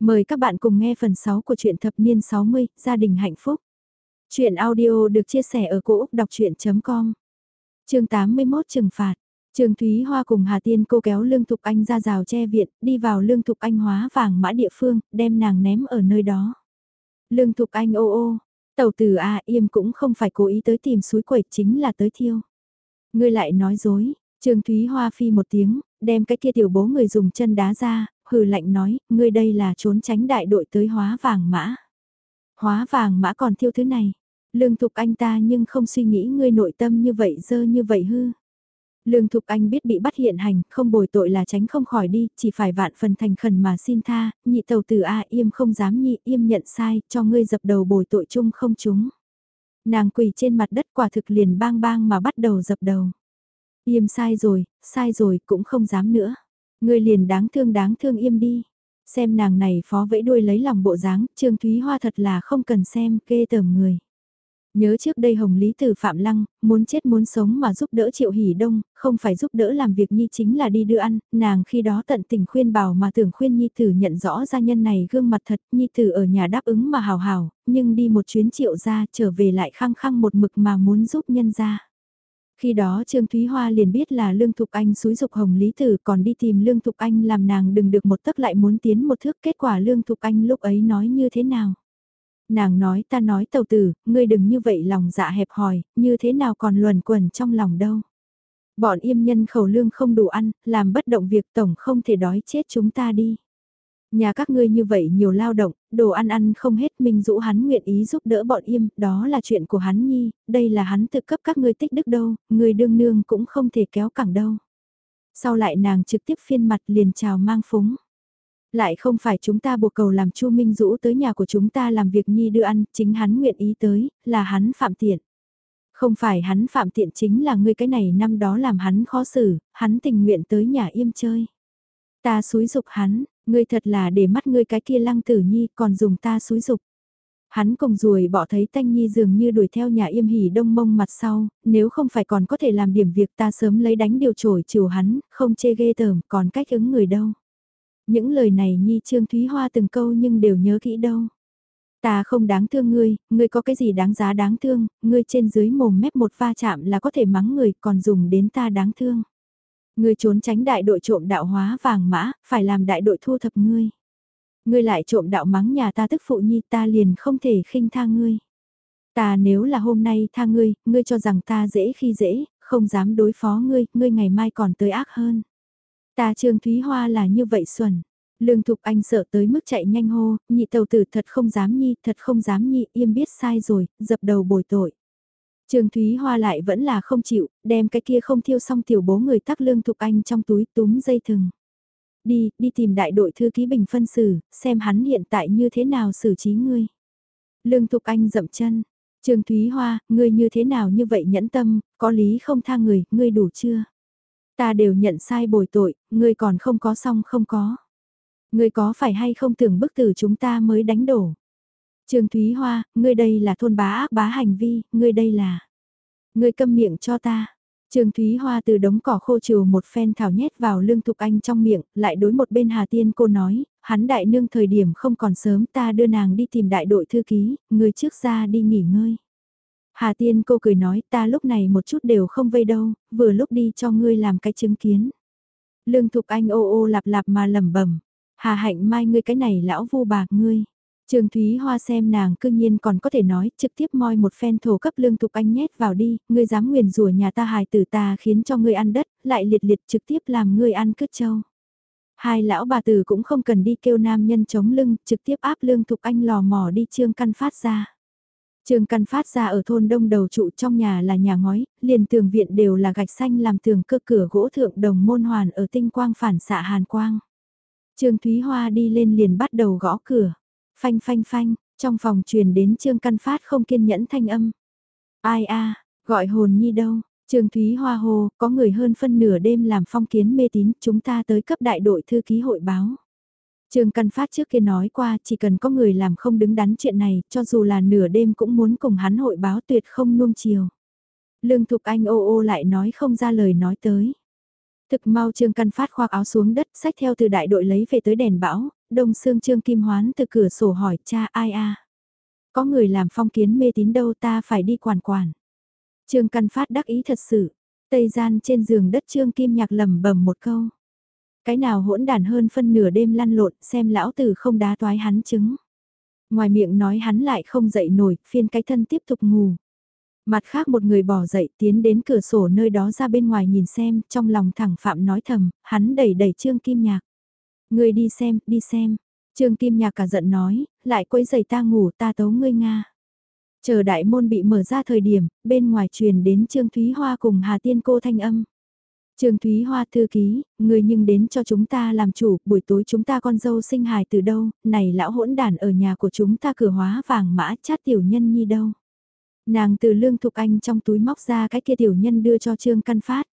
Mời các bạn cùng nghe phần 6 của truyện thập niên 60, gia đình hạnh phúc. Chuyện audio được chia sẻ ở cỗ đọc chuyện.com Trường 81 trừng phạt Trường Thúy Hoa cùng Hà Tiên cô kéo Lương Thục Anh ra rào che viện, đi vào Lương Thục Anh hóa vàng mã địa phương, đem nàng ném ở nơi đó. Lương Thục Anh ô ô, tàu tử à, A im cũng không phải cố ý tới tìm suối quẩy chính là tới thiêu. Ngươi lại nói dối, Trường Thúy Hoa phi một tiếng, đem cái kia tiểu bố người dùng chân đá ra, hừ lạnh nói, ngươi đây là trốn tránh đại đội tới hóa vàng mã. Hóa vàng mã còn thiêu thứ này. Lương Thục Anh ta nhưng không suy nghĩ ngươi nội tâm như vậy dơ như vậy hư. Lương Thục Anh biết bị bắt hiện hành, không bồi tội là tránh không khỏi đi, chỉ phải vạn phần thành khẩn mà xin tha, nhị tàu tử A im không dám nhị im nhận sai, cho ngươi dập đầu bồi tội chung không chúng. Nàng quỳ trên mặt đất quả thực liền bang bang mà bắt đầu dập đầu. Im sai rồi, sai rồi cũng không dám nữa. Ngươi liền đáng thương đáng thương im đi. Xem nàng này phó vẫy đuôi lấy lòng bộ dáng, Trương Thúy Hoa thật là không cần xem, kê tởm người. Nhớ trước đây Hồng Lý Tử Phạm Lăng, muốn chết muốn sống mà giúp đỡ Triệu Hỷ Đông, không phải giúp đỡ làm việc Nhi chính là đi đưa ăn, nàng khi đó tận tình khuyên bảo mà tưởng khuyên Nhi Tử nhận rõ gia nhân này gương mặt thật, Nhi Tử ở nhà đáp ứng mà hào hào, nhưng đi một chuyến Triệu ra trở về lại khăng khăng một mực mà muốn giúp nhân ra. Khi đó Trương Thúy Hoa liền biết là Lương Thục Anh xúi dục Hồng Lý Tử còn đi tìm Lương Thục Anh làm nàng đừng được một tấc lại muốn tiến một thước kết quả Lương Thục Anh lúc ấy nói như thế nào. Nàng nói ta nói tàu tử, ngươi đừng như vậy lòng dạ hẹp hòi, như thế nào còn luẩn quẩn trong lòng đâu. Bọn im nhân khẩu lương không đủ ăn, làm bất động việc tổng không thể đói chết chúng ta đi. Nhà các ngươi như vậy nhiều lao động, đồ ăn ăn không hết minh dũ hắn nguyện ý giúp đỡ bọn im, đó là chuyện của hắn nhi, đây là hắn tự cấp các ngươi tích đức đâu, người đương nương cũng không thể kéo cẳng đâu. Sau lại nàng trực tiếp phiên mặt liền chào mang phúng. Lại không phải chúng ta buộc cầu làm chu Minh Dũ tới nhà của chúng ta làm việc nhi đưa ăn, chính hắn nguyện ý tới, là hắn phạm tiện. Không phải hắn phạm tiện chính là ngươi cái này năm đó làm hắn khó xử, hắn tình nguyện tới nhà im chơi. Ta xúi dục hắn, Ngươi thật là để mắt ngươi cái kia lăng tử nhi còn dùng ta xúi dục. Hắn cùng ruồi bỏ thấy tanh nhi dường như đuổi theo nhà im hỉ đông mông mặt sau, nếu không phải còn có thể làm điểm việc ta sớm lấy đánh điều trổi chiều hắn, không chê ghê tởm còn cách ứng người đâu. Những lời này nhi trương thúy hoa từng câu nhưng đều nhớ kỹ đâu. Ta không đáng thương ngươi, ngươi có cái gì đáng giá đáng thương, ngươi trên dưới mồm mép một va chạm là có thể mắng người còn dùng đến ta đáng thương. Ngươi trốn tránh đại đội trộm đạo hóa vàng mã, phải làm đại đội thu thập ngươi. Ngươi lại trộm đạo mắng nhà ta tức phụ nhi ta liền không thể khinh tha ngươi. Ta nếu là hôm nay tha ngươi, ngươi cho rằng ta dễ khi dễ, không dám đối phó ngươi, ngươi ngày mai còn tới ác hơn. Ta Trương Thúy Hoa là như vậy xuẩn. Lương Thục Anh sợ tới mức chạy nhanh hô, nhị tàu tử thật không dám nhi, thật không dám nhi, im biết sai rồi, dập đầu bồi tội. Trương Thúy Hoa lại vẫn là không chịu, đem cái kia không thiêu xong tiểu bố người tắc lương thục anh trong túi túm dây thừng. Đi, đi tìm đại đội thư ký bình phân xử, xem hắn hiện tại như thế nào xử trí ngươi. Lương thục anh dậm chân. Trương Thúy Hoa, ngươi như thế nào như vậy nhẫn tâm, có lý không tha người, ngươi đủ chưa? Ta đều nhận sai bồi tội, ngươi còn không có xong không có. Ngươi có phải hay không tưởng bức tử chúng ta mới đánh đổ? Trương Thúy Hoa, ngươi đây là thôn bá ác bá hành vi, ngươi đây là... Ngươi câm miệng cho ta. Trương Thúy Hoa từ đống cỏ khô trừ một phen thảo nhét vào lương thục anh trong miệng, lại đối một bên Hà Tiên cô nói, hắn đại nương thời điểm không còn sớm ta đưa nàng đi tìm đại đội thư ký, người trước ra đi nghỉ ngơi. Hà Tiên cô cười nói ta lúc này một chút đều không vây đâu, vừa lúc đi cho ngươi làm cái chứng kiến. Lương thục anh ô ô lạp lạp mà lẩm bẩm Hà hạnh mai ngươi cái này lão vu bạc ngươi. Trương Thúy Hoa xem nàng cương nhiên còn có thể nói, trực tiếp moi một phen thổ cấp lương thục anh nhét vào đi, ngươi dám nguyền rủa nhà ta hài tử ta khiến cho ngươi ăn đất, lại liệt liệt trực tiếp làm ngươi ăn cứt châu. Hai lão bà tử cũng không cần đi kêu nam nhân chống lưng, trực tiếp áp lương thục anh lò mò đi trương căn phát ra. Trương căn phát ra ở thôn đông đầu trụ trong nhà là nhà ngói, liền tường viện đều là gạch xanh làm tường cơ cửa gỗ thượng đồng môn hoàn ở tinh quang phản xạ hàn quang. Trương Thúy Hoa đi lên liền bắt đầu gõ cửa. Phanh phanh phanh, trong phòng truyền đến Trương Căn Phát không kiên nhẫn thanh âm. Ai a, gọi hồn nhi đâu? Trương Thúy Hoa Hồ, có người hơn phân nửa đêm làm phong kiến mê tín, chúng ta tới cấp đại đội thư ký hội báo. Trương Căn Phát trước kia nói qua, chỉ cần có người làm không đứng đắn chuyện này, cho dù là nửa đêm cũng muốn cùng hắn hội báo tuyệt không nuông chiều. Lương Thục Anh ô ô lại nói không ra lời nói tới. Thực mau Trương Căn Phát khoác áo xuống đất, sách theo từ đại đội lấy về tới đèn bão, đông xương Trương Kim Hoán từ cửa sổ hỏi cha ai a Có người làm phong kiến mê tín đâu ta phải đi quản quản. Trương Căn Phát đắc ý thật sự, tây gian trên giường đất Trương Kim Nhạc lầm bầm một câu. Cái nào hỗn đàn hơn phân nửa đêm lăn lộn xem lão tử không đá toái hắn chứng. Ngoài miệng nói hắn lại không dậy nổi, phiên cái thân tiếp tục ngủ. Mặt khác một người bỏ dậy tiến đến cửa sổ nơi đó ra bên ngoài nhìn xem, trong lòng thẳng phạm nói thầm, hắn đẩy đẩy Trương Kim Nhạc. Người đi xem, đi xem. Trương Kim Nhạc cả giận nói, lại quấy giày ta ngủ ta tấu ngươi Nga. Chờ đại môn bị mở ra thời điểm, bên ngoài truyền đến Trương Thúy Hoa cùng Hà Tiên cô thanh âm. Trương Thúy Hoa thư ký, người nhưng đến cho chúng ta làm chủ, buổi tối chúng ta con dâu sinh hài từ đâu, này lão hỗn đàn ở nhà của chúng ta cửa hóa vàng mã chát tiểu nhân nhi đâu. Nàng từ lương thục anh trong túi móc ra cái kia tiểu nhân đưa cho Trương Căn Phát.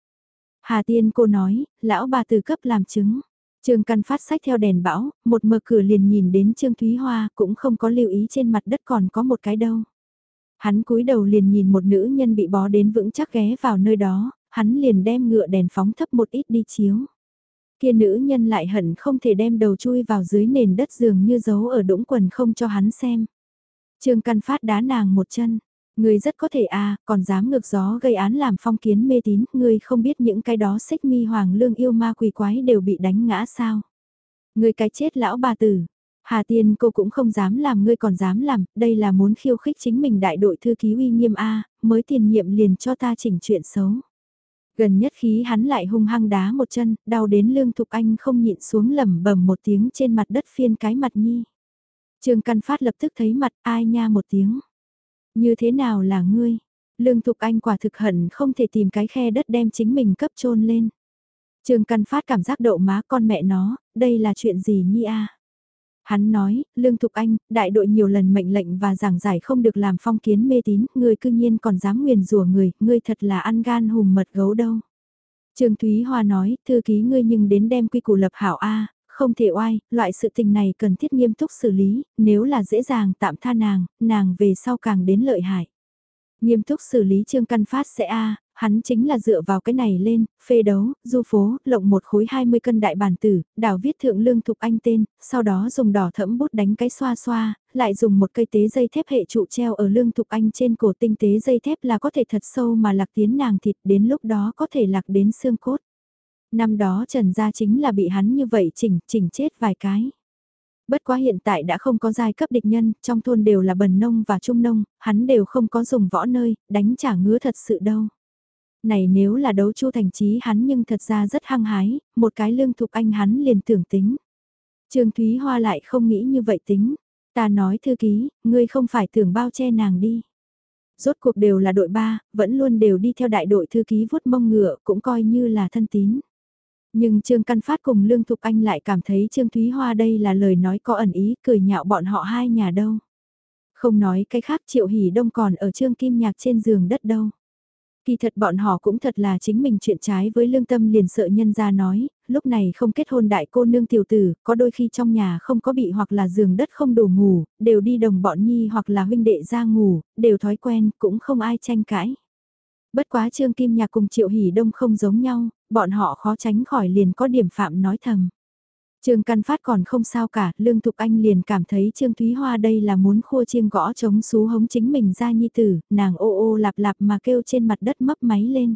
Hà Tiên cô nói, lão bà từ cấp làm chứng. Trương Căn Phát sách theo đèn bão, một mở cửa liền nhìn đến Trương Thúy Hoa cũng không có lưu ý trên mặt đất còn có một cái đâu. Hắn cúi đầu liền nhìn một nữ nhân bị bó đến vững chắc ghé vào nơi đó, hắn liền đem ngựa đèn phóng thấp một ít đi chiếu. Kia nữ nhân lại hận không thể đem đầu chui vào dưới nền đất giường như giấu ở đũng quần không cho hắn xem. Trương Căn Phát đá nàng một chân, Ngươi rất có thể à, còn dám ngược gió gây án làm phong kiến mê tín, ngươi không biết những cái đó xích mi hoàng lương yêu ma quỷ quái đều bị đánh ngã sao. Ngươi cái chết lão bà tử, Hà Tiên cô cũng không dám làm ngươi còn dám làm, đây là muốn khiêu khích chính mình đại đội thư ký uy nghiêm A, mới tiền nhiệm liền cho ta chỉnh chuyện xấu. Gần nhất khí hắn lại hung hăng đá một chân, đau đến lương thục anh không nhịn xuống lầm bầm một tiếng trên mặt đất phiên cái mặt nhi. Trương Căn Phát lập tức thấy mặt ai nha một tiếng. Như thế nào là ngươi? Lương Thục Anh quả thực hận không thể tìm cái khe đất đem chính mình cấp trôn lên. Trương Căn Phát cảm giác đậu má con mẹ nó, đây là chuyện gì nhi a? Hắn nói, Lương Thục Anh, đại đội nhiều lần mệnh lệnh và giảng giải không được làm phong kiến mê tín, ngươi cư nhiên còn dám nguyền rủa người, ngươi thật là ăn gan hùm mật gấu đâu. Trương Thúy Hoa nói, thư ký ngươi nhưng đến đem quy củ lập hảo A, không thể oai, loại sự tình này cần thiết nghiêm túc xử lý, nếu là dễ dàng tạm tha nàng, nàng về sau càng đến lợi hại. Nghiêm túc xử lý Trương Căn Phát sẽ a hắn chính là dựa vào cái này lên, phê đấu, du phố, lộng một khối 20 cân đại bản tử, đảo viết thượng lương thục anh tên, sau đó dùng đỏ thẫm bút đánh cái xoa xoa, lại dùng một cây tế dây thép hệ trụ treo ở lương thục anh trên cổ tinh tế dây thép là có thể thật sâu mà lạc tiến nàng thịt đến lúc đó có thể lạc đến xương cốt. Năm đó Trần Gia chính là bị hắn như vậy chỉnh, chỉnh chết vài cái. Bất quá hiện tại đã không có giai cấp địch nhân, trong thôn đều là bần nông và trung nông, hắn đều không có dùng võ nơi, đánh trả ngứa thật sự đâu. Này nếu là đấu chu thành trí hắn nhưng thật ra rất hăng hái, một cái lương thục anh hắn liền tưởng tính. Trương Thúy Hoa lại không nghĩ như vậy tính. Ta nói thư ký, ngươi không phải tưởng bao che nàng đi. Rốt cuộc đều là đội ba, vẫn luôn đều đi theo đại đội thư ký vuốt mông ngựa, cũng coi như là thân tín. Nhưng Trương Căn Phát cùng Lương Thục Anh lại cảm thấy Trương Thúy Hoa đây là lời nói có ẩn ý cười nhạo bọn họ hai nhà đâu. Không nói cái khác Triệu Hỷ Đông còn ở Trương Kim Nhạc trên giường đất đâu. Kỳ thật bọn họ cũng thật là chính mình chuyện trái với lương tâm liền sợ nhân ra nói, lúc này không kết hôn đại cô nương tiểu tử, có đôi khi trong nhà không có bị hoặc là giường đất không đủ ngủ, đều đi đồng bọn nhi hoặc là huynh đệ ra ngủ, đều thói quen, cũng không ai tranh cãi. Bất quá Trương Kim Nhạc cùng Triệu Hỷ Đông không giống nhau, bọn họ khó tránh khỏi liền có điểm phạm nói thầm. Trương Căn Phát còn không sao cả, Lương Thục Anh liền cảm thấy Trương Thúy Hoa đây là muốn khua chiêng gõ chống xú hống chính mình ra nhi tử, nàng ô ô lạp lạp mà kêu trên mặt đất mấp máy lên.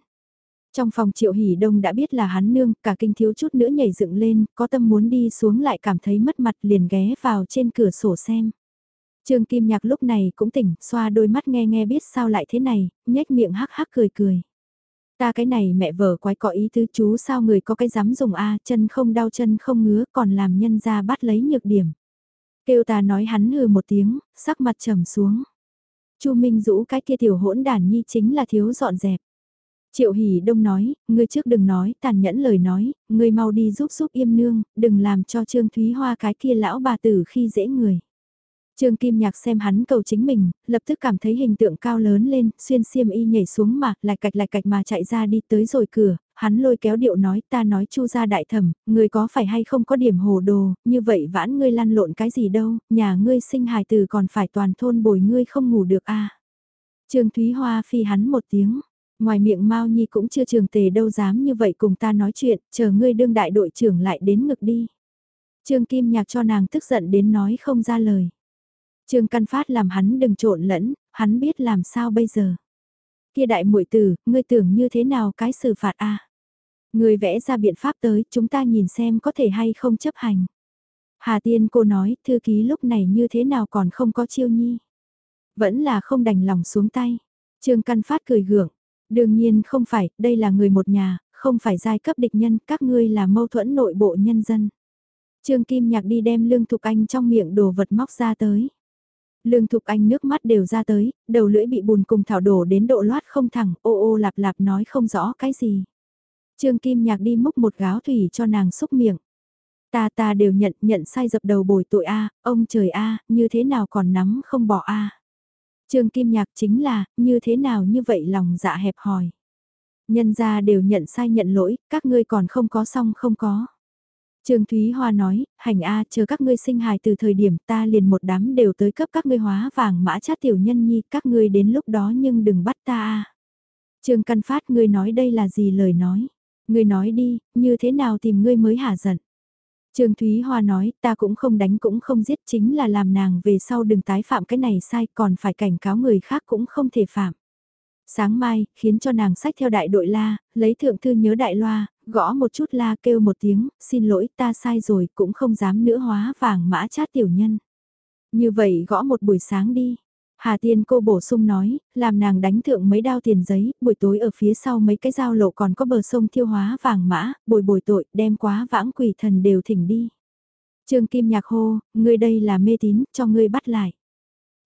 Trong phòng Triệu Hỷ Đông đã biết là hắn nương, cả kinh thiếu chút nữa nhảy dựng lên, có tâm muốn đi xuống lại cảm thấy mất mặt liền ghé vào trên cửa sổ xem. Trương Kim Nhạc lúc này cũng tỉnh, xoa đôi mắt nghe nghe biết sao lại thế này, nhếch miệng hắc hắc cười cười. Ta cái này mẹ vợ quái có ý tứ chú sao người có cái dám dùng a chân không đau chân không ngứa còn làm nhân ra bắt lấy nhược điểm. Kêu ta nói hắn hừ một tiếng, sắc mặt trầm xuống. Chu Minh Dũ cái kia tiểu hỗn đàn nhi chính là thiếu dọn dẹp. Triệu Hỷ Đông nói, ngươi trước đừng nói, tàn nhẫn lời nói, ngươi mau đi giúp giúp yêm nương, đừng làm cho Trương Thúy Hoa cái kia lão bà tử khi dễ người. Trương Kim Nhạc xem hắn cầu chính mình, lập tức cảm thấy hình tượng cao lớn lên, xuyên xiêm y nhảy xuống mà, lại cạch lại cạch mà chạy ra đi tới rồi cửa, hắn lôi kéo điệu nói ta nói chu ra đại thẩm, người có phải hay không có điểm hồ đồ, như vậy vãn ngươi lăn lộn cái gì đâu, nhà ngươi sinh hài từ còn phải toàn thôn bồi ngươi không ngủ được a à. Trương Thúy Hoa phi hắn một tiếng, Ngoài miệng Mao Nhi cũng chưa trường tề đâu dám như vậy cùng ta nói chuyện, chờ ngươi đương đại đội trưởng lại đến ngực đi. Trương Kim Nhạc cho nàng tức giận đến nói không ra lời. Trương Căn Phát làm hắn đừng trộn lẫn, hắn biết làm sao bây giờ. Kia đại muội tử, ngươi tưởng như thế nào cái xử phạt a? Ngươi vẽ ra biện pháp tới, chúng ta nhìn xem có thể hay không chấp hành. Hà Tiên cô nói, thư ký lúc này như thế nào còn không có chiêu nhi. Vẫn là không đành lòng xuống tay. Trương Căn Phát cười gượng. Đương nhiên không phải, đây là người một nhà, không phải giai cấp địch nhân, các ngươi là mâu thuẫn nội bộ nhân dân. Trương Kim Nhạc đi đem Lương Thục Anh trong miệng đồ vật móc ra tới. Lương Thục Anh nước mắt đều ra tới, đầu lưỡi bị bùn cùng thảo đổ đến độ loát không thẳng, ô ô lạp lạp nói không rõ cái gì. Trương Kim Nhạc đi múc một gáo thủy cho nàng xúc miệng. Ta ta đều nhận, nhận sai dập đầu bồi tội a, ông trời a, như thế nào còn nắm không bỏ a. Trương Kim Nhạc chính là, như thế nào như vậy lòng dạ hẹp hòi. Nhân gia đều nhận sai nhận lỗi, các ngươi còn không có xong không có. Trương Thúy Hoa nói, hành A chờ các ngươi sinh hài từ thời điểm ta liền một đám đều tới cấp các ngươi hóa vàng mã chát tiểu nhân nhi, các ngươi đến lúc đó nhưng đừng bắt ta A. Trương Căn Phát ngươi nói đây là gì lời nói? Ngươi nói đi, như thế nào tìm ngươi mới hả giận? Trương Thúy Hoa nói, ta cũng không đánh cũng không giết chính là làm nàng về sau đừng tái phạm cái này sai còn phải cảnh cáo người khác cũng không thể phạm. Sáng mai, khiến cho nàng sách theo đại đội la, lấy thượng thư nhớ đại loa, gõ một chút la kêu một tiếng, xin lỗi ta sai rồi cũng không dám nữa hóa vàng mã chát tiểu nhân. Như vậy gõ một buổi sáng đi. Hà Tiên cô bổ sung nói, làm nàng đánh thượng mấy đao tiền giấy, buổi tối ở phía sau mấy cái giao lộ còn có bờ sông thiêu hóa vàng mã, bồi bồi tội, đem quá vãng quỷ thần đều thỉnh đi. Trương Kim Nhạc hô, ngươi đây là mê tín, cho ngươi bắt lại.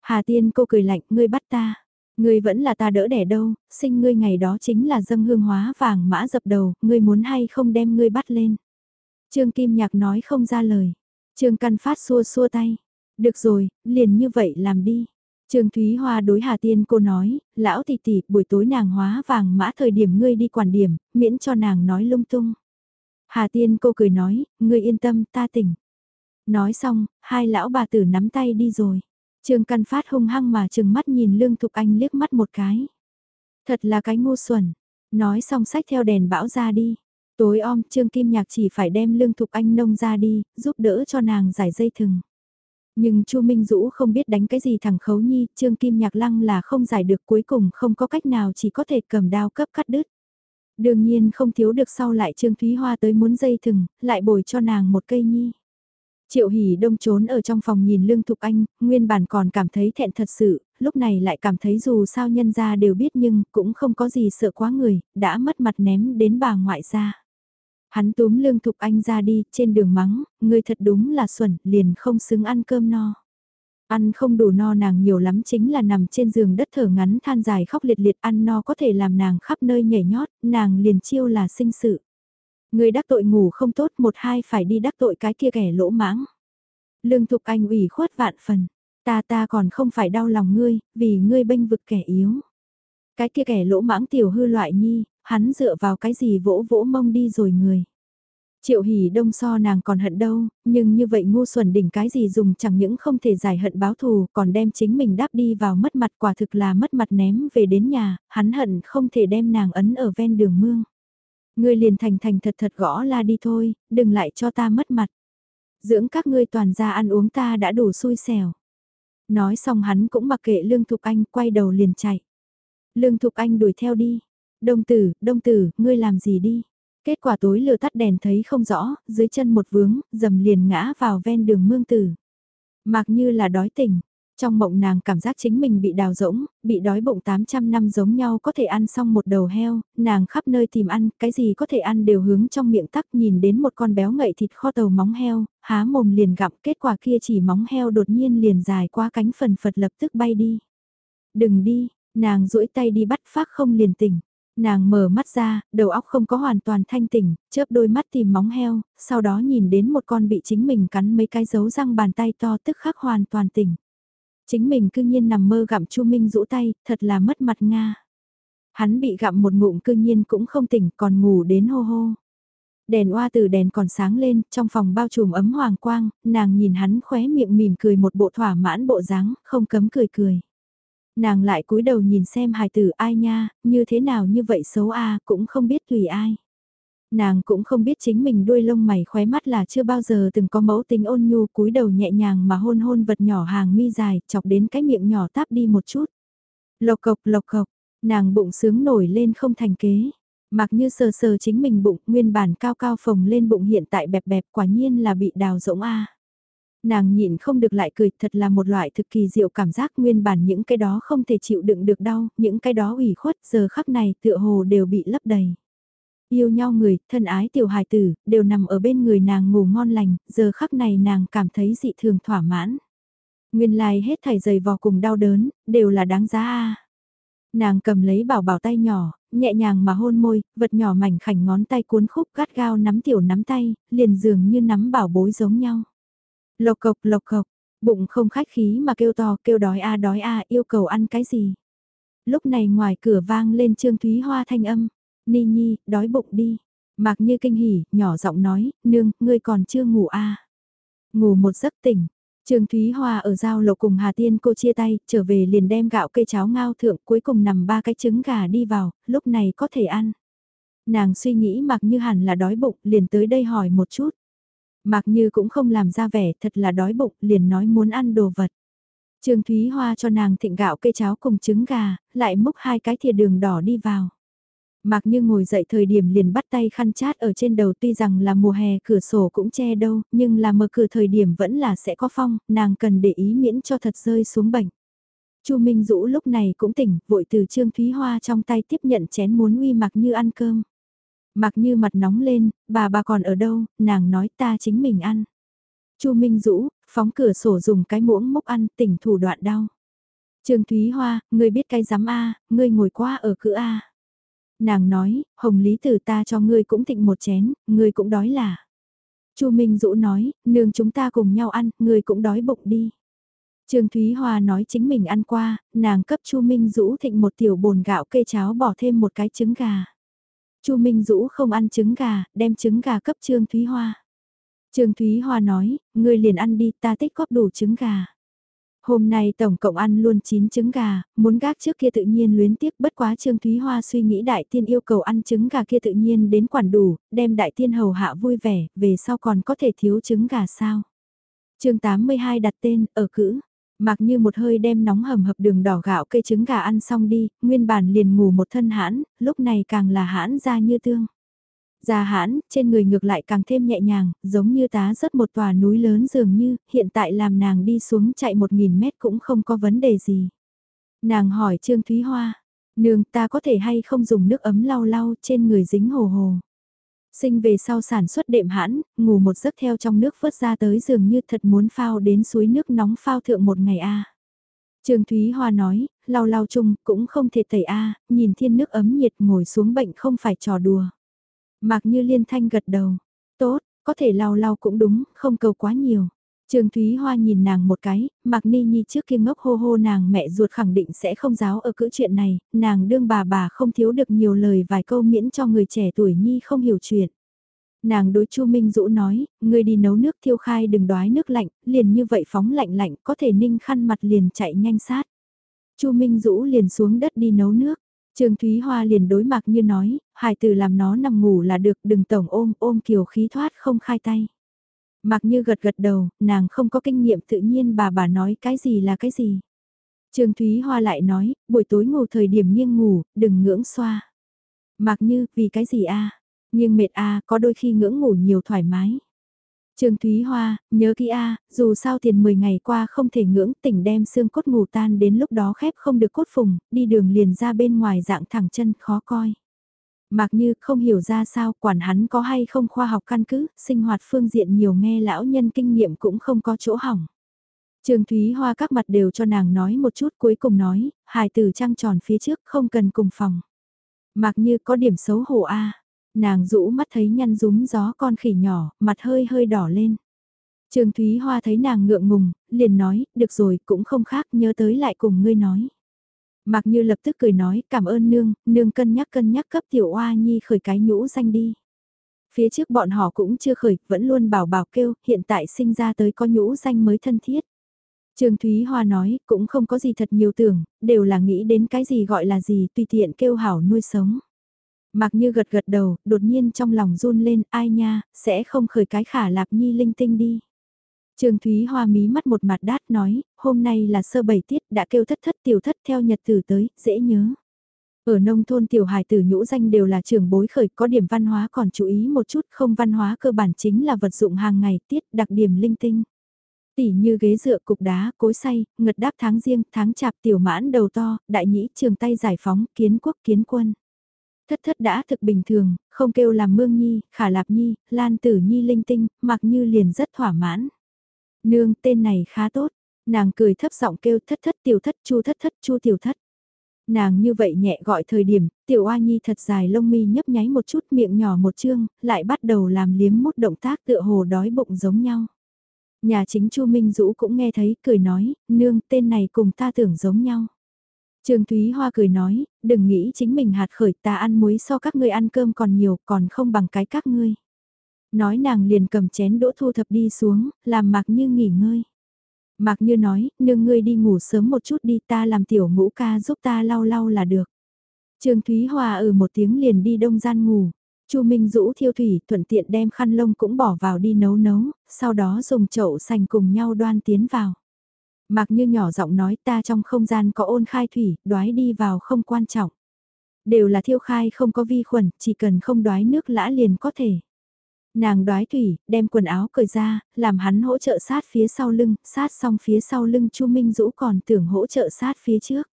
Hà Tiên cô cười lạnh, ngươi bắt ta. Ngươi vẫn là ta đỡ đẻ đâu, sinh ngươi ngày đó chính là dâng hương hóa vàng mã dập đầu, ngươi muốn hay không đem ngươi bắt lên. Trương Kim Nhạc nói không ra lời. Trương Căn Phát xua xua tay. Được rồi, liền như vậy làm đi. Trương Thúy Hoa đối Hà Tiên cô nói, lão tỷ tỷ, buổi tối nàng hóa vàng mã thời điểm ngươi đi quản điểm, miễn cho nàng nói lung tung. Hà Tiên cô cười nói, ngươi yên tâm, ta tỉnh. Nói xong, hai lão bà tử nắm tay đi rồi. Trương Căn Phát hung hăng mà trừng mắt nhìn Lương Thục Anh liếc mắt một cái. Thật là cái ngu xuẩn. Nói xong sách theo đèn bão ra đi. Tối om Trương Kim Nhạc chỉ phải đem Lương Thục Anh nông ra đi, giúp đỡ cho nàng giải dây thừng. Nhưng Chu Minh Dũ không biết đánh cái gì thẳng Khấu Nhi, Trương Kim Nhạc Lăng là không giải được cuối cùng không có cách nào chỉ có thể cầm đao cấp cắt đứt. Đương nhiên không thiếu được sau lại Trương Thúy Hoa tới muốn dây thừng, lại bồi cho nàng một cây nhi. Triệu Hỷ Đông trốn ở trong phòng nhìn Lương Thục Anh, nguyên bản còn cảm thấy thẹn thật sự, lúc này lại cảm thấy dù sao nhân gia đều biết nhưng cũng không có gì sợ quá người, đã mất mặt ném đến bà ngoại ra. Hắn túm Lương Thục Anh ra đi, trên đường mắng, người thật đúng là xuẩn, liền không xứng ăn cơm no. Ăn không đủ no nàng nhiều lắm chính là nằm trên giường đất thở ngắn than dài khóc liệt liệt ăn no có thể làm nàng khắp nơi nhảy nhót, nàng liền chiêu là sinh sự. Người đắc tội ngủ không tốt một hai phải đi đắc tội cái kia kẻ lỗ mãng. Lương Thục Anh ủy khuất vạn phần. Ta ta còn không phải đau lòng ngươi, vì ngươi bênh vực kẻ yếu. Cái kia kẻ lỗ mãng tiểu hư loại nhi, hắn dựa vào cái gì vỗ vỗ mông đi rồi người. Triệu hỉ đông so nàng còn hận đâu, nhưng như vậy ngu xuẩn đỉnh cái gì dùng chẳng những không thể giải hận báo thù còn đem chính mình đáp đi vào mất mặt quả thực là mất mặt ném về đến nhà, hắn hận không thể đem nàng ấn ở ven đường mương. Ngươi liền thành thành thật thật gõ la đi thôi, đừng lại cho ta mất mặt. Dưỡng các ngươi toàn ra ăn uống ta đã đủ xui xẻo. Nói xong hắn cũng mặc kệ Lương Thục Anh quay đầu liền chạy. Lương Thục Anh đuổi theo đi. Đông tử, đông tử, ngươi làm gì đi? Kết quả tối lửa tắt đèn thấy không rõ, dưới chân một vướng, dầm liền ngã vào ven đường mương tử. Mặc như là đói tỉnh, trong mộng nàng cảm giác chính mình bị đào rỗng, bị đói bụng 800 năm giống nhau có thể ăn xong một đầu heo, nàng khắp nơi tìm ăn, cái gì có thể ăn đều hướng trong miệng tắc nhìn đến một con béo ngậy thịt kho tàu móng heo, há mồm liền gặm kết quả kia chỉ móng heo đột nhiên liền dài qua cánh phần phật lập tức bay đi. Đừng đi, nàng duỗi tay đi bắt phát không liền tỉnh. Nàng mở mắt ra, đầu óc không có hoàn toàn thanh tỉnh, chớp đôi mắt tìm móng heo, sau đó nhìn đến một con bị chính mình cắn mấy cái dấu răng bàn tay to tức khắc hoàn toàn tỉnh. Chính mình cư nhiên nằm mơ gặm Chu Minh rũ tay, thật là mất mặt Nga. Hắn bị gặm một ngụm cư nhiên cũng không tỉnh còn ngủ đến hô hô. Đèn oa từ đèn còn sáng lên, trong phòng bao trùm ấm hoàng quang, nàng nhìn hắn khóe miệng mỉm cười một bộ thỏa mãn bộ dáng, không cấm cười cười. Nàng lại cúi đầu nhìn xem hài tử ai nha, như thế nào như vậy xấu a cũng không biết tùy ai. Nàng cũng không biết chính mình đuôi lông mày khóe mắt là chưa bao giờ từng có mẫu tính ôn nhu cúi đầu nhẹ nhàng mà hôn hôn vật nhỏ hàng mi dài, chọc đến cái miệng nhỏ táp đi một chút. Lộc cộc lộc cộc, nàng bụng sướng nổi lên không thành kế. Mặc như sờ sờ chính mình bụng, nguyên bản cao cao phồng lên bụng hiện tại bẹp bẹp quả nhiên là bị đào rỗng a. Nàng nhịn không được lại cười, thật là một loại thực kỳ diệu cảm giác nguyên bản những cái đó không thể chịu đựng được đau, những cái đó ủy khuất giờ khắc này tựa hồ đều bị lấp đầy. Yêu nhau người, thân ái tiểu hài tử, đều nằm ở bên người nàng ngủ ngon lành, giờ khắc này nàng cảm thấy dị thường thỏa mãn. Nguyên lai hết thảy dày vò cùng đau đớn, đều là đáng giá a. Nàng cầm lấy bảo bảo tay nhỏ, nhẹ nhàng mà hôn môi, vật nhỏ mảnh khảnh ngón tay cuốn khúc gắt gao nắm tiểu nắm tay, liền dường như nắm bảo bối giống nhau. Lộc cộc lộc cộc, bụng không khách khí mà kêu to kêu đói a đói a yêu cầu ăn cái gì. Lúc này ngoài cửa vang lên Trương Thúy Hoa thanh âm, Ni Nhi, đói bụng đi. Mạc như kinh hỉ, nhỏ giọng nói, nương, ngươi còn chưa ngủ à? Ngủ một giấc tỉnh, Trường Thúy Hoa ở giao lộ cùng Hà Tiên cô chia tay, trở về liền đem gạo cây cháo ngao thượng cuối cùng nằm ba cái trứng gà đi vào, lúc này có thể ăn. Nàng suy nghĩ mặc như hẳn là đói bụng, liền tới đây hỏi một chút. Mặc như cũng không làm ra vẻ thật là đói bụng, liền nói muốn ăn đồ vật. Trương Thúy Hoa cho nàng thịnh gạo cây cháo cùng trứng gà, lại múc hai cái thìa đường đỏ đi vào. Mạc Như ngồi dậy thời điểm liền bắt tay khăn chát ở trên đầu tuy rằng là mùa hè cửa sổ cũng che đâu, nhưng là mở cửa thời điểm vẫn là sẽ có phong, nàng cần để ý miễn cho thật rơi xuống bệnh. Chu Minh Dũ lúc này cũng tỉnh, vội từ Trương Thúy Hoa trong tay tiếp nhận chén muốn uy Mạc Như ăn cơm. Mạc Như mặt nóng lên, bà bà còn ở đâu, nàng nói ta chính mình ăn. Chu Minh Dũ, phóng cửa sổ dùng cái muỗng múc ăn, tỉnh thủ đoạn đau. Trương Thúy Hoa, ngươi biết cái giám A, ngươi ngồi qua ở cửa A. Nàng nói, hồng lý tử ta cho ngươi cũng thịnh một chén, ngươi cũng đói là. Chu Minh Dũ nói, nương chúng ta cùng nhau ăn, ngươi cũng đói bụng đi. Trương Thúy Hoa nói chính mình ăn qua, nàng cấp Chu Minh Dũ thịnh một tiểu bồn gạo kê cháo bỏ thêm một cái trứng gà. Chu Minh Dũ không ăn trứng gà, đem trứng gà cấp Trương Thúy Hoa. Trương Thúy Hoa nói, ngươi liền ăn đi, ta tích góp đủ trứng gà. Hôm nay tổng cộng ăn luôn 9 trứng gà, muốn gác trước kia tự nhiên luyến tiếc bất quá Trương Thúy Hoa suy nghĩ đại tiên yêu cầu ăn trứng gà kia tự nhiên đến quản đủ, đem đại tiên hầu hạ vui vẻ, về sau còn có thể thiếu trứng gà sao. chương 82 đặt tên, ở cữ. Mặc như một hơi đem nóng hầm hập đường đỏ gạo cây trứng gà ăn xong đi, nguyên bản liền ngủ một thân hãn, lúc này càng là hãn ra như tương gia hãn, trên người ngược lại càng thêm nhẹ nhàng, giống như tá rớt một tòa núi lớn dường như, hiện tại làm nàng đi xuống chạy một nghìn mét cũng không có vấn đề gì. Nàng hỏi Trương Thúy Hoa, nương ta có thể hay không dùng nước ấm lau lau trên người dính hồ hồ. Sinh về sau sản xuất đệm hãn, ngủ một giấc theo trong nước vớt ra tới dường như thật muốn phao đến suối nước nóng phao thượng một ngày a. Trương Thúy Hoa nói, lau lau chung cũng không thể tẩy a, nhìn thiên nước ấm nhiệt ngồi xuống bệnh không phải trò đùa. Mạc Như Liên Thanh gật đầu. Tốt, có thể lau lau cũng đúng, không cầu quá nhiều. Trương Thúy Hoa nhìn nàng một cái, Mạc Ni Nhi trước kia ngốc hô hô nàng mẹ ruột khẳng định sẽ không giáo ở cữ chuyện này, nàng đương bà bà không thiếu được nhiều lời vài câu miễn cho người trẻ tuổi Nhi không hiểu chuyện. Nàng đối Chu Minh Dũ nói, người đi nấu nước thiêu khai đừng đói nước lạnh, liền như vậy phóng lạnh lạnh có thể ninh khăn mặt liền chạy nhanh sát. Chu Minh Dũ liền xuống đất đi nấu nước. Trương Thúy Hoa liền đối mặt như nói, hài tử làm nó nằm ngủ là được đừng tổng ôm ôm kiểu khí thoát không khai tay. Mặc như gật gật đầu, nàng không có kinh nghiệm tự nhiên bà bà nói cái gì là cái gì. Trương Thúy Hoa lại nói, buổi tối ngủ thời điểm nghiêng ngủ, đừng ngưỡng xoa. Mặc như, vì cái gì a Nhưng mệt a có đôi khi ngưỡng ngủ nhiều thoải mái. Trương Thúy Hoa, nhớ kỹ A, dù sao tiền 10 ngày qua không thể ngưỡng tỉnh đem xương cốt ngủ tan đến lúc đó khép không được cốt phùng, đi đường liền ra bên ngoài dạng thẳng chân khó coi. Mặc như không hiểu ra sao quản hắn có hay không khoa học căn cứ, sinh hoạt phương diện nhiều nghe lão nhân kinh nghiệm cũng không có chỗ hỏng. Trương Thúy Hoa các mặt đều cho nàng nói một chút cuối cùng nói, hài tử trăng tròn phía trước không cần cùng phòng. Mặc như có điểm xấu hổ A. Nàng rũ mắt thấy nhăn rúm gió con khỉ nhỏ, mặt hơi hơi đỏ lên. Trương Thúy Hoa thấy nàng ngượng ngùng, liền nói, được rồi, cũng không khác, nhớ tới lại cùng ngươi nói. Mạc Như lập tức cười nói, cảm ơn nương, nương cân nhắc cân nhắc cấp tiểu oa nhi khởi cái nhũ danh đi. Phía trước bọn họ cũng chưa khởi, vẫn luôn bảo bảo kêu, hiện tại sinh ra tới có nhũ danh mới thân thiết. Trương Thúy Hoa nói, cũng không có gì thật nhiều tưởng, đều là nghĩ đến cái gì gọi là gì tùy tiện kêu hảo nuôi sống. Mặc như gật gật đầu, đột nhiên trong lòng run lên, ai nha, sẽ không khởi cái khả lạp nhi linh tinh đi. Trương Thúy Hoa mí mắt một mặt đát nói, hôm nay là sơ bảy tiết đã kêu thất thất tiểu thất theo nhật tử tới, dễ nhớ. Ở nông thôn tiểu hài tử nhũ danh đều là trường bối khởi có điểm văn hóa còn chú ý một chút không văn hóa cơ bản chính là vật dụng hàng ngày tiết đặc điểm linh tinh. Tỉ như ghế dựa cục đá, cối xay, ngật đáp tháng riêng, tháng chạp tiểu mãn đầu to, đại nhĩ trường tay giải phóng, kiến quốc kiến quân. Thất thất đã thực bình thường, không kêu làm mương nhi, khả lạp nhi, lan tử nhi linh tinh, mặc như liền rất thỏa mãn. Nương tên này khá tốt, nàng cười thấp giọng kêu thất thất tiểu thất chu thất thất chu tiểu thất. Nàng như vậy nhẹ gọi thời điểm, tiểu oa nhi thật dài lông mi nhấp nháy một chút miệng nhỏ một chương, lại bắt đầu làm liếm mút động tác tựa hồ đói bụng giống nhau. Nhà chính Chu Minh Dũ cũng nghe thấy, cười nói, nương tên này cùng ta tưởng giống nhau. Trương Thúy Hoa cười nói, đừng nghĩ chính mình hạt khởi ta ăn muối so các ngươi ăn cơm còn nhiều còn không bằng cái các ngươi. Nói nàng liền cầm chén đỗ thu thập đi xuống, làm mặc như nghỉ ngơi. Mặc như nói, nương ngươi đi ngủ sớm một chút đi ta làm tiểu ngũ ca giúp ta lau lau là được. Trương Thúy Hoa ở ừ một tiếng liền đi đông gian ngủ. Chu Minh Dũ thiêu thủy thuận tiện đem khăn lông cũng bỏ vào đi nấu nấu, sau đó dùng chậu sành cùng nhau đoan tiến vào. Mặc như nhỏ giọng nói ta trong không gian có ôn khai thủy, đoái đi vào không quan trọng. Đều là thiêu khai không có vi khuẩn, chỉ cần không đoái nước lã liền có thể. Nàng đoái thủy, đem quần áo cởi ra, làm hắn hỗ trợ sát phía sau lưng, sát xong phía sau lưng Chu Minh Dũ còn tưởng hỗ trợ sát phía trước.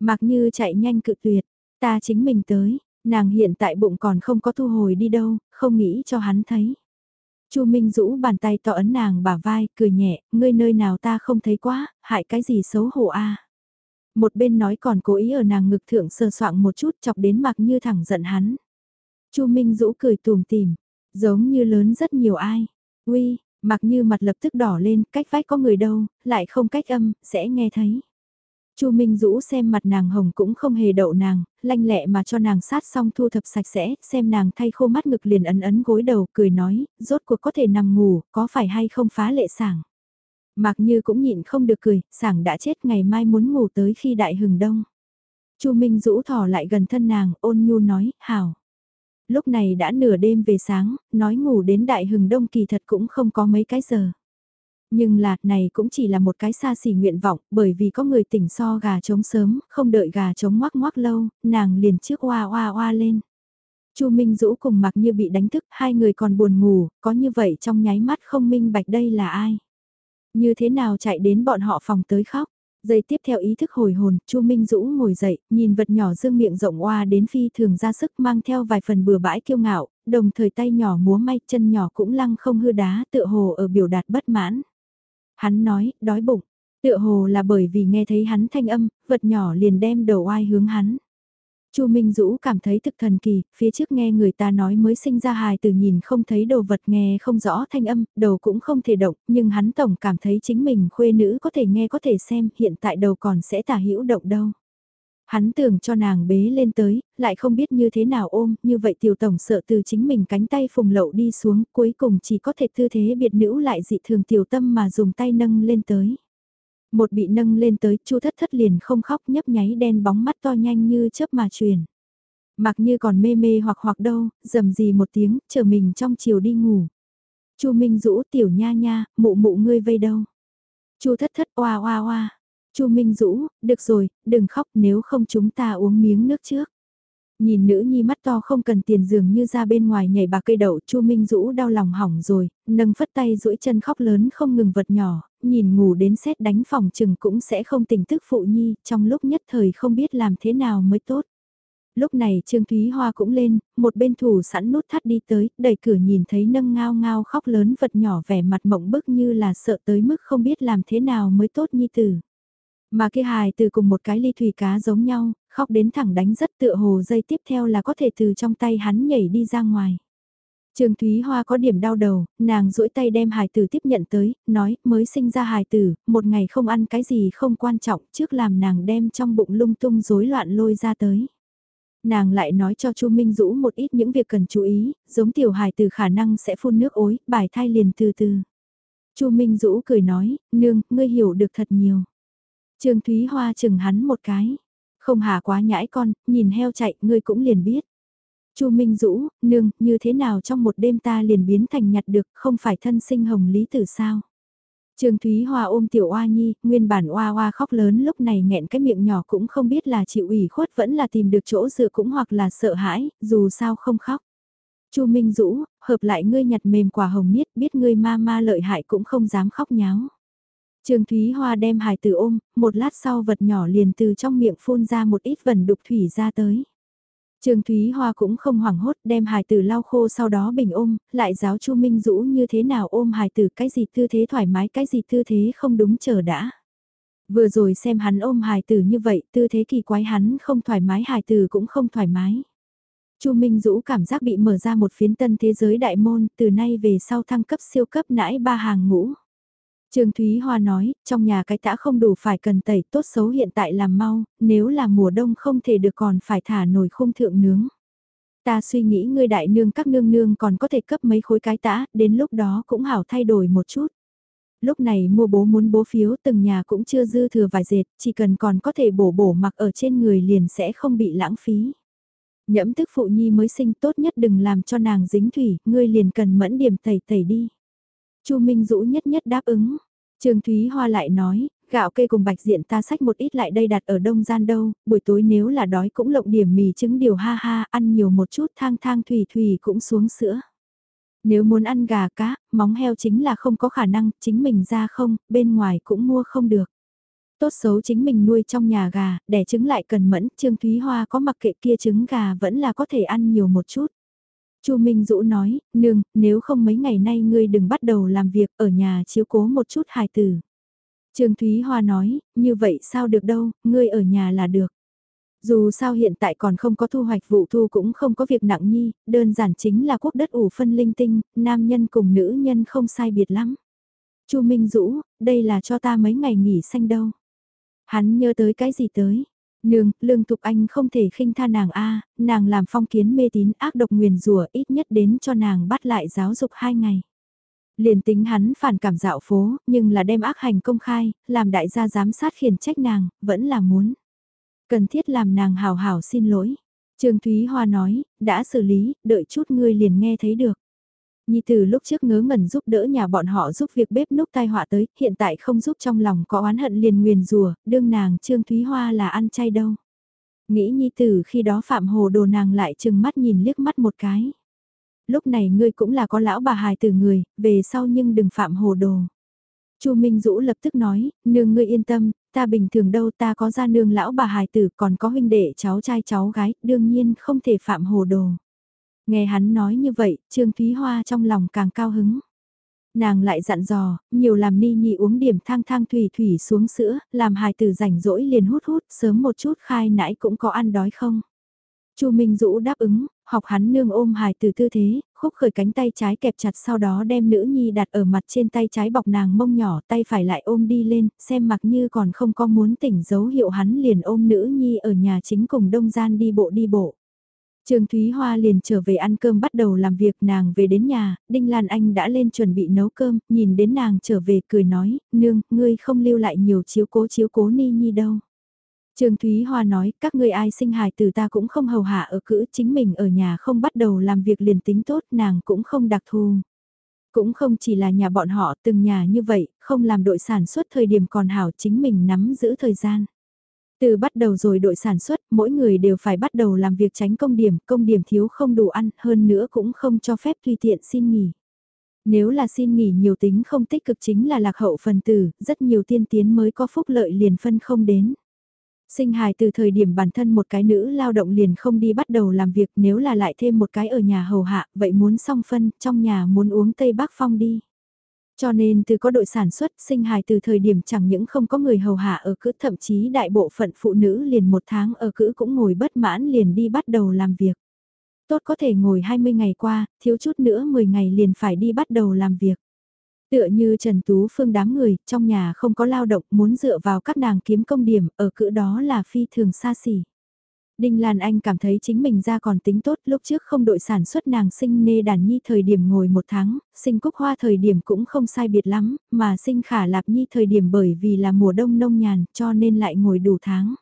Mặc như chạy nhanh cự tuyệt, ta chính mình tới, nàng hiện tại bụng còn không có thu hồi đi đâu, không nghĩ cho hắn thấy. Chu Minh Dũ bàn tay to ấn nàng bả vai, cười nhẹ, ngươi nơi nào ta không thấy quá, hại cái gì xấu hổ a. Một bên nói còn cố ý ở nàng ngực thượng sờ soạng một chút chọc đến mặc như thẳng giận hắn. Chu Minh Dũ cười tùm tìm, giống như lớn rất nhiều ai. Uy, mặc như mặt lập tức đỏ lên, cách vách có người đâu, lại không cách âm, sẽ nghe thấy. Chu Minh Dũ xem mặt nàng hồng cũng không hề đậu nàng, lanh lẹ mà cho nàng sát xong thu thập sạch sẽ, xem nàng thay khô mắt ngực liền ấn ấn gối đầu, cười nói, rốt cuộc có thể nằm ngủ, có phải hay không phá lệ sảng. Mặc như cũng nhịn không được cười, sảng đã chết ngày mai muốn ngủ tới khi đại hừng đông. Chu Minh Dũ thỏ lại gần thân nàng, ôn nhu nói, hảo. Lúc này đã nửa đêm về sáng, nói ngủ đến đại hừng đông kỳ thật cũng không có mấy cái giờ. Nhưng là, này cũng chỉ là một cái xa xỉ nguyện vọng, bởi vì có người tỉnh so gà trống sớm, không đợi gà trống ngoác ngoác lâu, nàng liền trước oa oa oa lên. Chu Minh Dũ cùng mặc như bị đánh thức, hai người còn buồn ngủ, có như vậy trong nháy mắt không minh bạch đây là ai. Như thế nào chạy đến bọn họ phòng tới khóc. Giây tiếp theo ý thức hồi hồn, Chu Minh Dũ ngồi dậy, nhìn vật nhỏ dương miệng rộng oa đến phi thường ra sức mang theo vài phần bừa bãi kiêu ngạo, đồng thời tay nhỏ múa may chân nhỏ cũng lăng không hư đá tựa hồ ở biểu đạt bất mãn. Hắn nói, đói bụng. Tựa hồ là bởi vì nghe thấy hắn thanh âm, vật nhỏ liền đem đầu oai hướng hắn. Chu Minh Dũ cảm thấy thực thần kỳ, phía trước nghe người ta nói mới sinh ra hài từ nhìn không thấy đồ vật nghe không rõ thanh âm, đầu cũng không thể động, nhưng hắn tổng cảm thấy chính mình khuê nữ có thể nghe có thể xem, hiện tại đầu còn sẽ tả hữu động đâu. Hắn tưởng cho nàng bế lên tới, lại không biết như thế nào ôm, như vậy tiểu tổng sợ từ chính mình cánh tay phùng lậu đi xuống, cuối cùng chỉ có thể tư thế biệt nữ lại dị thường tiểu tâm mà dùng tay nâng lên tới. Một bị nâng lên tới, chu thất thất liền không khóc nhấp nháy đen bóng mắt to nhanh như chớp mà truyền. Mặc như còn mê mê hoặc hoặc đâu, dầm gì một tiếng, chờ mình trong chiều đi ngủ. chu Minh rũ tiểu nha nha, mụ mụ ngươi vây đâu. chu thất thất oa oa oa Chu Minh Dũ, được rồi, đừng khóc nếu không chúng ta uống miếng nước trước. Nhìn nữ nhi mắt to không cần tiền dường như ra bên ngoài nhảy bạc cây đậu, Chu Minh Dũ đau lòng hỏng rồi, nâng phất tay duỗi chân khóc lớn không ngừng vật nhỏ, nhìn ngủ đến xét đánh phòng chừng cũng sẽ không tỉnh thức phụ nhi, trong lúc nhất thời không biết làm thế nào mới tốt. Lúc này Trương Thúy Hoa cũng lên, một bên thủ sẵn nút thắt đi tới, đẩy cửa nhìn thấy nâng ngao ngao khóc lớn vật nhỏ vẻ mặt mộng bức như là sợ tới mức không biết làm thế nào mới tốt nhi tử. Mà kia hài từ cùng một cái ly thủy cá giống nhau, khóc đến thẳng đánh rất tựa hồ dây tiếp theo là có thể từ trong tay hắn nhảy đi ra ngoài. Trương Thúy Hoa có điểm đau đầu, nàng duỗi tay đem hài tử tiếp nhận tới, nói mới sinh ra hài tử, một ngày không ăn cái gì không quan trọng trước làm nàng đem trong bụng lung tung rối loạn lôi ra tới. Nàng lại nói cho Chu Minh Dũ một ít những việc cần chú ý, giống tiểu hài tử khả năng sẽ phun nước ối, bài thai liền từ từ. Chu Minh Dũ cười nói, nương, ngươi hiểu được thật nhiều. Trương Thúy Hoa chừng hắn một cái. Không hà quá nhãi con, nhìn heo chạy, ngươi cũng liền biết. Chu Minh Dũ, nương, như thế nào trong một đêm ta liền biến thành nhặt được, không phải thân sinh hồng lý tử sao? Trương Thúy Hoa ôm tiểu oa nhi, nguyên bản oa oa khóc lớn lúc này nghẹn cái miệng nhỏ cũng không biết là chịu ủy khuất vẫn là tìm được chỗ dựa cũng hoặc là sợ hãi, dù sao không khóc. Chu Minh Dũ, hợp lại ngươi nhặt mềm quả hồng niết, biết ngươi ma ma lợi hại cũng không dám khóc nháo. Trương Thúy Hoa đem hài tử ôm, một lát sau vật nhỏ liền từ trong miệng phun ra một ít vần đục thủy ra tới. Trương Thúy Hoa cũng không hoảng hốt đem hài tử lau khô sau đó bình ôm, lại giáo Chu Minh Dũ như thế nào ôm hài tử cái gì tư thế thoải mái cái gì tư thế không đúng chờ đã. Vừa rồi xem hắn ôm hài tử như vậy tư thế kỳ quái hắn không thoải mái hài tử cũng không thoải mái. Chu Minh Dũ cảm giác bị mở ra một phiến tân thế giới đại môn từ nay về sau thăng cấp siêu cấp nãi ba hàng ngũ. Trương Thúy Hoa nói, trong nhà cái tã không đủ phải cần tẩy tốt xấu hiện tại làm mau, nếu là mùa đông không thể được còn phải thả nồi khung thượng nướng. Ta suy nghĩ ngươi đại nương các nương nương còn có thể cấp mấy khối cái tã, đến lúc đó cũng hảo thay đổi một chút. Lúc này mua bố muốn bố phiếu từng nhà cũng chưa dư thừa vài dệt, chỉ cần còn có thể bổ bổ mặc ở trên người liền sẽ không bị lãng phí. Nhẫm tức phụ nhi mới sinh tốt nhất đừng làm cho nàng dính thủy, ngươi liền cần mẫn điểm tẩy tẩy đi. Chu Minh Dũ nhất nhất đáp ứng. Trương Thúy Hoa lại nói, gạo kê cùng bạch diện ta xách một ít lại đây đặt ở đông gian đâu, buổi tối nếu là đói cũng lộng điểm mì trứng điều ha ha, ăn nhiều một chút thang thang thủy thủy cũng xuống sữa. Nếu muốn ăn gà cá, móng heo chính là không có khả năng, chính mình ra không, bên ngoài cũng mua không được. Tốt xấu chính mình nuôi trong nhà gà, đẻ trứng lại cần mẫn, Trương Thúy Hoa có mặc kệ kia trứng gà vẫn là có thể ăn nhiều một chút. Chu Minh Dũ nói, nương, nếu không mấy ngày nay ngươi đừng bắt đầu làm việc ở nhà chiếu cố một chút hài tử. Trương Thúy Hoa nói, như vậy sao được đâu, ngươi ở nhà là được. Dù sao hiện tại còn không có thu hoạch vụ thu cũng không có việc nặng nhi, đơn giản chính là quốc đất ủ phân linh tinh, nam nhân cùng nữ nhân không sai biệt lắm. Chu Minh Dũ, đây là cho ta mấy ngày nghỉ xanh đâu. Hắn nhớ tới cái gì tới? Nương, Lương Thục Anh không thể khinh tha nàng a, nàng làm phong kiến mê tín ác độc nguyền rủa ít nhất đến cho nàng bắt lại giáo dục hai ngày. Liền tính hắn phản cảm dạo phố, nhưng là đem ác hành công khai, làm đại gia giám sát khiển trách nàng, vẫn là muốn. Cần thiết làm nàng hào hào xin lỗi. Trương Thúy Hoa nói, đã xử lý, đợi chút ngươi liền nghe thấy được. Nhi từ lúc trước ngớ ngẩn giúp đỡ nhà bọn họ giúp việc bếp núc tai họa tới, hiện tại không giúp trong lòng có oán hận liền nguyền rùa, đương nàng Trương Thúy Hoa là ăn chay đâu. Nghĩ Nhi tử khi đó Phạm Hồ đồ nàng lại chừng mắt nhìn liếc mắt một cái. Lúc này ngươi cũng là có lão bà hài từ người, về sau nhưng đừng Phạm Hồ đồ. Chu Minh Dũ lập tức nói, nương ngươi yên tâm, ta bình thường đâu ta có gia nương lão bà hài tử còn có huynh đệ cháu trai cháu gái, đương nhiên không thể phạm hồ đồ. Nghe hắn nói như vậy, Trương Thúy Hoa trong lòng càng cao hứng. Nàng lại dặn dò, nhiều làm ni nhị uống điểm thang thang thủy thủy xuống sữa, làm hài tử rảnh rỗi liền hút hút, sớm một chút khai nãy cũng có ăn đói không. Chu Minh Dũ đáp ứng, học hắn nương ôm hài tử tư thế, khúc khởi cánh tay trái kẹp chặt sau đó đem nữ nhi đặt ở mặt trên tay trái bọc nàng mông nhỏ tay phải lại ôm đi lên, xem mặc như còn không có muốn tỉnh dấu hiệu hắn liền ôm nữ nhi ở nhà chính cùng đông gian đi bộ đi bộ. Trương Thúy Hoa liền trở về ăn cơm bắt đầu làm việc nàng về đến nhà, Đinh Lan Anh đã lên chuẩn bị nấu cơm, nhìn đến nàng trở về cười nói, nương, ngươi không lưu lại nhiều chiếu cố chiếu cố ni nhi đâu. Trương Thúy Hoa nói, các ngươi ai sinh hài từ ta cũng không hầu hạ ở cữ, chính mình ở nhà không bắt đầu làm việc liền tính tốt, nàng cũng không đặc thù. Cũng không chỉ là nhà bọn họ từng nhà như vậy, không làm đội sản xuất thời điểm còn hảo chính mình nắm giữ thời gian. Từ bắt đầu rồi đội sản xuất, mỗi người đều phải bắt đầu làm việc tránh công điểm, công điểm thiếu không đủ ăn, hơn nữa cũng không cho phép tùy tiện xin nghỉ. Nếu là xin nghỉ nhiều tính không tích cực chính là lạc hậu phần tử, rất nhiều tiên tiến mới có phúc lợi liền phân không đến. Sinh hài từ thời điểm bản thân một cái nữ lao động liền không đi bắt đầu làm việc nếu là lại thêm một cái ở nhà hầu hạ, vậy muốn xong phân, trong nhà muốn uống Tây Bắc Phong đi. Cho nên từ có đội sản xuất sinh hài từ thời điểm chẳng những không có người hầu hạ ở cữ thậm chí đại bộ phận phụ nữ liền một tháng ở cữ cũng ngồi bất mãn liền đi bắt đầu làm việc. Tốt có thể ngồi 20 ngày qua, thiếu chút nữa 10 ngày liền phải đi bắt đầu làm việc. Tựa như Trần Tú Phương đám người, trong nhà không có lao động muốn dựa vào các nàng kiếm công điểm, ở cữ đó là phi thường xa xỉ. Đinh Lan Anh cảm thấy chính mình ra còn tính tốt lúc trước không đội sản xuất nàng sinh nê đàn nhi thời điểm ngồi một tháng, sinh cúc hoa thời điểm cũng không sai biệt lắm, mà sinh khả lạp nhi thời điểm bởi vì là mùa đông nông nhàn cho nên lại ngồi đủ tháng.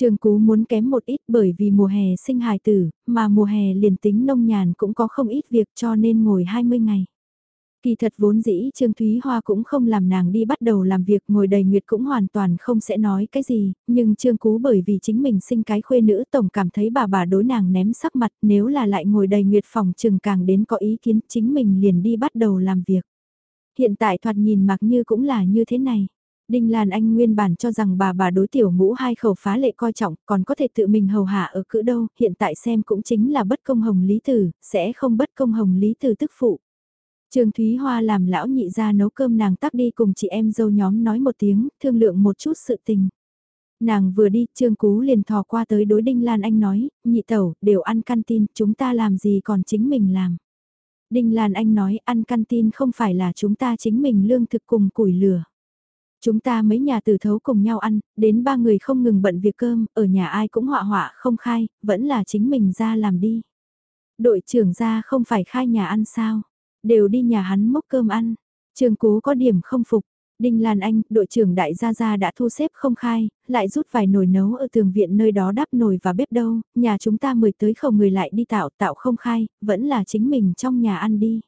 Trường Cú muốn kém một ít bởi vì mùa hè sinh hài tử, mà mùa hè liền tính nông nhàn cũng có không ít việc cho nên ngồi 20 ngày. Kỳ thật vốn dĩ Trương Thúy Hoa cũng không làm nàng đi bắt đầu làm việc ngồi đầy nguyệt cũng hoàn toàn không sẽ nói cái gì, nhưng Trương Cú bởi vì chính mình sinh cái khuê nữ tổng cảm thấy bà bà đối nàng ném sắc mặt nếu là lại ngồi đầy nguyệt phòng trừng càng đến có ý kiến chính mình liền đi bắt đầu làm việc. Hiện tại thoạt nhìn mặc như cũng là như thế này. Đinh Lan Anh nguyên bản cho rằng bà bà đối tiểu ngũ hai khẩu phá lệ coi trọng, còn có thể tự mình hầu hạ ở cữ đâu, hiện tại xem cũng chính là bất công hồng lý tử, sẽ không bất công hồng lý tử tức phụ. Trương Thúy Hoa làm lão nhị ra nấu cơm nàng tắc đi cùng chị em dâu nhóm nói một tiếng, thương lượng một chút sự tình. Nàng vừa đi, Trương Cú liền thò qua tới đối Đinh Lan Anh nói, nhị tẩu, đều ăn canteen, chúng ta làm gì còn chính mình làm. Đinh Lan Anh nói, ăn canteen không phải là chúng ta chính mình lương thực cùng củi lửa. Chúng ta mấy nhà tử thấu cùng nhau ăn, đến ba người không ngừng bận việc cơm, ở nhà ai cũng họa họa không khai, vẫn là chính mình ra làm đi. Đội trưởng ra không phải khai nhà ăn sao? Đều đi nhà hắn mốc cơm ăn. Trường Cú có điểm không phục, Đinh Lan Anh, đội trưởng đại gia gia đã thu xếp không khai, lại rút vài nồi nấu ở tường viện nơi đó đắp nồi và bếp đâu, nhà chúng ta mời tới không người lại đi tạo tạo không khai, vẫn là chính mình trong nhà ăn đi.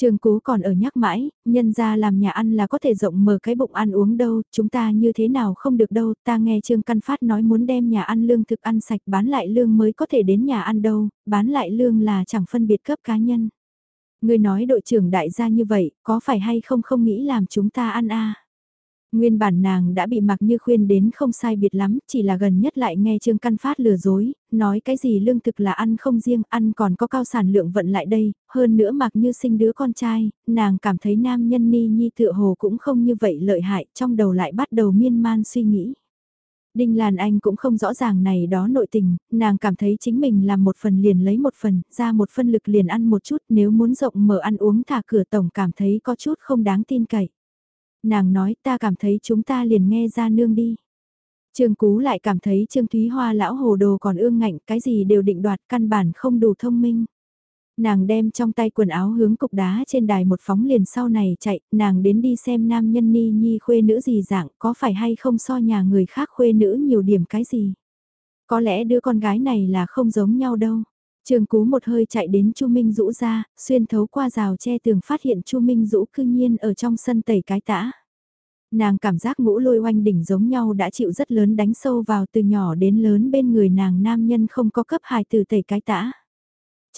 Trường Cú còn ở nhắc mãi, nhân ra làm nhà ăn là có thể rộng mở cái bụng ăn uống đâu, chúng ta như thế nào không được đâu, ta nghe Trương Căn Phát nói muốn đem nhà ăn lương thực ăn sạch bán lại lương mới có thể đến nhà ăn đâu, bán lại lương là chẳng phân biệt cấp cá nhân ngươi nói đội trưởng đại gia như vậy, có phải hay không không nghĩ làm chúng ta ăn a Nguyên bản nàng đã bị mặc như khuyên đến không sai biệt lắm, chỉ là gần nhất lại nghe Trương Căn Phát lừa dối, nói cái gì lương thực là ăn không riêng, ăn còn có cao sản lượng vận lại đây, hơn nữa mặc như sinh đứa con trai, nàng cảm thấy nam nhân ni nhi tựa hồ cũng không như vậy lợi hại, trong đầu lại bắt đầu miên man suy nghĩ. Đinh Lan Anh cũng không rõ ràng này đó nội tình, nàng cảm thấy chính mình làm một phần liền lấy một phần, ra một phân lực liền ăn một chút nếu muốn rộng mở ăn uống thả cửa tổng cảm thấy có chút không đáng tin cậy. Nàng nói ta cảm thấy chúng ta liền nghe ra nương đi. Trương Cú lại cảm thấy Trương Thúy Hoa lão hồ đồ còn ương ngạnh cái gì đều định đoạt căn bản không đủ thông minh. Nàng đem trong tay quần áo hướng cục đá trên đài một phóng liền sau này chạy, nàng đến đi xem nam nhân ni nhi khuê nữ gì dạng, có phải hay không so nhà người khác khuê nữ nhiều điểm cái gì. Có lẽ đứa con gái này là không giống nhau đâu. Trường Cú một hơi chạy đến Chu Minh Dũ ra, xuyên thấu qua rào che tường phát hiện Chu Minh Dũ cư nhiên ở trong sân tẩy cái tã. Nàng cảm giác ngũ lôi oanh đỉnh giống nhau đã chịu rất lớn đánh sâu vào từ nhỏ đến lớn bên người nàng nam nhân không có cấp hài từ tẩy cái tã.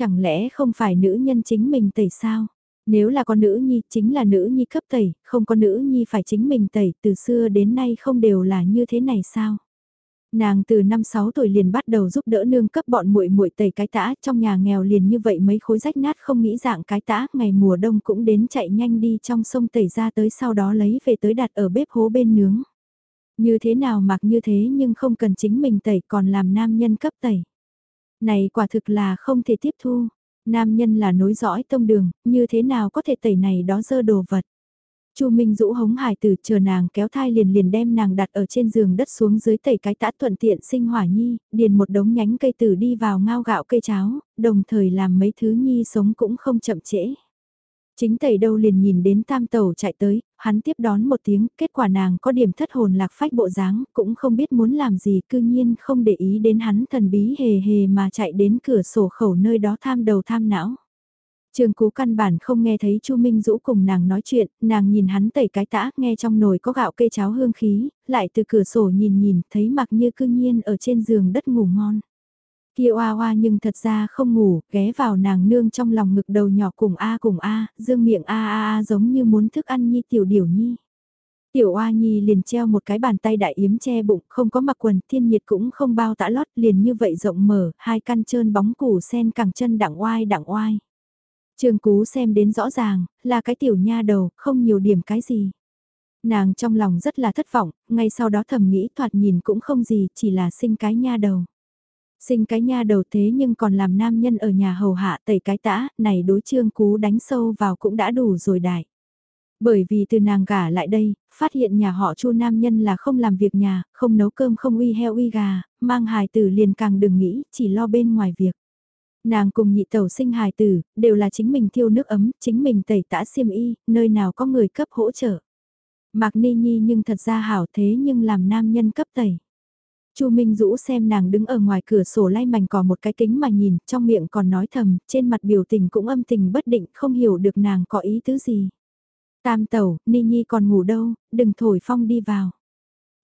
Chẳng lẽ không phải nữ nhân chính mình tẩy sao? Nếu là con nữ nhi, chính là nữ nhi cấp tẩy, không có nữ nhi phải chính mình tẩy, từ xưa đến nay không đều là như thế này sao? Nàng từ năm 6 tuổi liền bắt đầu giúp đỡ nương cấp bọn muội muội tẩy cái tã, trong nhà nghèo liền như vậy mấy khối rách nát không nghĩ dạng cái tã, ngày mùa đông cũng đến chạy nhanh đi trong sông tẩy ra tới sau đó lấy về tới đặt ở bếp hố bên nướng. Như thế nào mặc như thế nhưng không cần chính mình tẩy còn làm nam nhân cấp tẩy. Này quả thực là không thể tiếp thu. Nam nhân là nối dõi tông đường, như thế nào có thể tẩy này đó dơ đồ vật. Chu Minh Dũ hống hải tử chờ nàng kéo thai liền liền đem nàng đặt ở trên giường đất xuống dưới tẩy cái tã thuận tiện sinh hỏa nhi, điền một đống nhánh cây tử đi vào ngao gạo cây cháo, đồng thời làm mấy thứ nhi sống cũng không chậm trễ. Chính tẩy đâu liền nhìn đến tam tàu chạy tới, hắn tiếp đón một tiếng, kết quả nàng có điểm thất hồn lạc phách bộ dáng, cũng không biết muốn làm gì, cư nhiên không để ý đến hắn thần bí hề hề mà chạy đến cửa sổ khẩu nơi đó tham đầu tham não. Trường Cú căn bản không nghe thấy Chu Minh Dũ cùng nàng nói chuyện, nàng nhìn hắn tẩy cái tã, nghe trong nồi có gạo cây cháo hương khí, lại từ cửa sổ nhìn nhìn, thấy mặc như cư nhiên ở trên giường đất ngủ ngon. Kia oa oa nhưng thật ra không ngủ, ghé vào nàng nương trong lòng ngực đầu nhỏ cùng A cùng A, dương miệng A A A giống như muốn thức ăn nhi tiểu điểu nhi. Tiểu oa nhi liền treo một cái bàn tay đại yếm che bụng, không có mặc quần, thiên nhiệt cũng không bao tã lót, liền như vậy rộng mở, hai căn trơn bóng củ sen cẳng chân đặng oai đặng oai. Trường cú xem đến rõ ràng, là cái tiểu nha đầu, không nhiều điểm cái gì. Nàng trong lòng rất là thất vọng, ngay sau đó thầm nghĩ thoạt nhìn cũng không gì, chỉ là sinh cái nha đầu. Sinh cái nha đầu thế nhưng còn làm nam nhân ở nhà hầu hạ tẩy cái tã, này đối trương cú đánh sâu vào cũng đã đủ rồi đại. Bởi vì từ nàng gả lại đây, phát hiện nhà họ chu nam nhân là không làm việc nhà, không nấu cơm không uy heo uy gà, mang hài tử liền càng đừng nghĩ, chỉ lo bên ngoài việc. Nàng cùng nhị tẩu sinh hài tử, đều là chính mình thiêu nước ấm, chính mình tẩy tã xiêm y, nơi nào có người cấp hỗ trợ. Mạc Ni Nhi nhưng thật ra hảo thế nhưng làm nam nhân cấp tẩy. Chu Minh Dũ xem nàng đứng ở ngoài cửa sổ lay mảnh cỏ một cái kính mà nhìn, trong miệng còn nói thầm, trên mặt biểu tình cũng âm tình bất định, không hiểu được nàng có ý tứ gì. Tam tẩu, Ni Nhi còn ngủ đâu, đừng thổi phong đi vào.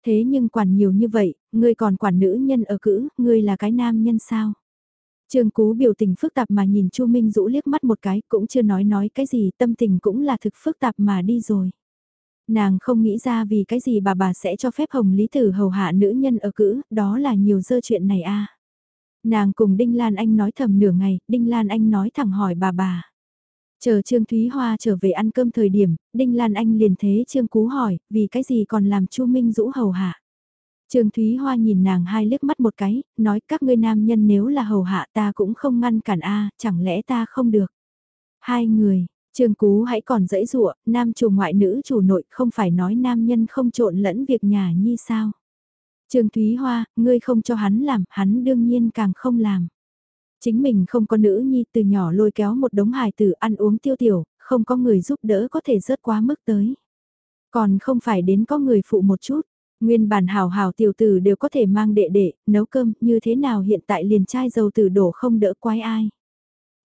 Thế nhưng quản nhiều như vậy, ngươi còn quản nữ nhân ở cữ, ngươi là cái nam nhân sao? Trương Cú biểu tình phức tạp mà nhìn Chu Minh Dũ liếc mắt một cái, cũng chưa nói nói cái gì, tâm tình cũng là thực phức tạp mà đi rồi. Nàng không nghĩ ra vì cái gì bà bà sẽ cho phép Hồng Lý Tử hầu hạ nữ nhân ở cữ, đó là nhiều dơ chuyện này a. Nàng cùng Đinh Lan Anh nói thầm nửa ngày, Đinh Lan Anh nói thẳng hỏi bà bà. Chờ Trương Thúy Hoa trở về ăn cơm thời điểm, Đinh Lan Anh liền thế Trương Cú hỏi, vì cái gì còn làm Chu Minh Dũ hầu hạ. Trương Thúy Hoa nhìn nàng hai liếc mắt một cái, nói các ngươi nam nhân nếu là hầu hạ ta cũng không ngăn cản a, chẳng lẽ ta không được. Hai người, Trương Cú hãy còn dẫy dụa, nam chủ ngoại nữ chủ nội không phải nói nam nhân không trộn lẫn việc nhà nhi sao. Trương Thúy Hoa, ngươi không cho hắn làm, hắn đương nhiên càng không làm. Chính mình không có nữ nhi từ nhỏ lôi kéo một đống hài tử ăn uống tiêu tiểu, không có người giúp đỡ có thể rớt quá mức tới. Còn không phải đến có người phụ một chút, nguyên bản hào hào tiểu tử đều có thể mang đệ đệ, nấu cơm, như thế nào hiện tại liền chai dầu tử đổ không đỡ quái ai.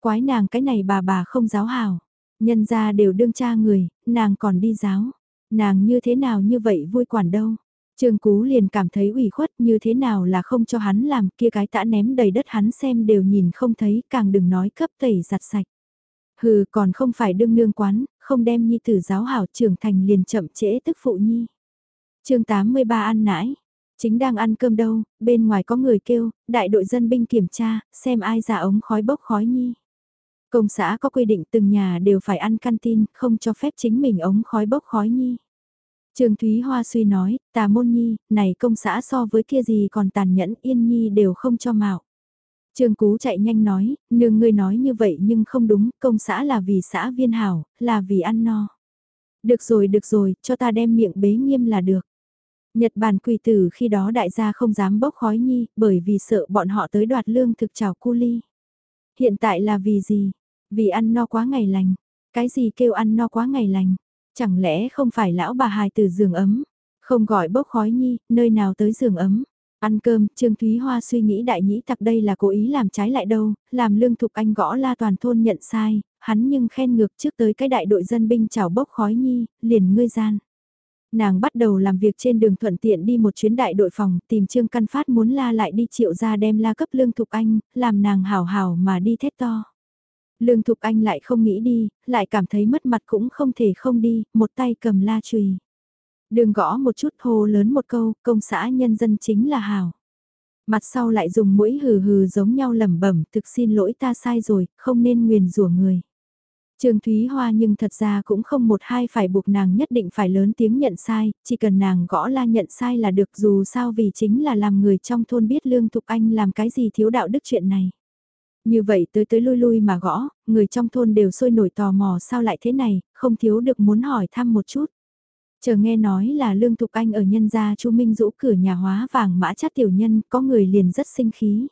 Quái nàng cái này bà bà không giáo hào, nhân ra đều đương cha người, nàng còn đi giáo, nàng như thế nào như vậy vui quản đâu. Trương Cú liền cảm thấy ủy khuất như thế nào là không cho hắn làm kia cái tã ném đầy đất hắn xem đều nhìn không thấy càng đừng nói cấp tẩy giặt sạch. Hừ còn không phải đương nương quán, không đem nhi tử giáo hảo trưởng thành liền chậm trễ tức phụ nhi. chương 83 ăn nãi, chính đang ăn cơm đâu, bên ngoài có người kêu, đại đội dân binh kiểm tra, xem ai ra ống khói bốc khói nhi. Công xã có quy định từng nhà đều phải ăn canteen, không cho phép chính mình ống khói bốc khói nhi. Trương Thúy Hoa suy nói, tà môn nhi, này công xã so với kia gì còn tàn nhẫn yên nhi đều không cho mạo. Trương Cú chạy nhanh nói, nương ngươi nói như vậy nhưng không đúng, công xã là vì xã viên hảo, là vì ăn no. Được rồi được rồi, cho ta đem miệng bế nghiêm là được. Nhật Bản quỳ tử khi đó đại gia không dám bốc khói nhi, bởi vì sợ bọn họ tới đoạt lương thực trào cu ly. Hiện tại là vì gì? Vì ăn no quá ngày lành. Cái gì kêu ăn no quá ngày lành? Chẳng lẽ không phải lão bà hài từ giường ấm, không gọi bốc khói nhi, nơi nào tới giường ấm. Ăn cơm, Trương Thúy Hoa suy nghĩ đại nhĩ tặc đây là cố ý làm trái lại đâu, làm lương thục anh gõ la toàn thôn nhận sai, hắn nhưng khen ngược trước tới cái đại đội dân binh chào bốc khói nhi, liền ngươi gian. Nàng bắt đầu làm việc trên đường thuận tiện đi một chuyến đại đội phòng, tìm Trương Căn Phát muốn la lại đi triệu ra đem la cấp lương thục anh, làm nàng hào hào mà đi thét to. Lương Thục Anh lại không nghĩ đi, lại cảm thấy mất mặt cũng không thể không đi, một tay cầm la chùy. Đường gõ một chút hô lớn một câu, công xã nhân dân chính là hào. Mặt sau lại dùng mũi hừ hừ giống nhau lẩm bẩm, thực xin lỗi ta sai rồi, không nên nguyền rủa người. Trương Thúy Hoa nhưng thật ra cũng không một hai phải buộc nàng nhất định phải lớn tiếng nhận sai, chỉ cần nàng gõ la nhận sai là được dù sao vì chính là làm người trong thôn biết Lương Thục Anh làm cái gì thiếu đạo đức chuyện này. Như vậy tới tới lui lui mà gõ, người trong thôn đều sôi nổi tò mò sao lại thế này, không thiếu được muốn hỏi thăm một chút. Chờ nghe nói là Lương Thục Anh ở nhân gia Chu Minh Dũ cửa nhà hóa vàng mã chát tiểu nhân, có người liền rất sinh khí.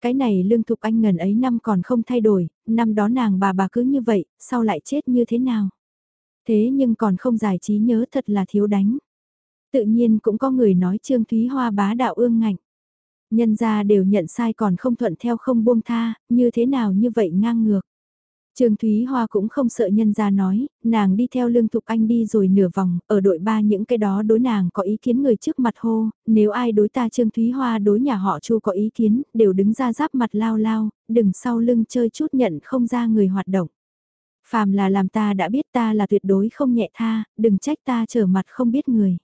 Cái này Lương Thục Anh ngần ấy năm còn không thay đổi, năm đó nàng bà bà cứ như vậy, sao lại chết như thế nào? Thế nhưng còn không giải trí nhớ thật là thiếu đánh. Tự nhiên cũng có người nói Trương Thúy Hoa bá đạo ương ngạnh. Nhân gia đều nhận sai còn không thuận theo không buông tha, như thế nào như vậy ngang ngược. Trương Thúy Hoa cũng không sợ nhân gia nói, nàng đi theo Lương Thục Anh đi rồi nửa vòng, ở đội ba những cái đó đối nàng có ý kiến người trước mặt hô, nếu ai đối ta Trương Thúy Hoa đối nhà họ Chu có ý kiến, đều đứng ra giáp mặt lao lao, đừng sau lưng chơi chút nhận không ra người hoạt động. Phàm là làm ta đã biết ta là tuyệt đối không nhẹ tha, đừng trách ta trở mặt không biết người.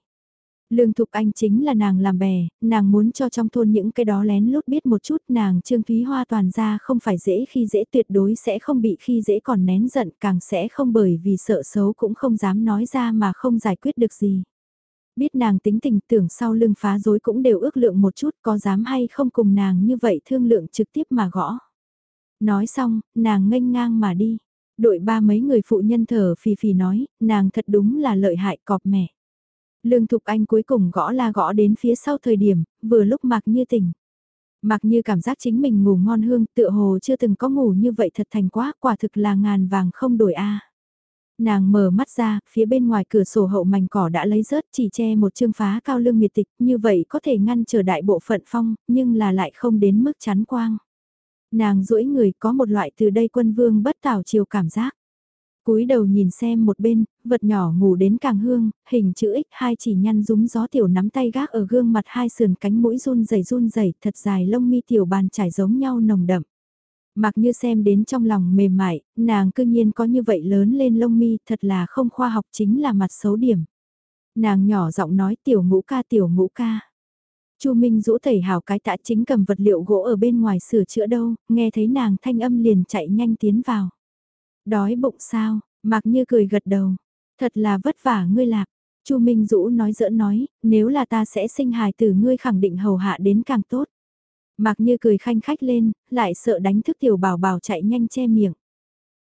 Lương Thục Anh chính là nàng làm bè, nàng muốn cho trong thôn những cái đó lén lút biết một chút nàng Trương Thúy Hoa toàn ra không phải dễ khi dễ tuyệt đối sẽ không bị khi dễ còn nén giận càng sẽ không bởi vì sợ xấu cũng không dám nói ra mà không giải quyết được gì. Biết nàng tính tình tưởng sau lưng phá dối cũng đều ước lượng một chút có dám hay không cùng nàng như vậy thương lượng trực tiếp mà gõ. Nói xong, nàng nghênh ngang mà đi. Đội ba mấy người phụ nhân thở phì phì nói, nàng thật đúng là lợi hại cọp mẹ. Lương Thục Anh cuối cùng gõ la gõ đến phía sau thời điểm, vừa lúc Mạc Như tỉnh. Mạc Như cảm giác chính mình ngủ ngon hương, tựa hồ chưa từng có ngủ như vậy thật thành quá, quả thực là ngàn vàng không đổi a. Nàng mở mắt ra, phía bên ngoài cửa sổ hậu mảnh cỏ đã lấy rớt chỉ che một chương phá cao lương miệt tịch, như vậy có thể ngăn trở đại bộ phận phong, nhưng là lại không đến mức chán quang. Nàng duỗi người có một loại từ đây quân vương bất tảo chiều cảm giác cúi đầu nhìn xem một bên, vật nhỏ ngủ đến càng hương, hình chữ X hai chỉ nhăn rúng gió tiểu nắm tay gác ở gương mặt hai sườn cánh mũi run rẩy run rẩy thật dài lông mi tiểu bàn trải giống nhau nồng đậm. Mặc như xem đến trong lòng mềm mại, nàng cư nhiên có như vậy lớn lên lông mi thật là không khoa học chính là mặt xấu điểm. Nàng nhỏ giọng nói tiểu ngũ ca tiểu ngũ ca. Chu Minh rũ tẩy hào cái tạ chính cầm vật liệu gỗ ở bên ngoài sửa chữa đâu, nghe thấy nàng thanh âm liền chạy nhanh tiến vào. Đói bụng sao, Mạc Như cười gật đầu. Thật là vất vả ngươi lạc. Chu Minh Dũ nói giỡn nói, nếu là ta sẽ sinh hài tử ngươi khẳng định hầu hạ đến càng tốt. Mạc Như cười khanh khách lên, lại sợ đánh thức tiểu bảo bảo chạy nhanh che miệng.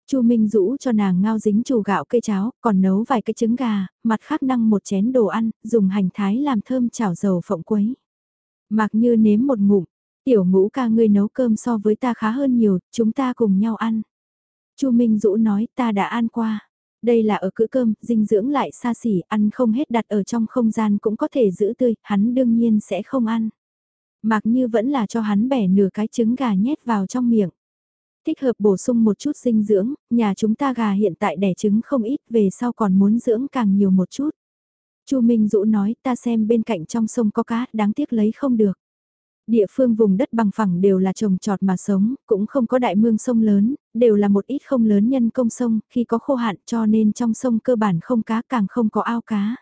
Chu Minh Dũ cho nàng ngao dính chù gạo cây cháo, còn nấu vài cái trứng gà, mặt khác năng một chén đồ ăn, dùng hành thái làm thơm chảo dầu phộng quấy. Mạc Như nếm một ngụm, tiểu ngũ ca ngươi nấu cơm so với ta khá hơn nhiều, chúng ta cùng nhau ăn. Chu Minh Dũ nói ta đã ăn qua. Đây là ở cữ cơm, dinh dưỡng lại xa xỉ, ăn không hết đặt ở trong không gian cũng có thể giữ tươi, hắn đương nhiên sẽ không ăn. Mạc Như vẫn là cho hắn bẻ nửa cái trứng gà nhét vào trong miệng. Thích hợp bổ sung một chút dinh dưỡng, nhà chúng ta gà hiện tại đẻ trứng không ít, về sau còn muốn dưỡng càng nhiều một chút. Chu Minh Dũ nói ta xem bên cạnh trong sông có cá, đáng tiếc lấy không được. Địa phương vùng đất bằng phẳng đều là trồng trọt mà sống, cũng không có đại mương sông lớn, đều là một ít không lớn nhân công sông, khi có khô hạn cho nên trong sông cơ bản không cá càng không có ao cá.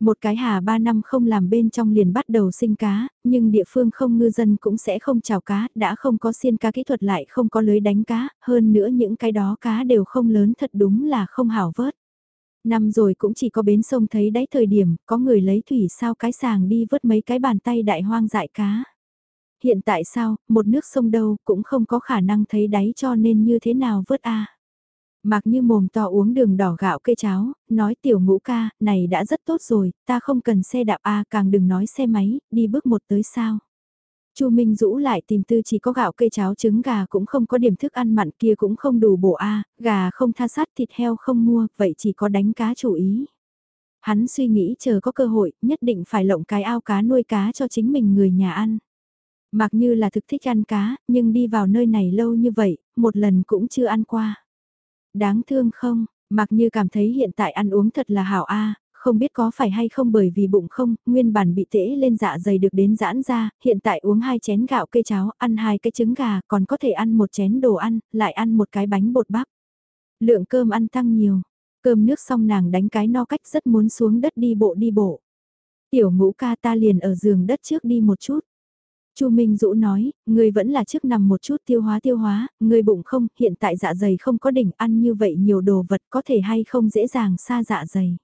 Một cái hà ba năm không làm bên trong liền bắt đầu sinh cá, nhưng địa phương không ngư dân cũng sẽ không chào cá, đã không có xiên cá kỹ thuật lại không có lưới đánh cá, hơn nữa những cái đó cá đều không lớn thật đúng là không hảo vớt. Năm rồi cũng chỉ có bến sông thấy đáy thời điểm, có người lấy thủy sao cái sàng đi vớt mấy cái bàn tay đại hoang dại cá. Hiện tại sao, một nước sông đâu cũng không có khả năng thấy đáy cho nên như thế nào vớt a Mạc như mồm to uống đường đỏ gạo cây cháo, nói tiểu ngũ ca, này đã rất tốt rồi, ta không cần xe đạp A càng đừng nói xe máy, đi bước một tới sao. Chu Minh Dũ lại tìm tư chỉ có gạo cây cháo trứng gà cũng không có điểm thức ăn mặn kia cũng không đủ bổ A, gà không tha sát thịt heo không mua, vậy chỉ có đánh cá chủ ý. Hắn suy nghĩ chờ có cơ hội, nhất định phải lộng cái ao cá nuôi cá cho chính mình người nhà ăn. Mặc như là thực thích ăn cá, nhưng đi vào nơi này lâu như vậy, một lần cũng chưa ăn qua. Đáng thương không, mặc như cảm thấy hiện tại ăn uống thật là hảo a không biết có phải hay không bởi vì bụng không, nguyên bản bị tễ lên dạ dày được đến giãn ra, hiện tại uống hai chén gạo cây cháo, ăn hai cái trứng gà, còn có thể ăn một chén đồ ăn, lại ăn một cái bánh bột bắp. Lượng cơm ăn tăng nhiều, cơm nước xong nàng đánh cái no cách rất muốn xuống đất đi bộ đi bộ. Tiểu ngũ ca ta liền ở giường đất trước đi một chút. Chu Minh Dũ nói, người vẫn là trước nằm một chút tiêu hóa tiêu hóa, người bụng không, hiện tại dạ dày không có đỉnh ăn như vậy nhiều đồ vật có thể hay không dễ dàng xa dạ dày.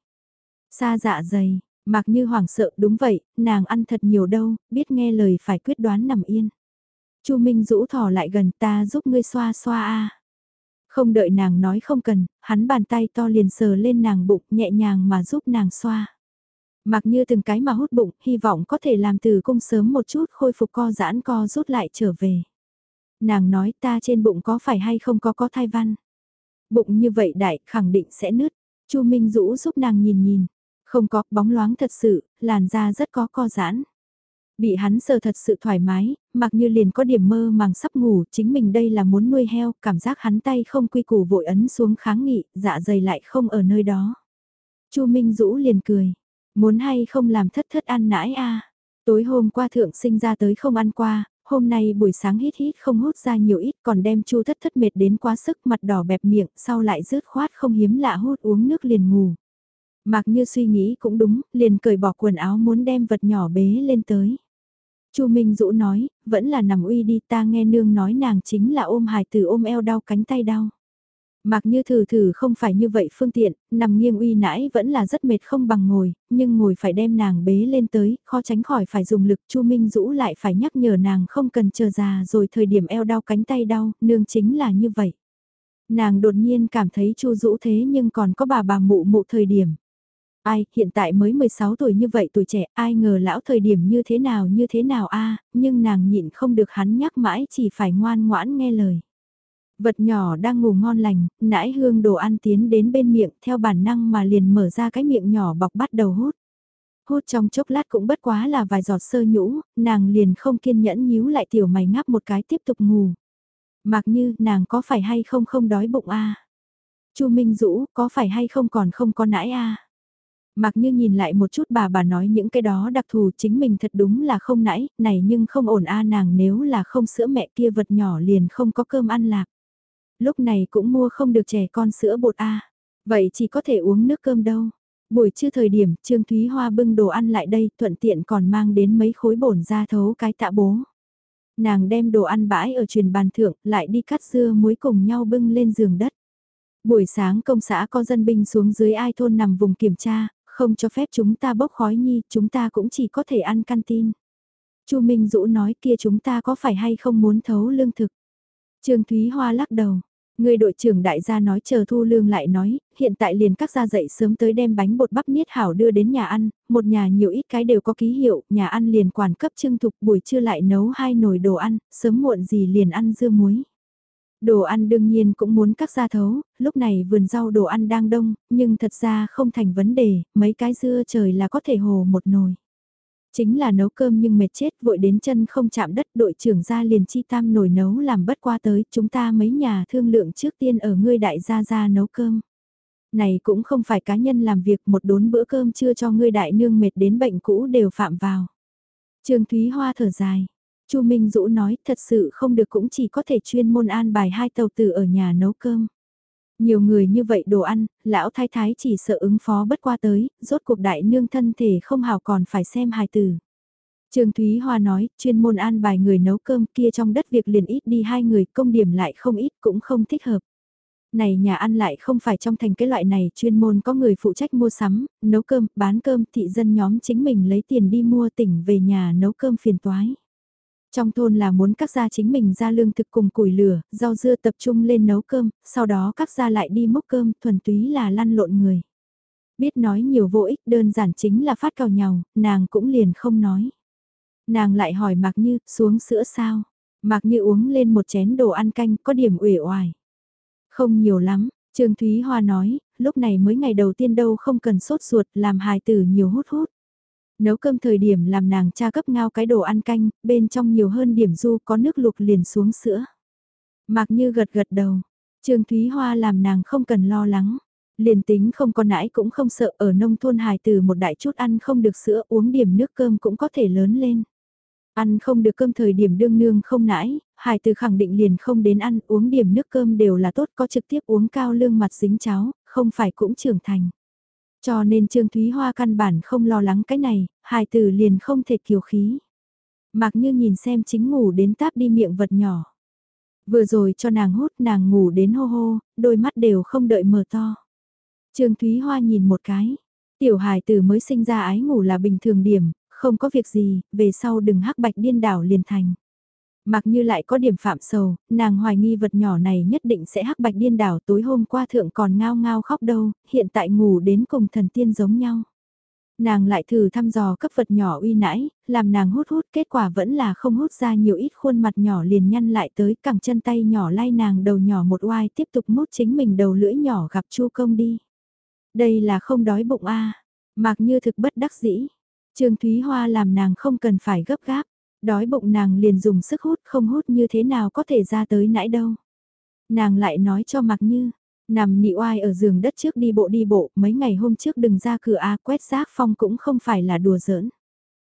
Xa dạ dày, mặc như hoảng sợ đúng vậy, nàng ăn thật nhiều đâu, biết nghe lời phải quyết đoán nằm yên. Chu Minh Dũ thỏ lại gần ta giúp ngươi xoa xoa a. Không đợi nàng nói không cần, hắn bàn tay to liền sờ lên nàng bụng nhẹ nhàng mà giúp nàng xoa. Mặc như từng cái mà hút bụng, hy vọng có thể làm từ cung sớm một chút khôi phục co giãn co rút lại trở về. Nàng nói ta trên bụng có phải hay không có có thai văn. Bụng như vậy đại khẳng định sẽ nứt. Chu Minh Dũ giúp nàng nhìn nhìn. Không có bóng loáng thật sự, làn da rất có co giãn. Bị hắn sờ thật sự thoải mái, mặc như liền có điểm mơ màng sắp ngủ, chính mình đây là muốn nuôi heo, cảm giác hắn tay không quy củ vội ấn xuống kháng nghị, dạ dày lại không ở nơi đó. Chu Minh Dũ liền cười, Muốn hay không làm thất thất ăn nãi a Tối hôm qua thượng sinh ra tới không ăn qua, hôm nay buổi sáng hít hít không hút ra nhiều ít còn đem chu thất thất mệt đến quá sức mặt đỏ bẹp miệng sau lại rớt khoát không hiếm lạ hút uống nước liền ngủ. Mặc như suy nghĩ cũng đúng, liền cởi bỏ quần áo muốn đem vật nhỏ bế lên tới. Chu Minh Dũ nói, vẫn là nằm uy đi ta nghe nương nói nàng chính là ôm hài tử ôm eo đau cánh tay đau. Mặc như thử thử không phải như vậy phương tiện, nằm nghiêng uy nãi vẫn là rất mệt không bằng ngồi, nhưng ngồi phải đem nàng bế lên tới, khó tránh khỏi phải dùng lực Chu Minh Dũ lại phải nhắc nhở nàng không cần chờ già rồi thời điểm eo đau cánh tay đau, nương chính là như vậy. Nàng đột nhiên cảm thấy chu rũ thế nhưng còn có bà bà mụ mụ thời điểm. Ai, hiện tại mới 16 tuổi như vậy tuổi trẻ, ai ngờ lão thời điểm như thế nào như thế nào a nhưng nàng nhịn không được hắn nhắc mãi chỉ phải ngoan ngoãn nghe lời. Vật nhỏ đang ngủ ngon lành, nãi hương đồ ăn tiến đến bên miệng theo bản năng mà liền mở ra cái miệng nhỏ bọc bắt đầu hút. Hút trong chốc lát cũng bất quá là vài giọt sơ nhũ, nàng liền không kiên nhẫn nhíu lại tiểu mày ngáp một cái tiếp tục ngủ. Mặc như nàng có phải hay không không đói bụng a Chu Minh Dũ có phải hay không còn không có nãi a Mặc như nhìn lại một chút bà bà nói những cái đó đặc thù chính mình thật đúng là không nãy, này nhưng không ổn a nàng nếu là không sữa mẹ kia vật nhỏ liền không có cơm ăn lạc. Lúc này cũng mua không được trẻ con sữa bột a vậy chỉ có thể uống nước cơm đâu. Buổi trưa thời điểm, Trương Thúy Hoa bưng đồ ăn lại đây, thuận tiện còn mang đến mấy khối bổn ra thấu cái tạ bố. Nàng đem đồ ăn bãi ở truyền bàn thượng, lại đi cắt dưa muối cùng nhau bưng lên giường đất. Buổi sáng công xã có dân binh xuống dưới ai thôn nằm vùng kiểm tra, không cho phép chúng ta bốc khói nhi, chúng ta cũng chỉ có thể ăn canteen. Chu Minh Dũ nói kia chúng ta có phải hay không muốn thấu lương thực. Trương Thúy Hoa lắc đầu. Người đội trưởng đại gia nói chờ thu lương lại nói, hiện tại liền các gia dậy sớm tới đem bánh bột bắp niết hảo đưa đến nhà ăn, một nhà nhiều ít cái đều có ký hiệu, nhà ăn liền quản cấp trưng thục buổi trưa lại nấu hai nồi đồ ăn, sớm muộn gì liền ăn dưa muối. Đồ ăn đương nhiên cũng muốn các gia thấu, lúc này vườn rau đồ ăn đang đông, nhưng thật ra không thành vấn đề, mấy cái dưa trời là có thể hồ một nồi. Chính là nấu cơm nhưng mệt chết vội đến chân không chạm đất đội trưởng ra liền chi tam nồi nấu làm bất qua tới chúng ta mấy nhà thương lượng trước tiên ở ngươi đại gia ra nấu cơm. Này cũng không phải cá nhân làm việc một đốn bữa cơm chưa cho ngươi đại nương mệt đến bệnh cũ đều phạm vào. Trương Thúy Hoa thở dài, Chu Minh Dũ nói thật sự không được cũng chỉ có thể chuyên môn an bài hai tàu tử ở nhà nấu cơm. Nhiều người như vậy đồ ăn, lão thái thái chỉ sợ ứng phó bất qua tới, rốt cuộc đại nương thân thể không hào còn phải xem hài tử. Trương Thúy Hoa nói, chuyên môn an bài người nấu cơm kia trong đất việc liền ít đi hai người, công điểm lại không ít cũng không thích hợp. Này nhà ăn lại không phải trong thành cái loại này chuyên môn có người phụ trách mua sắm, nấu cơm, bán cơm, thị dân nhóm chính mình lấy tiền đi mua tỉnh về nhà nấu cơm phiền toái. Trong thôn là muốn các gia chính mình ra lương thực cùng củi lửa, rau dưa tập trung lên nấu cơm, sau đó các gia lại đi múc cơm, thuần túy là lăn lộn người. Biết nói nhiều vô ích đơn giản chính là phát cào nhau, nàng cũng liền không nói. Nàng lại hỏi Mạc Như, xuống sữa sao? Mạc Như uống lên một chén đồ ăn canh, có điểm uể oải. Không nhiều lắm, Trương Thúy Hoa nói, lúc này mới ngày đầu tiên đâu không cần sốt ruột, làm hài tử nhiều hút hút. Nấu cơm thời điểm làm nàng cha cấp ngao cái đồ ăn canh, bên trong nhiều hơn điểm du có nước lục liền xuống sữa. Mạc Như gật gật đầu, Trương Thúy Hoa làm nàng không cần lo lắng. Liền tính không có nãi cũng không sợ ở nông thôn hài từ một đại chút ăn không được sữa uống điểm nước cơm cũng có thể lớn lên. Ăn không được cơm thời điểm đương nương không nãi, hài từ khẳng định liền không đến ăn uống điểm nước cơm đều là tốt có trực tiếp uống cao lương mặt dính cháo, không phải cũng trưởng thành. Cho nên Trương Thúy Hoa căn bản không lo lắng cái này, hài tử liền không thể kiều khí. Mặc như nhìn xem chính ngủ đến táp đi miệng vật nhỏ. Vừa rồi cho nàng hút nàng ngủ đến hô hô, đôi mắt đều không đợi mở to. Trương Thúy Hoa nhìn một cái. Tiểu hài tử mới sinh ra ái ngủ là bình thường điểm, không có việc gì, về sau đừng hắc bạch điên đảo liền thành. Mặc như lại có điểm phạm sầu, nàng hoài nghi vật nhỏ này nhất định sẽ hắc bạch điên đảo tối hôm qua thượng còn ngao ngao khóc đâu, hiện tại ngủ đến cùng thần tiên giống nhau. Nàng lại thử thăm dò cấp vật nhỏ uy nãi, làm nàng hút hút kết quả vẫn là không hút ra nhiều ít khuôn mặt nhỏ liền nhăn lại tới cẳng chân tay nhỏ lay nàng đầu nhỏ một oai tiếp tục mút chính mình đầu lưỡi nhỏ gặp chu công đi. Đây là không đói bụng a à. mặc như thực bất đắc dĩ. Trương Thúy Hoa làm nàng không cần phải gấp gáp. Đói bụng nàng liền dùng sức hút không hút như thế nào có thể ra tới nãy đâu. Nàng lại nói cho mặc như, nằm nị oai ở giường đất trước đi bộ đi bộ, mấy ngày hôm trước đừng ra cửa A quét rác phong cũng không phải là đùa giỡn.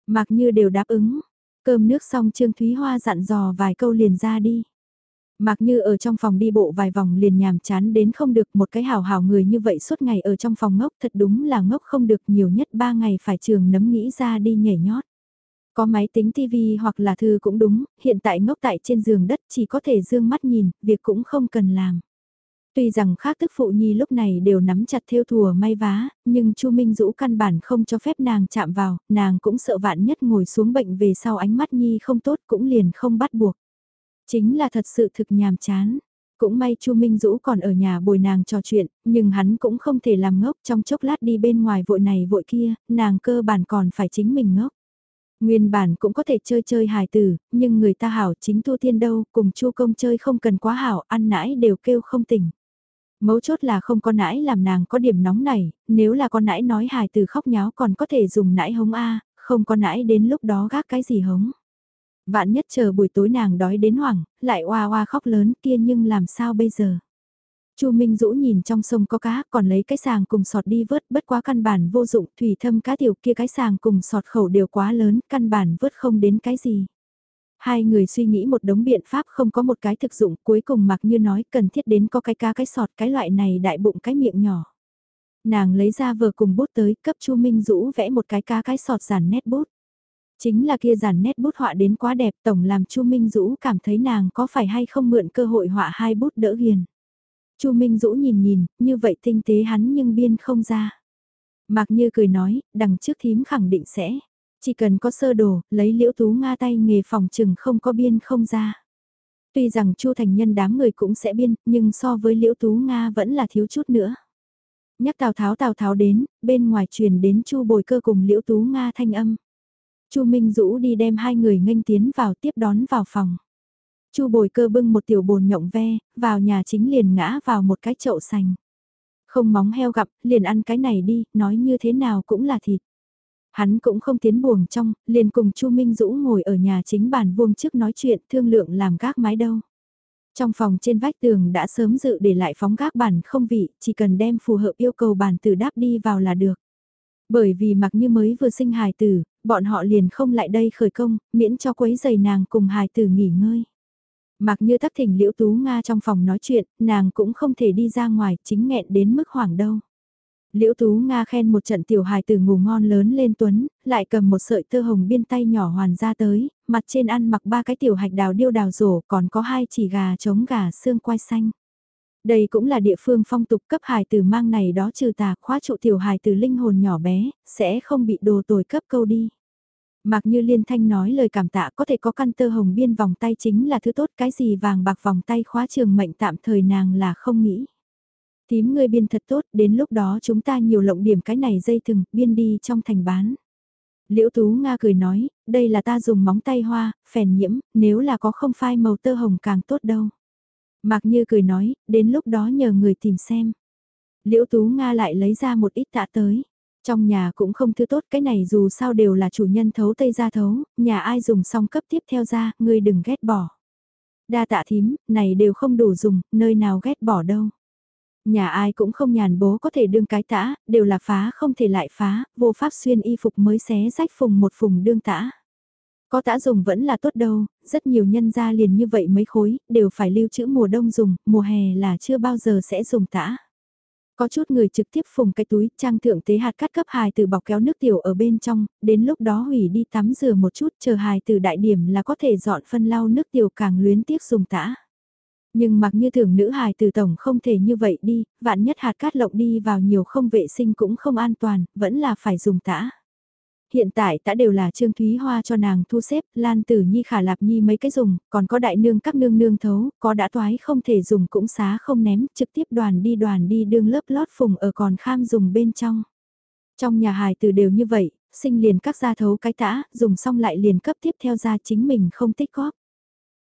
Mặc như đều đáp ứng, cơm nước xong Trương Thúy Hoa dặn dò vài câu liền ra đi. Mặc như ở trong phòng đi bộ vài vòng liền nhàm chán đến không được một cái hào hào người như vậy suốt ngày ở trong phòng ngốc thật đúng là ngốc không được nhiều nhất ba ngày phải trường nấm nghĩ ra đi nhảy nhót. Có máy tính TV hoặc là thư cũng đúng, hiện tại ngốc tại trên giường đất chỉ có thể dương mắt nhìn, việc cũng không cần làm. Tuy rằng khác tức phụ nhi lúc này đều nắm chặt theo thùa may vá, nhưng Chu Minh Dũ căn bản không cho phép nàng chạm vào, nàng cũng sợ vạn nhất ngồi xuống bệnh về sau ánh mắt nhi không tốt cũng liền không bắt buộc. Chính là thật sự thực nhàm chán. Cũng may Chu Minh Dũ còn ở nhà bồi nàng trò chuyện, nhưng hắn cũng không thể làm ngốc trong chốc lát đi bên ngoài vội này vội kia, nàng cơ bản còn phải chính mình ngốc. Nguyên bản cũng có thể chơi chơi hài tử, nhưng người ta hảo chính tu tiên đâu, cùng chu công chơi không cần quá hảo, ăn nãi đều kêu không tỉnh. Mấu chốt là không có nãi làm nàng có điểm nóng này, nếu là con nãi nói hài tử khóc nháo còn có thể dùng nãi hống A, không có nãi đến lúc đó gác cái gì hống. Vạn nhất chờ buổi tối nàng đói đến hoảng, lại oa oa khóc lớn kia nhưng làm sao bây giờ. Chu Minh Dũ nhìn trong sông có cá, còn lấy cái sàng cùng sọt đi vớt, bất quá căn bản vô dụng, thủy thâm cá tiểu kia cái sàng cùng sọt khẩu đều quá lớn, căn bản vớt không đến cái gì. Hai người suy nghĩ một đống biện pháp không có một cái thực dụng, cuối cùng mặc như nói cần thiết đến có cái cá cái sọt cái loại này đại bụng cái miệng nhỏ. Nàng lấy ra vừa cùng bút tới, cấp Chu Minh Dũ vẽ một cái cá cái sọt giản nét bút. Chính là kia giản nét bút họa đến quá đẹp, tổng làm Chu Minh Dũ cảm thấy nàng có phải hay không mượn cơ hội họa hai bút đỡ hiền. Chu Minh Dũ nhìn nhìn, như vậy tinh tế hắn nhưng biên không ra. Mạc Như cười nói, đằng trước thím khẳng định sẽ. Chỉ cần có sơ đồ, lấy liễu tú Nga tay nghề phòng trừng không có biên không ra. Tuy rằng Chu Thành Nhân đám người cũng sẽ biên, nhưng so với liễu tú Nga vẫn là thiếu chút nữa. Nhắc Tào Tháo Tào Tháo đến, bên ngoài truyền đến Chu Bồi Cơ cùng liễu tú Nga thanh âm. Chu Minh Dũ đi đem hai người nghênh tiến vào tiếp đón vào phòng. Chu bồi cơ bưng một tiểu bồn nhộng ve, vào nhà chính liền ngã vào một cái chậu sành. Không móng heo gặp, liền ăn cái này đi, nói như thế nào cũng là thịt. Hắn cũng không tiến buồng trong, liền cùng Chu Minh Dũ ngồi ở nhà chính bàn vuông trước nói chuyện thương lượng làm gác mái đâu. Trong phòng trên vách tường đã sớm dự để lại phóng gác bản không vị, chỉ cần đem phù hợp yêu cầu bản từ đáp đi vào là được. Bởi vì mặc như mới vừa sinh hài tử, bọn họ liền không lại đây khởi công, miễn cho quấy giày nàng cùng hài tử nghỉ ngơi. Mặc như tắc thỉnh liễu tú Nga trong phòng nói chuyện, nàng cũng không thể đi ra ngoài, chính nghẹn đến mức hoảng đâu. Liễu Tú Nga khen một trận tiểu hài tử ngủ ngon lớn lên tuấn, lại cầm một sợi tơ hồng biên tay nhỏ hoàn ra tới, mặt trên ăn mặc ba cái tiểu hạch đào điêu đào rổ, còn có hai chỉ gà trống gà xương quai xanh. Đây cũng là địa phương phong tục cấp hài tử mang này đó trừ tà khóa trụ tiểu hài tử linh hồn nhỏ bé, sẽ không bị đồ tồi cấp câu đi. Mặc như liên thanh nói lời cảm tạ có thể có căn tơ hồng biên vòng tay chính là thứ tốt cái gì vàng bạc vòng tay khóa trường mệnh tạm thời nàng là không nghĩ. Tím ngươi biên thật tốt, đến lúc đó chúng ta nhiều lộng điểm cái này dây thừng, biên đi trong thành bán. Liễu Tú Nga cười nói, đây là ta dùng móng tay hoa, phèn nhiễm, nếu là có không phai màu tơ hồng càng tốt đâu. Mạc Như cười nói, đến lúc đó nhờ người tìm xem. Liễu Tú Nga lại lấy ra một ít tạ tới. Trong nhà cũng không thứ tốt cái này dù sao đều là chủ nhân thấu tây ra thấu, nhà ai dùng xong cấp tiếp theo ra, ngươi đừng ghét bỏ. Đa tạ thím, này đều không đủ dùng, nơi nào ghét bỏ đâu. Nhà ai cũng không nhàn bố có thể đương cái tã, đều là phá không thể lại phá, vô pháp xuyên y phục mới xé rách phùng một phùng đương tã. Có tã dùng vẫn là tốt đâu, rất nhiều nhân gia liền như vậy mấy khối, đều phải lưu trữ mùa đông dùng, mùa hè là chưa bao giờ sẽ dùng tã. Có chút người trực tiếp phùng cái túi trang thượng tế hạt cắt cấp hài từ bọc kéo nước tiểu ở bên trong, đến lúc đó hủy đi tắm rửa một chút chờ hài từ đại điểm là có thể dọn phân lau nước tiểu càng luyến tiếc dùng tã. Nhưng mặc như thường nữ hài từ tổng không thể như vậy đi, vạn nhất hạt cát lộng đi vào nhiều không vệ sinh cũng không an toàn, vẫn là phải dùng tã. Hiện tại đã đều là Trương Thúy Hoa cho nàng thu xếp, Lan Tử Nhi khả lạp nhi mấy cái dùng, còn có đại nương các nương nương thấu, có đã toái không thể dùng cũng xá không ném, trực tiếp đoàn đi đoàn đi đương lớp lót phùng ở còn kham dùng bên trong. Trong nhà hài tử đều như vậy, sinh liền các gia thấu cái tã, dùng xong lại liền cấp tiếp theo ra chính mình không tích góp.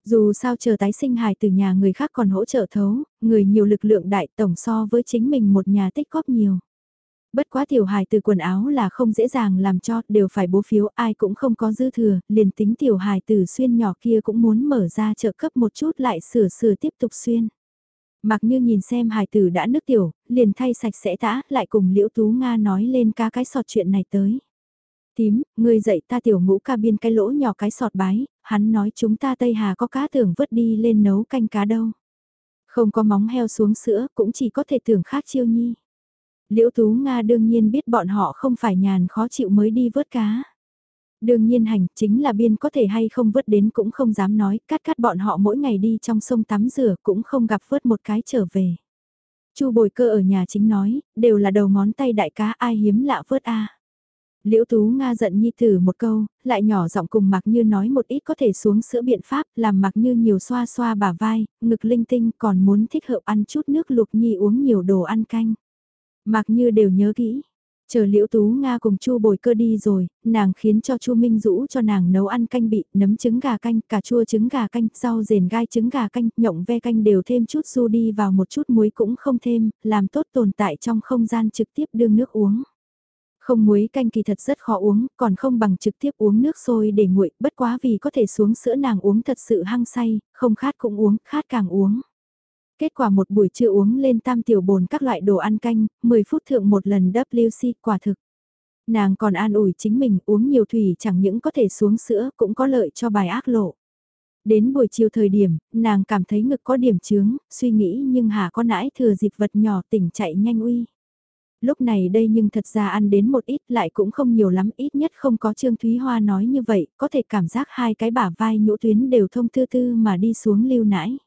Dù sao chờ tái sinh hài từ nhà người khác còn hỗ trợ thấu, người nhiều lực lượng đại tổng so với chính mình một nhà tích góp nhiều. Bất quá tiểu hài từ quần áo là không dễ dàng làm cho, đều phải bố phiếu, ai cũng không có dư thừa, liền tính tiểu hài từ xuyên nhỏ kia cũng muốn mở ra trợ cấp một chút lại sửa sửa tiếp tục xuyên. Mặc như nhìn xem hài tử đã nước tiểu, liền thay sạch sẽ tã, lại cùng liễu tú Nga nói lên ca cái sọt chuyện này tới. Tím, ngươi dạy ta tiểu ngũ ca biên cái lỗ nhỏ cái sọt bái, hắn nói chúng ta Tây Hà có cá tưởng vớt đi lên nấu canh cá đâu. Không có móng heo xuống sữa, cũng chỉ có thể tưởng khác chiêu nhi. Liễu Tú Nga đương nhiên biết bọn họ không phải nhàn khó chịu mới đi vớt cá. Đương nhiên hành chính là biên có thể hay không vớt đến cũng không dám nói, cắt cắt bọn họ mỗi ngày đi trong sông tắm rửa cũng không gặp vớt một cái trở về. Chu bồi cơ ở nhà chính nói, đều là đầu ngón tay đại cá ai hiếm lạ vớt a Liễu Tú Nga giận Nhi Tử một câu, lại nhỏ giọng cùng Mạc Như nói một ít có thể xuống sữa biện pháp, làm Mạc Như nhiều xoa xoa bả vai, ngực linh tinh còn muốn thích hợp ăn chút nước lục Nhi uống nhiều đồ ăn canh mặc Như đều nhớ kỹ. Chờ Liễu Tú Nga cùng Chu Bồi Cơ đi rồi, nàng khiến cho Chu Minh Dũ cho nàng nấu ăn canh bị, nấm trứng gà canh, cà chua trứng gà canh, rau rền gai trứng gà canh, nhộng ve canh đều thêm chút su đi vào một chút muối cũng không thêm, làm tốt tồn tại trong không gian trực tiếp đương nước uống. Không muối canh kỳ thật rất khó uống, còn không bằng trực tiếp uống nước sôi để nguội, bất quá vì có thể xuống sữa nàng uống thật sự hăng say, không khát cũng uống, khát càng uống. Kết quả một buổi trưa uống lên tam tiểu bồn các loại đồ ăn canh, 10 phút thượng một lần WC quả thực. Nàng còn an ủi chính mình uống nhiều thủy chẳng những có thể xuống sữa cũng có lợi cho bài ác lộ. Đến buổi chiều thời điểm, nàng cảm thấy ngực có điểm chướng, suy nghĩ nhưng hà có nãi thừa dịp vật nhỏ tỉnh chạy nhanh uy lúc này đây nhưng thật ra ăn đến một ít lại cũng không nhiều lắm ít nhất không có Trương Thúy Hoa nói như vậy, có thể cảm giác hai cái bả vai nhũ tuyến đều thông tư tư mà đi xuống lưu nãi.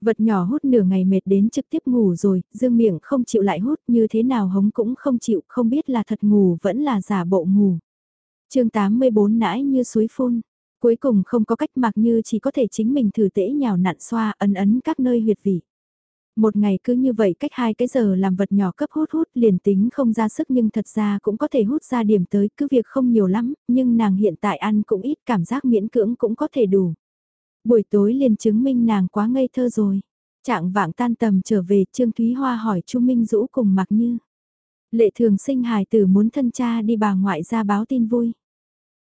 Vật nhỏ hút nửa ngày mệt đến trực tiếp ngủ rồi, dương miệng không chịu lại hút như thế nào hống cũng không chịu, không biết là thật ngủ vẫn là giả bộ ngủ. chương 84 nãi như suối phun, cuối cùng không có cách mặc như chỉ có thể chính mình thử tễ nhào nặn xoa ấn ấn các nơi huyệt vị. Một ngày cứ như vậy cách hai cái giờ làm vật nhỏ cấp hút hút liền tính không ra sức nhưng thật ra cũng có thể hút ra điểm tới cứ việc không nhiều lắm, nhưng nàng hiện tại ăn cũng ít cảm giác miễn cưỡng cũng có thể đủ. Buổi tối liền chứng minh nàng quá ngây thơ rồi. Trạng vạng tan tầm trở về Trương Thúy Hoa hỏi Chu Minh Dũ cùng Mạc Như. Lệ thường sinh hài tử muốn thân cha đi bà ngoại ra báo tin vui.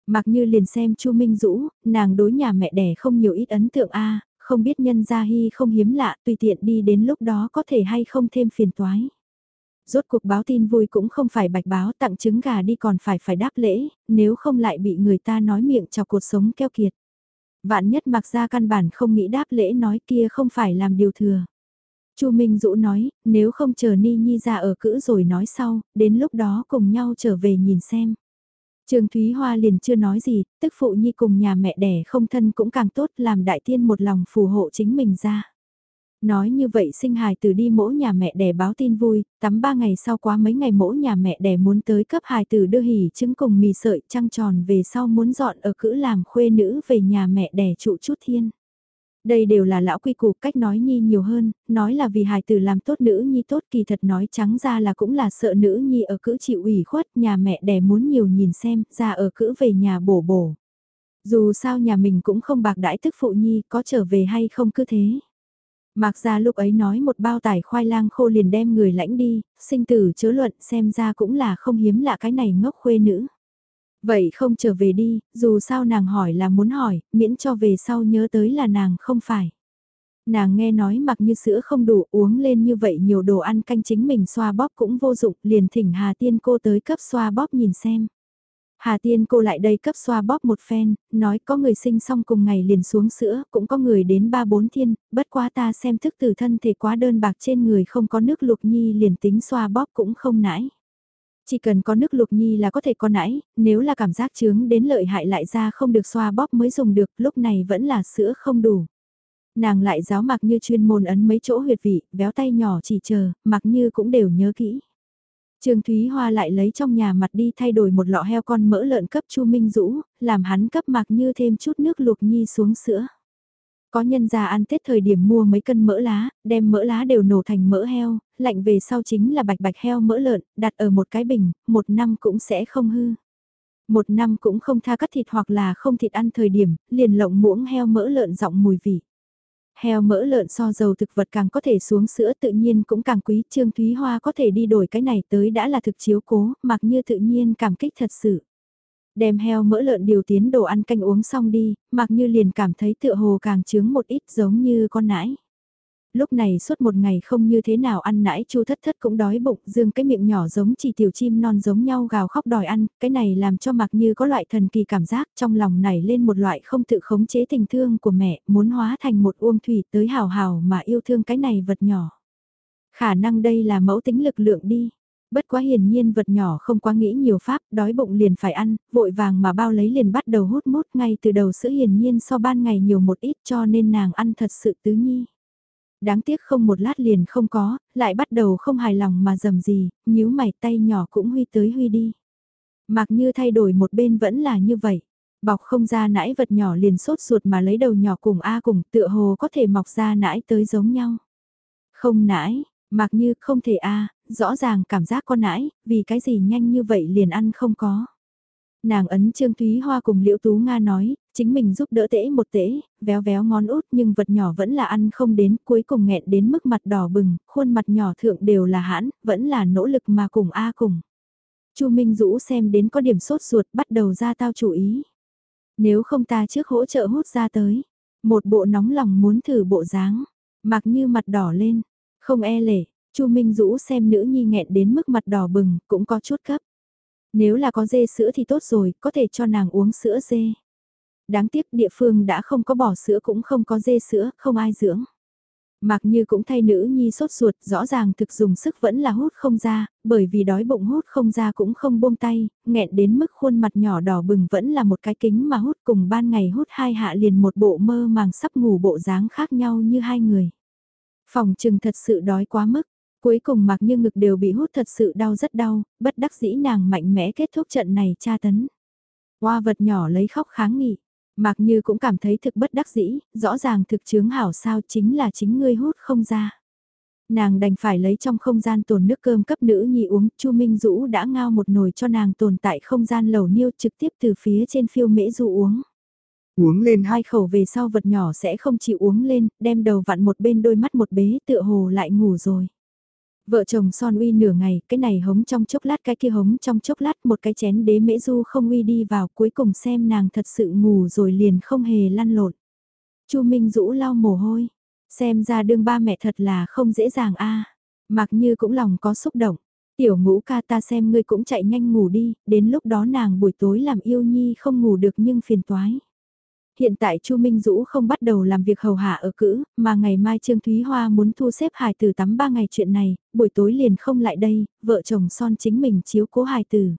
Mạc Như liền xem Chu Minh Dũ, nàng đối nhà mẹ đẻ không nhiều ít ấn tượng a không biết nhân gia hy không hiếm lạ tùy tiện đi đến lúc đó có thể hay không thêm phiền toái. Rốt cuộc báo tin vui cũng không phải bạch báo tặng trứng gà đi còn phải phải đáp lễ, nếu không lại bị người ta nói miệng chọc cuộc sống keo kiệt. Vạn nhất mặc ra căn bản không nghĩ đáp lễ nói kia không phải làm điều thừa. Chu Minh Dũ nói, nếu không chờ Ni Nhi ra ở cữ rồi nói sau, đến lúc đó cùng nhau trở về nhìn xem. Trương Thúy Hoa liền chưa nói gì, tức phụ nhi cùng nhà mẹ đẻ không thân cũng càng tốt làm đại tiên một lòng phù hộ chính mình ra. Nói như vậy sinh hài tử đi mỗ nhà mẹ đẻ báo tin vui, tắm ba ngày sau quá mấy ngày mỗ nhà mẹ đẻ muốn tới cấp hài tử đưa hỉ trứng cùng mì sợi trăng tròn về sau muốn dọn ở cữ làm khuê nữ về nhà mẹ đẻ trụ chút thiên. Đây đều là lão quy củ cách nói nhi nhiều hơn, nói là vì hài tử làm tốt nữ nhi tốt kỳ thật nói trắng ra là cũng là sợ nữ nhi ở cữ chịu ủy khuất, nhà mẹ đẻ muốn nhiều nhìn xem, ra ở cữ về nhà bổ bổ. Dù sao nhà mình cũng không bạc đãi tức phụ nhi, có trở về hay không cứ thế. Mạc ra lúc ấy nói một bao tải khoai lang khô liền đem người lãnh đi, sinh tử chớ luận xem ra cũng là không hiếm lạ cái này ngốc khuê nữ. Vậy không trở về đi, dù sao nàng hỏi là muốn hỏi, miễn cho về sau nhớ tới là nàng không phải. Nàng nghe nói mặc như sữa không đủ uống lên như vậy nhiều đồ ăn canh chính mình xoa bóp cũng vô dụng, liền thỉnh Hà Tiên cô tới cấp xoa bóp nhìn xem. Hà Tiên cô lại đây cấp xoa bóp một phen, nói có người sinh xong cùng ngày liền xuống sữa, cũng có người đến ba bốn thiên, bất quá ta xem thức từ thân thể quá đơn bạc trên người không có nước lục nhi liền tính xoa bóp cũng không nãi. Chỉ cần có nước lục nhi là có thể có nãi, nếu là cảm giác chướng đến lợi hại lại ra không được xoa bóp mới dùng được, lúc này vẫn là sữa không đủ. Nàng lại giáo mặc như chuyên môn ấn mấy chỗ huyệt vị, béo tay nhỏ chỉ chờ, mặc như cũng đều nhớ kỹ. Trương Thúy Hoa lại lấy trong nhà mặt đi thay đổi một lọ heo con mỡ lợn cấp Chu Minh Dũ, làm hắn cấp mặc như thêm chút nước lục nhi xuống sữa. Có nhân gia ăn Tết thời điểm mua mấy cân mỡ lá, đem mỡ lá đều nổ thành mỡ heo, lạnh về sau chính là bạch bạch heo mỡ lợn, đặt ở một cái bình, một năm cũng sẽ không hư. Một năm cũng không tha cắt thịt hoặc là không thịt ăn thời điểm, liền lộng muỗng heo mỡ lợn giọng mùi vị. Heo mỡ lợn so dầu thực vật càng có thể xuống sữa tự nhiên cũng càng quý, Trương Thúy Hoa có thể đi đổi cái này tới đã là thực chiếu cố, mặc như tự nhiên cảm kích thật sự. Đem heo mỡ lợn điều tiến đồ ăn canh uống xong đi, mặc như liền cảm thấy tựa hồ càng chướng một ít giống như con nãi. Lúc này suốt một ngày không như thế nào ăn nãi chu thất thất cũng đói bụng dương cái miệng nhỏ giống chỉ tiểu chim non giống nhau gào khóc đòi ăn, cái này làm cho mặc như có loại thần kỳ cảm giác trong lòng này lên một loại không tự khống chế tình thương của mẹ, muốn hóa thành một uông thủy tới hào hào mà yêu thương cái này vật nhỏ. Khả năng đây là mẫu tính lực lượng đi. Bất quá hiển nhiên vật nhỏ không quá nghĩ nhiều pháp, đói bụng liền phải ăn, vội vàng mà bao lấy liền bắt đầu hút mút ngay từ đầu sữa hiển nhiên so ban ngày nhiều một ít cho nên nàng ăn thật sự tứ nhi. Đáng tiếc không một lát liền không có, lại bắt đầu không hài lòng mà dầm gì, nhíu mày tay nhỏ cũng huy tới huy đi. Mặc như thay đổi một bên vẫn là như vậy. Bọc không ra nãi vật nhỏ liền sốt ruột mà lấy đầu nhỏ cùng A cùng tựa hồ có thể mọc ra nãi tới giống nhau. Không nãi, mặc như không thể A, rõ ràng cảm giác con nãi, vì cái gì nhanh như vậy liền ăn không có. Nàng ấn Trương Thúy Hoa cùng Liễu Tú Nga nói, chính mình giúp đỡ tễ một tễ, véo véo ngón út nhưng vật nhỏ vẫn là ăn không đến, cuối cùng nghẹn đến mức mặt đỏ bừng, khuôn mặt nhỏ thượng đều là hãn, vẫn là nỗ lực mà cùng A cùng. Chu Minh Dũ xem đến có điểm sốt ruột bắt đầu ra tao chủ ý. Nếu không ta trước hỗ trợ hút ra tới, một bộ nóng lòng muốn thử bộ dáng, mặc như mặt đỏ lên, không e lệ, Chu Minh Dũ xem nữ nhi nghẹn đến mức mặt đỏ bừng, cũng có chút cấp. Nếu là có dê sữa thì tốt rồi, có thể cho nàng uống sữa dê. Đáng tiếc địa phương đã không có bỏ sữa cũng không có dê sữa, không ai dưỡng. Mặc như cũng thay nữ nhi sốt ruột, rõ ràng thực dùng sức vẫn là hút không ra, bởi vì đói bụng hút không ra cũng không buông tay, nghẹn đến mức khuôn mặt nhỏ đỏ bừng vẫn là một cái kính mà hút cùng ban ngày hút hai hạ liền một bộ mơ màng sắp ngủ bộ dáng khác nhau như hai người. Phòng trừng thật sự đói quá mức, cuối cùng mặc như ngực đều bị hút thật sự đau rất đau, bất đắc dĩ nàng mạnh mẽ kết thúc trận này tra tấn. Hoa vật nhỏ lấy khóc kháng nghị. Mạc Như cũng cảm thấy thực bất đắc dĩ, rõ ràng thực chướng hảo sao chính là chính ngươi hút không ra. Nàng đành phải lấy trong không gian tồn nước cơm cấp nữ nhi uống, Chu Minh Dũ đã ngao một nồi cho nàng tồn tại không gian lầu niêu trực tiếp từ phía trên phiêu mễ du uống. Uống lên hai khẩu về sau vật nhỏ sẽ không chịu uống lên, đem đầu vặn một bên đôi mắt một bế tựa hồ lại ngủ rồi. Vợ chồng son uy nửa ngày, cái này hống trong chốc lát cái kia hống trong chốc lát một cái chén đế mễ du không uy đi vào cuối cùng xem nàng thật sự ngủ rồi liền không hề lăn lộn. chu Minh dũ lau mồ hôi, xem ra đương ba mẹ thật là không dễ dàng a mặc như cũng lòng có xúc động. Tiểu ngũ ca ta xem ngươi cũng chạy nhanh ngủ đi, đến lúc đó nàng buổi tối làm yêu nhi không ngủ được nhưng phiền toái. Hiện tại Chu Minh Dũ không bắt đầu làm việc hầu hạ ở cữ, mà ngày mai Trương Thúy Hoa muốn thu xếp hài tử tắm ba ngày chuyện này, buổi tối liền không lại đây, vợ chồng son chính mình chiếu cố hài tử.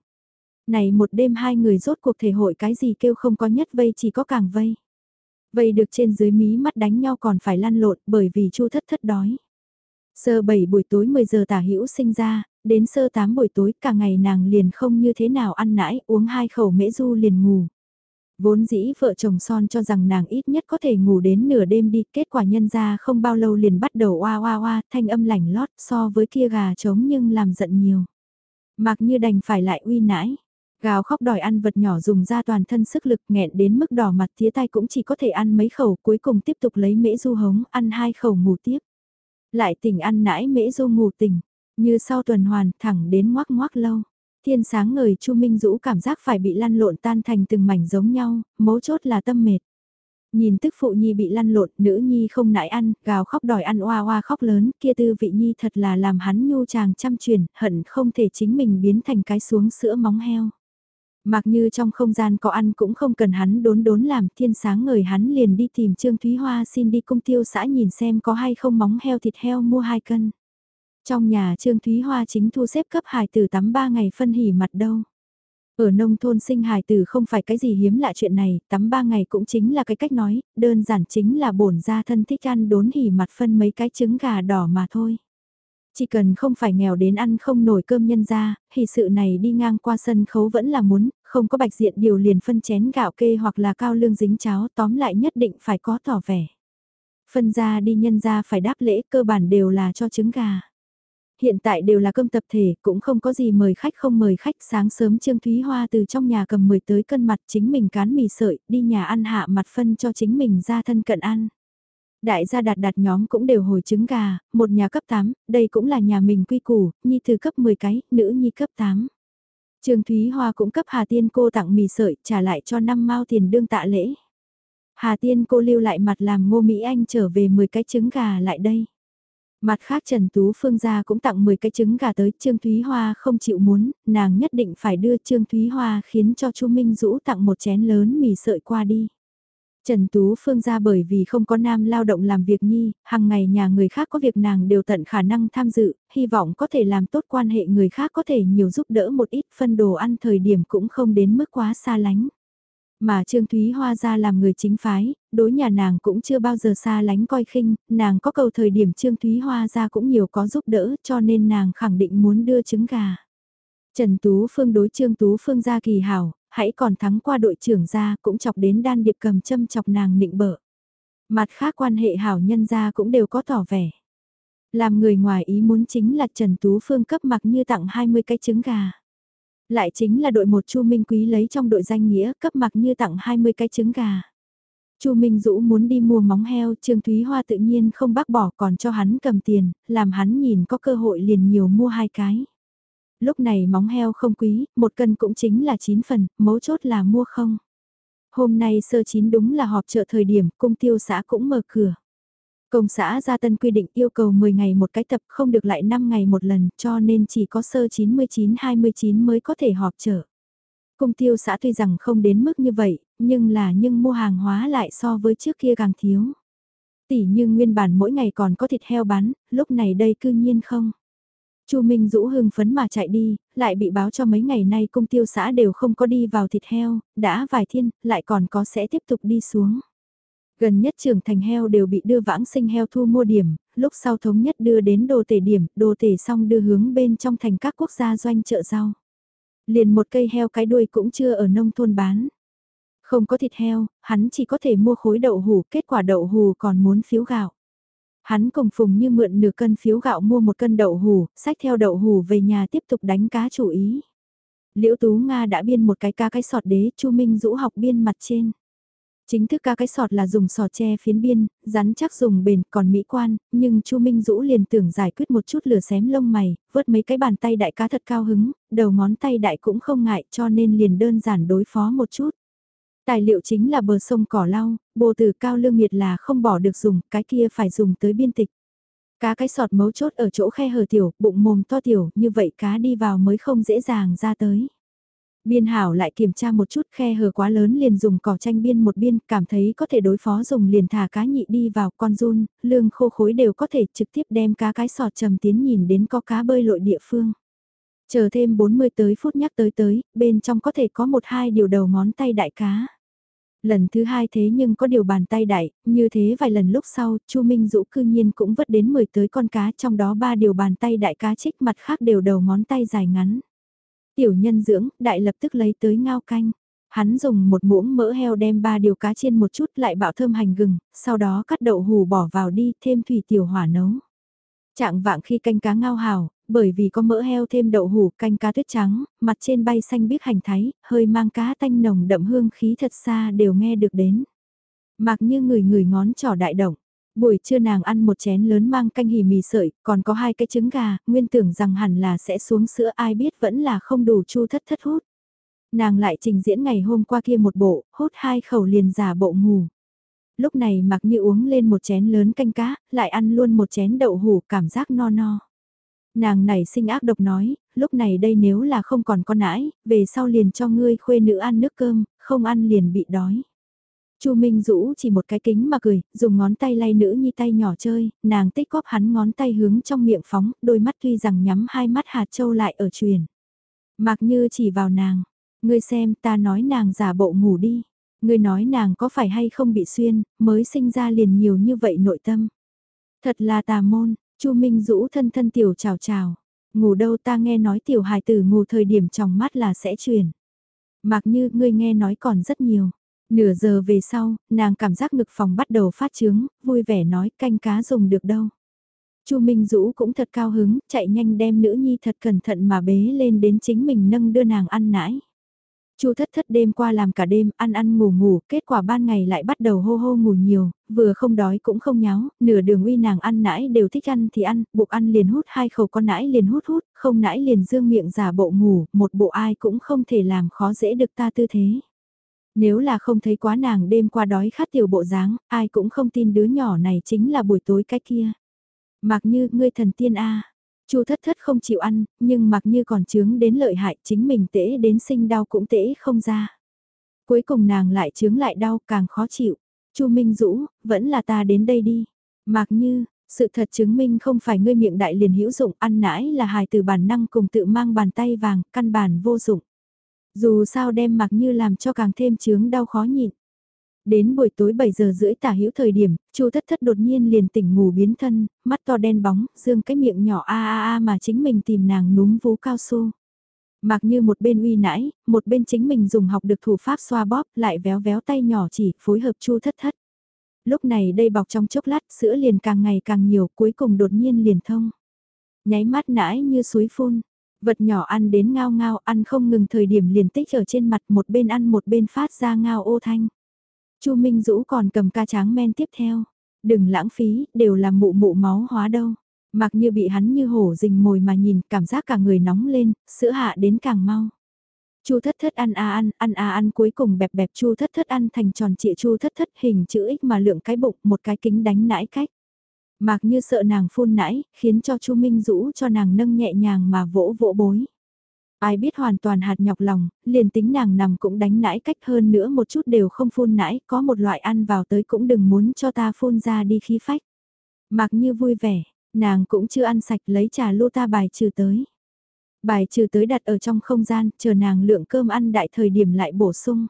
Này một đêm hai người rốt cuộc thể hội cái gì kêu không có nhất vây chỉ có càng vây. Vây được trên dưới mí mắt đánh nhau còn phải lăn lộn bởi vì Chu thất thất đói. Sơ 7 buổi tối 10 giờ tả hữu sinh ra, đến sơ 8 buổi tối cả ngày nàng liền không như thế nào ăn nãi uống hai khẩu mễ du liền ngủ. Vốn dĩ vợ chồng son cho rằng nàng ít nhất có thể ngủ đến nửa đêm đi, kết quả nhân ra không bao lâu liền bắt đầu oa oa oa, thanh âm lảnh lót so với kia gà trống nhưng làm giận nhiều. Mặc như đành phải lại uy nãi. Gào khóc đòi ăn vật nhỏ dùng ra toàn thân sức lực nghẹn đến mức đỏ mặt tía tay cũng chỉ có thể ăn mấy khẩu cuối cùng tiếp tục lấy mễ du hống ăn hai khẩu ngủ tiếp. Lại tỉnh ăn nãi mễ du ngủ tỉnh, như sau tuần hoàn thẳng đến ngoác ngoác lâu. Thiên sáng ngời Chu Minh Dũ cảm giác phải bị lăn lộn tan thành từng mảnh giống nhau, mấu chốt là tâm mệt. Nhìn tức phụ nhi bị lăn lộn, nữ nhi không nãi ăn, gào khóc đòi ăn oa oa khóc lớn, kia tư vị nhi thật là làm hắn nhu chàng chăm truyền, hận không thể chính mình biến thành cái xuống sữa móng heo. Mặc như trong không gian có ăn cũng không cần hắn đốn đốn làm thiên sáng ngời hắn liền đi tìm Trương Thúy Hoa xin đi cung tiêu xã nhìn xem có hay không móng heo thịt heo mua hai cân. Trong nhà Trương Thúy Hoa chính thu xếp cấp hài tử tắm 3 ngày phân hỉ mặt đâu. Ở nông thôn sinh hài tử không phải cái gì hiếm lạ chuyện này, tắm 3 ngày cũng chính là cái cách nói, đơn giản chính là bổn ra thân thích ăn đốn hỉ mặt phân mấy cái trứng gà đỏ mà thôi. Chỉ cần không phải nghèo đến ăn không nổi cơm nhân ra, thì sự này đi ngang qua sân khấu vẫn là muốn, không có bạch diện điều liền phân chén gạo kê hoặc là cao lương dính cháo tóm lại nhất định phải có tỏ vẻ. Phân ra đi nhân ra phải đáp lễ cơ bản đều là cho trứng gà. Hiện tại đều là cơm tập thể, cũng không có gì mời khách không mời khách. Sáng sớm Trương Thúy Hoa từ trong nhà cầm 10 tới cân mặt chính mình cán mì sợi, đi nhà ăn hạ mặt phân cho chính mình ra thân cận ăn. Đại gia đạt đạt nhóm cũng đều hồi trứng gà, một nhà cấp 8, đây cũng là nhà mình quy củ, nhi từ cấp 10 cái, nữ nhi cấp 8. Trương Thúy Hoa cũng cấp Hà Tiên cô tặng mì sợi, trả lại cho năm mao tiền đương tạ lễ. Hà Tiên cô lưu lại mặt làm ngô Mỹ Anh trở về 10 cái trứng gà lại đây. Mặt khác Trần Tú Phương gia cũng tặng 10 cái trứng gà tới Trương Thúy Hoa không chịu muốn, nàng nhất định phải đưa Trương Thúy Hoa khiến cho Chu Minh Dũ tặng một chén lớn mì sợi qua đi. Trần Tú Phương ra bởi vì không có nam lao động làm việc nhi, hàng ngày nhà người khác có việc nàng đều tận khả năng tham dự, hy vọng có thể làm tốt quan hệ người khác có thể nhiều giúp đỡ một ít phân đồ ăn thời điểm cũng không đến mức quá xa lánh. Mà Trương Thúy Hoa ra làm người chính phái, đối nhà nàng cũng chưa bao giờ xa lánh coi khinh, nàng có cầu thời điểm Trương Thúy Hoa ra cũng nhiều có giúp đỡ cho nên nàng khẳng định muốn đưa trứng gà. Trần Tú Phương đối Trương Tú Phương ra kỳ hảo, hãy còn thắng qua đội trưởng ra cũng chọc đến đan điệp cầm châm chọc nàng nịnh bợ. Mặt khác quan hệ hảo nhân ra cũng đều có tỏ vẻ. Làm người ngoài ý muốn chính là Trần Tú Phương cấp mặc như tặng 20 cái trứng gà. Lại chính là đội một Chu Minh Quý lấy trong đội danh nghĩa cấp mặc như tặng 20 cái trứng gà. Chu Minh Dũ muốn đi mua móng heo, Trương Thúy Hoa tự nhiên không bác bỏ còn cho hắn cầm tiền, làm hắn nhìn có cơ hội liền nhiều mua hai cái. Lúc này móng heo không quý, một cân cũng chính là 9 phần, mấu chốt là mua không. Hôm nay sơ chín đúng là họp chợ thời điểm, cung tiêu xã cũng mở cửa. Công xã gia tân quy định yêu cầu 10 ngày một cái tập không được lại 5 ngày một lần cho nên chỉ có sơ 99-29 mới có thể họp chợ. Cung tiêu xã tuy rằng không đến mức như vậy, nhưng là nhưng mua hàng hóa lại so với trước kia càng thiếu. Tỷ như nguyên bản mỗi ngày còn có thịt heo bán, lúc này đây cư nhiên không. Chu Minh Dũ hưng phấn mà chạy đi, lại bị báo cho mấy ngày nay cung tiêu xã đều không có đi vào thịt heo, đã vài thiên, lại còn có sẽ tiếp tục đi xuống. Gần nhất trưởng thành heo đều bị đưa vãng sinh heo thu mua điểm, lúc sau thống nhất đưa đến đồ tể điểm, đồ tể xong đưa hướng bên trong thành các quốc gia doanh chợ rau. Liền một cây heo cái đuôi cũng chưa ở nông thôn bán. Không có thịt heo, hắn chỉ có thể mua khối đậu hủ, kết quả đậu hủ còn muốn phiếu gạo. Hắn cùng Phùng như mượn nửa cân phiếu gạo mua một cân đậu hủ, sách theo đậu hủ về nhà tiếp tục đánh cá chủ ý. Liễu Tú Nga đã biên một cái ca cái sọt đế, Chu Minh Dũ học biên mặt trên. Chính thức cá cái sọt là dùng sọt tre phiến biên, rắn chắc dùng bền còn mỹ quan, nhưng Chu Minh Dũ liền tưởng giải quyết một chút lửa xém lông mày, vớt mấy cái bàn tay đại cá thật cao hứng, đầu ngón tay đại cũng không ngại cho nên liền đơn giản đối phó một chút. Tài liệu chính là bờ sông cỏ lau, bồ từ cao lương miệt là không bỏ được dùng, cái kia phải dùng tới biên tịch. Cá cái sọt mấu chốt ở chỗ khe hở tiểu, bụng mồm to tiểu, như vậy cá đi vào mới không dễ dàng ra tới. Biên hảo lại kiểm tra một chút khe hở quá lớn liền dùng cỏ tranh biên một biên, cảm thấy có thể đối phó dùng liền thả cá nhị đi vào con run, lương khô khối đều có thể trực tiếp đem cá cái sọt trầm tiến nhìn đến có cá bơi lội địa phương. Chờ thêm 40 tới phút nhắc tới tới, bên trong có thể có một hai điều đầu ngón tay đại cá. Lần thứ hai thế nhưng có điều bàn tay đại, như thế vài lần lúc sau, Chu Minh Dũ cư nhiên cũng vớt đến 10 tới con cá, trong đó ba điều bàn tay đại cá trích mặt khác đều đầu ngón tay dài ngắn. Tiểu nhân dưỡng, đại lập tức lấy tới ngao canh. Hắn dùng một muỗng mỡ heo đem ba điều cá chiên một chút lại bạo thơm hành gừng, sau đó cắt đậu hù bỏ vào đi, thêm thủy tiểu hỏa nấu. Trạng vạng khi canh cá ngao hào, bởi vì có mỡ heo thêm đậu hủ canh cá tuyết trắng, mặt trên bay xanh biếc hành thái, hơi mang cá tanh nồng đậm hương khí thật xa đều nghe được đến. Mặc như người người ngón trỏ đại động. Buổi trưa nàng ăn một chén lớn mang canh hì mì sợi, còn có hai cái trứng gà, nguyên tưởng rằng hẳn là sẽ xuống sữa ai biết vẫn là không đủ chu thất thất hút. Nàng lại trình diễn ngày hôm qua kia một bộ, hút hai khẩu liền giả bộ ngủ. Lúc này mặc như uống lên một chén lớn canh cá, lại ăn luôn một chén đậu hủ cảm giác no no. Nàng này sinh ác độc nói, lúc này đây nếu là không còn con nãi, về sau liền cho ngươi khuê nữ ăn nước cơm, không ăn liền bị đói. Chu Minh Dũ chỉ một cái kính mà cười, dùng ngón tay lay nữ nhi tay nhỏ chơi, nàng tích góp hắn ngón tay hướng trong miệng phóng, đôi mắt tuy rằng nhắm hai mắt hạt châu lại ở truyền. Mặc như chỉ vào nàng, ngươi xem ta nói nàng giả bộ ngủ đi, ngươi nói nàng có phải hay không bị xuyên, mới sinh ra liền nhiều như vậy nội tâm. Thật là tà môn, Chu Minh Dũ thân thân tiểu chào chào. Ngủ đâu ta nghe nói tiểu hài tử ngủ thời điểm trong mắt là sẽ truyền. Mặc như ngươi nghe nói còn rất nhiều. Nửa giờ về sau, nàng cảm giác ngực phòng bắt đầu phát trướng, vui vẻ nói canh cá dùng được đâu. Chu Minh Dũ cũng thật cao hứng, chạy nhanh đem nữ nhi thật cẩn thận mà bế lên đến chính mình nâng đưa nàng ăn nãi. Chu thất thất đêm qua làm cả đêm, ăn ăn ngủ ngủ, kết quả ban ngày lại bắt đầu hô hô ngủ nhiều, vừa không đói cũng không nháo, nửa đường uy nàng ăn nãi đều thích ăn thì ăn, bụng ăn liền hút hai khẩu con nãi liền hút hút, không nãi liền dương miệng giả bộ ngủ, một bộ ai cũng không thể làm khó dễ được ta tư thế. Nếu là không thấy quá nàng đêm qua đói khát tiểu bộ dáng, ai cũng không tin đứa nhỏ này chính là buổi tối cái kia. Mặc như ngươi thần tiên A. Chu thất thất không chịu ăn, nhưng mặc như còn chướng đến lợi hại chính mình tễ đến sinh đau cũng tễ không ra. Cuối cùng nàng lại chướng lại đau càng khó chịu. Chu Minh Dũ, vẫn là ta đến đây đi. Mặc như, sự thật chứng minh không phải ngươi miệng đại liền hữu dụng ăn nãi là hài từ bản năng cùng tự mang bàn tay vàng, căn bản vô dụng. Dù sao đem mặc như làm cho càng thêm chướng đau khó nhịn. Đến buổi tối 7 giờ rưỡi tả hữu thời điểm, chu thất thất đột nhiên liền tỉnh ngủ biến thân, mắt to đen bóng, dương cái miệng nhỏ a a a mà chính mình tìm nàng núm vú cao su. Mặc như một bên uy nãi, một bên chính mình dùng học được thủ pháp xoa bóp lại véo véo tay nhỏ chỉ phối hợp chu thất thất. Lúc này đây bọc trong chốc lát sữa liền càng ngày càng nhiều cuối cùng đột nhiên liền thông. Nháy mắt nãi như suối phun, vật nhỏ ăn đến ngao ngao ăn không ngừng thời điểm liền tích ở trên mặt một bên ăn một bên phát ra ngao ô thanh. chu Minh Dũ còn cầm ca tráng men tiếp theo. Đừng lãng phí, đều là mụ mụ máu hóa đâu. Mặc như bị hắn như hổ rình mồi mà nhìn, cảm giác cả người nóng lên, sữa hạ đến càng mau. Chu thất thất ăn à ăn, ăn à ăn cuối cùng bẹp bẹp chu thất thất ăn thành tròn trịa chu thất thất hình chữ x mà lượng cái bụng một cái kính đánh nãi cách. Mặc như sợ nàng phun nãi, khiến cho chu Minh Dũ cho nàng nâng nhẹ nhàng mà vỗ vỗ bối. Ai biết hoàn toàn hạt nhọc lòng, liền tính nàng nằm cũng đánh nãi cách hơn nữa một chút đều không phun nãi, có một loại ăn vào tới cũng đừng muốn cho ta phun ra đi khí phách. Mặc như vui vẻ, Nàng cũng chưa ăn sạch lấy trà lô ta bài trừ tới. Bài trừ tới đặt ở trong không gian, chờ nàng lượng cơm ăn đại thời điểm lại bổ sung.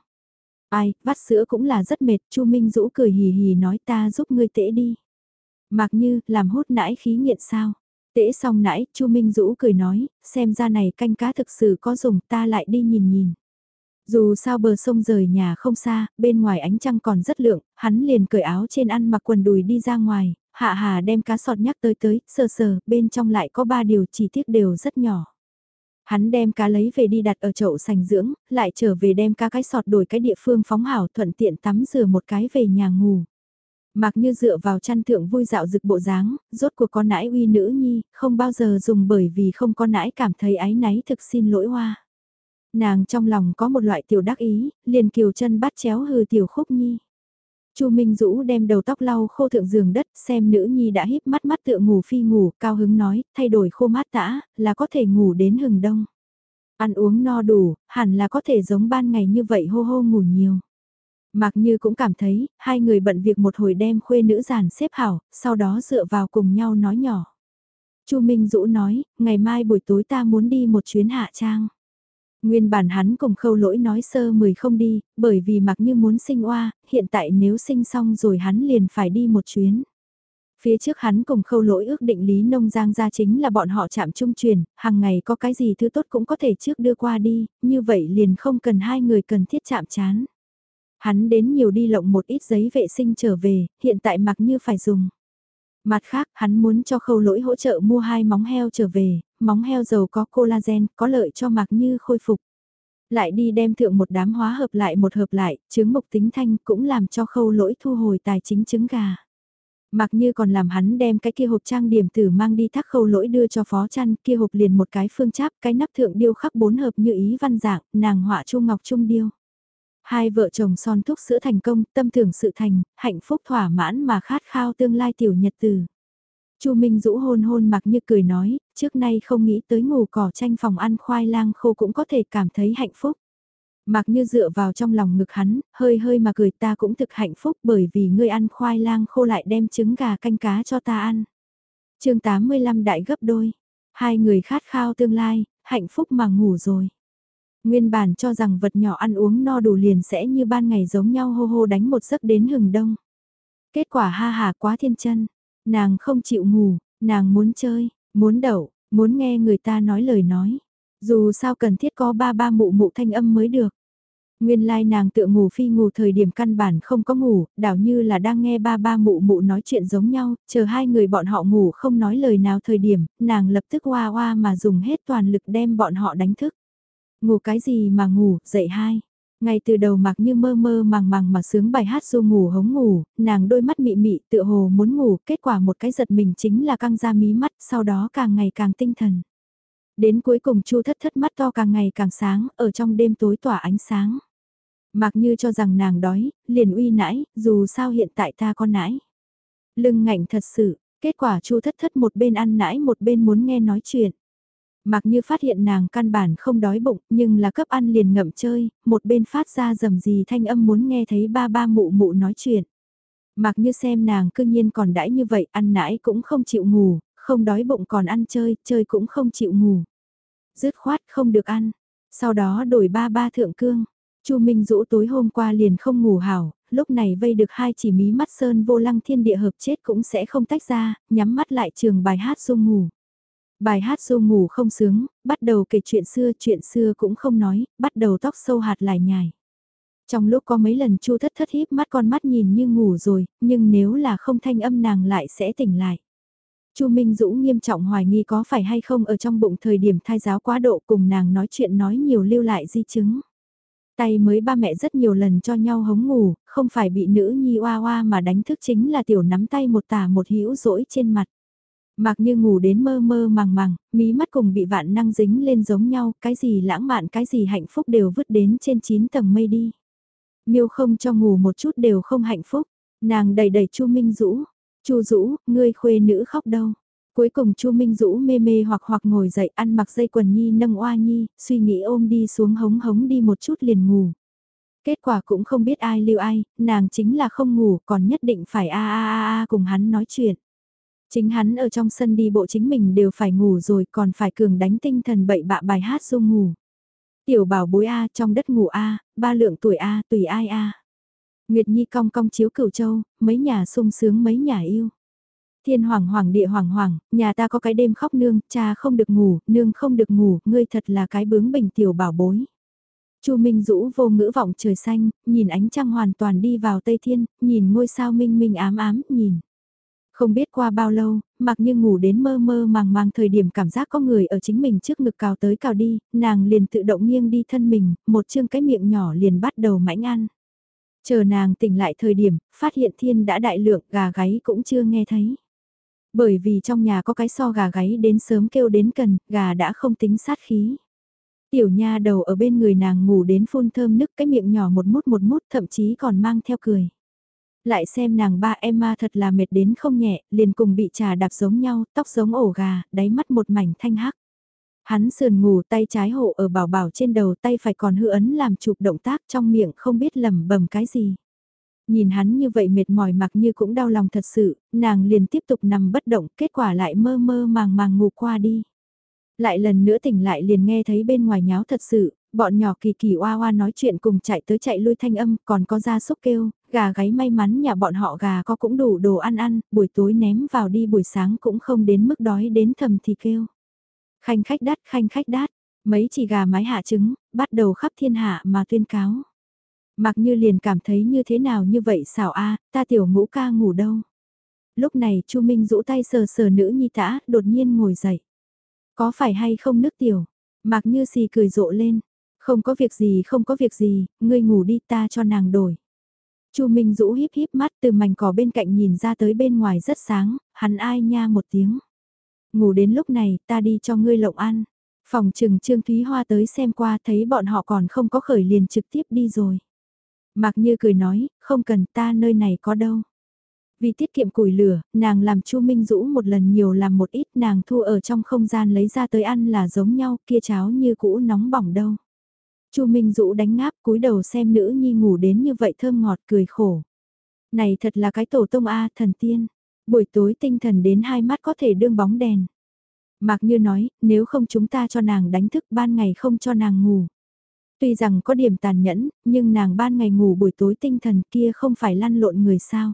Ai, vắt sữa cũng là rất mệt, Chu Minh Dũ cười hì hì nói ta giúp ngươi tễ đi. Mặc như, làm hút nãi khí nghiện sao? Tễ xong nãi, Chu Minh Dũ cười nói, xem ra này canh cá thực sự có dùng ta lại đi nhìn nhìn. Dù sao bờ sông rời nhà không xa, bên ngoài ánh trăng còn rất lượng, hắn liền cởi áo trên ăn mặc quần đùi đi ra ngoài, Hạ Hà đem cá sọt nhắc tới tới, sờ sờ, bên trong lại có ba điều chỉ tiếc đều rất nhỏ. Hắn đem cá lấy về đi đặt ở chậu sành dưỡng, lại trở về đem cá cái sọt đổi cái địa phương phóng hảo thuận tiện tắm rửa một cái về nhà ngủ. Mặc như dựa vào chăn thượng vui dạo rực bộ dáng, rốt cuộc con nãi uy nữ nhi, không bao giờ dùng bởi vì không con nãi cảm thấy ái náy thực xin lỗi hoa. Nàng trong lòng có một loại tiểu đắc ý, liền kiều chân bắt chéo hừ tiểu khúc nhi. Chu Minh Dũ đem đầu tóc lau khô thượng giường đất, xem nữ nhi đã híp mắt mắt tựa ngủ phi ngủ, cao hứng nói, thay đổi khô mát tã, là có thể ngủ đến hừng đông. Ăn uống no đủ, hẳn là có thể giống ban ngày như vậy hô hô ngủ nhiều. Mạc Như cũng cảm thấy, hai người bận việc một hồi đem khuê nữ giàn xếp hảo, sau đó dựa vào cùng nhau nói nhỏ. Chu Minh Dũ nói, ngày mai buổi tối ta muốn đi một chuyến hạ trang. Nguyên bản hắn cùng khâu lỗi nói sơ mười không đi, bởi vì mặc như muốn sinh oa, hiện tại nếu sinh xong rồi hắn liền phải đi một chuyến. Phía trước hắn cùng khâu lỗi ước định Lý Nông Giang ra chính là bọn họ chạm trung truyền, hàng ngày có cái gì thứ tốt cũng có thể trước đưa qua đi, như vậy liền không cần hai người cần thiết chạm chán. Hắn đến nhiều đi lộng một ít giấy vệ sinh trở về, hiện tại mặc như phải dùng. Mặt khác, hắn muốn cho khâu lỗi hỗ trợ mua hai móng heo trở về, móng heo dầu có collagen, có lợi cho mặc như khôi phục. Lại đi đem thượng một đám hóa hợp lại một hợp lại, chứng mục tính thanh cũng làm cho khâu lỗi thu hồi tài chính trứng gà. Mặc như còn làm hắn đem cái kia hộp trang điểm tử mang đi thác khâu lỗi đưa cho phó chăn kia hộp liền một cái phương cháp cái nắp thượng điêu khắc bốn hợp như ý văn dạng, nàng họa chu ngọc trung điêu. Hai vợ chồng son thúc sữa thành công, tâm tưởng sự thành, hạnh phúc thỏa mãn mà khát khao tương lai tiểu nhật từ. Chu Minh Dũ hôn hôn mặc như cười nói, trước nay không nghĩ tới ngủ cỏ tranh phòng ăn khoai lang khô cũng có thể cảm thấy hạnh phúc. Mặc như dựa vào trong lòng ngực hắn, hơi hơi mà cười ta cũng thực hạnh phúc bởi vì ngươi ăn khoai lang khô lại đem trứng gà canh cá cho ta ăn. chương 85 đại gấp đôi, hai người khát khao tương lai, hạnh phúc mà ngủ rồi. Nguyên bản cho rằng vật nhỏ ăn uống no đủ liền sẽ như ban ngày giống nhau hô hô đánh một giấc đến hừng đông. Kết quả ha hà quá thiên chân, nàng không chịu ngủ, nàng muốn chơi, muốn đậu, muốn nghe người ta nói lời nói. Dù sao cần thiết có ba ba mụ mụ thanh âm mới được. Nguyên lai like nàng tựa ngủ phi ngủ thời điểm căn bản không có ngủ, đảo như là đang nghe ba ba mụ mụ nói chuyện giống nhau, chờ hai người bọn họ ngủ không nói lời nào thời điểm, nàng lập tức hoa hoa mà dùng hết toàn lực đem bọn họ đánh thức. Ngủ cái gì mà ngủ, dậy hai. Ngay từ đầu mặc như mơ mơ màng màng mà sướng bài hát du ngủ hống ngủ, nàng đôi mắt mị mị tựa hồ muốn ngủ, kết quả một cái giật mình chính là căng ra mí mắt, sau đó càng ngày càng tinh thần. Đến cuối cùng chu thất thất mắt to càng ngày càng sáng, ở trong đêm tối tỏa ánh sáng. Mặc như cho rằng nàng đói, liền uy nãi, dù sao hiện tại ta có nãi. Lưng ngạnh thật sự, kết quả chu thất thất một bên ăn nãi một bên muốn nghe nói chuyện. Mặc như phát hiện nàng căn bản không đói bụng, nhưng là cấp ăn liền ngậm chơi, một bên phát ra rầm gì thanh âm muốn nghe thấy ba ba mụ mụ nói chuyện. Mặc như xem nàng cương nhiên còn đãi như vậy, ăn nãi cũng không chịu ngủ, không đói bụng còn ăn chơi, chơi cũng không chịu ngủ. Dứt khoát không được ăn, sau đó đổi ba ba thượng cương. Chu Minh Dũ tối hôm qua liền không ngủ hảo, lúc này vây được hai chỉ mí mắt sơn vô lăng thiên địa hợp chết cũng sẽ không tách ra, nhắm mắt lại trường bài hát dung ngủ. Bài hát du ngủ không sướng, bắt đầu kể chuyện xưa, chuyện xưa cũng không nói, bắt đầu tóc sâu hạt lại nhài. Trong lúc có mấy lần chu thất thất híp mắt con mắt nhìn như ngủ rồi, nhưng nếu là không thanh âm nàng lại sẽ tỉnh lại. Chu Minh Dũ nghiêm trọng hoài nghi có phải hay không ở trong bụng thời điểm thai giáo quá độ cùng nàng nói chuyện nói nhiều lưu lại di chứng. Tay mới ba mẹ rất nhiều lần cho nhau hống ngủ, không phải bị nữ nhi oa oa mà đánh thức chính là tiểu nắm tay một tả một hữu rỗi trên mặt. Mặc như ngủ đến mơ mơ màng màng, mí mắt cùng bị vạn năng dính lên giống nhau, cái gì lãng mạn cái gì hạnh phúc đều vứt đến trên 9 tầng mây đi. Miêu không cho ngủ một chút đều không hạnh phúc, nàng đầy đầy Chu Minh Dũ, Chu Dũ, ngươi khuê nữ khóc đâu? Cuối cùng Chu Minh Dũ mê mê hoặc hoặc ngồi dậy ăn mặc dây quần nhi nâng oa nhi, suy nghĩ ôm đi xuống hống hống đi một chút liền ngủ. Kết quả cũng không biết ai lưu ai, nàng chính là không ngủ còn nhất định phải a a a a cùng hắn nói chuyện. Chính hắn ở trong sân đi bộ chính mình đều phải ngủ rồi còn phải cường đánh tinh thần bậy bạ bài hát du ngủ. Tiểu bảo bối A trong đất ngủ A, ba lượng tuổi A tùy ai A. Nguyệt Nhi cong cong chiếu cửu châu, mấy nhà sung sướng mấy nhà yêu. Thiên hoàng hoàng địa hoàng hoàng, nhà ta có cái đêm khóc nương, cha không được ngủ, nương không được ngủ, ngươi thật là cái bướng bình tiểu bảo bối. Chu Minh Dũ vô ngữ vọng trời xanh, nhìn ánh trăng hoàn toàn đi vào Tây Thiên, nhìn ngôi sao minh minh ám ám, nhìn. Không biết qua bao lâu, mặc như ngủ đến mơ mơ màng màng thời điểm cảm giác có người ở chính mình trước ngực cào tới cào đi, nàng liền tự động nghiêng đi thân mình, một chương cái miệng nhỏ liền bắt đầu mãnh ăn. Chờ nàng tỉnh lại thời điểm, phát hiện thiên đã đại lượng gà gáy cũng chưa nghe thấy. Bởi vì trong nhà có cái so gà gáy đến sớm kêu đến cần, gà đã không tính sát khí. Tiểu nha đầu ở bên người nàng ngủ đến phun thơm nức cái miệng nhỏ một mút một mút thậm chí còn mang theo cười. Lại xem nàng ba Emma thật là mệt đến không nhẹ, liền cùng bị trà đạp giống nhau, tóc giống ổ gà, đáy mắt một mảnh thanh hắc. Hắn sườn ngủ tay trái hộ ở bảo bảo trên đầu tay phải còn hư ấn làm chụp động tác trong miệng không biết lầm bầm cái gì. Nhìn hắn như vậy mệt mỏi mặc như cũng đau lòng thật sự, nàng liền tiếp tục nằm bất động, kết quả lại mơ mơ màng màng ngủ qua đi. Lại lần nữa tỉnh lại liền nghe thấy bên ngoài nháo thật sự, bọn nhỏ kỳ kỳ oa oa nói chuyện cùng chạy tới chạy lui thanh âm, còn có ra xúc kêu, gà gáy may mắn nhà bọn họ gà có cũng đủ đồ ăn ăn, buổi tối ném vào đi buổi sáng cũng không đến mức đói đến thầm thì kêu. Khanh khách đắt, khanh khách đắt, mấy chỉ gà mái hạ trứng, bắt đầu khắp thiên hạ mà tuyên cáo. Mặc như liền cảm thấy như thế nào như vậy xảo a ta tiểu ngũ ca ngủ đâu. Lúc này chu Minh rũ tay sờ sờ nữ nhi tã, đột nhiên ngồi dậy. Có phải hay không nước tiểu? Mặc như xì cười rộ lên. Không có việc gì không có việc gì, ngươi ngủ đi ta cho nàng đổi chu Minh Dũ híp híp mắt từ mảnh cỏ bên cạnh nhìn ra tới bên ngoài rất sáng, hắn ai nha một tiếng. Ngủ đến lúc này ta đi cho ngươi lộng ăn. Phòng trừng Trương Thúy Hoa tới xem qua thấy bọn họ còn không có khởi liền trực tiếp đi rồi. Mạc Như cười nói, không cần ta nơi này có đâu. Vì tiết kiệm củi lửa, nàng làm Chu Minh Dũ một lần nhiều làm một ít nàng thu ở trong không gian lấy ra tới ăn là giống nhau, kia cháo như cũ nóng bỏng đâu. Chu Minh Dũ đánh ngáp cúi đầu xem nữ nhi ngủ đến như vậy thơm ngọt cười khổ. Này thật là cái tổ tông A thần tiên, buổi tối tinh thần đến hai mắt có thể đương bóng đèn. Mạc Như nói, nếu không chúng ta cho nàng đánh thức ban ngày không cho nàng ngủ. Tuy rằng có điểm tàn nhẫn, nhưng nàng ban ngày ngủ buổi tối tinh thần kia không phải lăn lộn người sao.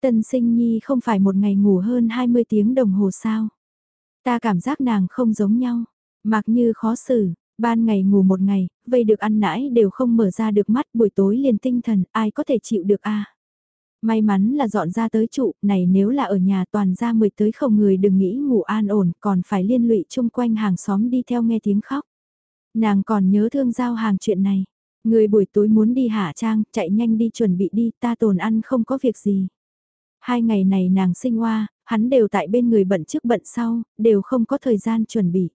Tân sinh nhi không phải một ngày ngủ hơn 20 tiếng đồng hồ sao. Ta cảm giác nàng không giống nhau. mạc như khó xử, ban ngày ngủ một ngày, vây được ăn nãi đều không mở ra được mắt buổi tối liền tinh thần, ai có thể chịu được a May mắn là dọn ra tới trụ, này nếu là ở nhà toàn ra mười tới không người đừng nghĩ ngủ an ổn, còn phải liên lụy chung quanh hàng xóm đi theo nghe tiếng khóc. Nàng còn nhớ thương giao hàng chuyện này. Người buổi tối muốn đi hạ trang, chạy nhanh đi chuẩn bị đi, ta tồn ăn không có việc gì. Hai ngày này nàng sinh hoa, hắn đều tại bên người bận trước bận sau, đều không có thời gian chuẩn bị.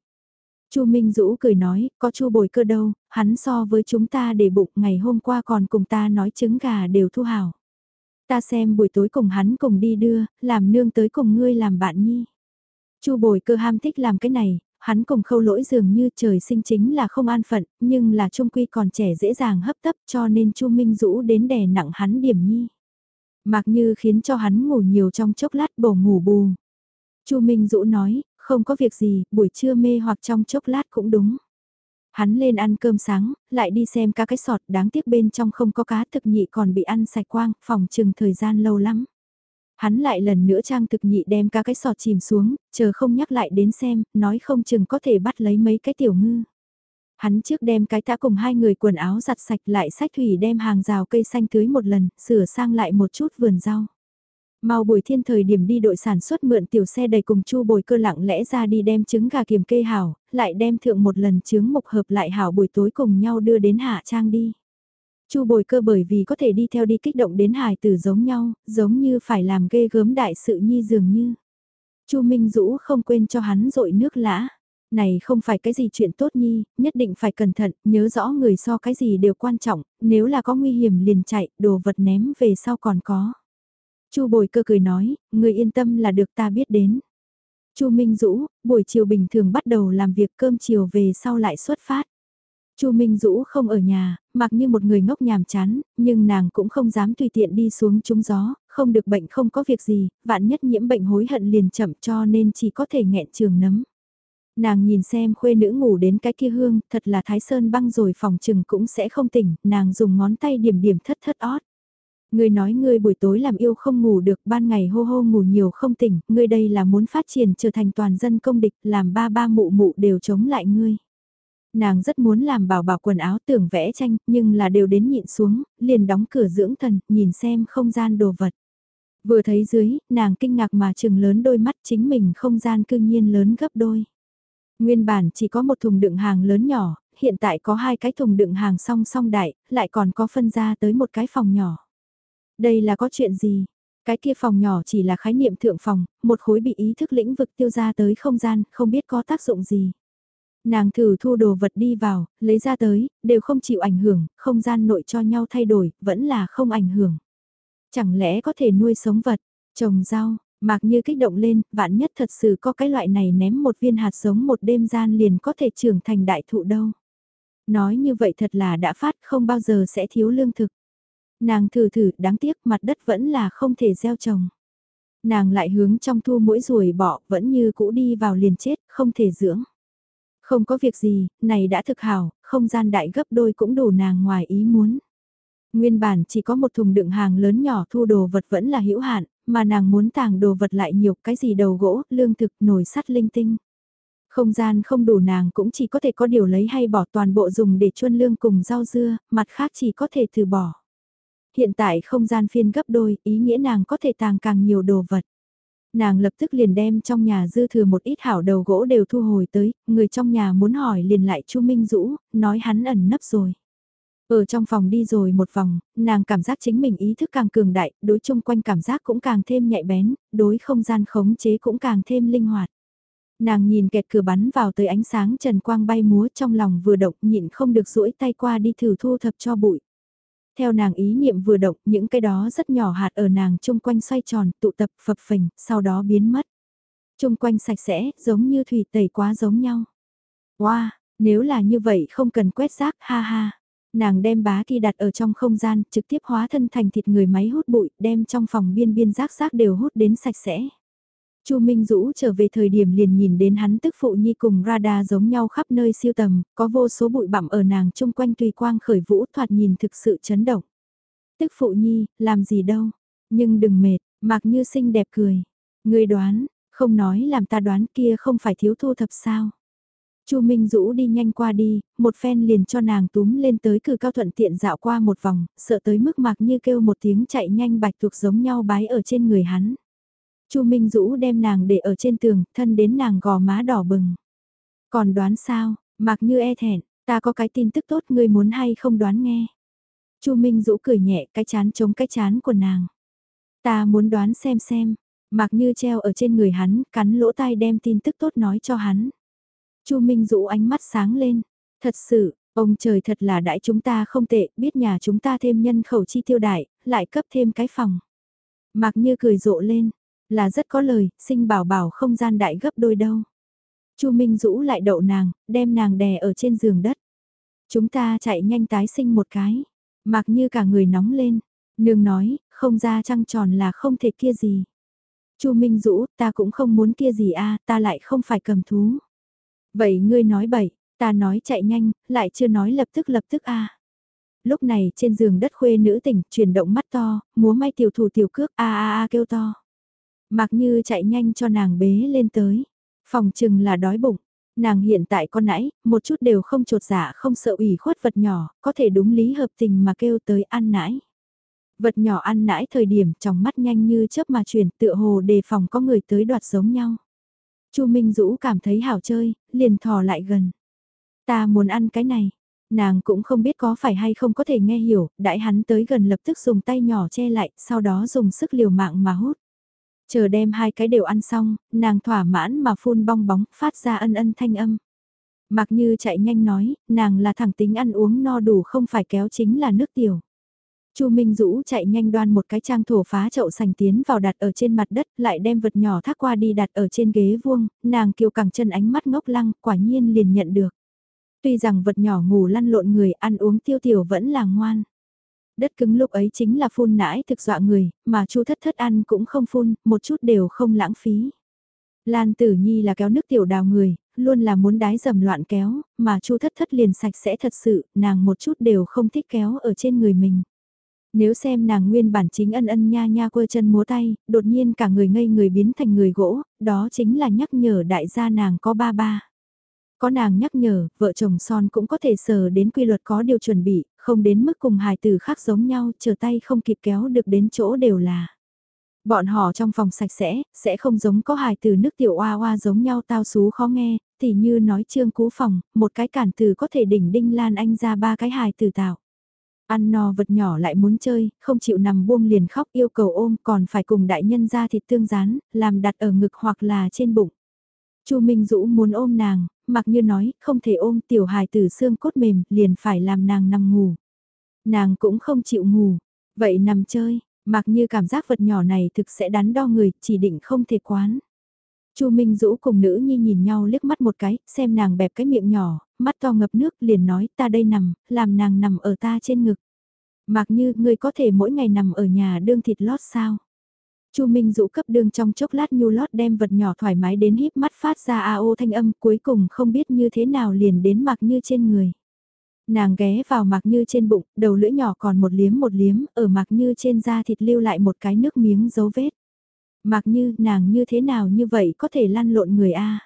Chu Minh Dũ cười nói, có chu bồi cơ đâu, hắn so với chúng ta để bụng ngày hôm qua còn cùng ta nói trứng gà đều thu hào. Ta xem buổi tối cùng hắn cùng đi đưa, làm nương tới cùng ngươi làm bạn nhi. Chu bồi cơ ham thích làm cái này, hắn cùng khâu lỗi dường như trời sinh chính là không an phận, nhưng là trung quy còn trẻ dễ dàng hấp tấp cho nên Chu Minh Dũ đến đè nặng hắn điểm nhi. Mặc như khiến cho hắn ngủ nhiều trong chốc lát bổ ngủ bù. Chu Minh Dũ nói, không có việc gì, buổi trưa mê hoặc trong chốc lát cũng đúng. Hắn lên ăn cơm sáng, lại đi xem cá cái sọt đáng tiếc bên trong không có cá thực nhị còn bị ăn sạch quang, phòng chừng thời gian lâu lắm. Hắn lại lần nữa trang thực nhị đem cá cái sọt chìm xuống, chờ không nhắc lại đến xem, nói không chừng có thể bắt lấy mấy cái tiểu ngư. Hắn trước đem cái tã cùng hai người quần áo giặt sạch lại sách thủy đem hàng rào cây xanh tưới một lần, sửa sang lại một chút vườn rau. Mau buổi thiên thời điểm đi đội sản xuất mượn tiểu xe đầy cùng chu bồi cơ lặng lẽ ra đi đem trứng gà kiềm kê hảo, lại đem thượng một lần trứng mục hợp lại hảo buổi tối cùng nhau đưa đến hạ trang đi. Chu bồi cơ bởi vì có thể đi theo đi kích động đến hài tử giống nhau, giống như phải làm ghê gớm đại sự nhi dường như. Chu Minh Dũ không quên cho hắn rội nước lã. Này không phải cái gì chuyện tốt nhi, nhất định phải cẩn thận, nhớ rõ người so cái gì đều quan trọng, nếu là có nguy hiểm liền chạy, đồ vật ném về sau còn có. Chu bồi cơ cười nói, người yên tâm là được ta biết đến. Chu Minh Dũ, buổi chiều bình thường bắt đầu làm việc cơm chiều về sau lại xuất phát. Chu Minh Dũ không ở nhà, mặc như một người ngốc nhàm chán, nhưng nàng cũng không dám tùy tiện đi xuống trúng gió, không được bệnh không có việc gì, vạn nhất nhiễm bệnh hối hận liền chậm cho nên chỉ có thể nghẹn trường nấm. Nàng nhìn xem khuê nữ ngủ đến cái kia hương, thật là thái sơn băng rồi phòng trừng cũng sẽ không tỉnh, nàng dùng ngón tay điểm điểm thất thất ót. Ngươi nói ngươi buổi tối làm yêu không ngủ được, ban ngày hô hô ngủ nhiều không tỉnh, ngươi đây là muốn phát triển trở thành toàn dân công địch, làm ba ba mụ mụ đều chống lại ngươi. Nàng rất muốn làm bảo bảo quần áo tưởng vẽ tranh, nhưng là đều đến nhịn xuống, liền đóng cửa dưỡng thần, nhìn xem không gian đồ vật. Vừa thấy dưới, nàng kinh ngạc mà trừng lớn đôi mắt chính mình không gian cương nhiên lớn gấp đôi. Nguyên bản chỉ có một thùng đựng hàng lớn nhỏ, hiện tại có hai cái thùng đựng hàng song song đại, lại còn có phân ra tới một cái phòng nhỏ. Đây là có chuyện gì? Cái kia phòng nhỏ chỉ là khái niệm thượng phòng, một khối bị ý thức lĩnh vực tiêu ra tới không gian, không biết có tác dụng gì. Nàng thử thu đồ vật đi vào, lấy ra tới, đều không chịu ảnh hưởng, không gian nội cho nhau thay đổi, vẫn là không ảnh hưởng. Chẳng lẽ có thể nuôi sống vật, trồng rau, Mạc như kích động lên, vạn nhất thật sự có cái loại này ném một viên hạt giống một đêm gian liền có thể trưởng thành đại thụ đâu. Nói như vậy thật là đã phát không bao giờ sẽ thiếu lương thực. Nàng thử thử, đáng tiếc mặt đất vẫn là không thể gieo trồng. Nàng lại hướng trong thu mũi ruồi bỏ, vẫn như cũ đi vào liền chết, không thể dưỡng. Không có việc gì, này đã thực hảo, không gian đại gấp đôi cũng đủ nàng ngoài ý muốn. Nguyên bản chỉ có một thùng đựng hàng lớn nhỏ thu đồ vật vẫn là hữu hạn, mà nàng muốn tàng đồ vật lại nhiều cái gì đầu gỗ, lương thực, nồi sắt linh tinh. Không gian không đủ nàng cũng chỉ có thể có điều lấy hay bỏ toàn bộ dùng để chuôn lương cùng rau dưa, mặt khác chỉ có thể từ bỏ. Hiện tại không gian phiên gấp đôi, ý nghĩa nàng có thể tàng càng nhiều đồ vật. Nàng lập tức liền đem trong nhà dư thừa một ít hảo đầu gỗ đều thu hồi tới, người trong nhà muốn hỏi liền lại Chu Minh Dũ, nói hắn ẩn nấp rồi. Ở trong phòng đi rồi một vòng, nàng cảm giác chính mình ý thức càng cường đại, đối chung quanh cảm giác cũng càng thêm nhạy bén, đối không gian khống chế cũng càng thêm linh hoạt. Nàng nhìn kẹt cửa bắn vào tới ánh sáng trần quang bay múa trong lòng vừa động nhịn không được duỗi tay qua đi thử thu thập cho bụi. Theo nàng ý niệm vừa động, những cái đó rất nhỏ hạt ở nàng chung quanh xoay tròn, tụ tập phập phình, sau đó biến mất. Chung quanh sạch sẽ, giống như thủy tẩy quá giống nhau. Wow, nếu là như vậy không cần quét rác, ha ha. Nàng đem bá kỳ đặt ở trong không gian, trực tiếp hóa thân thành thịt người máy hút bụi, đem trong phòng biên biên rác rác đều hút đến sạch sẽ. Chu Minh Dũ trở về thời điểm liền nhìn đến hắn tức phụ nhi cùng radar giống nhau khắp nơi siêu tầm, có vô số bụi bặm ở nàng chung quanh tùy quang khởi vũ thoạt nhìn thực sự chấn động. Tức phụ nhi, làm gì đâu, nhưng đừng mệt, mặc như xinh đẹp cười. Người đoán, không nói làm ta đoán kia không phải thiếu thu thập sao. Chu Minh Dũ đi nhanh qua đi, một phen liền cho nàng túm lên tới cử cao thuận tiện dạo qua một vòng, sợ tới mức mặc như kêu một tiếng chạy nhanh bạch thuộc giống nhau bái ở trên người hắn. Chu Minh Dũ đem nàng để ở trên tường, thân đến nàng gò má đỏ bừng. Còn đoán sao, mặc như e thẹn, ta có cái tin tức tốt ngươi muốn hay không đoán nghe. Chu Minh Dũ cười nhẹ cái chán chống cái chán của nàng. Ta muốn đoán xem xem, mặc như treo ở trên người hắn, cắn lỗ tai đem tin tức tốt nói cho hắn. Chu Minh Dũ ánh mắt sáng lên. Thật sự, ông trời thật là đãi chúng ta không tệ, biết nhà chúng ta thêm nhân khẩu chi tiêu đại, lại cấp thêm cái phòng. Mạc Như cười rộ lên, là rất có lời, sinh bảo bảo không gian đại gấp đôi đâu. Chu Minh Dũ lại đậu nàng, đem nàng đè ở trên giường đất. Chúng ta chạy nhanh tái sinh một cái. mặc Như cả người nóng lên. Nương nói, không ra trăng tròn là không thể kia gì. Chu Minh Dũ, ta cũng không muốn kia gì a, ta lại không phải cầm thú. Vậy ngươi nói bậy, ta nói chạy nhanh, lại chưa nói lập tức lập tức a. Lúc này trên giường đất khuê nữ tỉnh chuyển động mắt to, múa may tiểu thủ tiểu cước a a a kêu to. Mặc như chạy nhanh cho nàng bế lên tới. Phòng chừng là đói bụng. Nàng hiện tại con nãy, một chút đều không trột dạ không sợ ủy khuất vật nhỏ, có thể đúng lý hợp tình mà kêu tới ăn nãi. Vật nhỏ ăn nãi thời điểm trong mắt nhanh như chớp mà chuyển tựa hồ đề phòng có người tới đoạt giống nhau. Chu Minh Dũ cảm thấy hảo chơi, liền thò lại gần. Ta muốn ăn cái này. Nàng cũng không biết có phải hay không có thể nghe hiểu, đại hắn tới gần lập tức dùng tay nhỏ che lại, sau đó dùng sức liều mạng mà hút. Chờ đem hai cái đều ăn xong, nàng thỏa mãn mà phun bong bóng, phát ra ân ân thanh âm. Mặc như chạy nhanh nói, nàng là thẳng tính ăn uống no đủ không phải kéo chính là nước tiểu. Chu Minh Dũ chạy nhanh đoan một cái trang thổ phá chậu sành tiến vào đặt ở trên mặt đất, lại đem vật nhỏ thác qua đi đặt ở trên ghế vuông, nàng kiều cẳng chân ánh mắt ngốc lăng, quả nhiên liền nhận được. Tuy rằng vật nhỏ ngủ lăn lộn người ăn uống tiêu tiểu vẫn là ngoan. Đất cứng lúc ấy chính là phun nãi thực dọa người, mà chu thất thất ăn cũng không phun, một chút đều không lãng phí. Lan Tử Nhi là kéo nước tiểu đào người, luôn là muốn đái dầm loạn kéo, mà chu thất thất liền sạch sẽ thật sự, nàng một chút đều không thích kéo ở trên người mình. Nếu xem nàng nguyên bản chính ân ân nha nha quơ chân múa tay, đột nhiên cả người ngây người biến thành người gỗ, đó chính là nhắc nhở đại gia nàng có ba ba. Có nàng nhắc nhở, vợ chồng son cũng có thể sờ đến quy luật có điều chuẩn bị, không đến mức cùng hài tử khác giống nhau, chờ tay không kịp kéo được đến chỗ đều là. Bọn họ trong phòng sạch sẽ, sẽ không giống có hài từ nước tiểu oa oa giống nhau tao xú khó nghe, thì như nói trương cú phòng, một cái cản từ có thể đỉnh đinh lan anh ra ba cái hài từ tạo. Ăn no vật nhỏ lại muốn chơi, không chịu nằm buông liền khóc yêu cầu ôm còn phải cùng đại nhân ra thịt tương rán, làm đặt ở ngực hoặc là trên bụng. Chu Minh Dũ muốn ôm nàng, mặc như nói, không thể ôm tiểu hài tử xương cốt mềm, liền phải làm nàng nằm ngủ. Nàng cũng không chịu ngủ, vậy nằm chơi, mặc như cảm giác vật nhỏ này thực sẽ đắn đo người, chỉ định không thể quán. Chu Minh Dũ cùng nữ nhi nhìn nhau liếc mắt một cái, xem nàng bẹp cái miệng nhỏ, mắt to ngập nước liền nói ta đây nằm, làm nàng nằm ở ta trên ngực. Mặc như người có thể mỗi ngày nằm ở nhà đương thịt lót sao? Chu Minh Dũ cấp đương trong chốc lát nhu lót đem vật nhỏ thoải mái đến híp mắt phát ra a o thanh âm cuối cùng không biết như thế nào liền đến mặc như trên người. Nàng ghé vào mặc như trên bụng, đầu lưỡi nhỏ còn một liếm một liếm, ở mặc như trên da thịt lưu lại một cái nước miếng dấu vết. Mặc như, nàng như thế nào như vậy có thể lăn lộn người a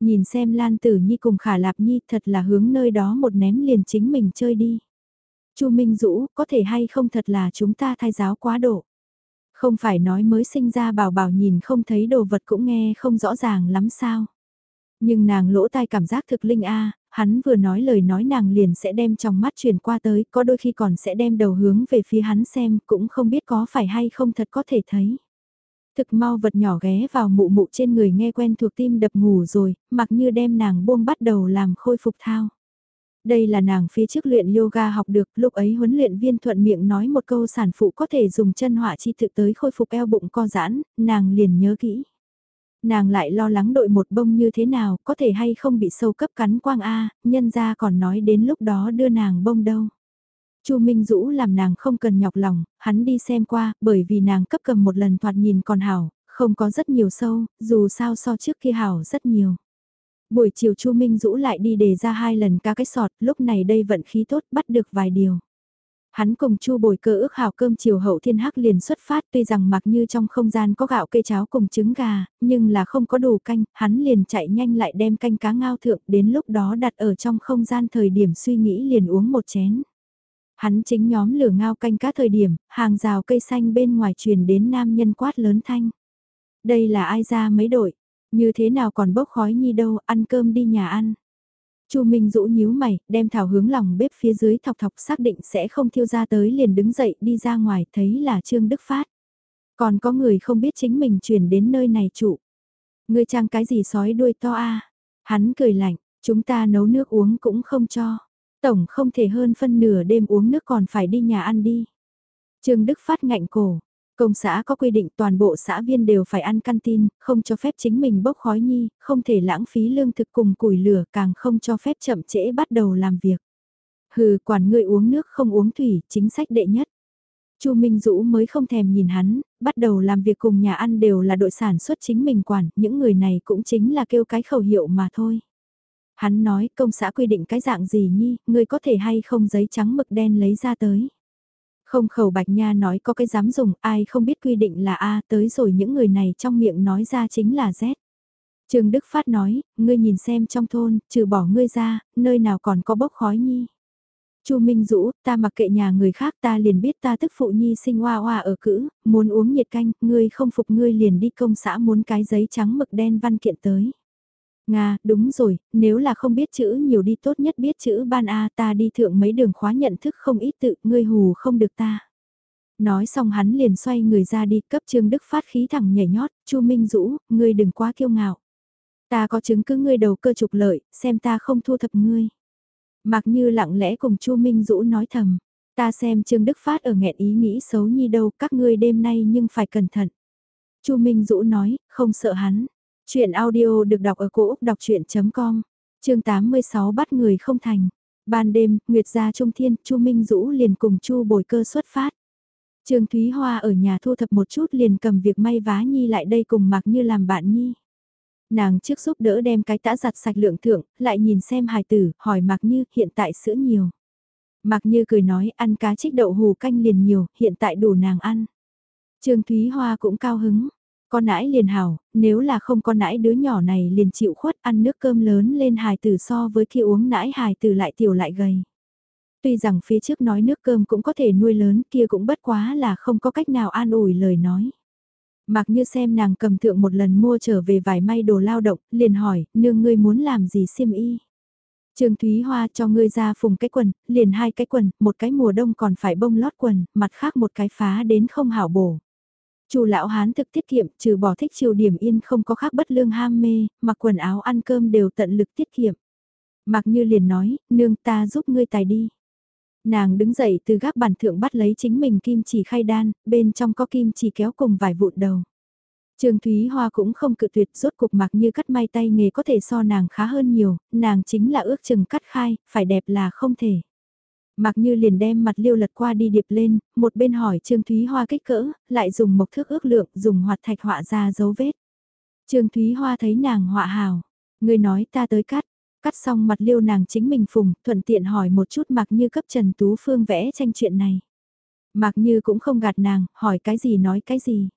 Nhìn xem Lan Tử Nhi cùng Khả Lạp Nhi thật là hướng nơi đó một ném liền chính mình chơi đi. Chu Minh Dũ, có thể hay không thật là chúng ta thay giáo quá độ. Không phải nói mới sinh ra bảo bảo nhìn không thấy đồ vật cũng nghe không rõ ràng lắm sao. Nhưng nàng lỗ tai cảm giác thực linh a hắn vừa nói lời nói nàng liền sẽ đem trong mắt chuyển qua tới, có đôi khi còn sẽ đem đầu hướng về phía hắn xem, cũng không biết có phải hay không thật có thể thấy. Thực mau vật nhỏ ghé vào mụ mụ trên người nghe quen thuộc tim đập ngủ rồi, mặc như đem nàng buông bắt đầu làm khôi phục thao. Đây là nàng phía trước luyện yoga học được, lúc ấy huấn luyện viên thuận miệng nói một câu sản phụ có thể dùng chân họa chi thực tới khôi phục eo bụng co giãn, nàng liền nhớ kỹ. Nàng lại lo lắng đội một bông như thế nào, có thể hay không bị sâu cấp cắn quang A, nhân ra còn nói đến lúc đó đưa nàng bông đâu. Chu Minh Dũ làm nàng không cần nhọc lòng, hắn đi xem qua, bởi vì nàng cấp cầm một lần thoạt nhìn còn hảo, không có rất nhiều sâu, dù sao so trước kia hảo rất nhiều. Buổi chiều Chu Minh Dũ lại đi đề ra hai lần cá cái sọt, lúc này đây vận khí tốt bắt được vài điều. Hắn cùng Chu Bồi Cơ ước hào cơm chiều hậu thiên hắc liền xuất phát tuy rằng mặc như trong không gian có gạo cây cháo cùng trứng gà, nhưng là không có đủ canh, hắn liền chạy nhanh lại đem canh cá ngao thượng đến lúc đó đặt ở trong không gian thời điểm suy nghĩ liền uống một chén. Hắn chính nhóm lửa ngao canh cá thời điểm, hàng rào cây xanh bên ngoài truyền đến nam nhân quát lớn thanh. Đây là ai ra mấy đội, như thế nào còn bốc khói nhi đâu, ăn cơm đi nhà ăn. Chu Minh Dũ nhíu mày, đem thảo hướng lòng bếp phía dưới thọc thọc xác định sẽ không thiêu ra tới liền đứng dậy đi ra ngoài thấy là Trương Đức Phát. Còn có người không biết chính mình chuyển đến nơi này trụ. ngươi trang cái gì sói đuôi to a Hắn cười lạnh, chúng ta nấu nước uống cũng không cho. Tổng không thể hơn phân nửa đêm uống nước còn phải đi nhà ăn đi. Trương Đức Phát ngạnh cổ, Công xã có quy định toàn bộ xã viên đều phải ăn canteen, không cho phép chính mình bốc khói nhi, không thể lãng phí lương thực cùng củi lửa, càng không cho phép chậm trễ bắt đầu làm việc. Hừ, quản người uống nước không uống thủy, chính sách đệ nhất. Chu Minh Dũ mới không thèm nhìn hắn, bắt đầu làm việc cùng nhà ăn đều là đội sản xuất chính mình quản, những người này cũng chính là kêu cái khẩu hiệu mà thôi. Hắn nói công xã quy định cái dạng gì nhi, người có thể hay không giấy trắng mực đen lấy ra tới. Không khẩu bạch nha nói có cái dám dùng, ai không biết quy định là A tới rồi những người này trong miệng nói ra chính là Z. Trương Đức Phát nói, ngươi nhìn xem trong thôn, trừ bỏ ngươi ra, nơi nào còn có bốc khói nhi. Chu Minh Dũ, ta mặc kệ nhà người khác ta liền biết ta tức phụ nhi sinh hoa hoa ở cữ, muốn uống nhiệt canh, ngươi không phục ngươi liền đi công xã muốn cái giấy trắng mực đen văn kiện tới. Nga, đúng rồi, nếu là không biết chữ nhiều đi tốt nhất biết chữ ban A ta đi thượng mấy đường khóa nhận thức không ít tự, ngươi hù không được ta. Nói xong hắn liền xoay người ra đi cấp Trương Đức phát khí thẳng nhảy nhót, Chu Minh Dũ, ngươi đừng quá kiêu ngạo. Ta có chứng cứ ngươi đầu cơ trục lợi, xem ta không thu thập ngươi. Mặc như lặng lẽ cùng Chu Minh Dũ nói thầm, ta xem Trương Đức Phát ở nghẹn ý nghĩ xấu nhi đâu, các ngươi đêm nay nhưng phải cẩn thận. Chu Minh Dũ nói, không sợ hắn. Chuyện audio được đọc ở cổ Úc đọc chuyện.com, chương 86 bắt người không thành. Ban đêm, Nguyệt gia Trung Thiên, Chu Minh Dũ liền cùng Chu Bồi Cơ xuất phát. Trương Thúy Hoa ở nhà thu thập một chút liền cầm việc may vá Nhi lại đây cùng Mạc Như làm bạn Nhi. Nàng trước giúp đỡ đem cái tã giặt sạch lượng thượng, lại nhìn xem hài tử, hỏi Mạc Như hiện tại sữa nhiều. Mạc Như cười nói ăn cá trích đậu hù canh liền nhiều, hiện tại đủ nàng ăn. Trương Thúy Hoa cũng cao hứng, con nãi liền hảo, nếu là không con nãi đứa nhỏ này liền chịu khuất ăn nước cơm lớn lên hài tử so với khi uống nãi hài tử lại tiểu lại gầy. Tuy rằng phía trước nói nước cơm cũng có thể nuôi lớn kia cũng bất quá là không có cách nào an ủi lời nói. Mặc như xem nàng cầm thượng một lần mua trở về vài may đồ lao động, liền hỏi, nương ngươi muốn làm gì xiêm y. Trương Thúy Hoa cho ngươi ra phùng cái quần, liền hai cái quần, một cái mùa đông còn phải bông lót quần, mặt khác một cái phá đến không hảo bổ. Chu lão hán thực tiết kiệm, trừ bỏ thích chiều điểm yên không có khác bất lương ham mê, mặc quần áo ăn cơm đều tận lực tiết kiệm. Mặc như liền nói, nương ta giúp ngươi tài đi. Nàng đứng dậy từ gác bàn thượng bắt lấy chính mình kim chỉ khay đan, bên trong có kim chỉ kéo cùng vài vụn đầu. Trương Thúy Hoa cũng không cự tuyệt rốt cục mặc như cắt may tay nghề có thể so nàng khá hơn nhiều, nàng chính là ước chừng cắt khai, phải đẹp là không thể. Mặc như liền đem mặt liêu lật qua đi điệp lên, một bên hỏi Trương Thúy Hoa kích cỡ, lại dùng mộc thước ước lượng, dùng hoạt thạch họa ra dấu vết. Trương Thúy Hoa thấy nàng họa hào, người nói ta tới cắt, cắt xong mặt liêu nàng chính mình phùng, thuận tiện hỏi một chút mặc như cấp Trần Tú Phương vẽ tranh chuyện này. Mặc như cũng không gạt nàng, hỏi cái gì nói cái gì.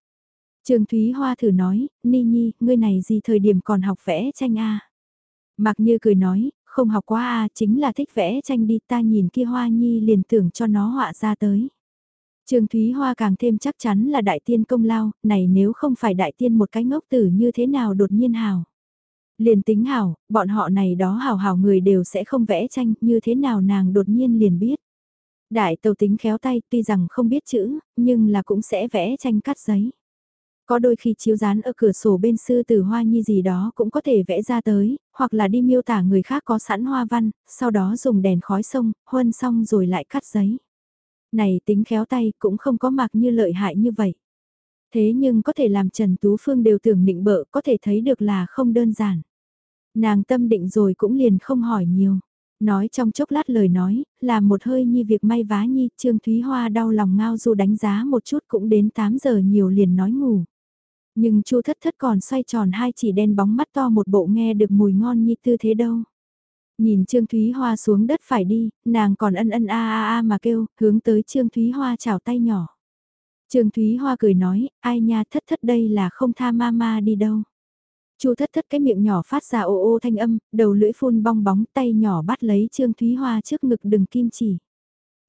Trương Thúy Hoa thử nói, Ni Nhi, ngươi này gì thời điểm còn học vẽ tranh a? À? Mặc như cười nói, không học quá à, chính là thích vẽ tranh đi ta nhìn kia Hoa Nhi liền tưởng cho nó họa ra tới. Trương Thúy Hoa càng thêm chắc chắn là đại tiên công lao, này nếu không phải đại tiên một cái ngốc tử như thế nào đột nhiên hào. Liền tính hảo, bọn họ này đó hào hào người đều sẽ không vẽ tranh như thế nào nàng đột nhiên liền biết. Đại tàu tính khéo tay tuy rằng không biết chữ, nhưng là cũng sẽ vẽ tranh cắt giấy. Có đôi khi chiếu dán ở cửa sổ bên sư tử hoa nhi gì đó cũng có thể vẽ ra tới, hoặc là đi miêu tả người khác có sẵn hoa văn, sau đó dùng đèn khói sông, huân xong rồi lại cắt giấy. Này tính khéo tay cũng không có mặc như lợi hại như vậy. Thế nhưng có thể làm Trần Tú Phương đều tưởng định bợ có thể thấy được là không đơn giản. Nàng tâm định rồi cũng liền không hỏi nhiều. Nói trong chốc lát lời nói, là một hơi nhi việc may vá nhi, Trương Thúy Hoa đau lòng ngao du đánh giá một chút cũng đến 8 giờ nhiều liền nói ngủ. Nhưng chu thất thất còn xoay tròn hai chỉ đen bóng mắt to một bộ nghe được mùi ngon như tư thế đâu. Nhìn Trương Thúy Hoa xuống đất phải đi, nàng còn ân ân a a a mà kêu, hướng tới Trương Thúy Hoa chào tay nhỏ. Trương Thúy Hoa cười nói, ai nha thất thất đây là không tha mama đi đâu. Chu thất thất cái miệng nhỏ phát ra ô ô thanh âm, đầu lưỡi phun bong bóng tay nhỏ bắt lấy Trương Thúy Hoa trước ngực đừng kim chỉ.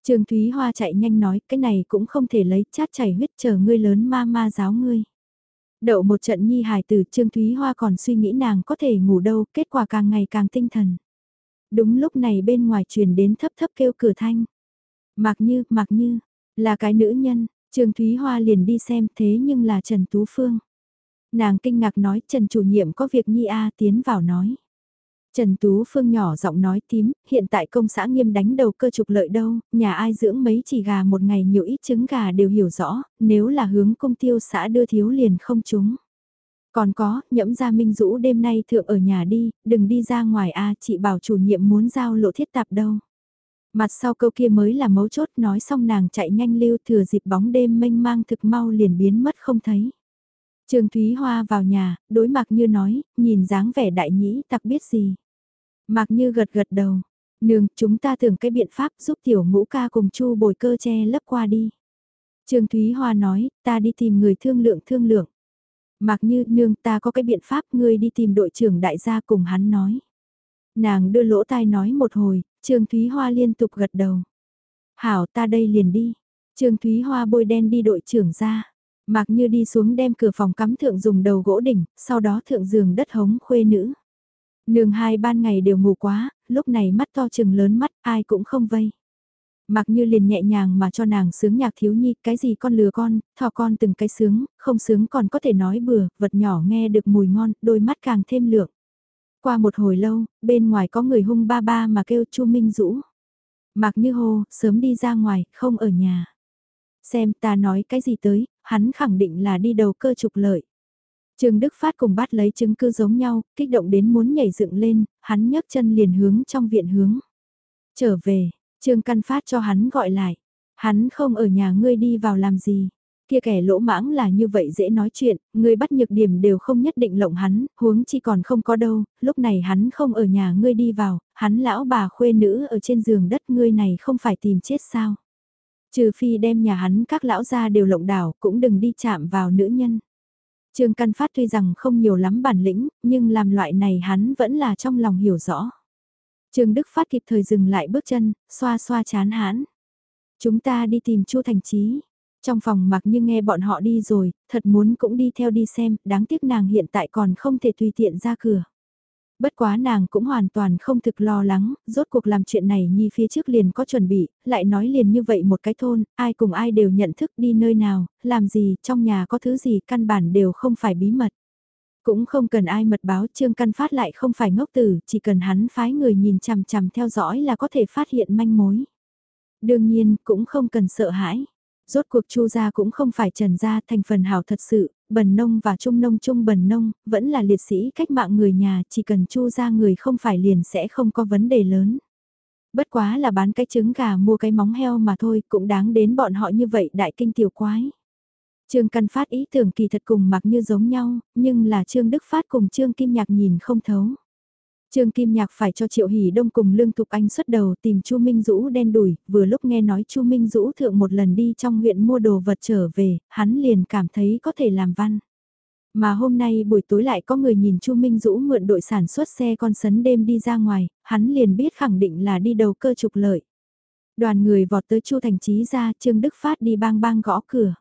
Trương Thúy Hoa chạy nhanh nói, cái này cũng không thể lấy chát chảy huyết chờ ngươi lớn ma ma giáo ngươi. Đậu một trận nhi hài từ Trương Thúy Hoa còn suy nghĩ nàng có thể ngủ đâu, kết quả càng ngày càng tinh thần. Đúng lúc này bên ngoài truyền đến thấp thấp kêu cửa thanh. Mặc như, mặc như, là cái nữ nhân, Trương Thúy Hoa liền đi xem thế nhưng là Trần Tú Phương. Nàng kinh ngạc nói Trần chủ nhiệm có việc nhi a tiến vào nói. Trần Tú Phương nhỏ giọng nói tím, hiện tại công xã nghiêm đánh đầu cơ trục lợi đâu, nhà ai dưỡng mấy chỉ gà một ngày nhiều ít trứng gà đều hiểu rõ, nếu là hướng công tiêu xã đưa thiếu liền không chúng. Còn có, nhẫm ra minh rũ đêm nay thượng ở nhà đi, đừng đi ra ngoài a chị bảo chủ nhiệm muốn giao lộ thiết tạp đâu. Mặt sau câu kia mới là mấu chốt nói xong nàng chạy nhanh lưu thừa dịp bóng đêm mênh mang thực mau liền biến mất không thấy. Trương Thúy Hoa vào nhà, đối mặt như nói, nhìn dáng vẻ đại nhĩ tặc biết gì. Mạc Như gật gật đầu, Nương, chúng ta tưởng cái biện pháp giúp tiểu ngũ ca cùng chu bồi cơ che lấp qua đi. Trương Thúy Hoa nói, ta đi tìm người thương lượng thương lượng. Mặc như, nương ta có cái biện pháp ngươi đi tìm đội trưởng đại gia cùng hắn nói. Nàng đưa lỗ tai nói một hồi, Trương Thúy Hoa liên tục gật đầu. Hảo ta đây liền đi. Trương Thúy Hoa bôi đen đi đội trưởng ra. Mặc như đi xuống đem cửa phòng cắm thượng dùng đầu gỗ đỉnh, sau đó thượng giường đất hống khuê nữ. Nương hai ban ngày đều ngủ quá, lúc này mắt to chừng lớn mắt ai cũng không vây. Mặc như liền nhẹ nhàng mà cho nàng sướng nhạc thiếu nhi, cái gì con lừa con, thò con từng cái sướng, không sướng còn có thể nói bừa, vật nhỏ nghe được mùi ngon, đôi mắt càng thêm lượng. Qua một hồi lâu, bên ngoài có người hung ba ba mà kêu chu Minh Dũ. Mặc như hô, sớm đi ra ngoài, không ở nhà. Xem ta nói cái gì tới, hắn khẳng định là đi đầu cơ trục lợi. Trương Đức Phát cùng bắt lấy chứng cứ giống nhau, kích động đến muốn nhảy dựng lên, hắn nhấc chân liền hướng trong viện hướng. Trở về, Trương Căn Phát cho hắn gọi lại. Hắn không ở nhà ngươi đi vào làm gì. Kia kẻ lỗ mãng là như vậy dễ nói chuyện, ngươi bắt nhược điểm đều không nhất định lộng hắn, huống chi còn không có đâu, lúc này hắn không ở nhà ngươi đi vào, hắn lão bà khuê nữ ở trên giường đất ngươi này không phải tìm chết sao. Trừ phi đem nhà hắn các lão gia đều lộng đảo, cũng đừng đi chạm vào nữ nhân. Trương Căn Phát tuy rằng không nhiều lắm bản lĩnh, nhưng làm loại này hắn vẫn là trong lòng hiểu rõ. Trương Đức Phát kịp thời dừng lại bước chân, xoa xoa chán hãn. Chúng ta đi tìm Chu Thành Chí. Trong phòng mặc như nghe bọn họ đi rồi, thật muốn cũng đi theo đi xem, đáng tiếc nàng hiện tại còn không thể tùy tiện ra cửa. Bất quá nàng cũng hoàn toàn không thực lo lắng, rốt cuộc làm chuyện này nhi phía trước liền có chuẩn bị, lại nói liền như vậy một cái thôn, ai cùng ai đều nhận thức đi nơi nào, làm gì, trong nhà có thứ gì căn bản đều không phải bí mật. Cũng không cần ai mật báo Trương Căn Phát lại không phải ngốc tử, chỉ cần hắn phái người nhìn chằm chằm theo dõi là có thể phát hiện manh mối. Đương nhiên, cũng không cần sợ hãi. Rốt cuộc Chu gia cũng không phải Trần gia thành phần hảo thật sự, bần nông và trung nông trung bần nông, vẫn là liệt sĩ cách mạng người nhà, chỉ cần Chu ra người không phải liền sẽ không có vấn đề lớn. Bất quá là bán cái trứng gà mua cái móng heo mà thôi, cũng đáng đến bọn họ như vậy đại kinh tiểu quái. Trương Căn Phát ý tưởng kỳ thật cùng mặc như giống nhau, nhưng là Trương Đức Phát cùng Trương Kim Nhạc nhìn không thấu. Trương Kim Nhạc phải cho Triệu Hỷ Đông cùng Lương Thục Anh xuất đầu tìm Chu Minh Dũ đen đuổi, vừa lúc nghe nói Chu Minh Dũ thượng một lần đi trong huyện mua đồ vật trở về, hắn liền cảm thấy có thể làm văn. Mà hôm nay buổi tối lại có người nhìn Chu Minh Dũ mượn đội sản xuất xe con sấn đêm đi ra ngoài, hắn liền biết khẳng định là đi đầu cơ trục lợi. Đoàn người vọt tới Chu Thành Chí ra, Trương Đức Phát đi bang bang gõ cửa.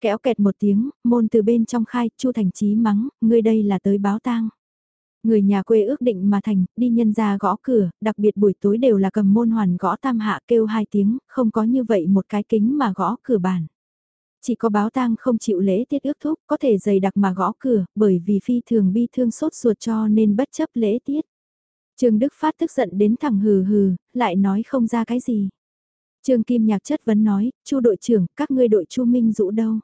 Kéo kẹt một tiếng, môn từ bên trong khai, Chu Thành Chí mắng, ngươi đây là tới báo tang. Người nhà quê ước định mà thành, đi nhân ra gõ cửa, đặc biệt buổi tối đều là cầm môn hoàn gõ tam hạ kêu hai tiếng, không có như vậy một cái kính mà gõ cửa bàn. Chỉ có báo tang không chịu lễ tiết ước thúc, có thể dày đặc mà gõ cửa, bởi vì phi thường bi thương sốt ruột cho nên bất chấp lễ tiết. Trương Đức Phát tức giận đến thẳng hừ hừ, lại nói không ra cái gì. Trương Kim Nhạc chất vấn nói, chu đội trưởng, các ngươi đội chu Minh dũ đâu?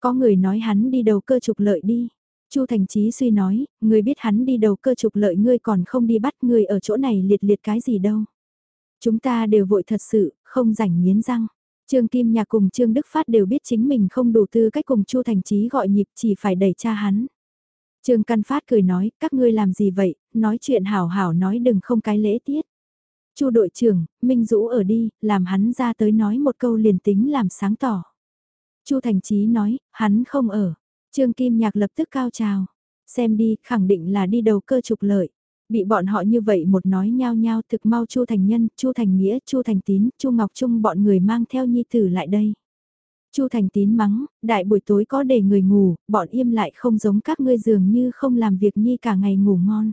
Có người nói hắn đi đầu cơ trục lợi đi. Chu Thành Chí suy nói, người biết hắn đi đầu cơ trục lợi ngươi còn không đi bắt người ở chỗ này liệt liệt cái gì đâu. Chúng ta đều vội thật sự, không rảnh miến răng. Trương Kim Nhạc cùng Trương Đức Phát đều biết chính mình không đủ tư cách cùng Chu Thành Chí gọi nhịp chỉ phải đẩy cha hắn. Trương Căn Phát cười nói, các ngươi làm gì vậy, nói chuyện hảo hảo nói đừng không cái lễ tiết. Chu đội trưởng, Minh Dũ ở đi, làm hắn ra tới nói một câu liền tính làm sáng tỏ. Chu Thành Chí nói, hắn không ở. Trương Kim Nhạc lập tức cao trào. Xem đi, khẳng định là đi đầu cơ trục lợi. Bị bọn họ như vậy một nói nhao nhao thực mau Chu Thành Nhân, Chu Thành Nghĩa, Chu Thành Tín, Chu Ngọc Trung bọn người mang theo nhi tử lại đây. Chu Thành Tín mắng, đại buổi tối có để người ngủ, bọn im lại không giống các ngươi dường như không làm việc nhi cả ngày ngủ ngon.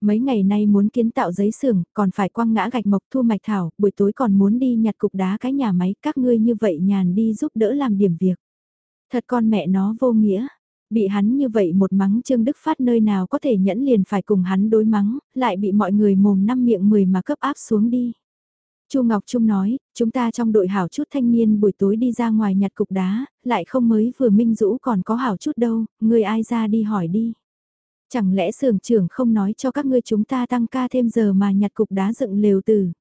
Mấy ngày nay muốn kiến tạo giấy xưởng, còn phải quăng ngã gạch mộc thu mạch thảo, buổi tối còn muốn đi nhặt cục đá cái nhà máy, các ngươi như vậy nhàn đi giúp đỡ làm điểm việc. Thật con mẹ nó vô nghĩa. Bị hắn như vậy một mắng Trương Đức Phát nơi nào có thể nhẫn liền phải cùng hắn đối mắng, lại bị mọi người mồm năm miệng mười mà cấp áp xuống đi. Chu Ngọc Trung nói, chúng ta trong đội hảo chút thanh niên buổi tối đi ra ngoài nhặt cục đá, lại không mới vừa minh rũ còn có hảo chút đâu, người ai ra đi hỏi đi. Chẳng lẽ sưởng trưởng không nói cho các ngươi chúng ta tăng ca thêm giờ mà nhặt cục đá dựng lều từ.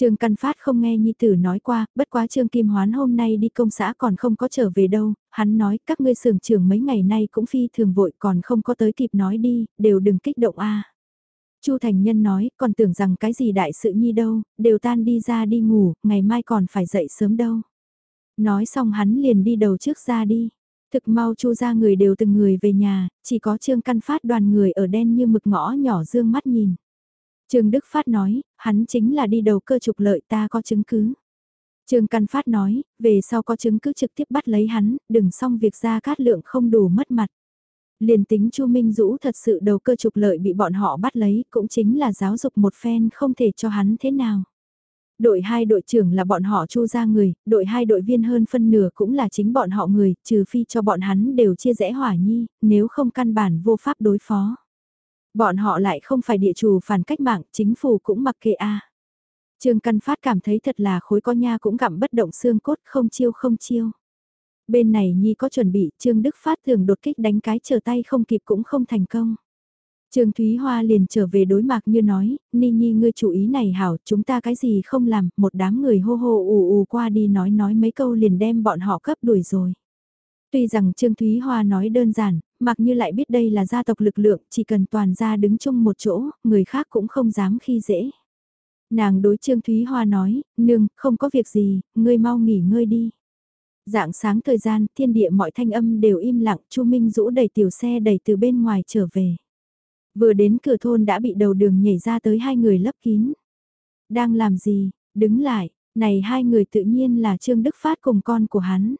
Trương Căn Phát không nghe Nhi Tử nói qua, bất quá Trương Kim Hoán hôm nay đi công xã còn không có trở về đâu, hắn nói các ngươi sưởng trưởng mấy ngày nay cũng phi thường vội còn không có tới kịp nói đi, đều đừng kích động a. Chu Thành Nhân nói, còn tưởng rằng cái gì đại sự nhi đâu, đều tan đi ra đi ngủ, ngày mai còn phải dậy sớm đâu. Nói xong hắn liền đi đầu trước ra đi. Thực mau chu ra người đều từng người về nhà, chỉ có Trương Căn Phát đoàn người ở đen như mực ngõ nhỏ dương mắt nhìn. Trương Đức Phát nói, hắn chính là đi đầu cơ trục lợi ta có chứng cứ. Trương Căn Phát nói, về sau có chứng cứ trực tiếp bắt lấy hắn, đừng xong việc ra cát lượng không đủ mất mặt. Liền tính Chu Minh Dũ thật sự đầu cơ trục lợi bị bọn họ bắt lấy cũng chính là giáo dục một phen không thể cho hắn thế nào. Đội 2 đội trưởng là bọn họ chu ra người, đội 2 đội viên hơn phân nửa cũng là chính bọn họ người, trừ phi cho bọn hắn đều chia rẽ hỏa nhi, nếu không căn bản vô pháp đối phó. Bọn họ lại không phải địa chủ phản cách mạng, chính phủ cũng mặc kệ a. Trương Căn Phát cảm thấy thật là khối con nha cũng gặm bất động xương cốt không chiêu không chiêu. Bên này Nhi có chuẩn bị, Trương Đức Phát thường đột kích đánh cái chờ tay không kịp cũng không thành công. Trương Thúy Hoa liền trở về đối mặt như nói, Ni Nhi ngươi chủ ý này hảo, chúng ta cái gì không làm, một đám người hô hô ù ù qua đi nói nói mấy câu liền đem bọn họ cấp đuổi rồi. Tuy rằng Trương Thúy Hoa nói đơn giản, mặc như lại biết đây là gia tộc lực lượng, chỉ cần toàn gia đứng chung một chỗ, người khác cũng không dám khi dễ. Nàng đối Trương Thúy Hoa nói, nương, không có việc gì, ngươi mau nghỉ ngơi đi. Dạng sáng thời gian, thiên địa mọi thanh âm đều im lặng, Chu Minh rũ đẩy tiểu xe đẩy từ bên ngoài trở về. Vừa đến cửa thôn đã bị đầu đường nhảy ra tới hai người lấp kín. Đang làm gì, đứng lại, này hai người tự nhiên là Trương Đức Phát cùng con của hắn.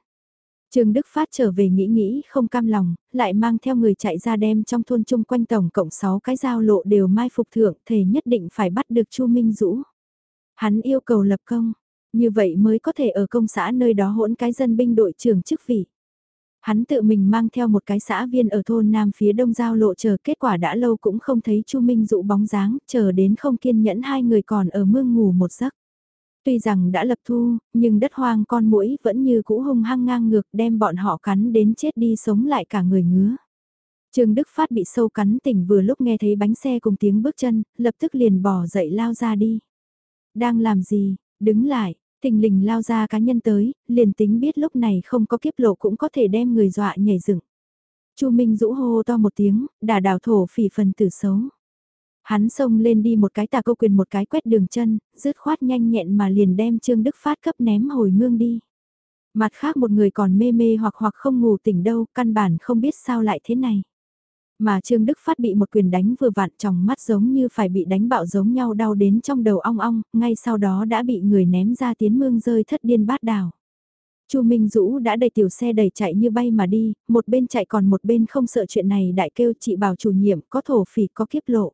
Trương Đức Phát trở về nghĩ nghĩ không cam lòng, lại mang theo người chạy ra đem trong thôn chung quanh tổng cộng 6 cái giao lộ đều mai phục thượng thề nhất định phải bắt được Chu Minh Dũ. Hắn yêu cầu lập công, như vậy mới có thể ở công xã nơi đó hỗn cái dân binh đội trưởng chức vị. Hắn tự mình mang theo một cái xã viên ở thôn Nam phía đông giao lộ chờ kết quả đã lâu cũng không thấy Chu Minh dụ bóng dáng, chờ đến không kiên nhẫn hai người còn ở mương ngủ một giấc. Tuy rằng đã lập thu, nhưng đất hoang con mũi vẫn như cũ hung hăng ngang ngược đem bọn họ cắn đến chết đi sống lại cả người ngứa. Trương Đức Phát bị sâu cắn tỉnh vừa lúc nghe thấy bánh xe cùng tiếng bước chân, lập tức liền bỏ dậy lao ra đi. Đang làm gì, đứng lại, Tình lình lao ra cá nhân tới, liền tính biết lúc này không có kiếp lộ cũng có thể đem người dọa nhảy dựng. Chu Minh rũ hô to một tiếng, đà đào thổ phỉ phần tử xấu. Hắn xông lên đi một cái tà câu quyền một cái quét đường chân, dứt khoát nhanh nhẹn mà liền đem Trương Đức Phát cấp ném hồi mương đi. Mặt khác một người còn mê mê hoặc hoặc không ngủ tỉnh đâu, căn bản không biết sao lại thế này. Mà Trương Đức Phát bị một quyền đánh vừa vặn trong mắt giống như phải bị đánh bạo giống nhau đau đến trong đầu ong ong, ngay sau đó đã bị người ném ra tiến mương rơi thất điên bát đảo. Chu Minh Dũ đã đẩy tiểu xe đẩy chạy như bay mà đi, một bên chạy còn một bên không sợ chuyện này đại kêu chị bảo chủ nhiệm có thổ phỉ có kiếp lộ.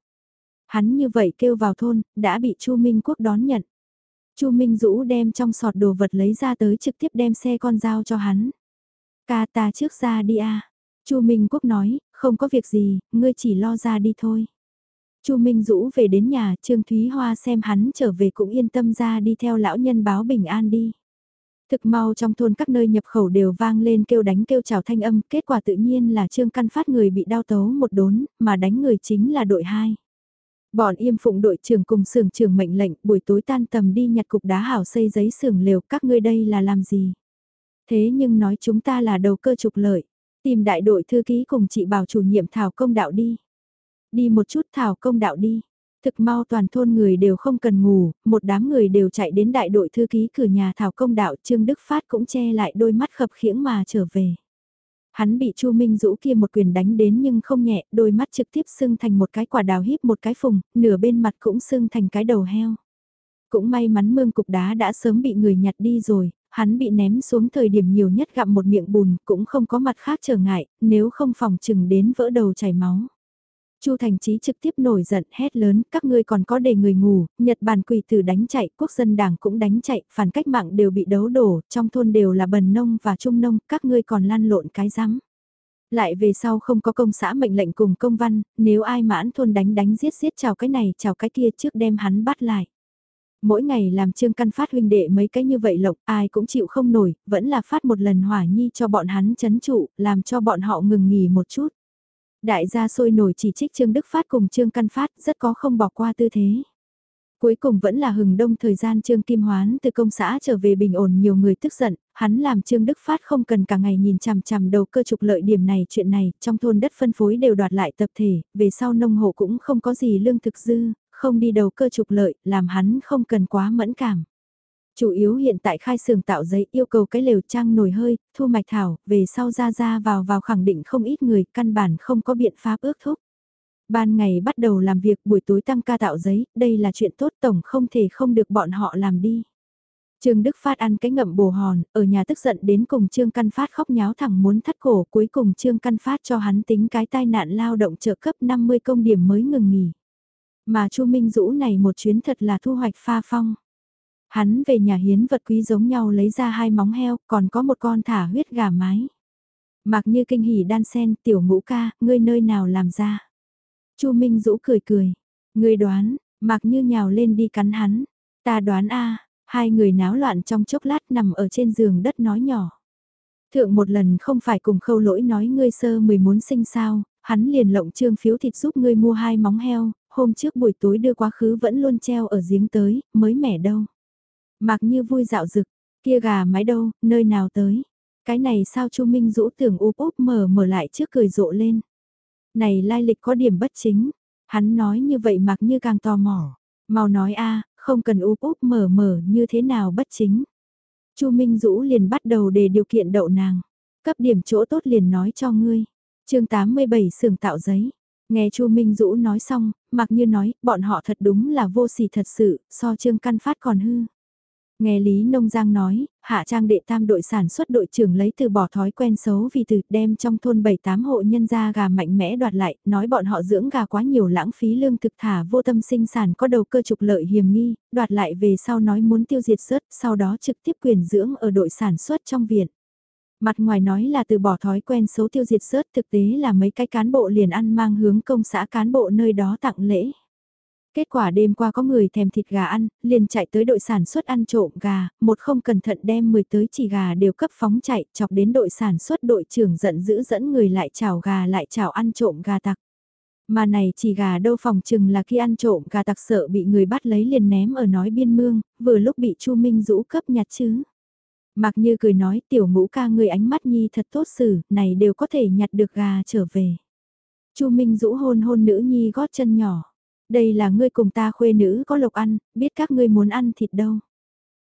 Hắn như vậy kêu vào thôn, đã bị Chu Minh Quốc đón nhận. Chu Minh Dũ đem trong sọt đồ vật lấy ra tới trực tiếp đem xe con dao cho hắn. Ca ta trước ra đi a. Chu Minh Quốc nói, không có việc gì, ngươi chỉ lo ra đi thôi. Chu Minh Dũ về đến nhà, Trương Thúy Hoa xem hắn trở về cũng yên tâm ra đi theo lão nhân báo bình an đi. Thực mau trong thôn các nơi nhập khẩu đều vang lên kêu đánh kêu chào thanh âm, kết quả tự nhiên là Trương Căn Phát người bị đau tấu một đốn, mà đánh người chính là đội 2. Bọn yêm phụng đội trưởng cùng sưởng trưởng mệnh lệnh buổi tối tan tầm đi nhặt cục đá hảo xây giấy sưởng lều các ngươi đây là làm gì? Thế nhưng nói chúng ta là đầu cơ trục lợi. Tìm đại đội thư ký cùng chị bảo chủ nhiệm Thảo công đạo đi. Đi một chút Thảo công đạo đi. Thực mau toàn thôn người đều không cần ngủ, một đám người đều chạy đến đại đội thư ký cửa nhà Thảo công đạo Trương Đức Phát cũng che lại đôi mắt khập khiễng mà trở về. Hắn bị Chu Minh Dũ kia một quyền đánh đến nhưng không nhẹ, đôi mắt trực tiếp sưng thành một cái quả đào híp một cái phùng, nửa bên mặt cũng sưng thành cái đầu heo. Cũng may mắn mương cục đá đã sớm bị người nhặt đi rồi, hắn bị ném xuống thời điểm nhiều nhất gặm một miệng bùn, cũng không có mặt khác trở ngại, nếu không phòng chừng đến vỡ đầu chảy máu. Chu Thành Chí trực tiếp nổi giận hét lớn, các ngươi còn có để người ngủ, Nhật Bản quỷ tử đánh chạy, quốc dân đảng cũng đánh chạy, phản cách mạng đều bị đấu đổ, trong thôn đều là bần nông và trung nông, các ngươi còn lan lộn cái rắm. Lại về sau không có công xã mệnh lệnh cùng công văn, nếu ai mãn thôn đánh đánh giết giết chào cái này chào cái kia trước đem hắn bắt lại mỗi ngày làm trương căn phát huynh đệ mấy cái như vậy lộc, ai cũng chịu không nổi, vẫn là phát một lần hỏa nhi cho bọn hắn chấn trụ, làm cho bọn họ ngừng nghỉ một chút. Đại gia sôi nổi chỉ trích Trương Đức Phát cùng Trương Căn Phát rất có không bỏ qua tư thế. Cuối cùng vẫn là hừng đông thời gian Trương Kim Hoán từ công xã trở về bình ổn nhiều người tức giận, hắn làm Trương Đức Phát không cần cả ngày nhìn chằm chằm đầu cơ trục lợi điểm này chuyện này, trong thôn đất phân phối đều đoạt lại tập thể, về sau nông hộ cũng không có gì lương thực dư, không đi đầu cơ trục lợi, làm hắn không cần quá mẫn cảm. Chủ yếu hiện tại khai xưởng tạo giấy yêu cầu cái lều trang nồi hơi, thu mạch thảo, về sau ra ra vào vào khẳng định không ít người, căn bản không có biện pháp ước thúc. Ban ngày bắt đầu làm việc buổi tối tăng ca tạo giấy, đây là chuyện tốt tổng không thể không được bọn họ làm đi. Trương Đức Phát ăn cái ngậm bồ hòn, ở nhà tức giận đến cùng Trương Căn Phát khóc nháo thẳng muốn thắt cổ, cuối cùng Trương Căn Phát cho hắn tính cái tai nạn lao động trợ cấp 50 công điểm mới ngừng nghỉ. Mà Chu Minh Dũ này một chuyến thật là thu hoạch pha phong. Hắn về nhà hiến vật quý giống nhau lấy ra hai móng heo, còn có một con thả huyết gà mái. Mặc như kinh hỉ đan sen, tiểu ngũ ca, ngươi nơi nào làm ra. Chu Minh Dũ cười cười. Ngươi đoán, mặc như nhào lên đi cắn hắn. Ta đoán a hai người náo loạn trong chốc lát nằm ở trên giường đất nói nhỏ. Thượng một lần không phải cùng khâu lỗi nói ngươi sơ mười muốn sinh sao, hắn liền lộng trương phiếu thịt giúp ngươi mua hai móng heo, hôm trước buổi tối đưa quá khứ vẫn luôn treo ở giếng tới, mới mẻ đâu. Mặc như vui dạo rực, kia gà mái đâu, nơi nào tới. Cái này sao Chu Minh Dũ tưởng úp úp mở mở lại trước cười rộ lên. Này lai lịch có điểm bất chính. Hắn nói như vậy mặc như càng tò mò. Mau nói a không cần úp úp mở mở như thế nào bất chính. Chu Minh Dũ liền bắt đầu để điều kiện đậu nàng. Cấp điểm chỗ tốt liền nói cho ngươi. chương 87 xưởng tạo giấy. Nghe Chu Minh Dũ nói xong, mặc như nói, bọn họ thật đúng là vô sỉ thật sự, so trương căn phát còn hư. Nghe Lý Nông Giang nói, Hạ Trang đệ tam đội sản xuất đội trưởng lấy từ bỏ thói quen xấu vì từ đem trong thôn 7-8 hộ nhân gia gà mạnh mẽ đoạt lại, nói bọn họ dưỡng gà quá nhiều lãng phí lương thực thả vô tâm sinh sản có đầu cơ trục lợi hiểm nghi, đoạt lại về sau nói muốn tiêu diệt rớt, sau đó trực tiếp quyền dưỡng ở đội sản xuất trong viện. Mặt ngoài nói là từ bỏ thói quen xấu tiêu diệt rớt thực tế là mấy cái cán bộ liền ăn mang hướng công xã cán bộ nơi đó tặng lễ. Kết quả đêm qua có người thèm thịt gà ăn, liền chạy tới đội sản xuất ăn trộm gà, một không cẩn thận đem 10 tới chỉ gà đều cấp phóng chạy, chọc đến đội sản xuất đội trưởng giận dữ dẫn người lại chảo gà lại chảo ăn trộm gà tặc. Mà này chỉ gà đâu phòng chừng là khi ăn trộm gà tặc sợ bị người bắt lấy liền ném ở nói biên mương, vừa lúc bị Chu Minh Dũ cấp nhặt chứ. Mặc như cười nói tiểu ngũ ca người ánh mắt nhi thật tốt xử, này đều có thể nhặt được gà trở về. Chu Minh Dũ hôn hôn nữ nhi gót chân nhỏ. Đây là ngươi cùng ta khuê nữ có lộc ăn, biết các ngươi muốn ăn thịt đâu.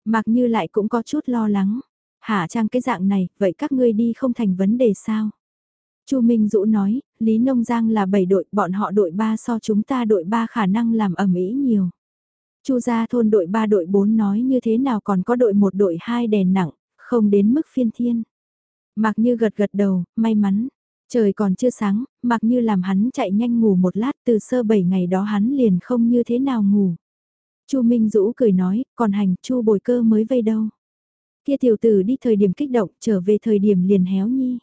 Mặc như lại cũng có chút lo lắng. Hả trang cái dạng này, vậy các ngươi đi không thành vấn đề sao? Chu Minh Dũ nói, Lý Nông Giang là 7 đội, bọn họ đội 3 so chúng ta đội 3 khả năng làm ẩm ý nhiều. Chu gia thôn đội 3 đội 4 nói như thế nào còn có đội 1 đội 2 đèn nặng, không đến mức phiên thiên. Mặc như gật gật đầu, may mắn, Trời còn chưa sáng, mặc như làm hắn chạy nhanh ngủ một lát từ sơ bảy ngày đó hắn liền không như thế nào ngủ. Chu Minh Dũ cười nói, còn hành, Chu bồi cơ mới vây đâu. Kia tiểu tử đi thời điểm kích động, trở về thời điểm liền héo nhi.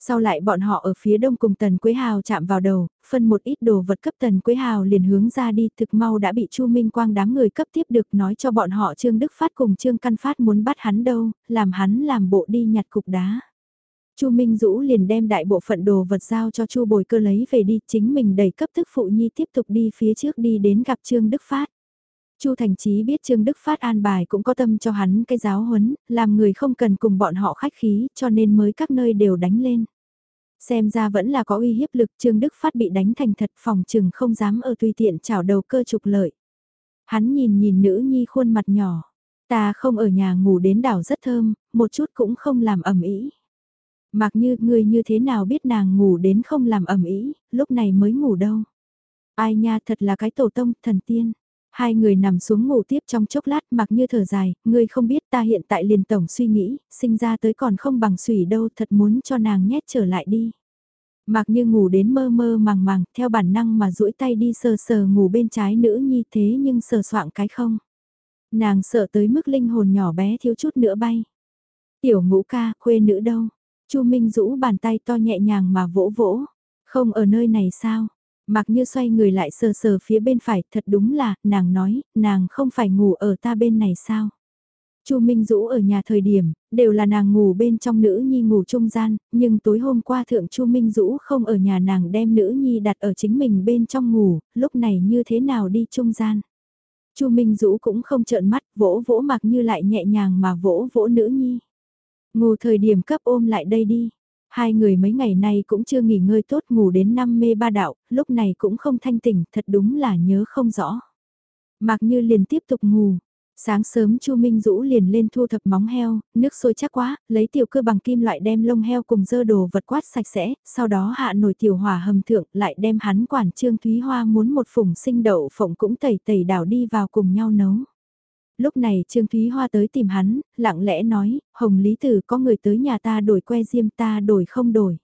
Sau lại bọn họ ở phía đông cùng Tần Quế Hào chạm vào đầu, phân một ít đồ vật cấp Tần Quế Hào liền hướng ra đi thực mau đã bị Chu Minh Quang đám người cấp tiếp được nói cho bọn họ Trương Đức Phát cùng Trương Căn Phát muốn bắt hắn đâu, làm hắn làm bộ đi nhặt cục đá. Chu Minh Dũ liền đem đại bộ phận đồ vật giao cho Chu Bồi Cơ lấy về đi, chính mình đẩy cấp thức phụ nhi tiếp tục đi phía trước đi đến gặp Trương Đức Phát. Chu Thành Chí biết Trương Đức Phát an bài cũng có tâm cho hắn cái giáo huấn, làm người không cần cùng bọn họ khách khí, cho nên mới các nơi đều đánh lên. Xem ra vẫn là có uy hiếp lực Trương Đức Phát bị đánh thành thật phòng trừng không dám ở tùy tiện chảo đầu cơ trục lợi. Hắn nhìn nhìn nữ nhi khuôn mặt nhỏ, ta không ở nhà ngủ đến đảo rất thơm, một chút cũng không làm ẩm ý. Mặc như ngươi như thế nào biết nàng ngủ đến không làm ẩm ý, lúc này mới ngủ đâu. Ai nha thật là cái tổ tông, thần tiên. Hai người nằm xuống ngủ tiếp trong chốc lát mặc như thở dài, ngươi không biết ta hiện tại liền tổng suy nghĩ, sinh ra tới còn không bằng sủy đâu thật muốn cho nàng nhét trở lại đi. Mặc như ngủ đến mơ mơ màng màng, theo bản năng mà duỗi tay đi sờ sờ ngủ bên trái nữ nhi thế nhưng sờ soạng cái không. Nàng sợ tới mức linh hồn nhỏ bé thiếu chút nữa bay. Tiểu ngũ ca, khuê nữ đâu? Chu Minh Dũ bàn tay to nhẹ nhàng mà vỗ vỗ. Không ở nơi này sao? Mặc như xoay người lại sờ sờ phía bên phải, thật đúng là, nàng nói, nàng không phải ngủ ở ta bên này sao? Chu Minh Dũ ở nhà thời điểm, đều là nàng ngủ bên trong nữ nhi ngủ trung gian, nhưng tối hôm qua thượng Chu Minh Dũ không ở nhà nàng đem nữ nhi đặt ở chính mình bên trong ngủ, lúc này như thế nào đi trung gian? Chu Minh Dũ cũng không trợn mắt, vỗ vỗ mặc như lại nhẹ nhàng mà vỗ vỗ nữ nhi. Ngủ thời điểm cấp ôm lại đây đi. Hai người mấy ngày nay cũng chưa nghỉ ngơi tốt ngủ đến năm mê ba đạo, lúc này cũng không thanh tỉnh, thật đúng là nhớ không rõ. Mặc như liền tiếp tục ngủ, Sáng sớm Chu Minh Dũ liền lên thu thập móng heo, nước sôi chắc quá, lấy tiểu cơ bằng kim loại đem lông heo cùng dơ đồ vật quát sạch sẽ, sau đó hạ nồi tiểu hỏa hầm thượng lại đem hắn quản trương Thúy Hoa muốn một phùng sinh đậu phộng cũng tẩy tẩy đảo đi vào cùng nhau nấu. Lúc này Trương Thúy Hoa tới tìm hắn, lặng lẽ nói, Hồng Lý Tử có người tới nhà ta đổi que diêm ta đổi không đổi.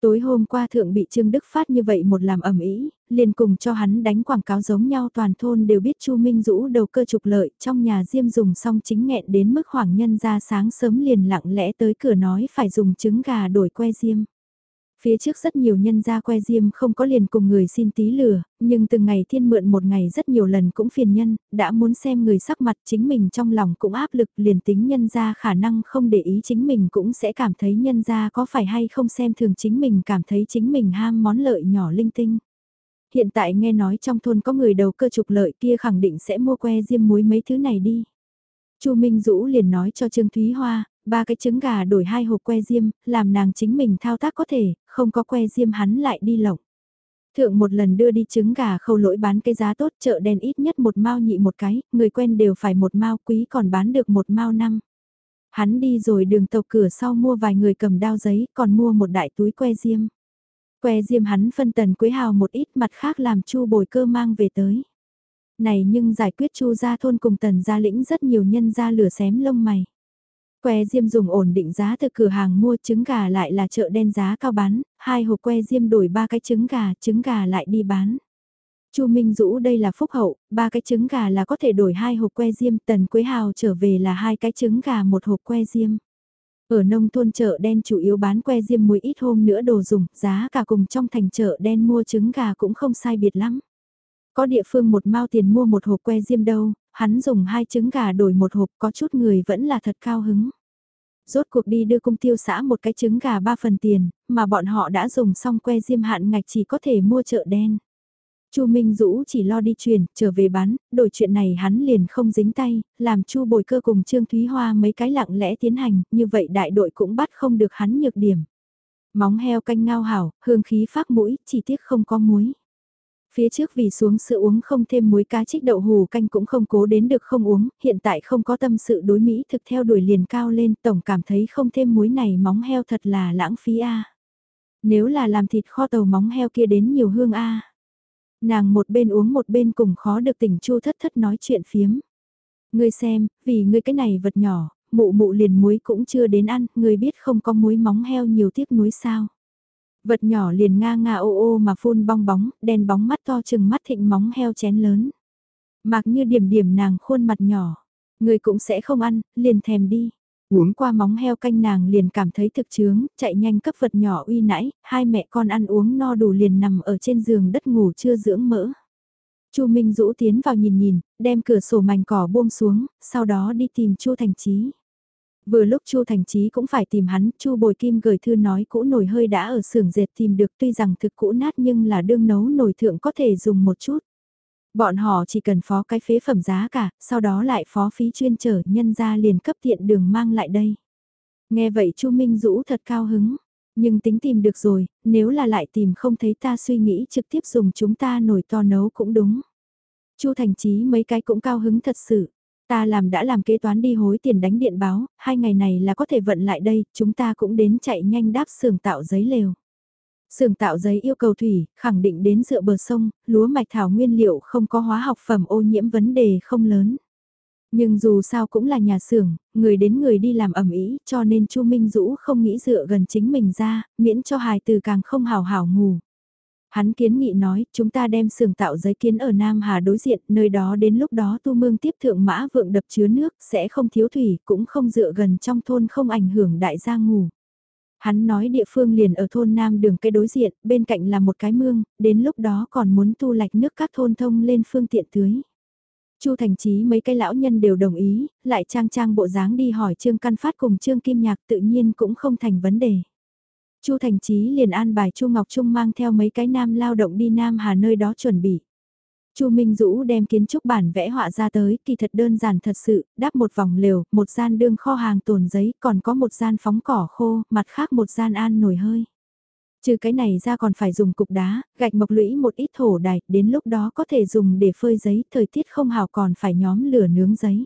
Tối hôm qua thượng bị Trương Đức Phát như vậy một làm ẩm ý, liền cùng cho hắn đánh quảng cáo giống nhau toàn thôn đều biết Chu Minh Dũ đầu cơ trục lợi trong nhà diêm dùng xong chính nghẹn đến mức hoàng nhân ra sáng sớm liền lặng lẽ tới cửa nói phải dùng trứng gà đổi que diêm. Phía trước rất nhiều nhân gia que diêm không có liền cùng người xin tí lừa, nhưng từng ngày thiên mượn một ngày rất nhiều lần cũng phiền nhân, đã muốn xem người sắc mặt chính mình trong lòng cũng áp lực liền tính nhân gia khả năng không để ý chính mình cũng sẽ cảm thấy nhân gia có phải hay không xem thường chính mình cảm thấy chính mình ham món lợi nhỏ linh tinh. Hiện tại nghe nói trong thôn có người đầu cơ trục lợi kia khẳng định sẽ mua que diêm muối mấy thứ này đi. Chu Minh Dũ liền nói cho Trương Thúy Hoa, ba cái trứng gà đổi hai hộp que diêm, làm nàng chính mình thao tác có thể, không có que diêm hắn lại đi lộng. Thượng một lần đưa đi trứng gà khâu lỗi bán cái giá tốt chợ đen ít nhất một mao nhị một cái, người quen đều phải một mao quý còn bán được một mao năm. Hắn đi rồi đường tàu cửa sau mua vài người cầm đao giấy còn mua một đại túi que diêm. Que diêm hắn phân tần quế hào một ít mặt khác làm chu bồi cơ mang về tới. Này nhưng giải quyết chu gia thôn cùng tần gia lĩnh rất nhiều nhân gia lửa xém lông mày. Que diêm dùng ổn định giá từ cửa hàng mua trứng gà lại là chợ đen giá cao bán, hai hộp que diêm đổi ba cái trứng gà, trứng gà lại đi bán. Chu Minh Dũ đây là phúc hậu, ba cái trứng gà là có thể đổi hai hộp que diêm, Tần Quế Hào trở về là hai cái trứng gà một hộp que diêm. Ở nông thôn chợ đen chủ yếu bán que diêm muối ít hôm nữa đồ dùng, giá cả cùng trong thành chợ đen mua trứng gà cũng không sai biệt lắm. Có địa phương một mao tiền mua một hộp que diêm đâu, hắn dùng hai trứng gà đổi một hộp có chút người vẫn là thật cao hứng. Rốt cuộc đi đưa cung tiêu xã một cái trứng gà ba phần tiền, mà bọn họ đã dùng xong que diêm hạn ngạch chỉ có thể mua chợ đen. Chu Minh Dũ chỉ lo đi truyền, trở về bán, đổi chuyện này hắn liền không dính tay, làm Chu Bồi Cơ cùng Trương Thúy Hoa mấy cái lặng lẽ tiến hành, như vậy đại đội cũng bắt không được hắn nhược điểm. Móng heo canh ngao hảo, hương khí phát mũi, chỉ tiếc không có muối. Phía trước vì xuống sữa uống không thêm muối cá trích đậu hù canh cũng không cố đến được không uống, hiện tại không có tâm sự đối Mỹ thực theo đuổi liền cao lên, tổng cảm thấy không thêm muối này móng heo thật là lãng phí a. Nếu là làm thịt kho tàu móng heo kia đến nhiều hương a. Nàng một bên uống một bên cùng khó được tỉnh chu thất thất nói chuyện phiếm. Ngươi xem, vì ngươi cái này vật nhỏ, mụ mụ liền muối cũng chưa đến ăn, ngươi biết không có muối móng heo nhiều tiếc nuối sao. Vật nhỏ liền nga nga ô ô mà phun bong bóng, đen bóng mắt to chừng mắt thịnh móng heo chén lớn. Mặc như điểm điểm nàng khuôn mặt nhỏ, người cũng sẽ không ăn, liền thèm đi. Uống qua móng heo canh nàng liền cảm thấy thực chướng, chạy nhanh cấp vật nhỏ uy nãy, hai mẹ con ăn uống no đủ liền nằm ở trên giường đất ngủ chưa dưỡng mỡ. Chu Minh Dũ tiến vào nhìn nhìn, đem cửa sổ mảnh cỏ buông xuống, sau đó đi tìm Chu Thành Chí. Vừa lúc Chu Thành Chí cũng phải tìm hắn, Chu Bồi Kim gửi thư nói cũ nồi hơi đã ở xưởng dệt tìm được tuy rằng thực cũ nát nhưng là đương nấu nồi thượng có thể dùng một chút. Bọn họ chỉ cần phó cái phế phẩm giá cả, sau đó lại phó phí chuyên trở nhân ra liền cấp tiện đường mang lại đây. Nghe vậy Chu Minh Dũ thật cao hứng, nhưng tính tìm được rồi, nếu là lại tìm không thấy ta suy nghĩ trực tiếp dùng chúng ta nồi to nấu cũng đúng. Chu Thành Chí mấy cái cũng cao hứng thật sự. Ta làm đã làm kế toán đi hối tiền đánh điện báo, hai ngày này là có thể vận lại đây, chúng ta cũng đến chạy nhanh đáp xưởng tạo giấy lều. Xưởng tạo giấy yêu cầu thủy, khẳng định đến dựa bờ sông, lúa mạch thảo nguyên liệu không có hóa học phẩm ô nhiễm vấn đề không lớn. Nhưng dù sao cũng là nhà xưởng, người đến người đi làm ẩm ý, cho nên Chu Minh Dũ không nghĩ dựa gần chính mình ra, miễn cho hài từ càng không hào hảo ngủ. Hắn kiến nghị nói, chúng ta đem xưởng tạo giấy kiến ở Nam Hà đối diện, nơi đó đến lúc đó tu mương tiếp thượng mã vượng đập chứa nước, sẽ không thiếu thủy, cũng không dựa gần trong thôn không ảnh hưởng đại gia ngủ. Hắn nói địa phương liền ở thôn Nam đường cây đối diện, bên cạnh là một cái mương, đến lúc đó còn muốn tu lạch nước các thôn thông lên phương tiện tưới. Chu Thành Chí mấy cái lão nhân đều đồng ý, lại trang trang bộ dáng đi hỏi Trương Căn Phát cùng Trương Kim Nhạc tự nhiên cũng không thành vấn đề. Chu Thành Chí liền an bài Chu Ngọc Trung mang theo mấy cái nam lao động đi Nam Hà nơi đó chuẩn bị. Chu Minh Dũ đem kiến trúc bản vẽ họa ra tới, kỳ thật đơn giản thật sự, đắp một vòng lều, một gian đương kho hàng tồn giấy, còn có một gian phóng cỏ khô, mặt khác một gian an nổi hơi. Trừ cái này ra còn phải dùng cục đá, gạch mộc lũy một ít thổ đài, đến lúc đó có thể dùng để phơi giấy, thời tiết không hào còn phải nhóm lửa nướng giấy.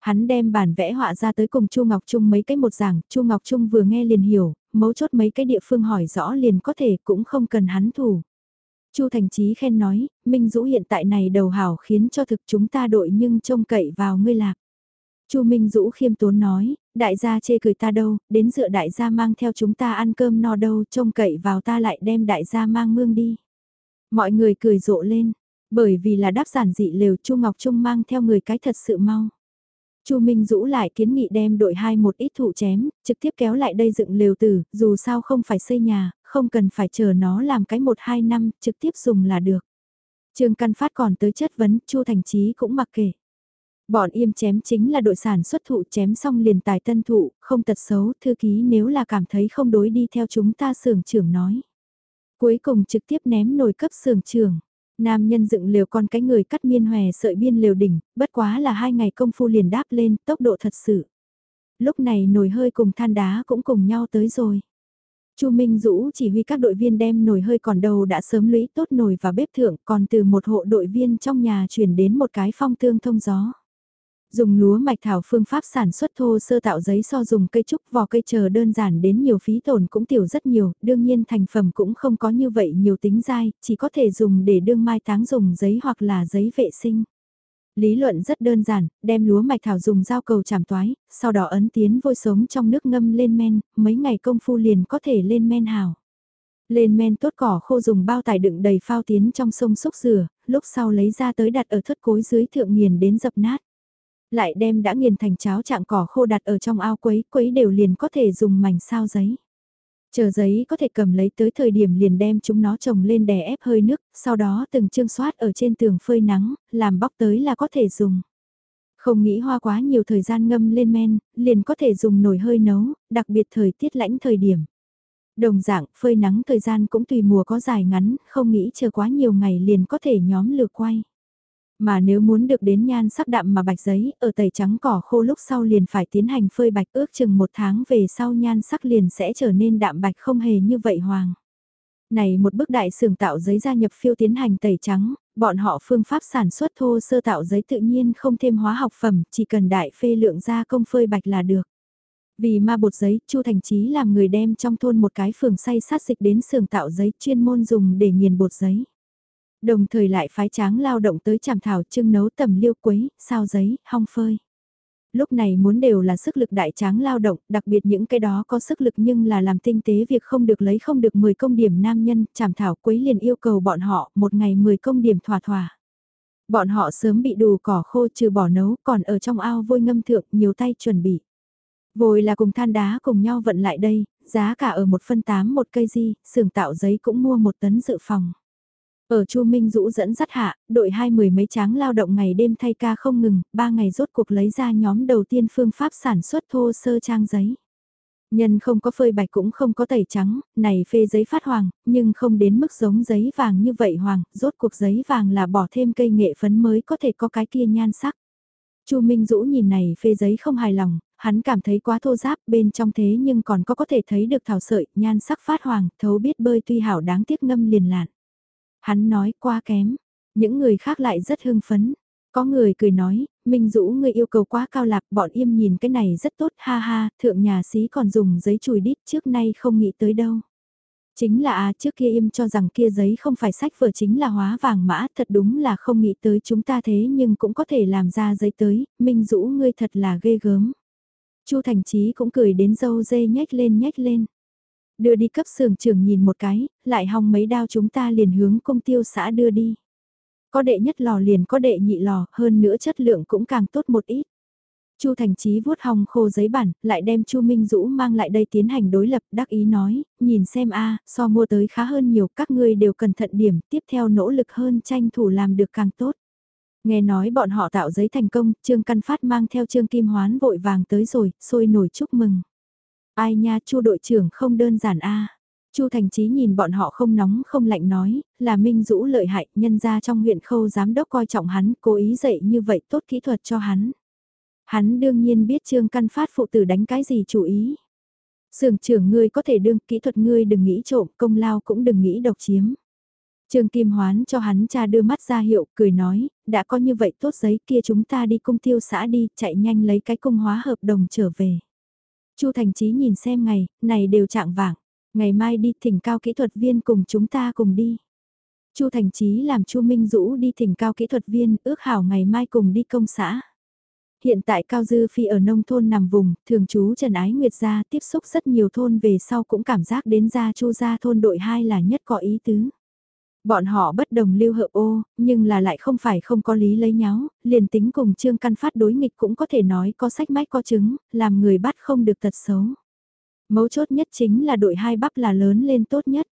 Hắn đem bản vẽ họa ra tới cùng Chu Ngọc Trung mấy cái một giảng, Chu Ngọc Trung vừa nghe liền hiểu, mấu chốt mấy cái địa phương hỏi rõ liền có thể cũng không cần hắn thủ. Chu Thành Chí khen nói, Minh Dũ hiện tại này đầu hảo khiến cho thực chúng ta đội nhưng trông cậy vào ngươi lạc. Chu Minh Dũ khiêm tốn nói, đại gia chê cười ta đâu, đến dựa đại gia mang theo chúng ta ăn cơm no đâu, trông cậy vào ta lại đem đại gia mang mương đi. Mọi người cười rộ lên, bởi vì là đáp giản dị lều Chu Ngọc Trung mang theo người cái thật sự mau. Chu Minh Dũ lại kiến nghị đem đội hai một ít thụ chém, trực tiếp kéo lại đây dựng lều tử, dù sao không phải xây nhà, không cần phải chờ nó làm cái một hai năm, trực tiếp dùng là được. Trương Căn Phát còn tới chất vấn, Chu Thành Chí cũng mặc kệ. Bọn im chém chính là đội sản xuất thụ chém xong liền tài tân thụ, không tật xấu, thư ký nếu là cảm thấy không đối đi theo chúng ta sưởng trưởng nói. Cuối cùng trực tiếp ném nồi cấp sưởng trưởng. Nam nhân dựng lều con cái người cắt miên hòe sợi biên lều đỉnh, bất quá là hai ngày công phu liền đáp lên, tốc độ thật sự. Lúc này nồi hơi cùng than đá cũng cùng nhau tới rồi. Chu Minh Dũ chỉ huy các đội viên đem nồi hơi còn đầu đã sớm lũy tốt nồi và bếp thượng còn từ một hộ đội viên trong nhà chuyển đến một cái phong tương thông gió. Dùng lúa mạch thảo phương pháp sản xuất thô sơ tạo giấy so dùng cây trúc vỏ cây chờ đơn giản đến nhiều phí tổn cũng tiểu rất nhiều, đương nhiên thành phẩm cũng không có như vậy nhiều tính dai, chỉ có thể dùng để đương mai táng dùng giấy hoặc là giấy vệ sinh. Lý luận rất đơn giản, đem lúa mạch thảo dùng dao cầu chảm toái, sau đó ấn tiến vôi sống trong nước ngâm lên men, mấy ngày công phu liền có thể lên men hào. Lên men tốt cỏ khô dùng bao tải đựng đầy phao tiến trong sông xúc rửa, lúc sau lấy ra tới đặt ở thất cối dưới thượng nghiền đến dập nát. Lại đem đã nghiền thành cháo trạng cỏ khô đặt ở trong ao quấy, quấy đều liền có thể dùng mảnh sao giấy. Chờ giấy có thể cầm lấy tới thời điểm liền đem chúng nó trồng lên đè ép hơi nước, sau đó từng chương soát ở trên tường phơi nắng, làm bóc tới là có thể dùng. Không nghĩ hoa quá nhiều thời gian ngâm lên men, liền có thể dùng nồi hơi nấu, đặc biệt thời tiết lãnh thời điểm. Đồng dạng, phơi nắng thời gian cũng tùy mùa có dài ngắn, không nghĩ chờ quá nhiều ngày liền có thể nhóm lửa quay. Mà nếu muốn được đến nhan sắc đậm mà bạch giấy, ở tẩy trắng cỏ khô lúc sau liền phải tiến hành phơi bạch ước chừng một tháng về sau nhan sắc liền sẽ trở nên đạm bạch không hề như vậy hoàng. Này một bức đại xưởng tạo giấy gia nhập phiêu tiến hành tẩy trắng, bọn họ phương pháp sản xuất thô sơ tạo giấy tự nhiên không thêm hóa học phẩm, chỉ cần đại phê lượng gia công phơi bạch là được. Vì ma bột giấy, Chu Thành Chí làm người đem trong thôn một cái phường xay sát dịch đến xưởng tạo giấy chuyên môn dùng để nghiền bột giấy. Đồng thời lại phái tráng lao động tới chảm thảo trưng nấu tầm liêu quấy, sao giấy, hong phơi. Lúc này muốn đều là sức lực đại tráng lao động, đặc biệt những cái đó có sức lực nhưng là làm tinh tế việc không được lấy không được 10 công điểm nam nhân, chảm thảo quấy liền yêu cầu bọn họ một ngày 10 công điểm thỏa thỏa. Bọn họ sớm bị đủ cỏ khô trừ bỏ nấu còn ở trong ao vôi ngâm thượng nhiều tay chuẩn bị. Vôi là cùng than đá cùng nhau vận lại đây, giá cả ở một phân tám một cây di, xưởng tạo giấy cũng mua một tấn dự phòng. Ở Chu Minh Dũ dẫn dắt hạ, đội hai mười mấy tráng lao động ngày đêm thay ca không ngừng, ba ngày rốt cuộc lấy ra nhóm đầu tiên phương pháp sản xuất thô sơ trang giấy. Nhân không có phơi bạch cũng không có tẩy trắng, này phê giấy phát hoàng, nhưng không đến mức giống giấy vàng như vậy hoàng, rốt cuộc giấy vàng là bỏ thêm cây nghệ phấn mới có thể có cái kia nhan sắc. Chu Minh Dũ nhìn này phê giấy không hài lòng, hắn cảm thấy quá thô giáp bên trong thế nhưng còn có có thể thấy được thảo sợi, nhan sắc phát hoàng, thấu biết bơi tuy hảo đáng tiếc ngâm liền lạn. Hắn nói qua kém, những người khác lại rất hưng phấn. Có người cười nói, Minh Dũ ngươi yêu cầu quá cao lạc bọn im nhìn cái này rất tốt ha ha, thượng nhà sĩ còn dùng giấy chùi đít trước nay không nghĩ tới đâu. Chính là à trước kia im cho rằng kia giấy không phải sách vở chính là hóa vàng mã thật đúng là không nghĩ tới chúng ta thế nhưng cũng có thể làm ra giấy tới, Minh Dũ ngươi thật là ghê gớm. Chu Thành Chí cũng cười đến dâu dê nhếch lên nhếch lên. Đưa đi cấp xưởng trường nhìn một cái, lại hong mấy đao chúng ta liền hướng công tiêu xã đưa đi. Có đệ nhất lò liền có đệ nhị lò, hơn nữa chất lượng cũng càng tốt một ít. Chu Thành Chí vuốt hong khô giấy bản, lại đem Chu Minh Dũ mang lại đây tiến hành đối lập, đắc ý nói, nhìn xem a, so mua tới khá hơn nhiều, các ngươi đều cẩn thận điểm, tiếp theo nỗ lực hơn tranh thủ làm được càng tốt. Nghe nói bọn họ tạo giấy thành công, Trương Căn Phát mang theo Trương Kim Hoán vội vàng tới rồi, sôi nổi chúc mừng. Ai nha, Chu đội trưởng không đơn giản a. Chu Thành Chí nhìn bọn họ không nóng không lạnh nói, là Minh Dũ lợi hại, nhân ra trong huyện khâu giám đốc coi trọng hắn, cố ý dạy như vậy tốt kỹ thuật cho hắn. Hắn đương nhiên biết Trương Căn Phát phụ tử đánh cái gì chủ ý. Sưởng trưởng ngươi có thể đương, kỹ thuật ngươi đừng nghĩ trộm, công lao cũng đừng nghĩ độc chiếm. Trương Kim Hoán cho hắn cha đưa mắt ra hiệu, cười nói, đã có như vậy tốt giấy kia chúng ta đi cung tiêu xã đi, chạy nhanh lấy cái cung hóa hợp đồng trở về. Chu Thành Chí nhìn xem ngày, này đều trạng vạng, ngày mai đi thỉnh cao kỹ thuật viên cùng chúng ta cùng đi. Chu Thành Chí làm Chu Minh Dũ đi thỉnh cao kỹ thuật viên, ước hảo ngày mai cùng đi công xã. Hiện tại Cao Dư Phi ở nông thôn nằm vùng, thường trú Trần Ái Nguyệt gia tiếp xúc rất nhiều thôn về sau cũng cảm giác đến gia Chu gia thôn đội 2 là nhất có ý tứ. Bọn họ bất đồng lưu hợp ô, nhưng là lại không phải không có lý lấy nháo, liền tính cùng Trương Căn Phát đối nghịch cũng có thể nói có sách mách có chứng, làm người bắt không được tật xấu. Mấu chốt nhất chính là đội hai bắp là lớn lên tốt nhất.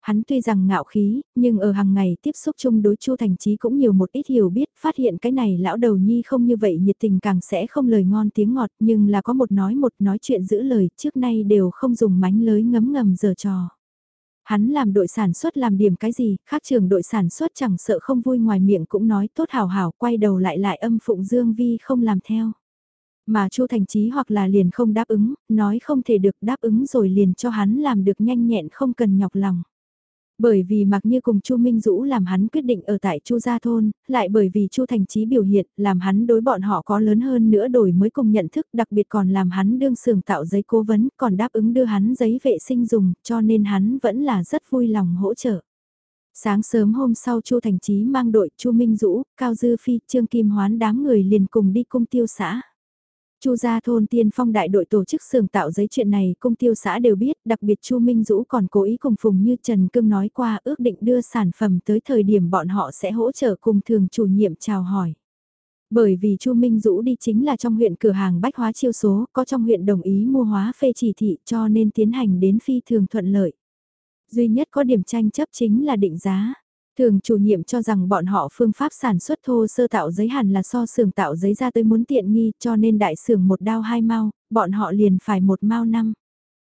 Hắn tuy rằng ngạo khí, nhưng ở hàng ngày tiếp xúc chung đối Chu Thành Chí cũng nhiều một ít hiểu biết, phát hiện cái này lão đầu nhi không như vậy nhiệt tình càng sẽ không lời ngon tiếng ngọt, nhưng là có một nói một nói chuyện giữ lời, trước nay đều không dùng mánh lới ngấm ngầm giờ trò. Hắn làm đội sản xuất làm điểm cái gì, khác trường đội sản xuất chẳng sợ không vui ngoài miệng cũng nói tốt hào hào quay đầu lại lại âm phụng Dương Vi không làm theo. Mà Chu Thành Chí hoặc là liền không đáp ứng, nói không thể được đáp ứng rồi liền cho hắn làm được nhanh nhẹn không cần nhọc lòng. Bởi vì mặc như cùng Chu Minh Dũ làm hắn quyết định ở tại Chu Gia Thôn, lại bởi vì Chu Thành Chí biểu hiện làm hắn đối bọn họ có lớn hơn nữa đổi mới cùng nhận thức đặc biệt còn làm hắn đương sường tạo giấy cố vấn còn đáp ứng đưa hắn giấy vệ sinh dùng cho nên hắn vẫn là rất vui lòng hỗ trợ. Sáng sớm hôm sau Chu Thành Chí mang đội Chu Minh Dũ, Cao Dư Phi, Trương Kim Hoán đám người liền cùng đi cung tiêu xã. Chu gia thôn tiên phong đại đội tổ chức xưởng tạo giấy chuyện này công tiêu xã đều biết, đặc biệt Chu Minh Dũ còn cố ý cùng Phùng Như Trần Cương nói qua ước định đưa sản phẩm tới thời điểm bọn họ sẽ hỗ trợ cùng thường chủ nhiệm chào hỏi. Bởi vì Chu Minh Dũ đi chính là trong huyện cửa hàng bách hóa chiêu số, có trong huyện đồng ý mua hóa phê chỉ thị cho nên tiến hành đến phi thường thuận lợi. Duy nhất có điểm tranh chấp chính là định giá. Thường chủ nhiệm cho rằng bọn họ phương pháp sản xuất thô sơ tạo giấy hẳn là so xưởng tạo giấy ra tới muốn tiện nghi cho nên đại xưởng một đao hai mau, bọn họ liền phải một mau năm.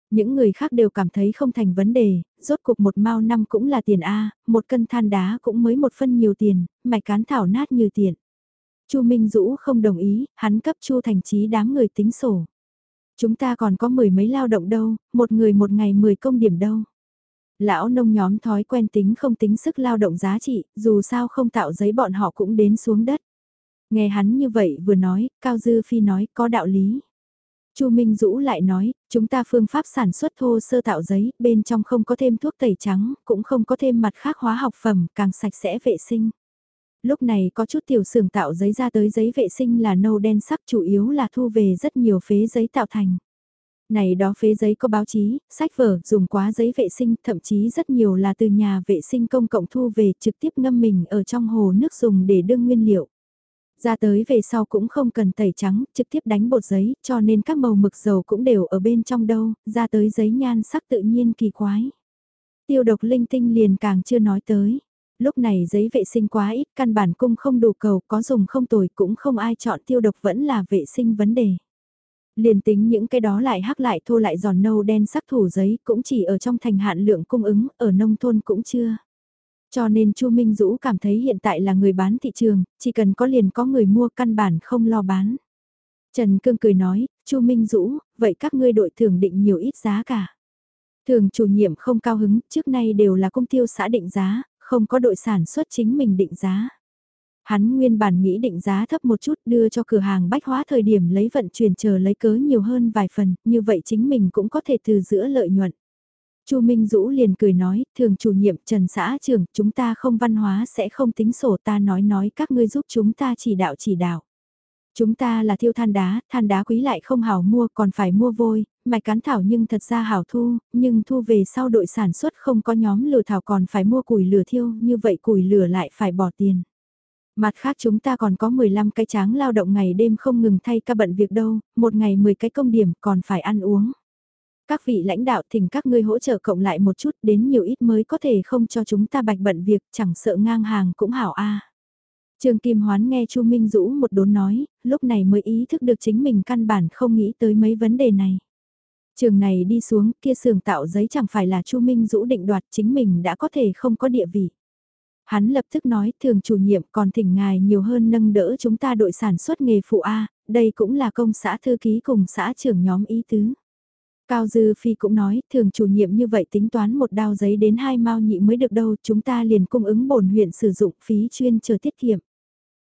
Những người khác đều cảm thấy không thành vấn đề, rốt cục một mau năm cũng là tiền A, một cân than đá cũng mới một phân nhiều tiền, mạch cán thảo nát như tiền. Chu Minh Dũ không đồng ý, hắn cấp Chu Thành Chí đám người tính sổ. Chúng ta còn có mười mấy lao động đâu, một người một ngày mười công điểm đâu. Lão nông nhóm thói quen tính không tính sức lao động giá trị, dù sao không tạo giấy bọn họ cũng đến xuống đất. Nghe hắn như vậy vừa nói, Cao Dư Phi nói có đạo lý. Chu Minh Dũ lại nói, chúng ta phương pháp sản xuất thô sơ tạo giấy, bên trong không có thêm thuốc tẩy trắng, cũng không có thêm mặt khác hóa học phẩm, càng sạch sẽ vệ sinh. Lúc này có chút tiểu xưởng tạo giấy ra tới giấy vệ sinh là nâu đen sắc chủ yếu là thu về rất nhiều phế giấy tạo thành. Này đó phế giấy có báo chí, sách vở, dùng quá giấy vệ sinh, thậm chí rất nhiều là từ nhà vệ sinh công cộng thu về trực tiếp ngâm mình ở trong hồ nước dùng để đương nguyên liệu. Ra tới về sau cũng không cần tẩy trắng, trực tiếp đánh bột giấy, cho nên các màu mực dầu cũng đều ở bên trong đâu, ra tới giấy nhan sắc tự nhiên kỳ quái. Tiêu độc linh tinh liền càng chưa nói tới. Lúc này giấy vệ sinh quá ít, căn bản cung không đủ cầu, có dùng không tồi cũng không ai chọn tiêu độc vẫn là vệ sinh vấn đề. Liền tính những cái đó lại hắc lại thô lại giòn nâu đen sắc thủ giấy cũng chỉ ở trong thành hạn lượng cung ứng, ở nông thôn cũng chưa. Cho nên Chu Minh Dũ cảm thấy hiện tại là người bán thị trường, chỉ cần có liền có người mua căn bản không lo bán. Trần Cương cười nói, Chu Minh Dũ, vậy các ngươi đội thưởng định nhiều ít giá cả. Thường chủ nhiệm không cao hứng, trước nay đều là công tiêu xã định giá, không có đội sản xuất chính mình định giá. Hắn nguyên bản nghĩ định giá thấp một chút đưa cho cửa hàng bách hóa thời điểm lấy vận chuyển chờ lấy cớ nhiều hơn vài phần, như vậy chính mình cũng có thể từ giữa lợi nhuận. Chu Minh Dũ liền cười nói, thường chủ nhiệm Trần xã trưởng, chúng ta không văn hóa sẽ không tính sổ ta nói nói các ngươi giúp chúng ta chỉ đạo chỉ đạo. Chúng ta là thiêu than đá, than đá quý lại không hảo mua còn phải mua vôi, mạch cán thảo nhưng thật ra hảo thu, nhưng thu về sau đội sản xuất không có nhóm lửa thảo còn phải mua củi lửa thiêu, như vậy củi lửa lại phải bỏ tiền. Mặt khác chúng ta còn có 15 cái tráng lao động ngày đêm không ngừng thay ca bận việc đâu, một ngày 10 cái công điểm còn phải ăn uống. Các vị lãnh đạo thỉnh các ngươi hỗ trợ cộng lại một chút đến nhiều ít mới có thể không cho chúng ta bạch bận việc chẳng sợ ngang hàng cũng hảo a. Trương Kim Hoán nghe Chu Minh Dũ một đốn nói, lúc này mới ý thức được chính mình căn bản không nghĩ tới mấy vấn đề này. Trường này đi xuống kia sườn tạo giấy chẳng phải là Chu Minh Dũ định đoạt chính mình đã có thể không có địa vị. Hắn lập tức nói thường chủ nhiệm còn thỉnh ngài nhiều hơn nâng đỡ chúng ta đội sản xuất nghề phụ A, đây cũng là công xã thư ký cùng xã trưởng nhóm ý tứ. Cao Dư Phi cũng nói, thường chủ nhiệm như vậy tính toán một đao giấy đến hai mao nhị mới được đâu, chúng ta liền cung ứng bổn huyện sử dụng phí chuyên chờ tiết kiệm.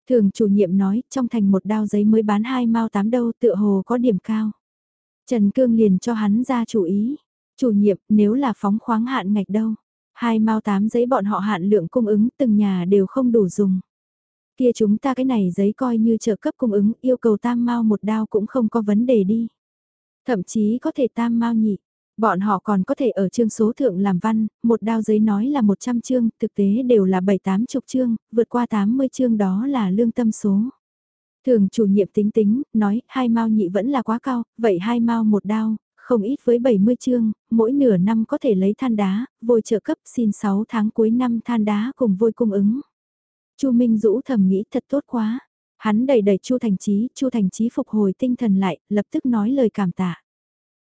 Thường chủ nhiệm nói, trong thành một đao giấy mới bán hai mao tám đâu, tựa hồ có điểm cao. Trần Cương liền cho hắn ra chủ ý. Chủ nhiệm, nếu là phóng khoáng hạn ngạch đâu. Hai mao tám giấy bọn họ hạn lượng cung ứng từng nhà đều không đủ dùng. Kia chúng ta cái này giấy coi như trợ cấp cung ứng yêu cầu tam mao một đao cũng không có vấn đề đi. Thậm chí có thể tam mao nhị. Bọn họ còn có thể ở chương số thượng làm văn, một đao giấy nói là 100 chương, thực tế đều là 7-8 chục chương, vượt qua 80 chương đó là lương tâm số. Thường chủ nhiệm tính tính, nói hai mao nhị vẫn là quá cao, vậy hai mao một đao, không ít với 70 chương, mỗi nửa năm có thể lấy than đá, vôi trợ cấp xin 6 tháng cuối năm than đá cùng vôi cung ứng. Chu Minh Dũ thầm nghĩ thật tốt quá. Hắn đẩy đẩy Chu Thành Chí, Chu Thành Chí phục hồi tinh thần lại, lập tức nói lời cảm tạ.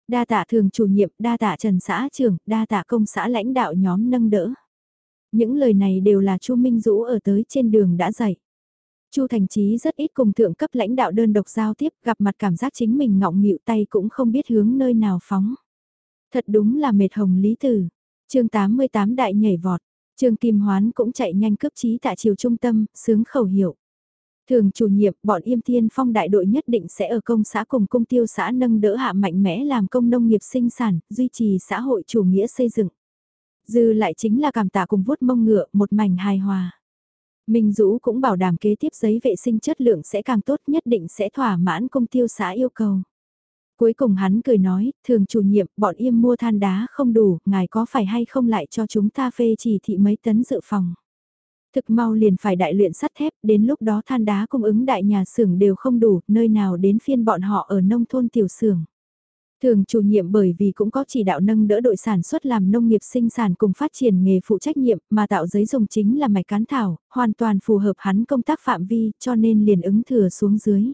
Đa tạ thường chủ nhiệm, đa tạ Trần xã trưởng, đa tạ công xã lãnh đạo nhóm nâng đỡ. Những lời này đều là Chu Minh Dũ ở tới trên đường đã dạy. Chu Thành Chí rất ít cùng thượng cấp lãnh đạo đơn độc giao tiếp, gặp mặt cảm giác chính mình ngọng nghịu tay cũng không biết hướng nơi nào phóng. Thật đúng là mệt hồng lý tử. chương 88 đại nhảy vọt, Trương Kim Hoán cũng chạy nhanh cướp trí tại chiều trung tâm, sướng khẩu hiệu. Thường chủ nhiệm, bọn Yêm Thiên Phong đại đội nhất định sẽ ở công xã cùng công tiêu xã nâng đỡ hạ mạnh mẽ làm công nông nghiệp sinh sản, duy trì xã hội chủ nghĩa xây dựng. Dư lại chính là cảm tạ cùng vuốt mông ngựa, một mảnh hài hòa. Minh Dũ cũng bảo đảm kế tiếp giấy vệ sinh chất lượng sẽ càng tốt nhất định sẽ thỏa mãn công tiêu xã yêu cầu. Cuối cùng hắn cười nói, thường chủ nhiệm, bọn im mua than đá không đủ, ngài có phải hay không lại cho chúng ta phê chỉ thị mấy tấn dự phòng. Thực mau liền phải đại luyện sắt thép, đến lúc đó than đá cung ứng đại nhà xưởng đều không đủ, nơi nào đến phiên bọn họ ở nông thôn tiểu xưởng. Thường chủ nhiệm bởi vì cũng có chỉ đạo nâng đỡ đội sản xuất làm nông nghiệp sinh sản cùng phát triển nghề phụ trách nhiệm mà tạo giấy dùng chính là mạch cán thảo, hoàn toàn phù hợp hắn công tác phạm vi cho nên liền ứng thừa xuống dưới.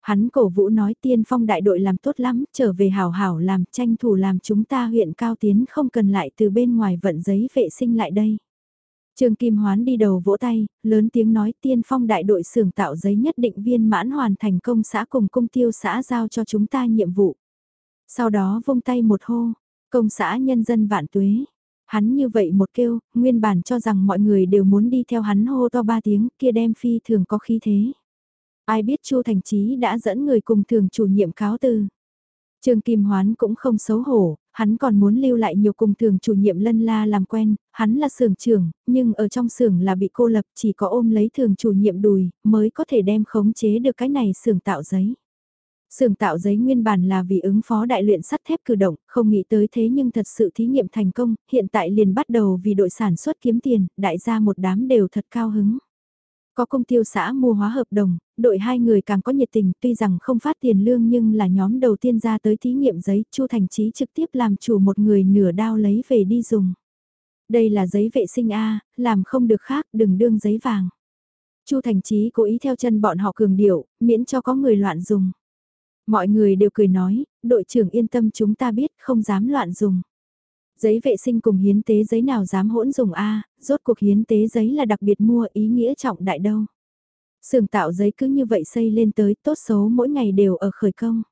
Hắn cổ vũ nói tiên phong đại đội làm tốt lắm, trở về hảo hảo làm tranh thủ làm chúng ta huyện cao tiến không cần lại từ bên ngoài vận giấy vệ sinh lại đây. Trương Kim Hoán đi đầu vỗ tay, lớn tiếng nói tiên phong đại đội xưởng tạo giấy nhất định viên mãn hoàn thành công xã cùng công tiêu xã giao cho chúng ta nhiệm vụ. Sau đó vung tay một hô, công xã nhân dân vạn tuế. Hắn như vậy một kêu, nguyên bản cho rằng mọi người đều muốn đi theo hắn hô to ba tiếng, kia đem phi thường có khí thế. Ai biết Chu Thành Chí đã dẫn người cùng thường chủ nhiệm cáo từ. Trương Kim Hoán cũng không xấu hổ, hắn còn muốn lưu lại nhiều cùng thường chủ nhiệm lân la làm quen, hắn là xưởng trưởng, nhưng ở trong xưởng là bị cô lập chỉ có ôm lấy thường chủ nhiệm đùi, mới có thể đem khống chế được cái này xưởng tạo giấy. Sưởng tạo giấy nguyên bản là vì ứng phó đại luyện sắt thép cử động, không nghĩ tới thế nhưng thật sự thí nghiệm thành công, hiện tại liền bắt đầu vì đội sản xuất kiếm tiền, đại gia một đám đều thật cao hứng. Có công tiêu xã mua hóa hợp đồng, đội hai người càng có nhiệt tình, tuy rằng không phát tiền lương nhưng là nhóm đầu tiên ra tới thí nghiệm giấy, Chu Thành trí trực tiếp làm chủ một người nửa đao lấy về đi dùng. Đây là giấy vệ sinh A, làm không được khác, đừng đương giấy vàng. Chu Thành trí cố ý theo chân bọn họ cường điệu, miễn cho có người loạn dùng. Mọi người đều cười nói, đội trưởng yên tâm chúng ta biết không dám loạn dùng. Giấy vệ sinh cùng hiến tế giấy nào dám hỗn dùng A, rốt cuộc hiến tế giấy là đặc biệt mua ý nghĩa trọng đại đâu. Sưởng tạo giấy cứ như vậy xây lên tới tốt xấu mỗi ngày đều ở khởi công.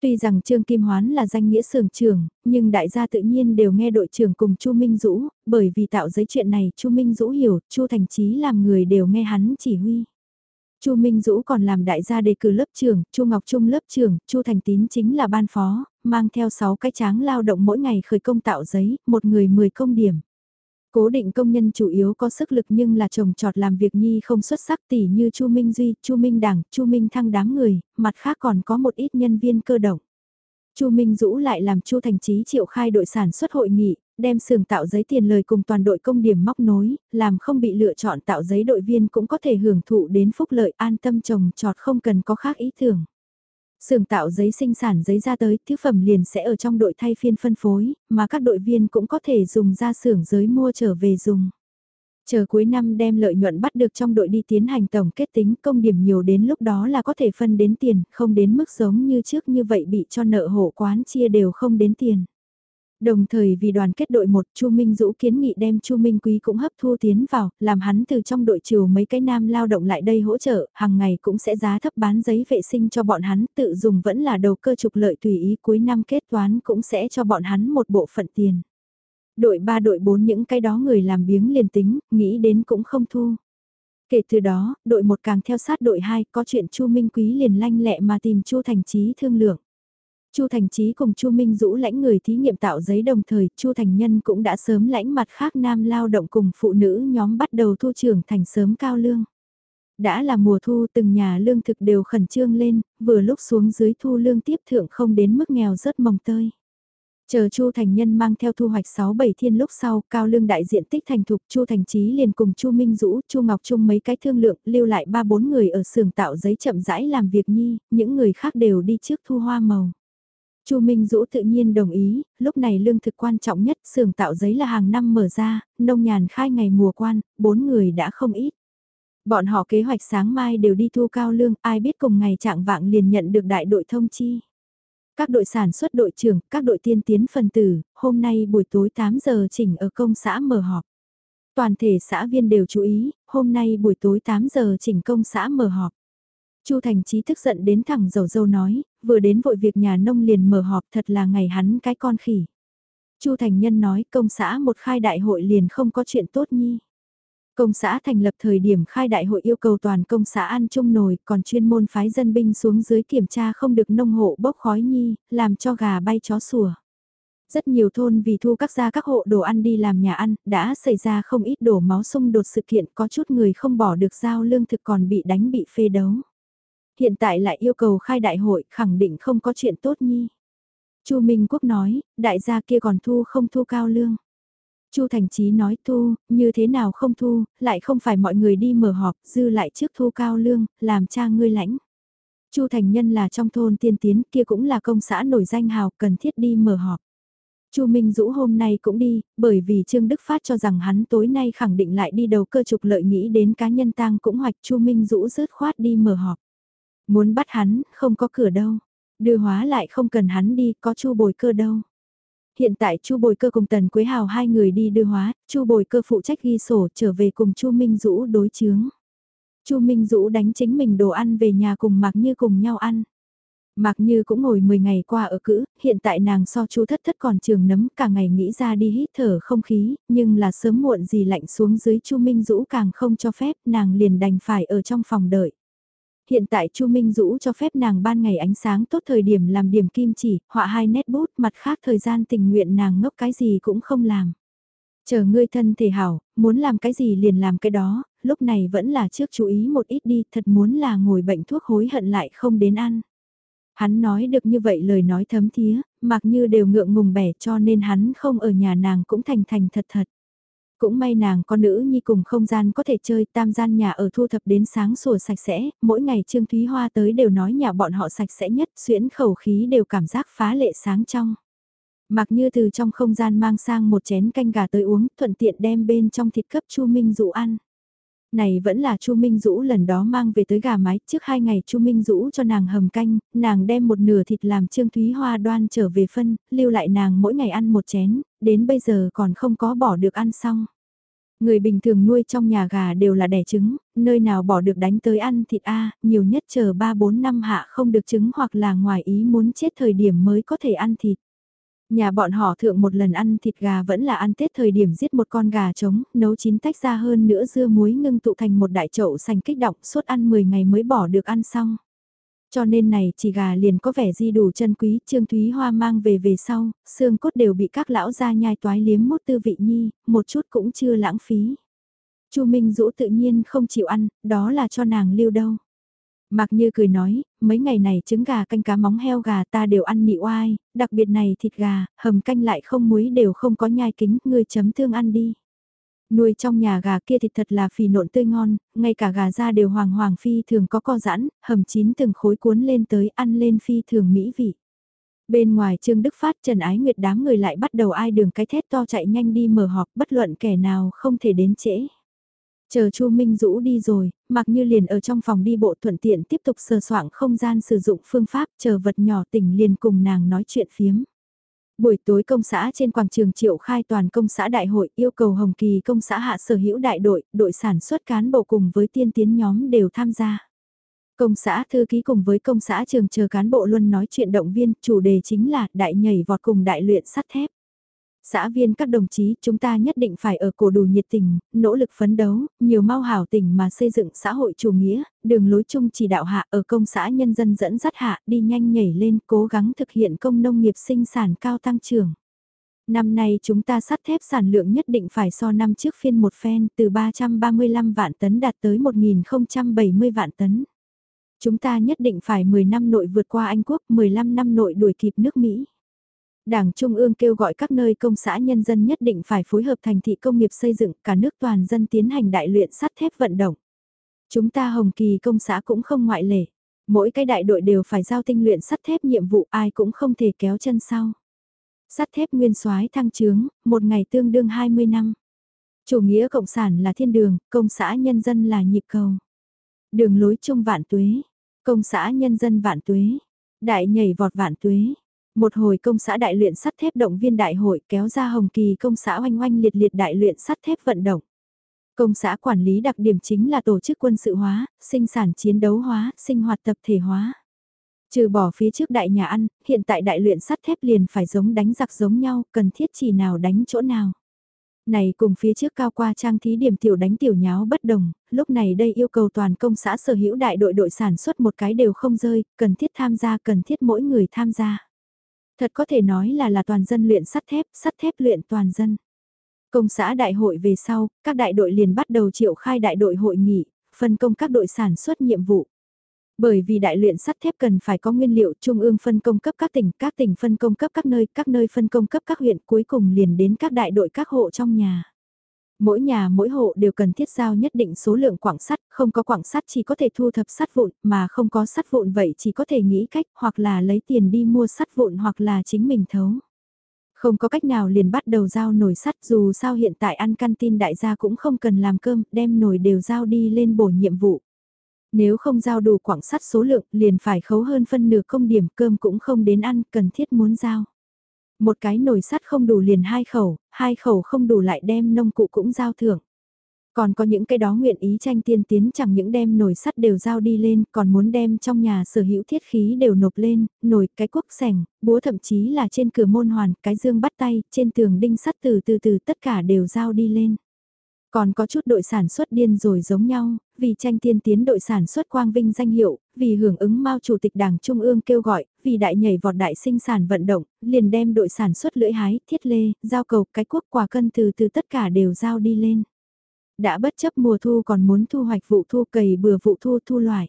Tuy rằng Trương Kim Hoán là danh nghĩa sưởng trưởng, nhưng đại gia tự nhiên đều nghe đội trưởng cùng Chu Minh Dũ, bởi vì tạo giấy chuyện này Chu Minh Dũ hiểu, Chu Thành Chí làm người đều nghe hắn chỉ huy. Chu Minh Dũ còn làm đại gia đề cử lớp trưởng, Chu Ngọc Trung lớp trưởng, Chu Thành Tín chính là ban phó, mang theo 6 cái tráng lao động mỗi ngày khởi công tạo giấy, một người 10 công điểm. Cố định công nhân chủ yếu có sức lực nhưng là trồng trọt làm việc nhi không xuất sắc tỉ như Chu Minh Duy, Chu Minh Đảng, Chu Minh Thăng đám người, mặt khác còn có một ít nhân viên cơ động. Chu Minh Dũ lại làm Chu Thành Chí triệu khai đội sản xuất hội nghị, đem xưởng tạo giấy tiền lời cùng toàn đội công điểm móc nối, làm không bị lựa chọn tạo giấy đội viên cũng có thể hưởng thụ đến phúc lợi an tâm trồng trọt không cần có khác ý tưởng. Sưởng tạo giấy sinh sản giấy ra tới, thứ phẩm liền sẽ ở trong đội thay phiên phân phối, mà các đội viên cũng có thể dùng ra xưởng giới mua trở về dùng. Chờ cuối năm đem lợi nhuận bắt được trong đội đi tiến hành tổng kết tính công điểm nhiều đến lúc đó là có thể phân đến tiền, không đến mức giống như trước như vậy bị cho nợ hộ quán chia đều không đến tiền. Đồng thời vì đoàn kết đội một Chu Minh Dũ kiến nghị đem Chu Minh Quý cũng hấp thu tiến vào, làm hắn từ trong đội chiều mấy cái nam lao động lại đây hỗ trợ, hàng ngày cũng sẽ giá thấp bán giấy vệ sinh cho bọn hắn, tự dùng vẫn là đầu cơ trục lợi tùy ý cuối năm kết toán cũng sẽ cho bọn hắn một bộ phận tiền. Đội 3 đội 4 những cái đó người làm biếng liền tính, nghĩ đến cũng không thu. Kể từ đó, đội 1 càng theo sát đội 2, có chuyện Chu Minh Quý liền lanh lẹ mà tìm Chu Thành Chí thương lượng. Chu Thành Chí cùng Chu Minh Dũ lãnh người thí nghiệm tạo giấy đồng thời, Chu Thành Nhân cũng đã sớm lãnh mặt khác nam lao động cùng phụ nữ nhóm bắt đầu thu trưởng thành sớm cao lương. Đã là mùa thu từng nhà lương thực đều khẩn trương lên, vừa lúc xuống dưới thu lương tiếp thượng không đến mức nghèo rớt mồng tơi. Chờ Chu Thành Nhân mang theo thu hoạch 6-7 thiên lúc sau, cao lương đại diện tích thành thục, Chu Thành Chí liền cùng Chu Minh Dũ, Chu Ngọc Trung mấy cái thương lượng, lưu lại 3-4 người ở xưởng tạo giấy chậm rãi làm việc nhi, những người khác đều đi trước thu hoa màu. Chu Minh Dũ tự nhiên đồng ý, lúc này lương thực quan trọng nhất, xưởng tạo giấy là hàng năm mở ra, nông nhàn khai ngày mùa quan, bốn người đã không ít. Bọn họ kế hoạch sáng mai đều đi thu cao lương, ai biết cùng ngày trạng vạng liền nhận được đại đội thông chi. Các đội sản xuất đội trưởng, các đội tiên tiến phần tử, hôm nay buổi tối 8 giờ chỉnh ở công xã mở họp. Toàn thể xã viên đều chú ý, hôm nay buổi tối 8 giờ chỉnh công xã mở họp. Chu Thành Chí tức giận đến thẳng dầu dâu nói, vừa đến vội việc nhà nông liền mở họp thật là ngày hắn cái con khỉ. Chu Thành Nhân nói công xã một khai đại hội liền không có chuyện tốt nhi. Công xã thành lập thời điểm khai đại hội yêu cầu toàn công xã ăn chung nồi, còn chuyên môn phái dân binh xuống dưới kiểm tra không được nông hộ bốc khói nhi, làm cho gà bay chó sủa. Rất nhiều thôn vì thu các gia các hộ đồ ăn đi làm nhà ăn, đã xảy ra không ít đổ máu xung đột sự kiện có chút người không bỏ được giao lương thực còn bị đánh bị phê đấu. Hiện tại lại yêu cầu khai đại hội khẳng định không có chuyện tốt nhi. Chu Minh Quốc nói, đại gia kia còn thu không thu cao lương. Chu Thành Chí nói thu, như thế nào không thu, lại không phải mọi người đi mở họp, dư lại trước thu cao lương, làm cha ngươi lãnh. Chu Thành Nhân là trong thôn tiên tiến, kia cũng là công xã nổi danh hào, cần thiết đi mở họp. Chu Minh Dũ hôm nay cũng đi, bởi vì Trương Đức Phát cho rằng hắn tối nay khẳng định lại đi đầu cơ trục lợi nghĩ đến cá nhân tang cũng hoạch Chu Minh Dũ rớt khoát đi mở họp. Muốn bắt hắn, không có cửa đâu. Đưa hóa lại không cần hắn đi, có Chu Bồi Cơ đâu. Hiện tại Chu Bồi Cơ cùng Tần Quế Hào hai người đi đưa hóa, Chu Bồi Cơ phụ trách ghi sổ trở về cùng Chu Minh Dũ đối chướng. Chu Minh Dũ đánh chính mình đồ ăn về nhà cùng Mạc Như cùng nhau ăn. Mạc Như cũng ngồi 10 ngày qua ở cữ, hiện tại nàng so chu thất thất còn trường nấm cả ngày nghĩ ra đi hít thở không khí, nhưng là sớm muộn gì lạnh xuống dưới Chu Minh Dũ càng không cho phép nàng liền đành phải ở trong phòng đợi. Hiện tại Chu Minh Dũ cho phép nàng ban ngày ánh sáng tốt thời điểm làm điểm kim chỉ, họa hai nét bút, mặt khác thời gian tình nguyện nàng ngốc cái gì cũng không làm. Chờ ngươi thân thể hảo, muốn làm cái gì liền làm cái đó, lúc này vẫn là trước chú ý một ít đi, thật muốn là ngồi bệnh thuốc hối hận lại không đến ăn. Hắn nói được như vậy lời nói thấm thía, mặc như đều ngượng ngùng bẻ cho nên hắn không ở nhà nàng cũng thành thành thật thật. Cũng may nàng con nữ nhi cùng không gian có thể chơi tam gian nhà ở thu thập đến sáng sủa sạch sẽ, mỗi ngày Trương Thúy Hoa tới đều nói nhà bọn họ sạch sẽ nhất, xuyễn khẩu khí đều cảm giác phá lệ sáng trong. Mặc như từ trong không gian mang sang một chén canh gà tới uống, thuận tiện đem bên trong thịt cấp Chu Minh dụ ăn. Này vẫn là Chu Minh Dũ lần đó mang về tới gà mái, trước hai ngày Chu Minh Dũ cho nàng hầm canh, nàng đem một nửa thịt làm Trương Thúy Hoa đoan trở về phân, lưu lại nàng mỗi ngày ăn một chén, đến bây giờ còn không có bỏ được ăn xong. Người bình thường nuôi trong nhà gà đều là đẻ trứng, nơi nào bỏ được đánh tới ăn thịt A, nhiều nhất chờ 3-4 năm hạ không được trứng hoặc là ngoài ý muốn chết thời điểm mới có thể ăn thịt. Nhà bọn họ thượng một lần ăn thịt gà vẫn là ăn Tết thời điểm giết một con gà trống, nấu chín tách ra hơn nữa dưa muối ngưng tụ thành một đại chậu sành kích động suốt ăn 10 ngày mới bỏ được ăn xong. Cho nên này chỉ gà liền có vẻ di đủ chân quý, Trương Thúy Hoa mang về về sau, xương cốt đều bị các lão gia nhai toái liếm mốt tư vị nhi, một chút cũng chưa lãng phí. Chu Minh Dũ tự nhiên không chịu ăn, đó là cho nàng lưu đâu. Mạc Như cười nói, mấy ngày này trứng gà canh cá móng heo gà ta đều ăn nị oai, đặc biệt này thịt gà, hầm canh lại không muối đều không có nhai kính, ngươi chấm thương ăn đi. Nuôi trong nhà gà kia thịt thật là phì nộn tươi ngon, ngay cả gà da đều hoàng hoàng phi thường có co giãn, hầm chín từng khối cuốn lên tới ăn lên phi thường mỹ vị. Bên ngoài Trương Đức Phát Trần Ái Nguyệt đám người lại bắt đầu ai đường cái thét to chạy nhanh đi mở họp bất luận kẻ nào không thể đến trễ. Chờ Chu Minh Dũ đi rồi, mặc như liền ở trong phòng đi bộ thuận tiện tiếp tục sờ soạng không gian sử dụng phương pháp chờ vật nhỏ tỉnh liền cùng nàng nói chuyện phiếm. Buổi tối công xã trên quảng trường triệu khai toàn công xã đại hội yêu cầu Hồng Kỳ công xã hạ sở hữu đại đội, đội sản xuất cán bộ cùng với tiên tiến nhóm đều tham gia. Công xã thư ký cùng với công xã trường chờ cán bộ luôn nói chuyện động viên, chủ đề chính là đại nhảy vọt cùng đại luyện sắt thép. Xã viên các đồng chí, chúng ta nhất định phải ở cổ đủ nhiệt tình, nỗ lực phấn đấu, nhiều mau hảo tình mà xây dựng xã hội chủ nghĩa, đường lối chung chỉ đạo hạ ở công xã nhân dân dẫn dắt hạ đi nhanh nhảy lên cố gắng thực hiện công nông nghiệp sinh sản cao tăng trưởng. Năm nay chúng ta sắt thép sản lượng nhất định phải so năm trước phiên một phen từ 335 vạn tấn đạt tới 1070 vạn tấn. Chúng ta nhất định phải 10 năm nội vượt qua Anh Quốc, 15 năm nội đuổi kịp nước Mỹ. Đảng Trung ương kêu gọi các nơi công xã nhân dân nhất định phải phối hợp thành thị công nghiệp xây dựng cả nước toàn dân tiến hành đại luyện sắt thép vận động. Chúng ta Hồng Kỳ công xã cũng không ngoại lệ. Mỗi cái đại đội đều phải giao tinh luyện sắt thép nhiệm vụ ai cũng không thể kéo chân sau. Sắt thép nguyên soái thăng trướng, một ngày tương đương 20 năm. Chủ nghĩa cộng sản là thiên đường, công xã nhân dân là nhịp cầu. Đường lối chung vạn tuế, công xã nhân dân vạn tuế, đại nhảy vọt vạn tuế. Một hồi công xã đại luyện sắt thép động viên đại hội kéo ra hồng kỳ công xã oanh oanh liệt liệt đại luyện sắt thép vận động. Công xã quản lý đặc điểm chính là tổ chức quân sự hóa, sinh sản chiến đấu hóa, sinh hoạt tập thể hóa. Trừ bỏ phía trước đại nhà ăn, hiện tại đại luyện sắt thép liền phải giống đánh giặc giống nhau, cần thiết chỉ nào đánh chỗ nào. Này cùng phía trước cao qua trang thí điểm tiểu đánh tiểu nháo bất đồng, lúc này đây yêu cầu toàn công xã sở hữu đại đội đội sản xuất một cái đều không rơi, cần thiết tham gia cần thiết mỗi người tham gia. Thật có thể nói là là toàn dân luyện sắt thép, sắt thép luyện toàn dân. Công xã đại hội về sau, các đại đội liền bắt đầu triệu khai đại đội hội nghị, phân công các đội sản xuất nhiệm vụ. Bởi vì đại luyện sắt thép cần phải có nguyên liệu trung ương phân công cấp các tỉnh, các tỉnh phân công cấp các nơi, các nơi phân công cấp các huyện cuối cùng liền đến các đại đội các hộ trong nhà. Mỗi nhà mỗi hộ đều cần thiết giao nhất định số lượng quảng sắt, không có quảng sắt chỉ có thể thu thập sắt vụn, mà không có sắt vụn vậy chỉ có thể nghĩ cách hoặc là lấy tiền đi mua sắt vụn hoặc là chính mình thấu. Không có cách nào liền bắt đầu giao nồi sắt dù sao hiện tại ăn canteen đại gia cũng không cần làm cơm, đem nồi đều giao đi lên bổ nhiệm vụ. Nếu không giao đủ quảng sắt số lượng liền phải khấu hơn phân nửa công điểm cơm cũng không đến ăn, cần thiết muốn giao. Một cái nồi sắt không đủ liền hai khẩu, hai khẩu không đủ lại đem nông cụ cũng giao thưởng. Còn có những cái đó nguyện ý tranh tiên tiến chẳng những đem nồi sắt đều giao đi lên, còn muốn đem trong nhà sở hữu thiết khí đều nộp lên, nồi, cái quốc sẻng, búa thậm chí là trên cửa môn hoàn, cái dương bắt tay, trên tường đinh sắt từ từ từ tất cả đều giao đi lên. Còn có chút đội sản xuất điên rồi giống nhau, vì tranh tiên tiến đội sản xuất quang vinh danh hiệu, vì hưởng ứng Mao Chủ tịch Đảng Trung ương kêu gọi, vì đại nhảy vọt đại sinh sản vận động, liền đem đội sản xuất lưỡi hái, thiết lê, giao cầu, cái quốc quả cân từ từ tất cả đều giao đi lên. Đã bất chấp mùa thu còn muốn thu hoạch vụ thu cày bừa vụ thu thu loại.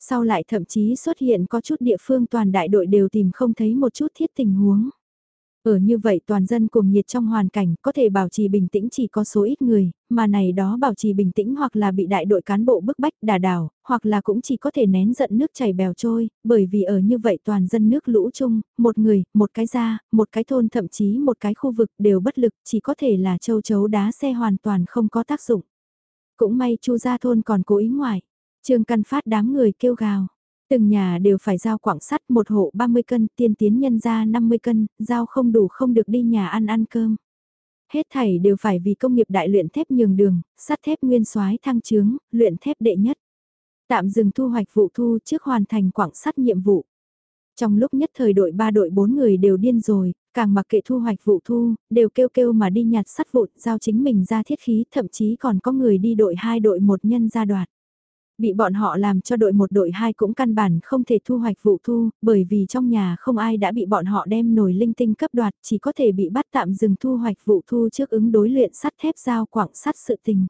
Sau lại thậm chí xuất hiện có chút địa phương toàn đại đội đều tìm không thấy một chút thiết tình huống. Ở như vậy toàn dân cuồng nhiệt trong hoàn cảnh có thể bảo trì bình tĩnh chỉ có số ít người, mà này đó bảo trì bình tĩnh hoặc là bị đại đội cán bộ bức bách đà đảo, hoặc là cũng chỉ có thể nén giận nước chảy bèo trôi, bởi vì ở như vậy toàn dân nước lũ chung, một người, một cái gia, một cái thôn thậm chí một cái khu vực đều bất lực, chỉ có thể là châu chấu đá xe hoàn toàn không có tác dụng. Cũng may chu gia thôn còn cố ý ngoài, trương căn phát đám người kêu gào. Từng nhà đều phải giao quảng sắt một hộ 30 cân, tiên tiến nhân ra 50 cân, giao không đủ không được đi nhà ăn ăn cơm. Hết thảy đều phải vì công nghiệp đại luyện thép nhường đường, sắt thép nguyên soái thăng trướng, luyện thép đệ nhất. Tạm dừng thu hoạch vụ thu trước hoàn thành quảng sắt nhiệm vụ. Trong lúc nhất thời đội 3 đội 4 người đều điên rồi, càng mặc kệ thu hoạch vụ thu, đều kêu kêu mà đi nhặt sắt vụn, giao chính mình ra thiết khí, thậm chí còn có người đi đội 2 đội 1 nhân ra đoạt. Bị bọn họ làm cho đội một đội hai cũng căn bản không thể thu hoạch vụ thu, bởi vì trong nhà không ai đã bị bọn họ đem nổi linh tinh cấp đoạt, chỉ có thể bị bắt tạm dừng thu hoạch vụ thu trước ứng đối luyện sắt thép giao quảng sắt sự tình.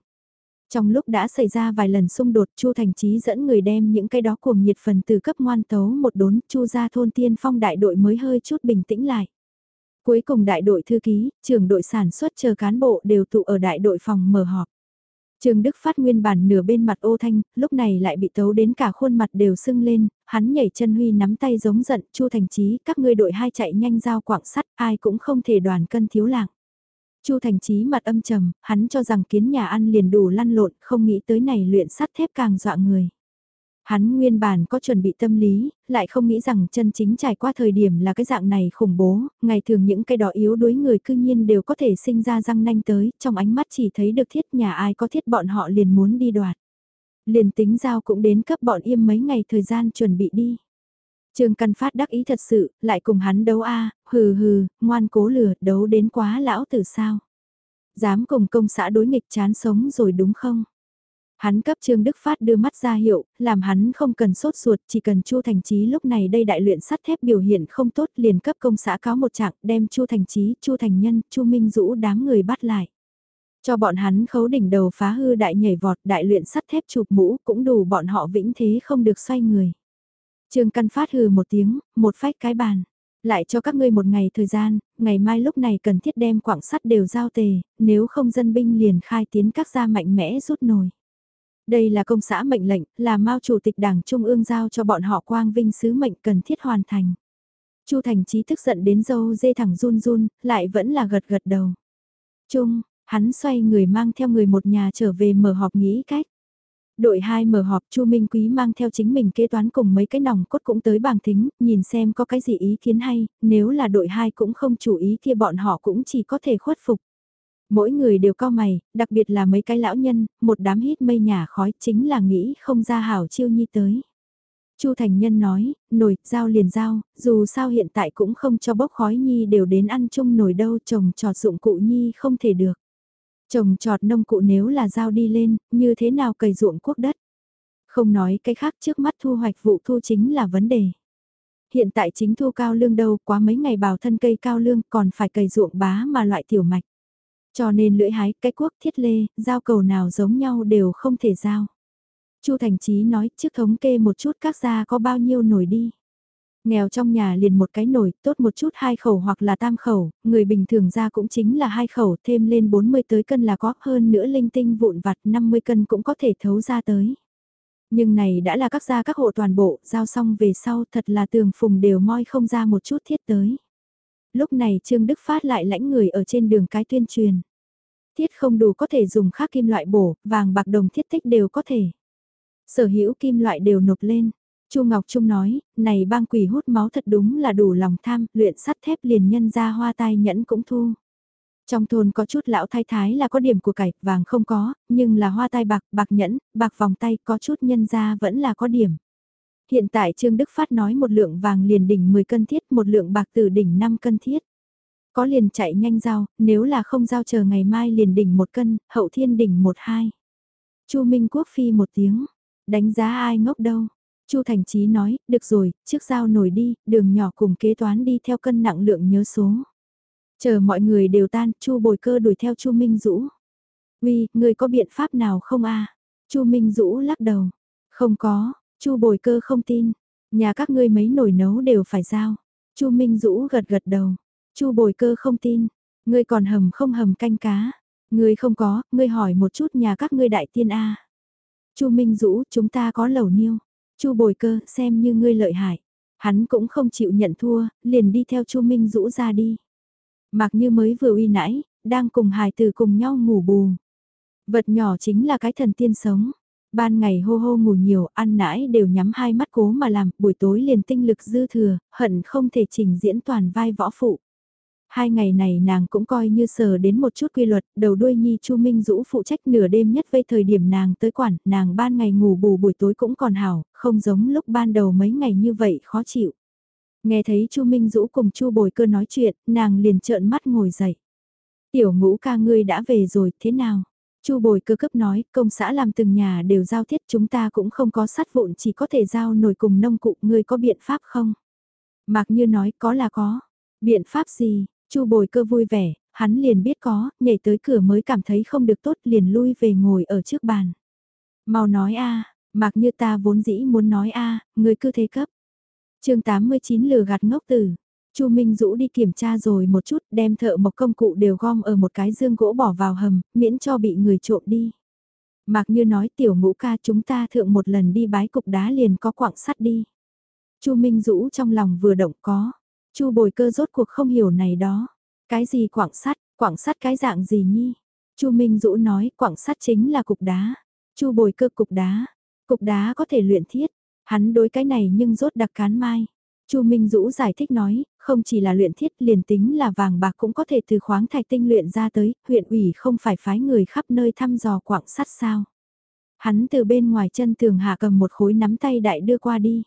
Trong lúc đã xảy ra vài lần xung đột, Chu Thành Chí dẫn người đem những cái đó cuồng nhiệt phần từ cấp ngoan tấu một đốn, Chu ra thôn tiên phong đại đội mới hơi chút bình tĩnh lại. Cuối cùng đại đội thư ký, trưởng đội sản xuất chờ cán bộ đều tụ ở đại đội phòng mở họp. Trương Đức Phát nguyên bản nửa bên mặt ô thanh, lúc này lại bị tấu đến cả khuôn mặt đều sưng lên, hắn nhảy chân huy nắm tay giống giận, Chu Thành Chí, các ngươi đội hai chạy nhanh giao quảng sắt, ai cũng không thể đoàn cân thiếu lạng. Chu Thành Chí mặt âm trầm, hắn cho rằng kiến nhà ăn liền đủ lăn lộn, không nghĩ tới này luyện sắt thép càng dọa người. Hắn nguyên bản có chuẩn bị tâm lý, lại không nghĩ rằng chân chính trải qua thời điểm là cái dạng này khủng bố, ngày thường những cái đó yếu đuối người cư nhiên đều có thể sinh ra răng nanh tới, trong ánh mắt chỉ thấy được thiết nhà ai có thiết bọn họ liền muốn đi đoạt. Liền tính giao cũng đến cấp bọn im mấy ngày thời gian chuẩn bị đi. Trương Căn Phát đắc ý thật sự, lại cùng hắn đấu a, hừ hừ, ngoan cố lừa, đấu đến quá lão tử sao. Dám cùng công xã đối nghịch chán sống rồi đúng không? Hắn cấp Trương Đức Phát đưa mắt ra hiệu, làm hắn không cần sốt ruột, chỉ cần Chu Thành Chí lúc này đây đại luyện sắt thép biểu hiện không tốt liền cấp công xã cáo một trạng đem Chu Thành Chí, Chu Thành Nhân, Chu Minh Dũ đám người bắt lại. Cho bọn hắn khấu đỉnh đầu phá hư đại nhảy vọt đại luyện sắt thép chụp mũ cũng đủ bọn họ vĩnh thế không được xoay người. Trương Căn Phát hừ một tiếng, một phách cái bàn. Lại cho các ngươi một ngày thời gian, ngày mai lúc này cần thiết đem quảng sắt đều giao tề, nếu không dân binh liền khai tiến các gia mạnh mẽ rút nổi. Đây là công xã mệnh lệnh, là Mao Chủ tịch Đảng Trung ương giao cho bọn họ quang vinh sứ mệnh cần thiết hoàn thành. Chu Thành Chí tức giận đến dâu dê thẳng run run, lại vẫn là gật gật đầu. Trung, hắn xoay người mang theo người một nhà trở về mở họp nghĩ cách. Đội 2 mở họp Chu Minh Quý mang theo chính mình kế toán cùng mấy cái nòng cốt cũng tới bảng thính, nhìn xem có cái gì ý kiến hay, nếu là đội 2 cũng không chủ ý kia bọn họ cũng chỉ có thể khuất phục. Mỗi người đều co mày, đặc biệt là mấy cái lão nhân, một đám hít mây nhà khói chính là nghĩ không ra hảo chiêu nhi tới. Chu Thành Nhân nói, nồi, giao liền giao, dù sao hiện tại cũng không cho bốc khói nhi đều đến ăn chung nồi đâu trồng trọt dụng cụ nhi không thể được. Trồng trọt nông cụ nếu là giao đi lên, như thế nào cày ruộng quốc đất. Không nói cái khác trước mắt thu hoạch vụ thu chính là vấn đề. Hiện tại chính thu cao lương đâu quá mấy ngày bào thân cây cao lương còn phải cày ruộng bá mà loại tiểu mạch. Cho nên lưỡi hái cái quốc thiết lê, giao cầu nào giống nhau đều không thể giao. Chu Thành Chí nói trước thống kê một chút các gia có bao nhiêu nổi đi. Nghèo trong nhà liền một cái nổi tốt một chút hai khẩu hoặc là tam khẩu, người bình thường ra cũng chính là hai khẩu, thêm lên 40 tới cân là có, hơn nữa linh tinh vụn vặt 50 cân cũng có thể thấu ra tới. Nhưng này đã là các gia các hộ toàn bộ, giao xong về sau thật là tường phùng đều moi không ra một chút thiết tới. Lúc này Trương Đức Phát lại lãnh người ở trên đường cái tuyên truyền. Thiết không đủ có thể dùng khác kim loại bổ, vàng bạc đồng thiết tích đều có thể. Sở hữu kim loại đều nộp lên, Chu Ngọc Trung nói, này bang quỷ hút máu thật đúng là đủ lòng tham, luyện sắt thép liền nhân ra hoa tai nhẫn cũng thu. Trong thôn có chút lão thái thái là có điểm của cải, vàng không có, nhưng là hoa tai bạc, bạc nhẫn, bạc vòng tay có chút nhân ra vẫn là có điểm. Hiện tại Trương Đức Phát nói một lượng vàng liền đỉnh 10 cân thiết, một lượng bạc từ đỉnh 5 cân thiết. Có liền chạy nhanh giao, nếu là không giao chờ ngày mai liền đỉnh một cân, hậu thiên đỉnh một hai. Chu Minh Quốc phi một tiếng, đánh giá ai ngốc đâu, Chu Thành Chí nói, được rồi, trước giao nổi đi, đường nhỏ cùng kế toán đi theo cân nặng lượng nhớ số. Chờ mọi người đều tan, Chu Bồi Cơ đuổi theo Chu Minh Dũ. "Uy, người có biện pháp nào không a?" Chu Minh Dũ lắc đầu. "Không có." Chu Bồi Cơ không tin. "Nhà các ngươi mấy nồi nấu đều phải giao." Chu Minh Dũ gật gật đầu. Chu Bồi Cơ không tin. "Ngươi còn hầm không hầm canh cá?" "Ngươi không có, ngươi hỏi một chút nhà các ngươi đại tiên a." Chu Minh Dũ, chúng ta có lẩu niêu. Chu bồi cơ, xem như ngươi lợi hại. Hắn cũng không chịu nhận thua, liền đi theo Chu Minh Dũ ra đi. Mặc như mới vừa uy nãy, đang cùng hài từ cùng nhau ngủ bù. Vật nhỏ chính là cái thần tiên sống. Ban ngày hô hô ngủ nhiều, ăn nãi đều nhắm hai mắt cố mà làm, buổi tối liền tinh lực dư thừa, hận không thể trình diễn toàn vai võ phụ. Hai ngày này nàng cũng coi như sờ đến một chút quy luật, đầu đuôi nhi Chu Minh Dũ phụ trách nửa đêm nhất vây thời điểm nàng tới quản, nàng ban ngày ngủ bù buổi tối cũng còn hảo, không giống lúc ban đầu mấy ngày như vậy khó chịu. Nghe thấy Chu Minh Dũ cùng Chu Bồi Cơ nói chuyện, nàng liền trợn mắt ngồi dậy. Tiểu ngũ ca ngươi đã về rồi, thế nào? Chu Bồi Cơ cấp nói, công xã làm từng nhà đều giao thiết chúng ta cũng không có sắt vụn chỉ có thể giao nổi cùng nông cụ, ngươi có biện pháp không? Mạc Như nói có là có. Biện pháp gì? Chu bồi cơ vui vẻ, hắn liền biết có, nhảy tới cửa mới cảm thấy không được tốt liền lui về ngồi ở trước bàn. Mau nói a mạc như ta vốn dĩ muốn nói a ngươi cứ thế cấp. chương 89 lừa gạt ngốc tử. Chu Minh Dũ đi kiểm tra rồi một chút, đem thợ một công cụ đều gom ở một cái dương gỗ bỏ vào hầm, miễn cho bị người trộm đi. Mạc Như nói tiểu ngũ ca chúng ta thượng một lần đi bái cục đá liền có quạng sắt đi. Chu Minh Dũ trong lòng vừa động có, Chu bồi cơ rốt cuộc không hiểu này đó. Cái gì quạng sắt, quạng sắt cái dạng gì nhi? Chu Minh Dũ nói quạng sắt chính là cục đá. Chu bồi cơ cục đá. Cục đá có thể luyện thiết. Hắn đối cái này nhưng rốt đặc cán mai. Chu Minh Dũ giải thích nói, không chỉ là luyện thiết liền tính là vàng bạc cũng có thể từ khoáng thạch tinh luyện ra tới, huyện ủy không phải phái người khắp nơi thăm dò quảng sắt sao. Hắn từ bên ngoài chân tường hạ cầm một khối nắm tay đại đưa qua đi.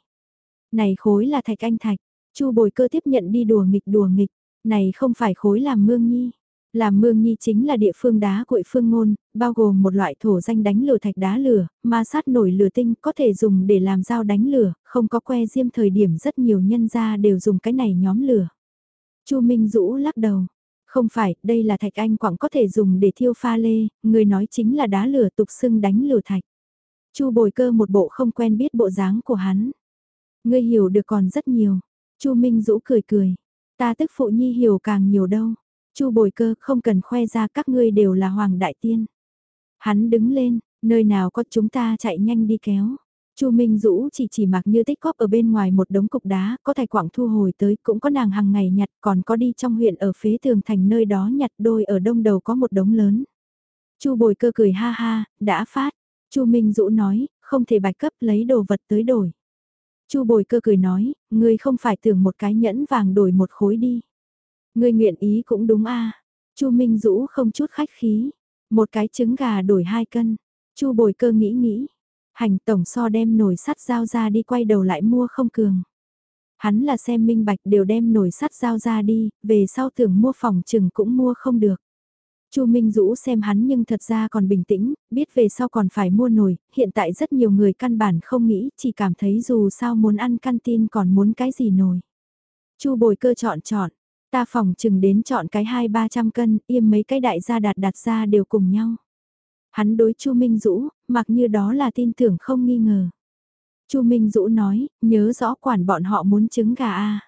Này khối là thạch anh thạch, Chu bồi cơ tiếp nhận đi đùa nghịch đùa nghịch, này không phải khối làm mương nhi. Làm mương nhi chính là địa phương đá cội phương ngôn, bao gồm một loại thổ danh đánh lửa thạch đá lửa, ma sát nổi lửa tinh có thể dùng để làm dao đánh lửa, không có que diêm thời điểm rất nhiều nhân gia đều dùng cái này nhóm lửa. Chu Minh Dũ lắc đầu. Không phải, đây là thạch anh quảng có thể dùng để thiêu pha lê, người nói chính là đá lửa tục xưng đánh lửa thạch. Chu bồi cơ một bộ không quen biết bộ dáng của hắn. Ngươi hiểu được còn rất nhiều. Chu Minh Dũ cười cười. Ta tức phụ nhi hiểu càng nhiều đâu. Chu bồi cơ không cần khoe ra các ngươi đều là hoàng đại tiên. Hắn đứng lên, nơi nào có chúng ta chạy nhanh đi kéo. Chu Minh Dũ chỉ chỉ mặc như tích góp ở bên ngoài một đống cục đá, có thạch quảng thu hồi tới, cũng có nàng hàng ngày nhặt, còn có đi trong huyện ở phế tường thành nơi đó nhặt đôi ở đông đầu có một đống lớn. Chu Bồi Cơ cười ha ha, đã phát. Chu Minh Dũ nói, không thể bạch cấp lấy đồ vật tới đổi. Chu Bồi Cơ cười nói, ngươi không phải tưởng một cái nhẫn vàng đổi một khối đi. Ngươi nguyện ý cũng đúng a. Chu Minh Dũ không chút khách khí, một cái trứng gà đổi hai cân. Chu Bồi Cơ nghĩ nghĩ, hành tổng so đem nồi sắt dao ra đi quay đầu lại mua không cường. Hắn là xem minh bạch đều đem nồi sắt dao ra đi, về sau tưởng mua phòng chừng cũng mua không được. Chu Minh Dũ xem hắn nhưng thật ra còn bình tĩnh, biết về sau còn phải mua nồi, hiện tại rất nhiều người căn bản không nghĩ, chỉ cảm thấy dù sao muốn ăn canteen còn muốn cái gì nồi. Chu Bồi Cơ chọn chọn, ta phòng chừng đến chọn cái hai ba trăm cân, im mấy cái đại gia đạt đặt ra đều cùng nhau. Hắn đối Chu Minh Dũ, mặc như đó là tin tưởng không nghi ngờ. Chu Minh Dũ nói, nhớ rõ quản bọn họ muốn trứng gà a.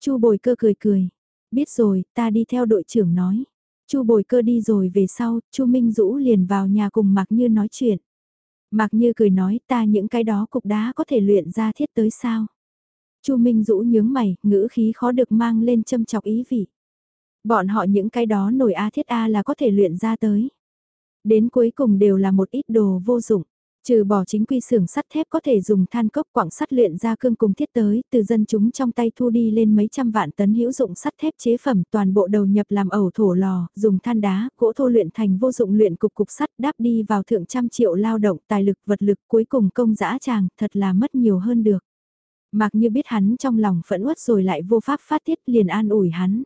Chu Bồi Cơ cười cười, biết rồi, ta đi theo đội trưởng nói. Chu Bồi Cơ đi rồi về sau, Chu Minh Dũ liền vào nhà cùng Mạc Như nói chuyện. Mạc Như cười nói, ta những cái đó cục đá có thể luyện ra thiết tới sao? Chu Minh Dũ nhướng mày, ngữ khí khó được mang lên châm chọc ý vị. Bọn họ những cái đó nổi A thiết A là có thể luyện ra tới. Đến cuối cùng đều là một ít đồ vô dụng. Trừ bỏ chính quy xưởng sắt thép có thể dùng than cốc quảng sắt luyện ra cương cùng thiết tới, từ dân chúng trong tay thu đi lên mấy trăm vạn tấn hữu dụng sắt thép chế phẩm toàn bộ đầu nhập làm ẩu thổ lò, dùng than đá, gỗ thô luyện thành vô dụng luyện cục cục sắt đáp đi vào thượng trăm triệu lao động tài lực vật lực cuối cùng công dã tràng thật là mất nhiều hơn được. Mặc như biết hắn trong lòng phẫn uất rồi lại vô pháp phát tiết liền an ủi hắn.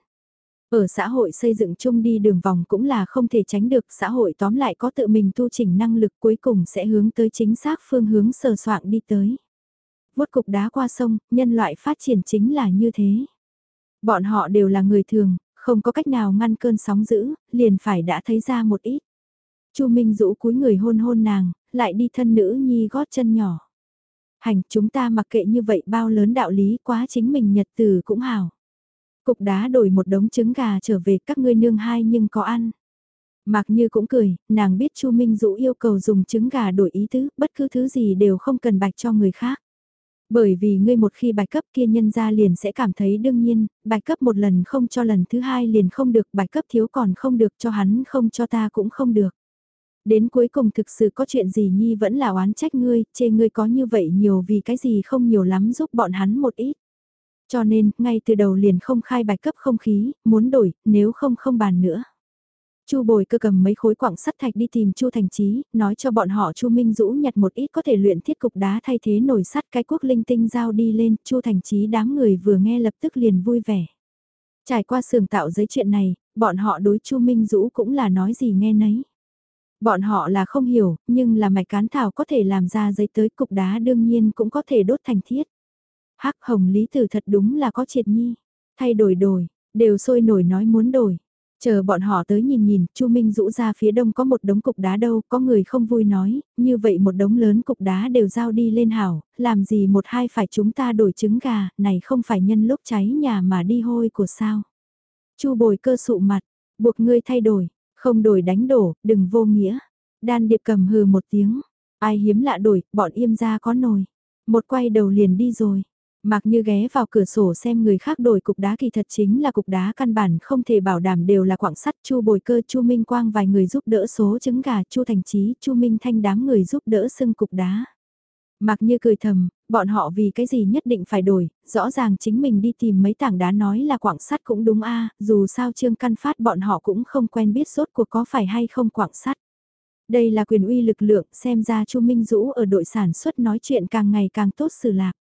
Ở xã hội xây dựng chung đi đường vòng cũng là không thể tránh được, xã hội tóm lại có tự mình tu chỉnh năng lực cuối cùng sẽ hướng tới chính xác phương hướng sờ soạn đi tới. Vốt cục đá qua sông, nhân loại phát triển chính là như thế. Bọn họ đều là người thường, không có cách nào ngăn cơn sóng dữ, liền phải đã thấy ra một ít. Chu Minh Dũ cúi người hôn hôn nàng, lại đi thân nữ nhi gót chân nhỏ. Hành chúng ta mặc kệ như vậy bao lớn đạo lý quá chính mình nhật từ cũng hảo. Cục đá đổi một đống trứng gà trở về các ngươi nương hai nhưng có ăn. Mạc Như cũng cười, nàng biết Chu Minh Dũ yêu cầu dùng trứng gà đổi ý tứ, bất cứ thứ gì đều không cần bạch cho người khác. Bởi vì ngươi một khi bạch cấp kia nhân ra liền sẽ cảm thấy đương nhiên, bạch cấp một lần không cho lần thứ hai liền không được, bạch cấp thiếu còn không được cho hắn không cho ta cũng không được. Đến cuối cùng thực sự có chuyện gì Nhi vẫn là oán trách ngươi, chê ngươi có như vậy nhiều vì cái gì không nhiều lắm giúp bọn hắn một ít. Cho nên, ngay từ đầu liền không khai bạch cấp không khí, muốn đổi, nếu không không bàn nữa. Chu Bồi cơ cầm mấy khối quặng sắt thạch đi tìm Chu Thành Chí, nói cho bọn họ Chu Minh Dũ nhặt một ít có thể luyện thiết cục đá thay thế nổi sắt cái quốc linh tinh giao đi lên, Chu Thành Chí đám người vừa nghe lập tức liền vui vẻ. Trải qua sườn tạo giấy chuyện này, bọn họ đối Chu Minh Dũ cũng là nói gì nghe nấy. Bọn họ là không hiểu, nhưng là mạch cán thảo có thể làm ra giấy tới cục đá đương nhiên cũng có thể đốt thành thiết. Hắc hồng lý tử thật đúng là có triệt nhi. Thay đổi đổi, đều sôi nổi nói muốn đổi. Chờ bọn họ tới nhìn nhìn, Chu Minh rũ ra phía đông có một đống cục đá đâu, có người không vui nói, như vậy một đống lớn cục đá đều giao đi lên hảo, làm gì một hai phải chúng ta đổi trứng gà, này không phải nhân lúc cháy nhà mà đi hôi của sao. Chu bồi cơ sụ mặt, buộc ngươi thay đổi, không đổi đánh đổ, đừng vô nghĩa. Đan điệp cầm hừ một tiếng, ai hiếm lạ đổi, bọn im ra có nồi. Một quay đầu liền đi rồi. Mặc như ghé vào cửa sổ xem người khác đổi cục đá kỳ thật chính là cục đá căn bản không thể bảo đảm đều là quảng sắt chu bồi cơ chu Minh Quang vài người giúp đỡ số trứng gà chu Thành Trí chu Minh Thanh đám người giúp đỡ xưng cục đá. Mặc như cười thầm, bọn họ vì cái gì nhất định phải đổi, rõ ràng chính mình đi tìm mấy tảng đá nói là quảng sắt cũng đúng a dù sao trương căn phát bọn họ cũng không quen biết rốt cuộc có phải hay không quảng sắt. Đây là quyền uy lực lượng, xem ra chu Minh Dũ ở đội sản xuất nói chuyện càng ngày càng tốt xử lạc.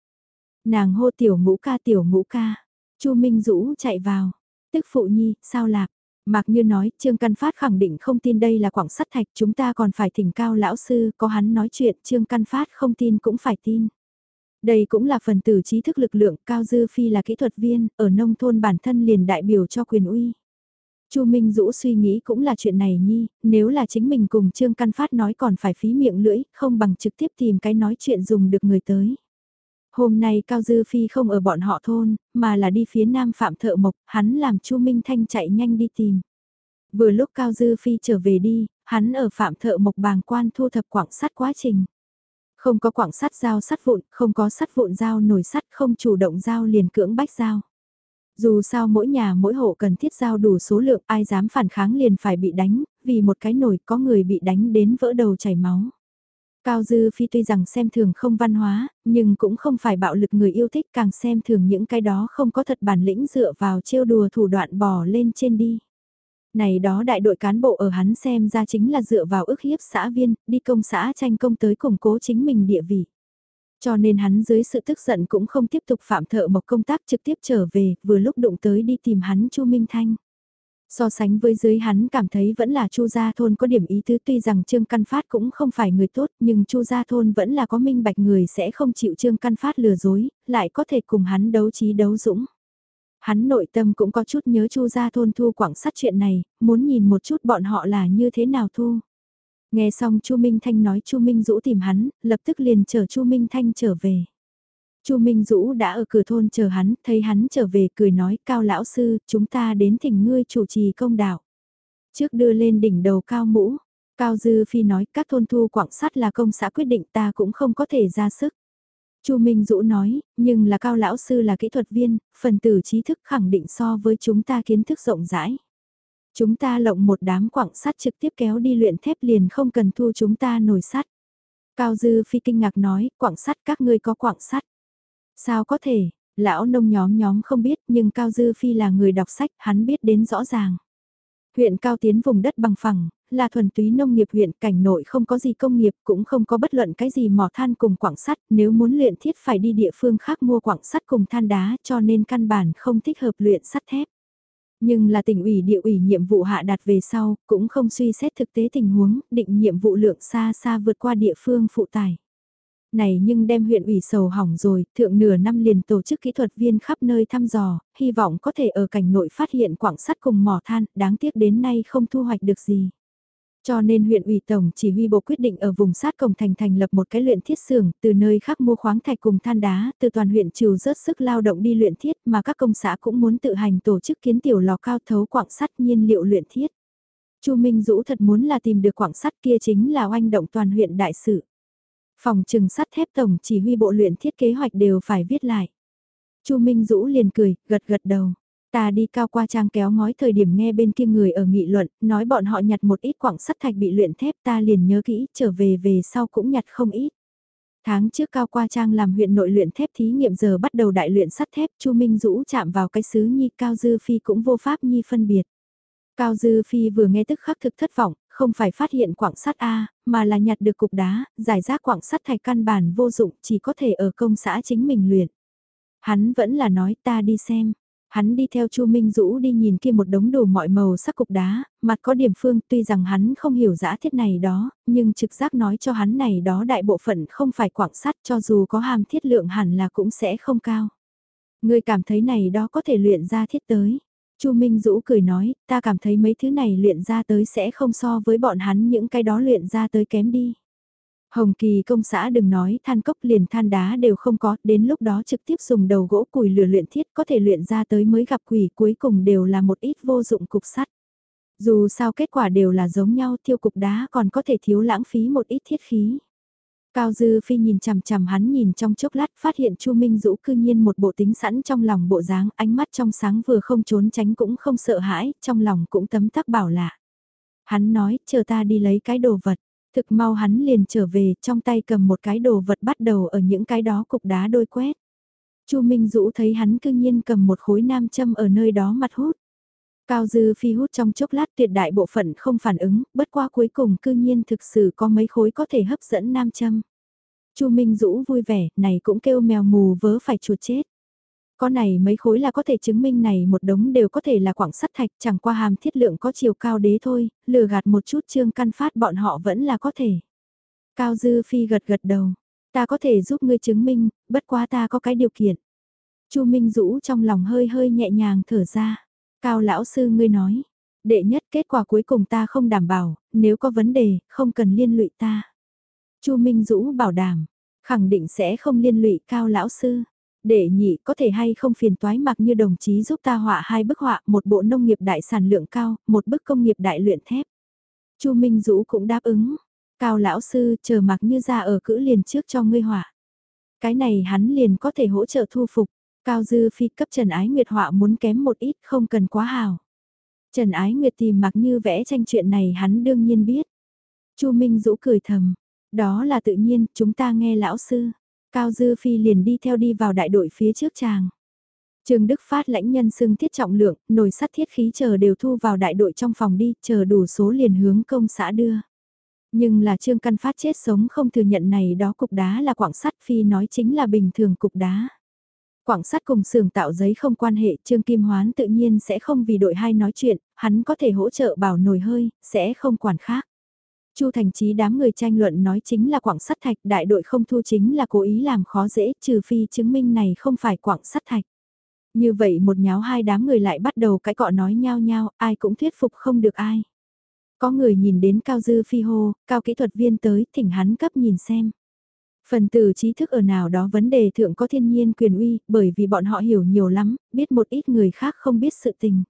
Nàng hô tiểu ngũ ca tiểu ngũ ca. Chu Minh Dũ chạy vào. Tức phụ nhi, sao lạc? Mạc Như nói, Trương Căn Phát khẳng định không tin đây là quảng sắt thạch, chúng ta còn phải thỉnh cao lão sư, có hắn nói chuyện, Trương Căn Phát không tin cũng phải tin. Đây cũng là phần tử trí thức lực lượng, Cao Dư Phi là kỹ thuật viên, ở nông thôn bản thân liền đại biểu cho quyền uy. Chu Minh Dũ suy nghĩ cũng là chuyện này nhi, nếu là chính mình cùng Trương Căn Phát nói còn phải phí miệng lưỡi, không bằng trực tiếp tìm cái nói chuyện dùng được người tới. Hôm nay Cao Dư Phi không ở bọn họ thôn, mà là đi phía nam Phạm Thợ Mộc, hắn làm Chu Minh Thanh chạy nhanh đi tìm. Vừa lúc Cao Dư Phi trở về đi, hắn ở Phạm Thợ Mộc bàng quan thu thập quảng sắt quá trình. Không có quảng sắt dao sắt vụn, không có sắt vụn dao nổi sắt, không chủ động dao liền cưỡng bách dao. Dù sao mỗi nhà mỗi hộ cần thiết giao đủ số lượng ai dám phản kháng liền phải bị đánh, vì một cái nổi có người bị đánh đến vỡ đầu chảy máu. Cao Dư Phi tuy rằng xem thường không văn hóa, nhưng cũng không phải bạo lực người yêu thích càng xem thường những cái đó không có thật bản lĩnh dựa vào trêu đùa thủ đoạn bò lên trên đi. Này đó đại đội cán bộ ở hắn xem ra chính là dựa vào ức hiếp xã viên, đi công xã tranh công tới củng cố chính mình địa vị. Cho nên hắn dưới sự tức giận cũng không tiếp tục phạm thợ một công tác trực tiếp trở về, vừa lúc đụng tới đi tìm hắn Chu Minh Thanh. So sánh với dưới hắn cảm thấy vẫn là Chu Gia Thôn có điểm ý tứ tuy rằng Trương Căn Phát cũng không phải người tốt nhưng Chu Gia Thôn vẫn là có minh bạch người sẽ không chịu Trương Căn Phát lừa dối, lại có thể cùng hắn đấu trí đấu dũng. Hắn nội tâm cũng có chút nhớ Chu Gia Thôn thu quảng sát chuyện này, muốn nhìn một chút bọn họ là như thế nào thu. Nghe xong Chu Minh Thanh nói Chu Minh Dũ tìm hắn, lập tức liền chờ Chu Minh Thanh trở về. Chu Minh Dũ đã ở cửa thôn chờ hắn, thấy hắn trở về cười nói, cao lão sư, chúng ta đến thỉnh ngươi chủ trì công đạo. Trước đưa lên đỉnh đầu cao mũ, Cao Dư Phi nói các thôn thu quảng sắt là công xã quyết định ta cũng không có thể ra sức. Chu Minh Dũ nói, nhưng là cao lão sư là kỹ thuật viên, phần tử trí thức khẳng định so với chúng ta kiến thức rộng rãi. Chúng ta lộng một đám quảng sắt trực tiếp kéo đi luyện thép liền không cần thu chúng ta nổi sắt. Cao Dư Phi kinh ngạc nói, quảng sắt các ngươi có quảng sắt. Sao có thể, lão nông nhóm nhóm không biết nhưng Cao Dư Phi là người đọc sách, hắn biết đến rõ ràng. Huyện Cao Tiến vùng đất bằng phẳng, là thuần túy nông nghiệp huyện cảnh nội không có gì công nghiệp cũng không có bất luận cái gì mỏ than cùng quảng sắt nếu muốn luyện thiết phải đi địa phương khác mua quảng sắt cùng than đá cho nên căn bản không thích hợp luyện sắt thép. Nhưng là tỉnh ủy địa ủy nhiệm vụ hạ đạt về sau, cũng không suy xét thực tế tình huống, định nhiệm vụ lượng xa xa vượt qua địa phương phụ tải. Này nhưng đem huyện ủy sầu hỏng rồi, thượng nửa năm liền tổ chức kỹ thuật viên khắp nơi thăm dò, hy vọng có thể ở cảnh nội phát hiện quảng sắt cùng mỏ than, đáng tiếc đến nay không thu hoạch được gì. Cho nên huyện ủy tổng chỉ huy bộ quyết định ở vùng sát cổng thành thành lập một cái luyện thiết xưởng, từ nơi khác mua khoáng thạch cùng than đá, từ toàn huyện trừ rớt sức lao động đi luyện thiết mà các công xã cũng muốn tự hành tổ chức kiến tiểu lò cao thấu quảng sắt nhiên liệu luyện thiết. Chu Minh Dũ thật muốn là tìm được quảng sắt kia chính là oanh động toàn huyện đại sự. Phòng trừng sắt thép tổng chỉ huy bộ luyện thiết kế hoạch đều phải viết lại. Chu Minh Dũ liền cười, gật gật đầu. Ta đi cao qua trang kéo ngói thời điểm nghe bên kia người ở nghị luận, nói bọn họ nhặt một ít quặng sắt thạch bị luyện thép ta liền nhớ kỹ, trở về về sau cũng nhặt không ít. Tháng trước Cao Qua Trang làm huyện nội luyện thép thí nghiệm giờ bắt đầu đại luyện sắt thép, Chu Minh Dũ chạm vào cái sứ nhi Cao Dư Phi cũng vô pháp nhi phân biệt. Cao Dư Phi vừa nghe tức khắc thực thất vọng, không phải phát hiện quảng sắt A, mà là nhặt được cục đá, giải rác quảng sắt thạch căn bản vô dụng, chỉ có thể ở công xã chính mình luyện. Hắn vẫn là nói ta đi xem. Hắn đi theo Chu Minh Dũ đi nhìn kia một đống đồ mọi màu sắc cục đá, mặt có điểm phương tuy rằng hắn không hiểu giã thiết này đó, nhưng trực giác nói cho hắn này đó đại bộ phận không phải quảng sắt cho dù có hàm thiết lượng hẳn là cũng sẽ không cao. Người cảm thấy này đó có thể luyện ra thiết tới. Chu Minh Dũ cười nói, ta cảm thấy mấy thứ này luyện ra tới sẽ không so với bọn hắn những cái đó luyện ra tới kém đi. Hồng Kỳ công xã đừng nói than cốc liền than đá đều không có, đến lúc đó trực tiếp dùng đầu gỗ củi lửa luyện thiết có thể luyện ra tới mới gặp quỷ cuối cùng đều là một ít vô dụng cục sắt. Dù sao kết quả đều là giống nhau tiêu cục đá còn có thể thiếu lãng phí một ít thiết khí. Cao Dư Phi nhìn chằm chằm hắn nhìn trong chốc lát phát hiện Chu Minh Dũ cư nhiên một bộ tính sẵn trong lòng bộ dáng ánh mắt trong sáng vừa không trốn tránh cũng không sợ hãi, trong lòng cũng tấm tắc bảo lạ. Hắn nói, chờ ta đi lấy cái đồ vật. Thực mau hắn liền trở về, trong tay cầm một cái đồ vật bắt đầu ở những cái đó cục đá đôi quét. Chu Minh Dũ thấy hắn cư nhiên cầm một khối nam châm ở nơi đó mặt hút. Cao Dư Phi hút trong chốc lát tuyệt đại bộ phận không phản ứng, bất qua cuối cùng cư nhiên thực sự có mấy khối có thể hấp dẫn nam châm. Chu Minh Dũ vui vẻ, này cũng kêu mèo mù vớ phải chuột chết. Có này mấy khối là có thể chứng minh này một đống đều có thể là quảng sắt thạch chẳng qua hàm thiết lượng có chiều cao đế thôi, lừa gạt một chút trương căn phát bọn họ vẫn là có thể. Cao Dư Phi gật gật đầu, ta có thể giúp ngươi chứng minh, bất quá ta có cái điều kiện. Chu Minh Dũ trong lòng hơi hơi nhẹ nhàng thở ra. Cao lão sư ngươi nói, đệ nhất kết quả cuối cùng ta không đảm bảo, nếu có vấn đề, không cần liên lụy ta. Chu Minh Dũ bảo đảm, khẳng định sẽ không liên lụy Cao lão sư. Đệ nhị có thể hay không phiền toái mặc như đồng chí giúp ta họa hai bức họa, một bộ nông nghiệp đại sản lượng cao, một bức công nghiệp đại luyện thép. Chu Minh Dũ cũng đáp ứng. Cao lão sư chờ mặc như ra ở cữ liền trước cho ngươi họa. Cái này hắn liền có thể hỗ trợ thu phục. Cao Dư Phi cấp Trần Ái Nguyệt họa muốn kém một ít không cần quá hào. Trần Ái Nguyệt tìm mặc như vẽ tranh chuyện này hắn đương nhiên biết. Chu Minh Dũ cười thầm. Đó là tự nhiên, chúng ta nghe lão sư. Cao Dư Phi liền đi theo đi vào đại đội phía trước chàng. Trương Đức Phát lãnh nhân xưng thiết trọng lượng, nồi sắt thiết khí chờ đều thu vào đại đội trong phòng đi, chờ đủ số liền hướng công xã đưa. Nhưng là Trương Căn Phát chết sống không thừa nhận này đó cục đá là quảng sắt Phi nói chính là bình thường cục đá. Quảng sắt cùng xưởng tạo giấy không quan hệ, Trương Kim Hoán tự nhiên sẽ không vì đội hai nói chuyện, hắn có thể hỗ trợ bảo nồi hơi, sẽ không quản khác. Chu Thành Chí đám người tranh luận nói chính là quảng sắt thạch, đại đội không thu chính là cố ý làm khó dễ, trừ phi chứng minh này không phải quảng sắt thạch. Như vậy một nháo hai đám người lại bắt đầu cãi cọ nói nhau nhau, ai cũng thuyết phục không được ai. Có người nhìn đến Cao Dư Phi hô, Cao kỹ thuật viên tới, thỉnh hắn cấp nhìn xem. Phần từ trí thức ở nào đó vấn đề thượng có thiên nhiên quyền uy, bởi vì bọn họ hiểu nhiều lắm, biết một ít người khác không biết sự tình.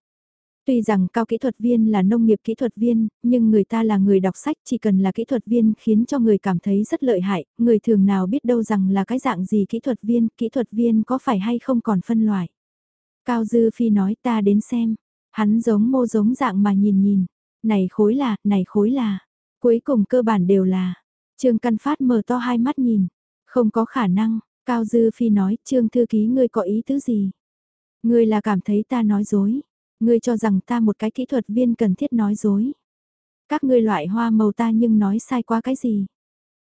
Tuy rằng cao kỹ thuật viên là nông nghiệp kỹ thuật viên, nhưng người ta là người đọc sách chỉ cần là kỹ thuật viên khiến cho người cảm thấy rất lợi hại, người thường nào biết đâu rằng là cái dạng gì kỹ thuật viên, kỹ thuật viên có phải hay không còn phân loại. Cao Dư Phi nói ta đến xem, hắn giống mô giống dạng mà nhìn nhìn, này khối là, này khối là, cuối cùng cơ bản đều là, Trương Căn Phát mở to hai mắt nhìn, không có khả năng, Cao Dư Phi nói, Trương Thư Ký ngươi có ý tứ gì? Ngươi là cảm thấy ta nói dối, ngươi cho rằng ta một cái kỹ thuật viên cần thiết nói dối. Các ngươi loại hoa màu ta nhưng nói sai quá cái gì?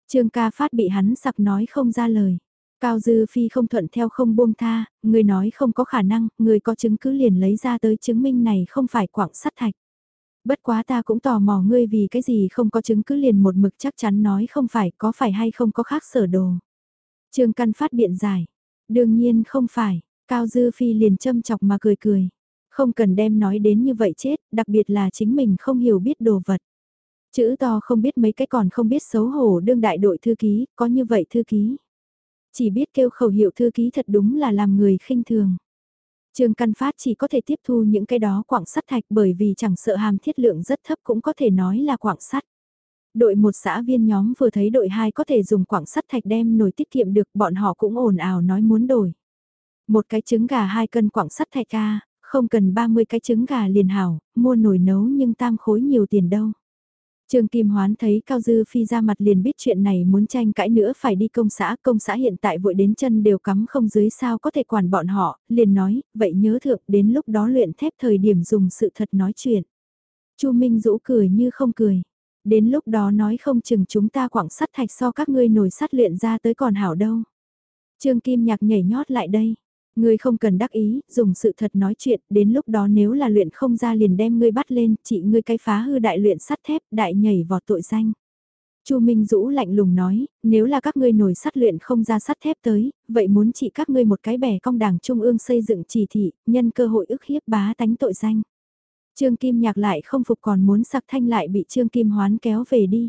Trương ca phát bị hắn sặc nói không ra lời. Cao Dư Phi không thuận theo không buông tha, người nói không có khả năng, người có chứng cứ liền lấy ra tới chứng minh này không phải quảng sắt thạch. Bất quá ta cũng tò mò ngươi vì cái gì không có chứng cứ liền một mực chắc chắn nói không phải có phải hay không có khác sở đồ. Trương Căn phát biện giải. Đương nhiên không phải, Cao Dư Phi liền châm chọc mà cười cười. Không cần đem nói đến như vậy chết, đặc biệt là chính mình không hiểu biết đồ vật. Chữ to không biết mấy cái còn không biết xấu hổ đương đại đội thư ký, có như vậy thư ký. Chỉ biết kêu khẩu hiệu thư ký thật đúng là làm người khinh thường. Trương Căn Phát chỉ có thể tiếp thu những cái đó quảng sắt thạch bởi vì chẳng sợ hàm thiết lượng rất thấp cũng có thể nói là quảng sắt. Đội một xã viên nhóm vừa thấy đội 2 có thể dùng quảng sắt thạch đem nổi tiết kiệm được bọn họ cũng ồn ào nói muốn đổi. Một cái trứng gà hai cân quảng sắt thạch ca, không cần 30 cái trứng gà liền hảo, mua nổi nấu nhưng tam khối nhiều tiền đâu. Trương Kim Hoán thấy Cao Dư Phi ra mặt liền biết chuyện này muốn tranh cãi nữa phải đi công xã, công xã hiện tại vội đến chân đều cắm không dưới sao có thể quản bọn họ, liền nói, vậy nhớ thượng đến lúc đó luyện thép thời điểm dùng sự thật nói chuyện. Chu Minh Dũ cười như không cười, đến lúc đó nói không chừng chúng ta quảng sắt thạch so các ngươi nổi sắt luyện ra tới còn hảo đâu. Trương Kim Nhạc nhảy nhót lại đây, Ngươi không cần đắc ý, dùng sự thật nói chuyện, đến lúc đó nếu là luyện không ra liền đem ngươi bắt lên, chị ngươi cái phá hư đại luyện sắt thép, đại nhảy vọt tội danh. Chu Minh Dũ lạnh lùng nói, nếu là các ngươi nổi sắt luyện không ra sắt thép tới, vậy muốn trị các ngươi một cái bẻ công đảng trung ương xây dựng chỉ thị, nhân cơ hội ức hiếp bá tánh tội danh. Trương Kim Nhạc lại không phục còn muốn sặc thanh lại bị Trương Kim Hoán kéo về đi.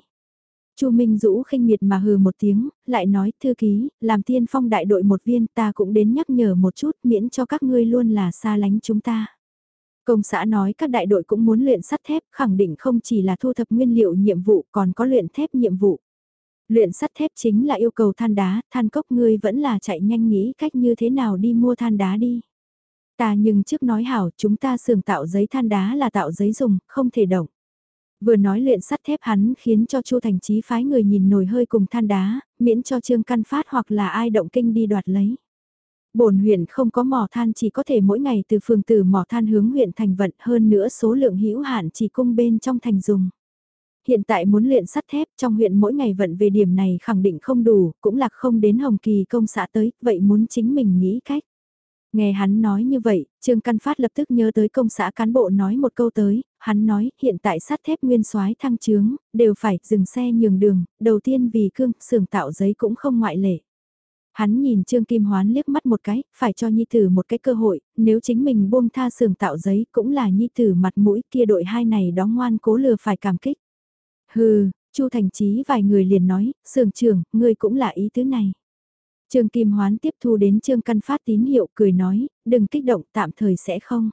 Chu Minh Dũ khinh miệt mà hừ một tiếng, lại nói, thư ký, làm tiên phong đại đội một viên ta cũng đến nhắc nhở một chút miễn cho các ngươi luôn là xa lánh chúng ta. Công xã nói các đại đội cũng muốn luyện sắt thép, khẳng định không chỉ là thu thập nguyên liệu nhiệm vụ còn có luyện thép nhiệm vụ. Luyện sắt thép chính là yêu cầu than đá, than cốc ngươi vẫn là chạy nhanh nghĩ cách như thế nào đi mua than đá đi. Ta nhưng trước nói hảo chúng ta xưởng tạo giấy than đá là tạo giấy dùng, không thể động. Vừa nói luyện sắt thép hắn khiến cho Chu Thành Chí phái người nhìn nồi hơi cùng than đá, miễn cho Trương Căn Phát hoặc là ai động kinh đi đoạt lấy. Bổn huyện không có mỏ than chỉ có thể mỗi ngày từ phường từ mỏ than hướng huyện thành vận hơn nữa số lượng hữu hạn chỉ cung bên trong thành dùng. Hiện tại muốn luyện sắt thép trong huyện mỗi ngày vận về điểm này khẳng định không đủ, cũng là không đến Hồng Kỳ công xã tới, vậy muốn chính mình nghĩ cách. Nghe hắn nói như vậy, Trương Căn Phát lập tức nhớ tới công xã cán bộ nói một câu tới, hắn nói hiện tại sắt thép nguyên soái thăng trướng, đều phải dừng xe nhường đường, đầu tiên vì cương, xưởng tạo giấy cũng không ngoại lệ. Hắn nhìn Trương Kim Hoán liếc mắt một cái, phải cho Nhi Tử một cái cơ hội, nếu chính mình buông tha xưởng tạo giấy cũng là Nhi Tử mặt mũi kia đội hai này đó ngoan cố lừa phải cảm kích. Hừ, Chu Thành Chí vài người liền nói, xưởng trưởng, ngươi cũng là ý tứ này. Trương Kim Hoán tiếp thu đến Trương Căn Phát tín hiệu cười nói, đừng kích động tạm thời sẽ không.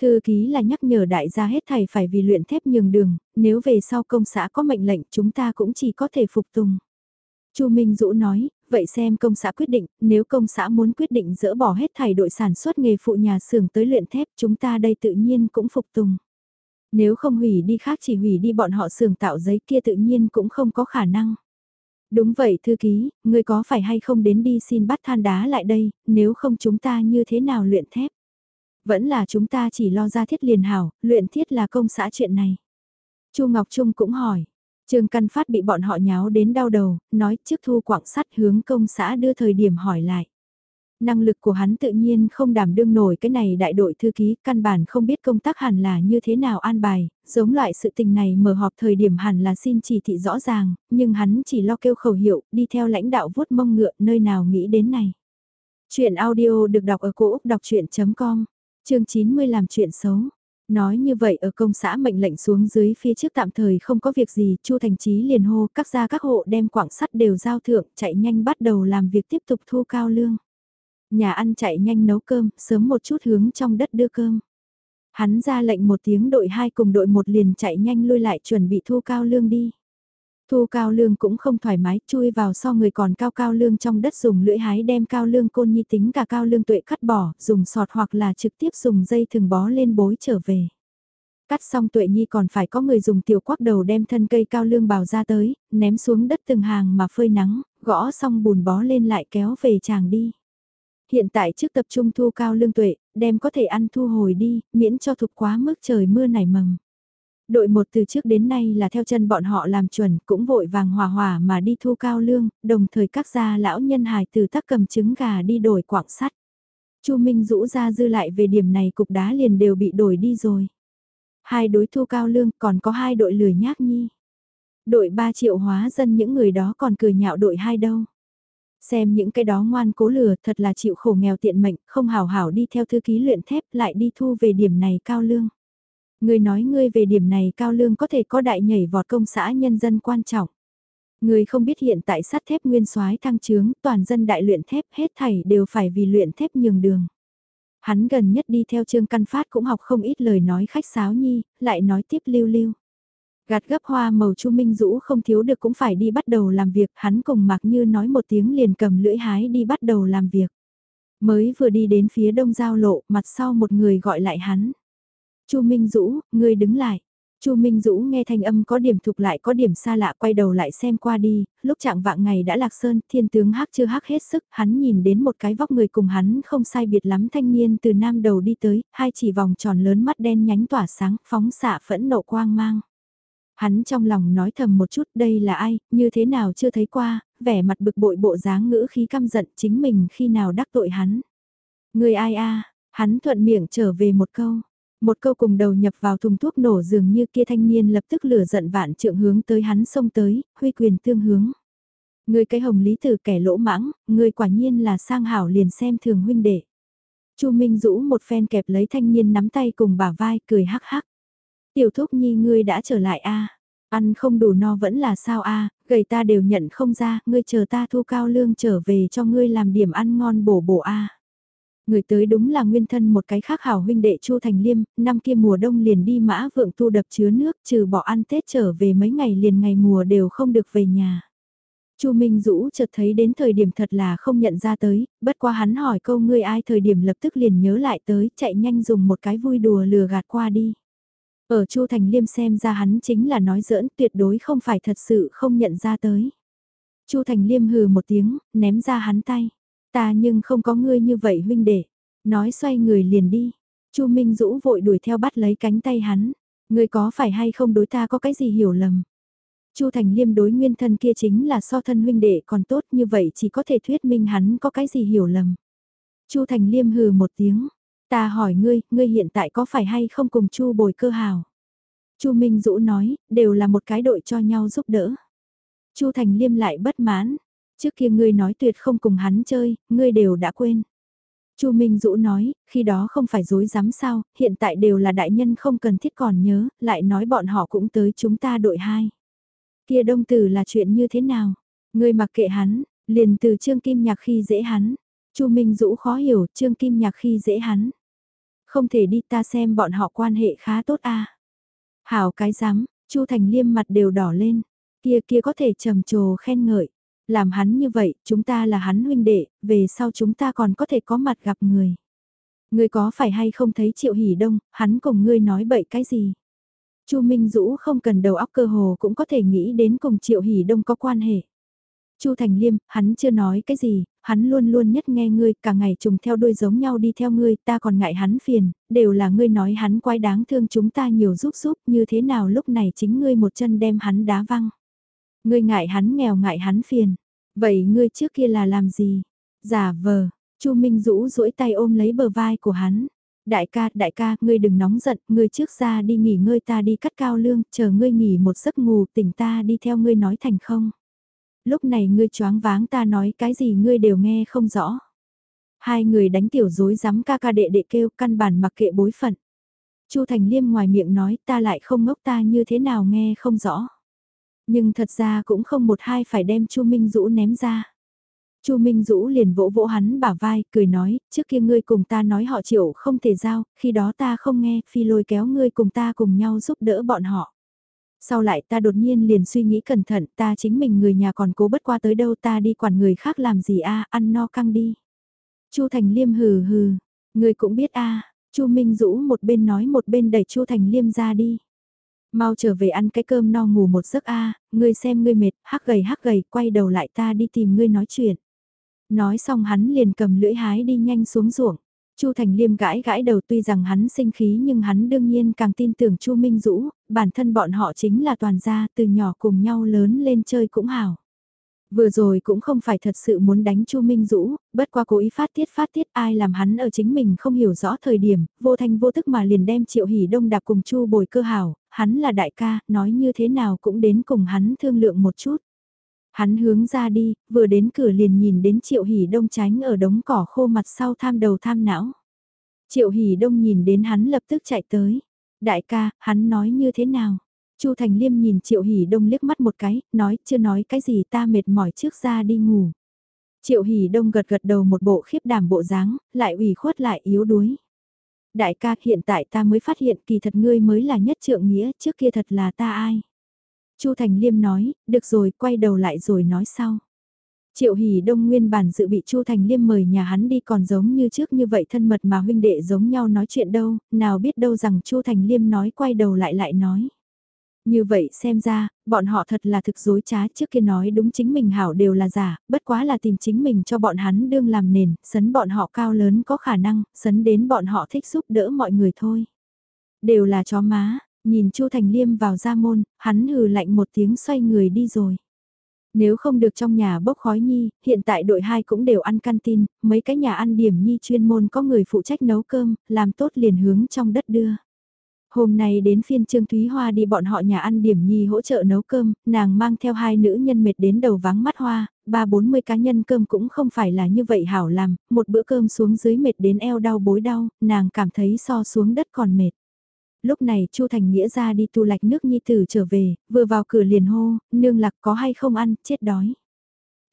Thư ký là nhắc nhở đại gia hết thầy phải vì luyện thép nhường đường, nếu về sau công xã có mệnh lệnh chúng ta cũng chỉ có thể phục tùng. Chu Minh Dũ nói, vậy xem công xã quyết định, nếu công xã muốn quyết định dỡ bỏ hết thảy đội sản xuất nghề phụ nhà xưởng tới luyện thép chúng ta đây tự nhiên cũng phục tùng. Nếu không hủy đi khác chỉ hủy đi bọn họ xưởng tạo giấy kia tự nhiên cũng không có khả năng. Đúng vậy thư ký, người có phải hay không đến đi xin bắt than đá lại đây, nếu không chúng ta như thế nào luyện thép? Vẫn là chúng ta chỉ lo ra thiết liền hảo, luyện thiết là công xã chuyện này. Chu Ngọc Trung cũng hỏi, Trương Căn Phát bị bọn họ nháo đến đau đầu, nói trước thu quảng sắt hướng công xã đưa thời điểm hỏi lại. Năng lực của hắn tự nhiên không đảm đương nổi cái này đại đội thư ký, căn bản không biết công tác hẳn là như thế nào an bài, giống loại sự tình này mở họp thời điểm hẳn là xin chỉ thị rõ ràng, nhưng hắn chỉ lo kêu khẩu hiệu, đi theo lãnh đạo vuốt mông ngựa nơi nào nghĩ đến này. Chuyện audio được đọc ở cổ Úc đọc chuyện.com, chương 90 làm chuyện xấu. Nói như vậy ở công xã mệnh lệnh xuống dưới phía trước tạm thời không có việc gì, Chu Thành Chí liền hô các gia các hộ đem quảng sắt đều giao thượng, chạy nhanh bắt đầu làm việc tiếp tục thu cao lương. Nhà ăn chạy nhanh nấu cơm, sớm một chút hướng trong đất đưa cơm. Hắn ra lệnh một tiếng đội hai cùng đội một liền chạy nhanh lui lại chuẩn bị thu cao lương đi. Thu cao lương cũng không thoải mái, chui vào so người còn cao cao lương trong đất dùng lưỡi hái đem cao lương côn nhi tính cả cao lương tuệ cắt bỏ, dùng sọt hoặc là trực tiếp dùng dây thừng bó lên bối trở về. Cắt xong tuệ nhi còn phải có người dùng tiểu quắc đầu đem thân cây cao lương bào ra tới, ném xuống đất từng hàng mà phơi nắng, gõ xong bùn bó lên lại kéo về chàng đi. Hiện tại trước tập trung thu cao lương tuệ, đem có thể ăn thu hồi đi, miễn cho thục quá mức trời mưa nảy mầm. Đội một từ trước đến nay là theo chân bọn họ làm chuẩn, cũng vội vàng hòa hòa mà đi thu cao lương, đồng thời các gia lão nhân hài từ tắc cầm trứng gà đi đổi quảng sắt. Chu Minh rũ ra dư lại về điểm này cục đá liền đều bị đổi đi rồi. Hai đối thu cao lương còn có hai đội lười nhác nhi. Đội 3 triệu hóa dân những người đó còn cười nhạo đội hai đâu. Xem những cái đó ngoan cố lừa thật là chịu khổ nghèo tiện mệnh, không hảo hảo đi theo thư ký luyện thép lại đi thu về điểm này cao lương. Người nói ngươi về điểm này cao lương có thể có đại nhảy vọt công xã nhân dân quan trọng. Người không biết hiện tại sắt thép nguyên soái thăng trướng, toàn dân đại luyện thép hết thảy đều phải vì luyện thép nhường đường. Hắn gần nhất đi theo Trương Căn Phát cũng học không ít lời nói khách sáo nhi, lại nói tiếp lưu lưu. Gạt gấp hoa màu Chu Minh Dũ không thiếu được cũng phải đi bắt đầu làm việc, hắn cùng Mạc Như nói một tiếng liền cầm lưỡi hái đi bắt đầu làm việc. Mới vừa đi đến phía đông giao lộ, mặt sau một người gọi lại hắn. Chu Minh Dũ, ngươi đứng lại. Chu Minh Dũ nghe thanh âm có điểm thục lại có điểm xa lạ quay đầu lại xem qua đi, lúc trạng vạng ngày đã lạc sơn, thiên tướng hắc chưa hắc hết sức, hắn nhìn đến một cái vóc người cùng hắn không sai biệt lắm thanh niên từ nam đầu đi tới, hai chỉ vòng tròn lớn mắt đen nhánh tỏa sáng, phóng xạ phẫn nộ quang mang. Hắn trong lòng nói thầm một chút đây là ai, như thế nào chưa thấy qua, vẻ mặt bực bội bộ dáng ngữ khí căm giận chính mình khi nào đắc tội hắn. Người ai a hắn thuận miệng trở về một câu. Một câu cùng đầu nhập vào thùng thuốc nổ dường như kia thanh niên lập tức lửa giận vạn trượng hướng tới hắn xông tới, huy quyền tương hướng. Người cái hồng lý tử kẻ lỗ mãng, người quả nhiên là sang hảo liền xem thường huynh đệ. Chu Minh Dũ một phen kẹp lấy thanh niên nắm tay cùng bả vai cười hắc hắc. Tiểu thúc nhi ngươi đã trở lại a Ăn không đủ no vẫn là sao a gầy ta đều nhận không ra, ngươi chờ ta thu cao lương trở về cho ngươi làm điểm ăn ngon bổ bổ a Người tới đúng là nguyên thân một cái khác hảo huynh đệ Chu Thành Liêm, năm kia mùa đông liền đi mã vượng tu đập chứa nước trừ bỏ ăn Tết trở về mấy ngày liền ngày mùa đều không được về nhà. Chu Minh Dũ chợt thấy đến thời điểm thật là không nhận ra tới, bất quá hắn hỏi câu ngươi ai thời điểm lập tức liền nhớ lại tới, chạy nhanh dùng một cái vui đùa lừa gạt qua đi. Ở Chu Thành Liêm xem ra hắn chính là nói giỡn, tuyệt đối không phải thật sự không nhận ra tới. Chu Thành Liêm hừ một tiếng, ném ra hắn tay. Ta nhưng không có ngươi như vậy huynh đệ. Nói xoay người liền đi. Chu Minh Dũ vội đuổi theo bắt lấy cánh tay hắn. Ngươi có phải hay không đối ta có cái gì hiểu lầm? Chu Thành Liêm đối nguyên thân kia chính là so thân huynh đệ còn tốt như vậy chỉ có thể thuyết minh hắn có cái gì hiểu lầm. Chu Thành Liêm hừ một tiếng, ta hỏi ngươi, ngươi hiện tại có phải hay không cùng Chu Bồi Cơ hào? Chu Minh Dũ nói, đều là một cái đội cho nhau giúp đỡ. Chu Thành Liêm lại bất mãn, trước kia ngươi nói tuyệt không cùng hắn chơi, ngươi đều đã quên. Chu Minh Dũ nói, khi đó không phải dối dám sao, hiện tại đều là đại nhân không cần thiết còn nhớ, lại nói bọn họ cũng tới chúng ta đội hai. Kia đông tử là chuyện như thế nào? Ngươi mặc kệ hắn, liền từ Trương Kim Nhạc khi dễ hắn. Chu Minh Dũ khó hiểu, Trương Kim Nhạc khi dễ hắn. Không thể đi ta xem bọn họ quan hệ khá tốt a. À. Hảo cái dám, Chu Thành Liêm mặt đều đỏ lên. Kia kia có thể trầm trồ khen ngợi. Làm hắn như vậy, chúng ta là hắn huynh đệ, về sau chúng ta còn có thể có mặt gặp người. Ngươi có phải hay không thấy Triệu hỉ Đông, hắn cùng ngươi nói bậy cái gì? Chu Minh Dũ không cần đầu óc cơ hồ cũng có thể nghĩ đến cùng Triệu hỉ Đông có quan hệ. Chu Thành Liêm, hắn chưa nói cái gì, hắn luôn luôn nhất nghe ngươi, cả ngày trùng theo đuôi giống nhau đi theo ngươi, ta còn ngại hắn phiền, đều là ngươi nói hắn quái đáng thương chúng ta nhiều giúp giúp, như thế nào lúc này chính ngươi một chân đem hắn đá văng. Ngươi ngại hắn nghèo ngại hắn phiền, vậy ngươi trước kia là làm gì? Giả vờ, Chu Minh rũ duỗi tay ôm lấy bờ vai của hắn. Đại ca, đại ca, ngươi đừng nóng giận, ngươi trước ra đi nghỉ ngơi ta đi cắt cao lương, chờ ngươi nghỉ một giấc ngủ tỉnh ta đi theo ngươi nói thành không. Lúc này ngươi choáng váng ta nói cái gì ngươi đều nghe không rõ. Hai người đánh tiểu dối dám ca ca đệ đệ kêu căn bản mặc kệ bối phận. Chu Thành Liêm ngoài miệng nói ta lại không ngốc ta như thế nào nghe không rõ. Nhưng thật ra cũng không một hai phải đem Chu Minh Dũ ném ra. Chu Minh Dũ liền vỗ vỗ hắn bả vai, cười nói, trước kia ngươi cùng ta nói họ chịu không thể giao, khi đó ta không nghe, phi lôi kéo ngươi cùng ta cùng nhau giúp đỡ bọn họ. Sau lại ta đột nhiên liền suy nghĩ cẩn thận, ta chính mình người nhà còn cố bất qua tới đâu ta đi quản người khác làm gì a ăn no căng đi. Chu Thành Liêm hừ hừ, người cũng biết a Chu Minh Dũ một bên nói một bên đẩy Chu Thành Liêm ra đi. Mau trở về ăn cái cơm no ngủ một giấc a ngươi xem ngươi mệt, hắc gầy hắc gầy, quay đầu lại ta đi tìm ngươi nói chuyện. Nói xong hắn liền cầm lưỡi hái đi nhanh xuống ruộng. Chu Thành Liêm gãi gãi đầu tuy rằng hắn sinh khí nhưng hắn đương nhiên càng tin tưởng Chu Minh Dũ, bản thân bọn họ chính là toàn gia từ nhỏ cùng nhau lớn lên chơi cũng hảo. Vừa rồi cũng không phải thật sự muốn đánh Chu Minh Dũ, bất qua cố ý phát tiết phát tiết ai làm hắn ở chính mình không hiểu rõ thời điểm, vô thanh vô tức mà liền đem Triệu Hỷ Đông đạp cùng Chu Bồi Cơ hảo, hắn là đại ca, nói như thế nào cũng đến cùng hắn thương lượng một chút. Hắn hướng ra đi, vừa đến cửa liền nhìn đến Triệu Hỷ Đông tránh ở đống cỏ khô mặt sau tham đầu tham não. Triệu Hỷ Đông nhìn đến hắn lập tức chạy tới. Đại ca, hắn nói như thế nào? Chu Thành Liêm nhìn Triệu Hỷ Đông liếc mắt một cái, nói chưa nói cái gì ta mệt mỏi trước ra đi ngủ. Triệu Hỷ Đông gật gật đầu một bộ khiếp đảm bộ dáng, lại ủy khuất lại yếu đuối. Đại ca hiện tại ta mới phát hiện kỳ thật ngươi mới là nhất trượng nghĩa trước kia thật là ta ai. Chu Thành Liêm nói, được rồi, quay đầu lại rồi nói sau. Triệu Hỷ Đông nguyên bản dự bị Chu Thành Liêm mời nhà hắn đi còn giống như trước như vậy thân mật mà huynh đệ giống nhau nói chuyện đâu, nào biết đâu rằng Chu Thành Liêm nói quay đầu lại lại nói. Như vậy xem ra, bọn họ thật là thực dối trá trước kia nói đúng chính mình hảo đều là giả, bất quá là tìm chính mình cho bọn hắn đương làm nền, sấn bọn họ cao lớn có khả năng, sấn đến bọn họ thích giúp đỡ mọi người thôi. Đều là chó má, Nhìn Chu Thành Liêm vào ra môn, hắn hừ lạnh một tiếng xoay người đi rồi. Nếu không được trong nhà bốc khói nhi, hiện tại đội 2 cũng đều ăn canteen, mấy cái nhà ăn điểm nhi chuyên môn có người phụ trách nấu cơm, làm tốt liền hướng trong đất đưa. Hôm nay đến phiên Trương Thúy Hoa đi bọn họ nhà ăn điểm nhi hỗ trợ nấu cơm, nàng mang theo hai nữ nhân mệt đến đầu vắng mắt hoa, ba bốn mươi cá nhân cơm cũng không phải là như vậy hảo làm, một bữa cơm xuống dưới mệt đến eo đau bối đau, nàng cảm thấy so xuống đất còn mệt lúc này Chu Thành Nghĩa ra đi tu lạch nước nhi tử trở về, vừa vào cửa liền hô, nương lạc có hay không ăn, chết đói.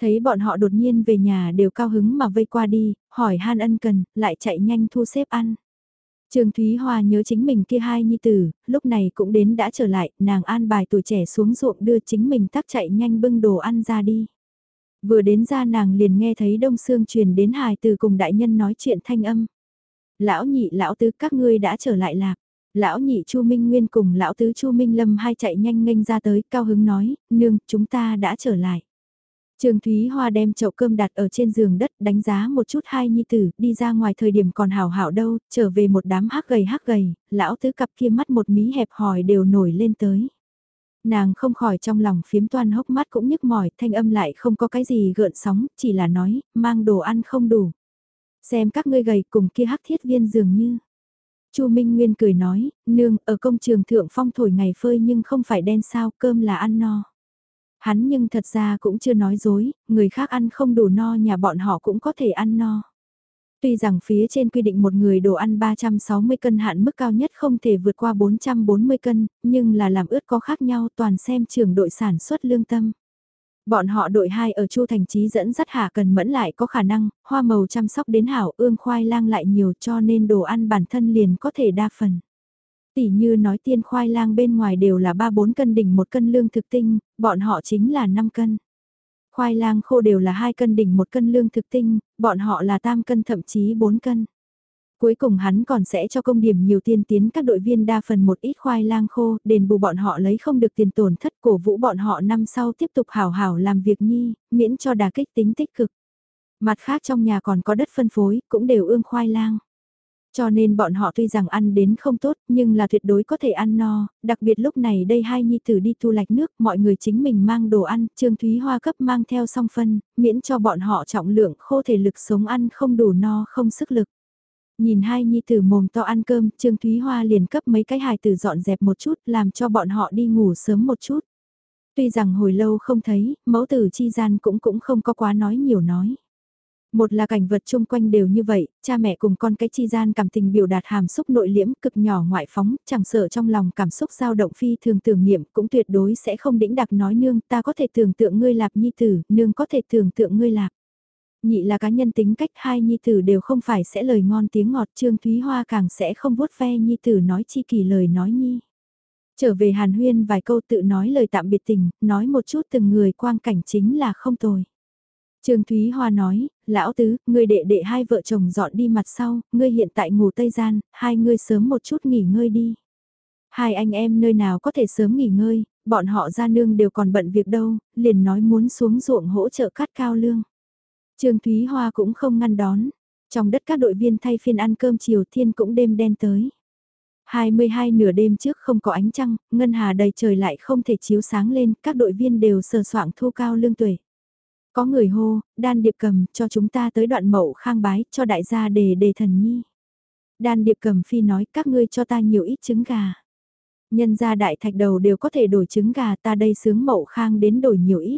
Thấy bọn họ đột nhiên về nhà đều cao hứng mà vây qua đi, hỏi han ân cần, lại chạy nhanh thu xếp ăn. Trường Thúy Hoa nhớ chính mình kia hai nhi tử, lúc này cũng đến đã trở lại, nàng an bài tuổi trẻ xuống ruộng đưa chính mình tắc chạy nhanh bưng đồ ăn ra đi. Vừa đến ra nàng liền nghe thấy Đông Sương truyền đến hài từ cùng đại nhân nói chuyện thanh âm. Lão nhị lão tứ các ngươi đã trở lại lạc. Lão nhị Chu Minh Nguyên cùng lão tứ Chu Minh Lâm hai chạy nhanh nghênh ra tới, cao hứng nói, nương, chúng ta đã trở lại. Trương Thúy Hoa đem chậu cơm đặt ở trên giường đất đánh giá một chút hai nhi tử, đi ra ngoài thời điểm còn hảo hảo đâu, trở về một đám hắc gầy hắc gầy, lão tứ cặp kia mắt một mí hẹp hòi đều nổi lên tới. Nàng không khỏi trong lòng phiếm toan hốc mắt cũng nhức mỏi, thanh âm lại không có cái gì gợn sóng, chỉ là nói, mang đồ ăn không đủ. Xem các ngươi gầy cùng kia hắc thiết viên dường như. Chu Minh Nguyên cười nói, nương, ở công trường thượng phong thổi ngày phơi nhưng không phải đen sao, cơm là ăn no. Hắn nhưng thật ra cũng chưa nói dối, người khác ăn không đủ no nhà bọn họ cũng có thể ăn no. Tuy rằng phía trên quy định một người đồ ăn 360 cân hạn mức cao nhất không thể vượt qua 440 cân, nhưng là làm ướt có khác nhau toàn xem trường đội sản xuất lương tâm. Bọn họ đội hai ở Chu Thành trí dẫn dắt hà cần mẫn lại có khả năng, hoa màu chăm sóc đến hảo ương khoai lang lại nhiều cho nên đồ ăn bản thân liền có thể đa phần. Tỷ như nói tiên khoai lang bên ngoài đều là 3-4 cân đỉnh một cân lương thực tinh, bọn họ chính là 5 cân. Khoai lang khô đều là 2 cân đỉnh một cân lương thực tinh, bọn họ là tam cân thậm chí 4 cân. Cuối cùng hắn còn sẽ cho công điểm nhiều tiên tiến các đội viên đa phần một ít khoai lang khô, đền bù bọn họ lấy không được tiền tổn thất cổ vũ bọn họ năm sau tiếp tục hảo hảo làm việc nhi, miễn cho đà kích tính tích cực. Mặt khác trong nhà còn có đất phân phối, cũng đều ương khoai lang. Cho nên bọn họ tuy rằng ăn đến không tốt nhưng là tuyệt đối có thể ăn no, đặc biệt lúc này đây hai nhi tử đi thu lạch nước, mọi người chính mình mang đồ ăn, Trương Thúy Hoa cấp mang theo song phân, miễn cho bọn họ trọng lượng khô thể lực sống ăn không đủ no không sức lực. Nhìn hai nhi tử mồm to ăn cơm, Trương Thúy Hoa liền cấp mấy cái hài tử dọn dẹp một chút làm cho bọn họ đi ngủ sớm một chút. Tuy rằng hồi lâu không thấy, mẫu tử chi gian cũng cũng không có quá nói nhiều nói. Một là cảnh vật chung quanh đều như vậy, cha mẹ cùng con cái chi gian cảm tình biểu đạt hàm xúc nội liễm cực nhỏ ngoại phóng, chẳng sợ trong lòng cảm xúc dao động phi thường tưởng niệm cũng tuyệt đối sẽ không đĩnh đặc nói nương ta có thể tưởng tượng ngươi lạp nhi tử, nương có thể tưởng tượng ngươi lạp. Nhị là cá nhân tính cách hai nhi tử đều không phải sẽ lời ngon tiếng ngọt Trương Thúy Hoa càng sẽ không vuốt ve nhi tử nói chi kỳ lời nói nhi. Trở về Hàn Huyên vài câu tự nói lời tạm biệt tình, nói một chút từng người quang cảnh chính là không tồi. Trương Thúy Hoa nói, lão tứ, ngươi đệ đệ hai vợ chồng dọn đi mặt sau, ngươi hiện tại ngủ tây gian, hai ngươi sớm một chút nghỉ ngơi đi. Hai anh em nơi nào có thể sớm nghỉ ngơi, bọn họ ra nương đều còn bận việc đâu, liền nói muốn xuống ruộng hỗ trợ cắt cao lương. Trương Thúy Hoa cũng không ngăn đón. Trong đất các đội viên thay phiên ăn cơm chiều thiên cũng đêm đen tới. 22 nửa đêm trước không có ánh trăng, ngân hà đầy trời lại không thể chiếu sáng lên, các đội viên đều sờ soạng thu cao lương tuổi. Có người hô, đan điệp cầm cho chúng ta tới đoạn mậu khang bái cho đại gia đề đề thần nhi. Đan điệp cầm phi nói các ngươi cho ta nhiều ít trứng gà. Nhân gia đại thạch đầu đều có thể đổi trứng gà ta đây sướng mậu khang đến đổi nhiều ít.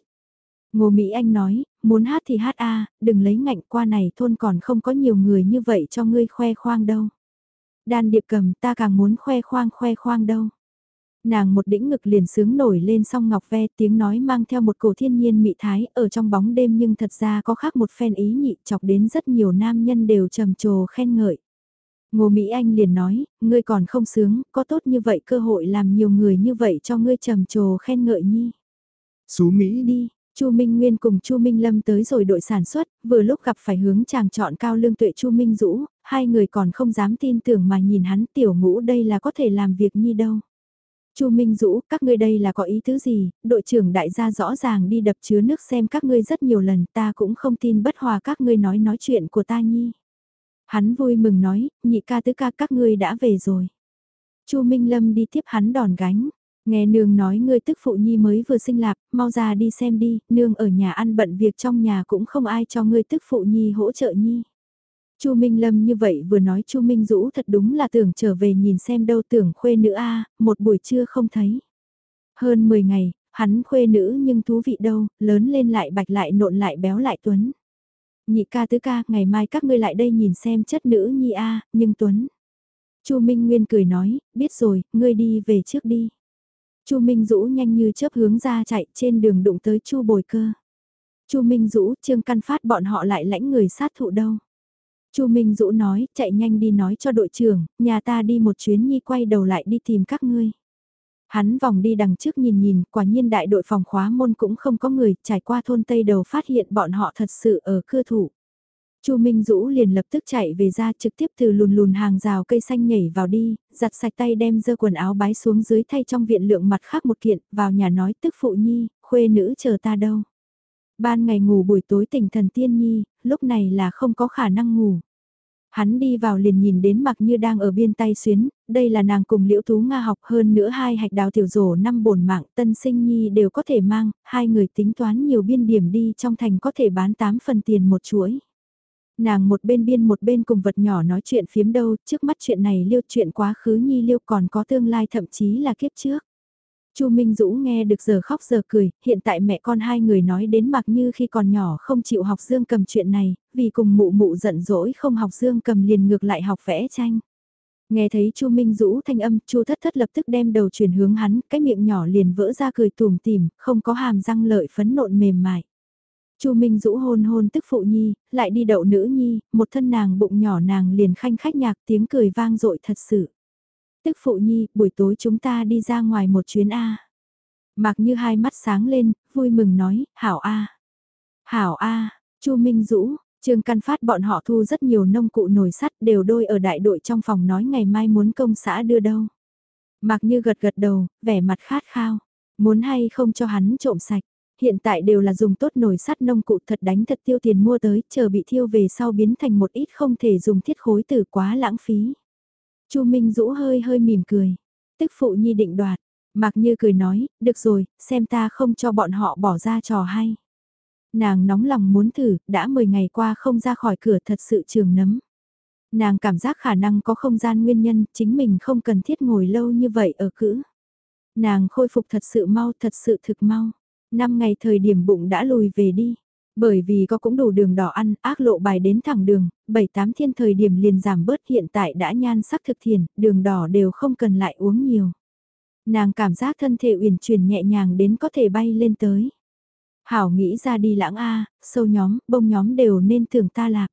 Ngô Mỹ Anh nói, muốn hát thì hát a, đừng lấy ngạnh qua này thôn còn không có nhiều người như vậy cho ngươi khoe khoang đâu. Đan điệp cầm ta càng muốn khoe khoang khoe khoang đâu. Nàng một đĩnh ngực liền sướng nổi lên song ngọc ve tiếng nói mang theo một cổ thiên nhiên mị thái ở trong bóng đêm nhưng thật ra có khác một phen ý nhị chọc đến rất nhiều nam nhân đều trầm trồ khen ngợi. Ngô Mỹ Anh liền nói, ngươi còn không sướng, có tốt như vậy cơ hội làm nhiều người như vậy cho ngươi trầm trồ khen ngợi nhi. Xú Mỹ đi, Chu Minh Nguyên cùng Chu Minh Lâm tới rồi đội sản xuất, vừa lúc gặp phải hướng chàng chọn cao lương tuệ Chu Minh Dũ, hai người còn không dám tin tưởng mà nhìn hắn tiểu ngũ đây là có thể làm việc như đâu. Chu Minh Dũ, các ngươi đây là có ý tứ gì, đội trưởng đại gia rõ ràng đi đập chứa nước xem các ngươi rất nhiều lần, ta cũng không tin bất hòa các ngươi nói nói chuyện của ta nhi. Hắn vui mừng nói, nhị ca tứ ca các ngươi đã về rồi. Chu Minh Lâm đi tiếp hắn đòn gánh, nghe nương nói ngươi tức phụ nhi mới vừa sinh lạc, mau ra đi xem đi, nương ở nhà ăn bận việc trong nhà cũng không ai cho ngươi tức phụ nhi hỗ trợ nhi. Chu Minh Lâm như vậy vừa nói Chu Minh Dũ thật đúng là tưởng trở về nhìn xem đâu tưởng khuê nữ a, một buổi trưa không thấy. Hơn 10 ngày, hắn khuê nữ nhưng thú vị đâu, lớn lên lại bạch lại nộn lại béo lại tuấn. Nhị ca tứ ca, ngày mai các ngươi lại đây nhìn xem chất nữ nhi a, nhưng tuấn. Chu Minh Nguyên cười nói, biết rồi, ngươi đi về trước đi. Chu Minh Dũ nhanh như chớp hướng ra chạy trên đường đụng tới Chu Bồi Cơ. Chu Minh Dũ, Trương Căn Phát bọn họ lại lãnh người sát thụ đâu. Chu Minh Dũ nói, chạy nhanh đi nói cho đội trưởng, nhà ta đi một chuyến nhi quay đầu lại đi tìm các ngươi. Hắn vòng đi đằng trước nhìn nhìn, quả nhiên đại đội phòng khóa môn cũng không có người, trải qua thôn Tây đầu phát hiện bọn họ thật sự ở cưa thủ. Chu Minh Dũ liền lập tức chạy về ra trực tiếp từ lùn lùn hàng rào cây xanh nhảy vào đi, giặt sạch tay đem dơ quần áo bái xuống dưới thay trong viện lượng mặt khác một kiện, vào nhà nói tức phụ nhi, khuê nữ chờ ta đâu. Ban ngày ngủ buổi tối tỉnh thần tiên nhi, lúc này là không có khả năng ngủ. Hắn đi vào liền nhìn đến mặc như đang ở biên tay xuyến, đây là nàng cùng liễu tú Nga học hơn nữa hai hạch đào tiểu rổ năm bổn mạng tân sinh nhi đều có thể mang, hai người tính toán nhiều biên điểm đi trong thành có thể bán 8 phần tiền một chuỗi. Nàng một bên biên một bên cùng vật nhỏ nói chuyện phiếm đâu, trước mắt chuyện này liêu chuyện quá khứ nhi liêu còn có tương lai thậm chí là kiếp trước. Chu Minh Dũ nghe được giờ khóc giờ cười, hiện tại mẹ con hai người nói đến mặc như khi còn nhỏ không chịu học dương cầm chuyện này, vì cùng mụ mụ giận dỗi không học dương cầm liền ngược lại học vẽ tranh. Nghe thấy Chu Minh Dũ thanh âm, Chu Thất Thất lập tức đem đầu chuyển hướng hắn, cái miệng nhỏ liền vỡ ra cười tùm tìm, không có hàm răng lợi phấn nộn mềm mại. Chu Minh Dũ hôn hôn tức phụ nhi, lại đi đậu nữ nhi, một thân nàng bụng nhỏ nàng liền khanh khách nhạc tiếng cười vang dội thật sự. Tức phụ nhi, buổi tối chúng ta đi ra ngoài một chuyến A. Mặc như hai mắt sáng lên, vui mừng nói, hảo A. Hảo A, Chu Minh Dũ, Trương Căn Phát bọn họ thu rất nhiều nông cụ nồi sắt đều đôi ở đại đội trong phòng nói ngày mai muốn công xã đưa đâu. Mặc như gật gật đầu, vẻ mặt khát khao, muốn hay không cho hắn trộm sạch. Hiện tại đều là dùng tốt nồi sắt nông cụ thật đánh thật tiêu tiền mua tới, chờ bị thiêu về sau biến thành một ít không thể dùng thiết khối từ quá lãng phí. Chu Minh Dũ hơi hơi mỉm cười. Tức phụ nhi định đoạt, Mạc Như cười nói, được rồi, xem ta không cho bọn họ bỏ ra trò hay. Nàng nóng lòng muốn thử, đã 10 ngày qua không ra khỏi cửa thật sự trường nấm. Nàng cảm giác khả năng có không gian nguyên nhân, chính mình không cần thiết ngồi lâu như vậy ở cữ. Nàng khôi phục thật sự mau, thật sự thực mau. Năm ngày thời điểm bụng đã lùi về đi. Bởi vì có cũng đủ đường đỏ ăn, ác lộ bài đến thẳng đường, 7-8 thiên thời điểm liền giảm bớt hiện tại đã nhan sắc thực thiền, đường đỏ đều không cần lại uống nhiều. Nàng cảm giác thân thể uyển chuyển nhẹ nhàng đến có thể bay lên tới. Hảo nghĩ ra đi lãng A, sâu nhóm, bông nhóm đều nên tưởng ta lạc.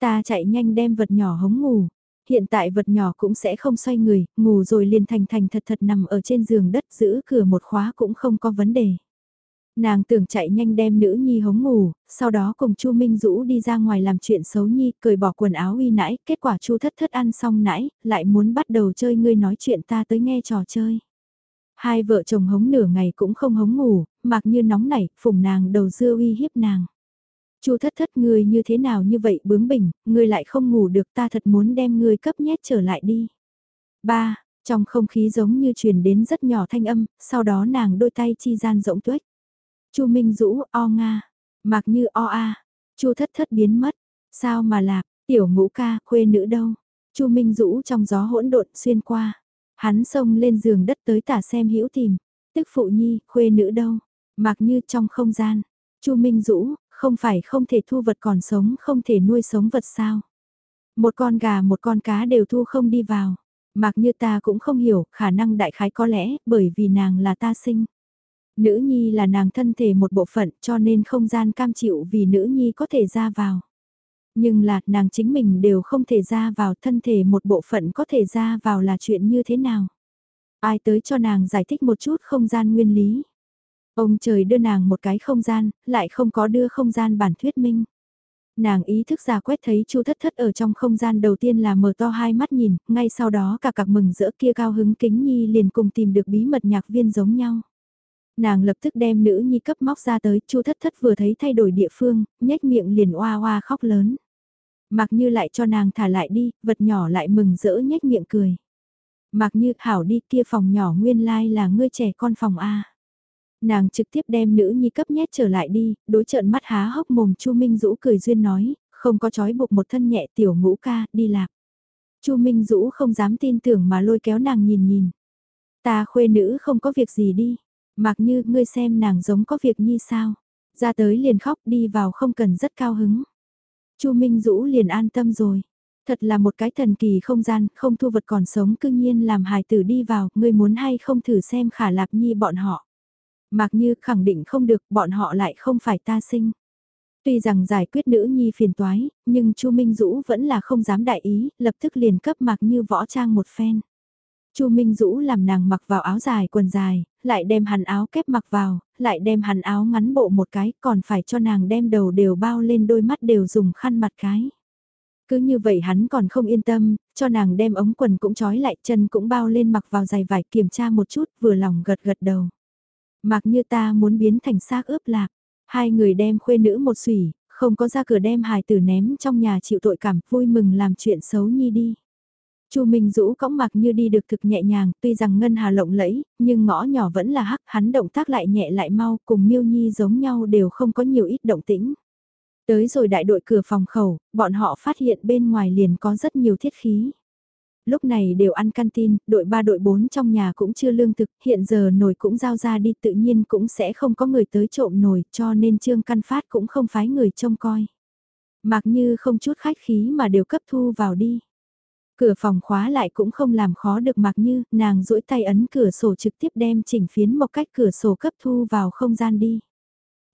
Ta chạy nhanh đem vật nhỏ hống ngủ. Hiện tại vật nhỏ cũng sẽ không xoay người, ngủ rồi liền thành thành thật thật nằm ở trên giường đất giữ cửa một khóa cũng không có vấn đề. Nàng tưởng chạy nhanh đem nữ nhi hống ngủ, sau đó cùng Chu Minh Dũ đi ra ngoài làm chuyện xấu nhi, cởi bỏ quần áo uy nãi, kết quả Chu thất thất ăn xong nãi, lại muốn bắt đầu chơi ngươi nói chuyện ta tới nghe trò chơi. Hai vợ chồng hống nửa ngày cũng không hống ngủ, mặc như nóng nảy, phùng nàng đầu dưa uy hiếp nàng. Chu thất thất ngươi như thế nào như vậy bướng bỉnh, ngươi lại không ngủ được ta thật muốn đem ngươi cấp nhét trở lại đi. Ba, trong không khí giống như truyền đến rất nhỏ thanh âm, sau đó nàng đôi tay chi gian rỗng tuếch. Chu Minh Dũ, o nga, mặc như o a, Chu thất thất biến mất, sao mà lạc, tiểu ngũ ca, khuê nữ đâu? Chu Minh Dũ trong gió hỗn độn xuyên qua, hắn xông lên giường đất tới tả xem hữu tìm, tức phụ nhi, khuê nữ đâu? Mặc như trong không gian, Chu Minh Dũ, không phải không thể thu vật còn sống không thể nuôi sống vật sao? Một con gà một con cá đều thu không đi vào. Mặc như ta cũng không hiểu, khả năng đại khái có lẽ, bởi vì nàng là ta sinh. Nữ nhi là nàng thân thể một bộ phận cho nên không gian cam chịu vì nữ nhi có thể ra vào. Nhưng là nàng chính mình đều không thể ra vào thân thể một bộ phận có thể ra vào là chuyện như thế nào. Ai tới cho nàng giải thích một chút không gian nguyên lý. Ông trời đưa nàng một cái không gian, lại không có đưa không gian bản thuyết minh. Nàng ý thức ra quét thấy chu thất thất ở trong không gian đầu tiên là mở to hai mắt nhìn, ngay sau đó cả cặc mừng giữa kia cao hứng kính nhi liền cùng tìm được bí mật nhạc viên giống nhau nàng lập tức đem nữ nhi cấp móc ra tới, chu thất thất vừa thấy thay đổi địa phương, nhếch miệng liền oa oa khóc lớn. Mặc như lại cho nàng thả lại đi, vật nhỏ lại mừng rỡ nhếch miệng cười. Mặc như hảo đi kia phòng nhỏ nguyên lai là ngươi trẻ con phòng A. Nàng trực tiếp đem nữ nhi cấp nhét trở lại đi, đối trợn mắt há hốc mồm chu Minh Dũ cười duyên nói, không có trói buộc một thân nhẹ tiểu ngũ ca, đi lạc. chu Minh Dũ không dám tin tưởng mà lôi kéo nàng nhìn nhìn. Ta khuê nữ không có việc gì đi. Mặc như, ngươi xem nàng giống có việc nhi sao. Ra tới liền khóc đi vào không cần rất cao hứng. Chu Minh Dũ liền an tâm rồi. Thật là một cái thần kỳ không gian, không thu vật còn sống cư nhiên làm hài tử đi vào, ngươi muốn hay không thử xem khả lạp nhi bọn họ. Mặc như khẳng định không được, bọn họ lại không phải ta sinh. Tuy rằng giải quyết nữ nhi phiền toái, nhưng Chu Minh Dũ vẫn là không dám đại ý, lập tức liền cấp mặc như võ trang một phen. Chu Minh Dũ làm nàng mặc vào áo dài quần dài, lại đem hắn áo kép mặc vào, lại đem hắn áo ngắn bộ một cái, còn phải cho nàng đem đầu đều bao lên đôi mắt đều dùng khăn mặt cái. Cứ như vậy hắn còn không yên tâm, cho nàng đem ống quần cũng trói lại chân cũng bao lên mặc vào giày vải kiểm tra một chút vừa lòng gật gật đầu. Mặc như ta muốn biến thành xác ướp lạc, hai người đem khuê nữ một xủy, không có ra cửa đem hài tử ném trong nhà chịu tội cảm vui mừng làm chuyện xấu nhi đi. Chu Minh Dũ cõng mặc như đi được thực nhẹ nhàng, tuy rằng ngân hà lộng lẫy, nhưng ngõ nhỏ vẫn là hắc, hắn động tác lại nhẹ lại mau, cùng Miêu Nhi giống nhau đều không có nhiều ít động tĩnh. Tới rồi đại đội cửa phòng khẩu, bọn họ phát hiện bên ngoài liền có rất nhiều thiết khí. Lúc này đều ăn canteen, đội 3 đội 4 trong nhà cũng chưa lương thực, hiện giờ nồi cũng giao ra đi tự nhiên cũng sẽ không có người tới trộm nồi cho nên Trương Căn Phát cũng không phái người trông coi. Mặc như không chút khách khí mà đều cấp thu vào đi. Cửa phòng khóa lại cũng không làm khó được mặc như, nàng duỗi tay ấn cửa sổ trực tiếp đem chỉnh phiến một cách cửa sổ cấp thu vào không gian đi.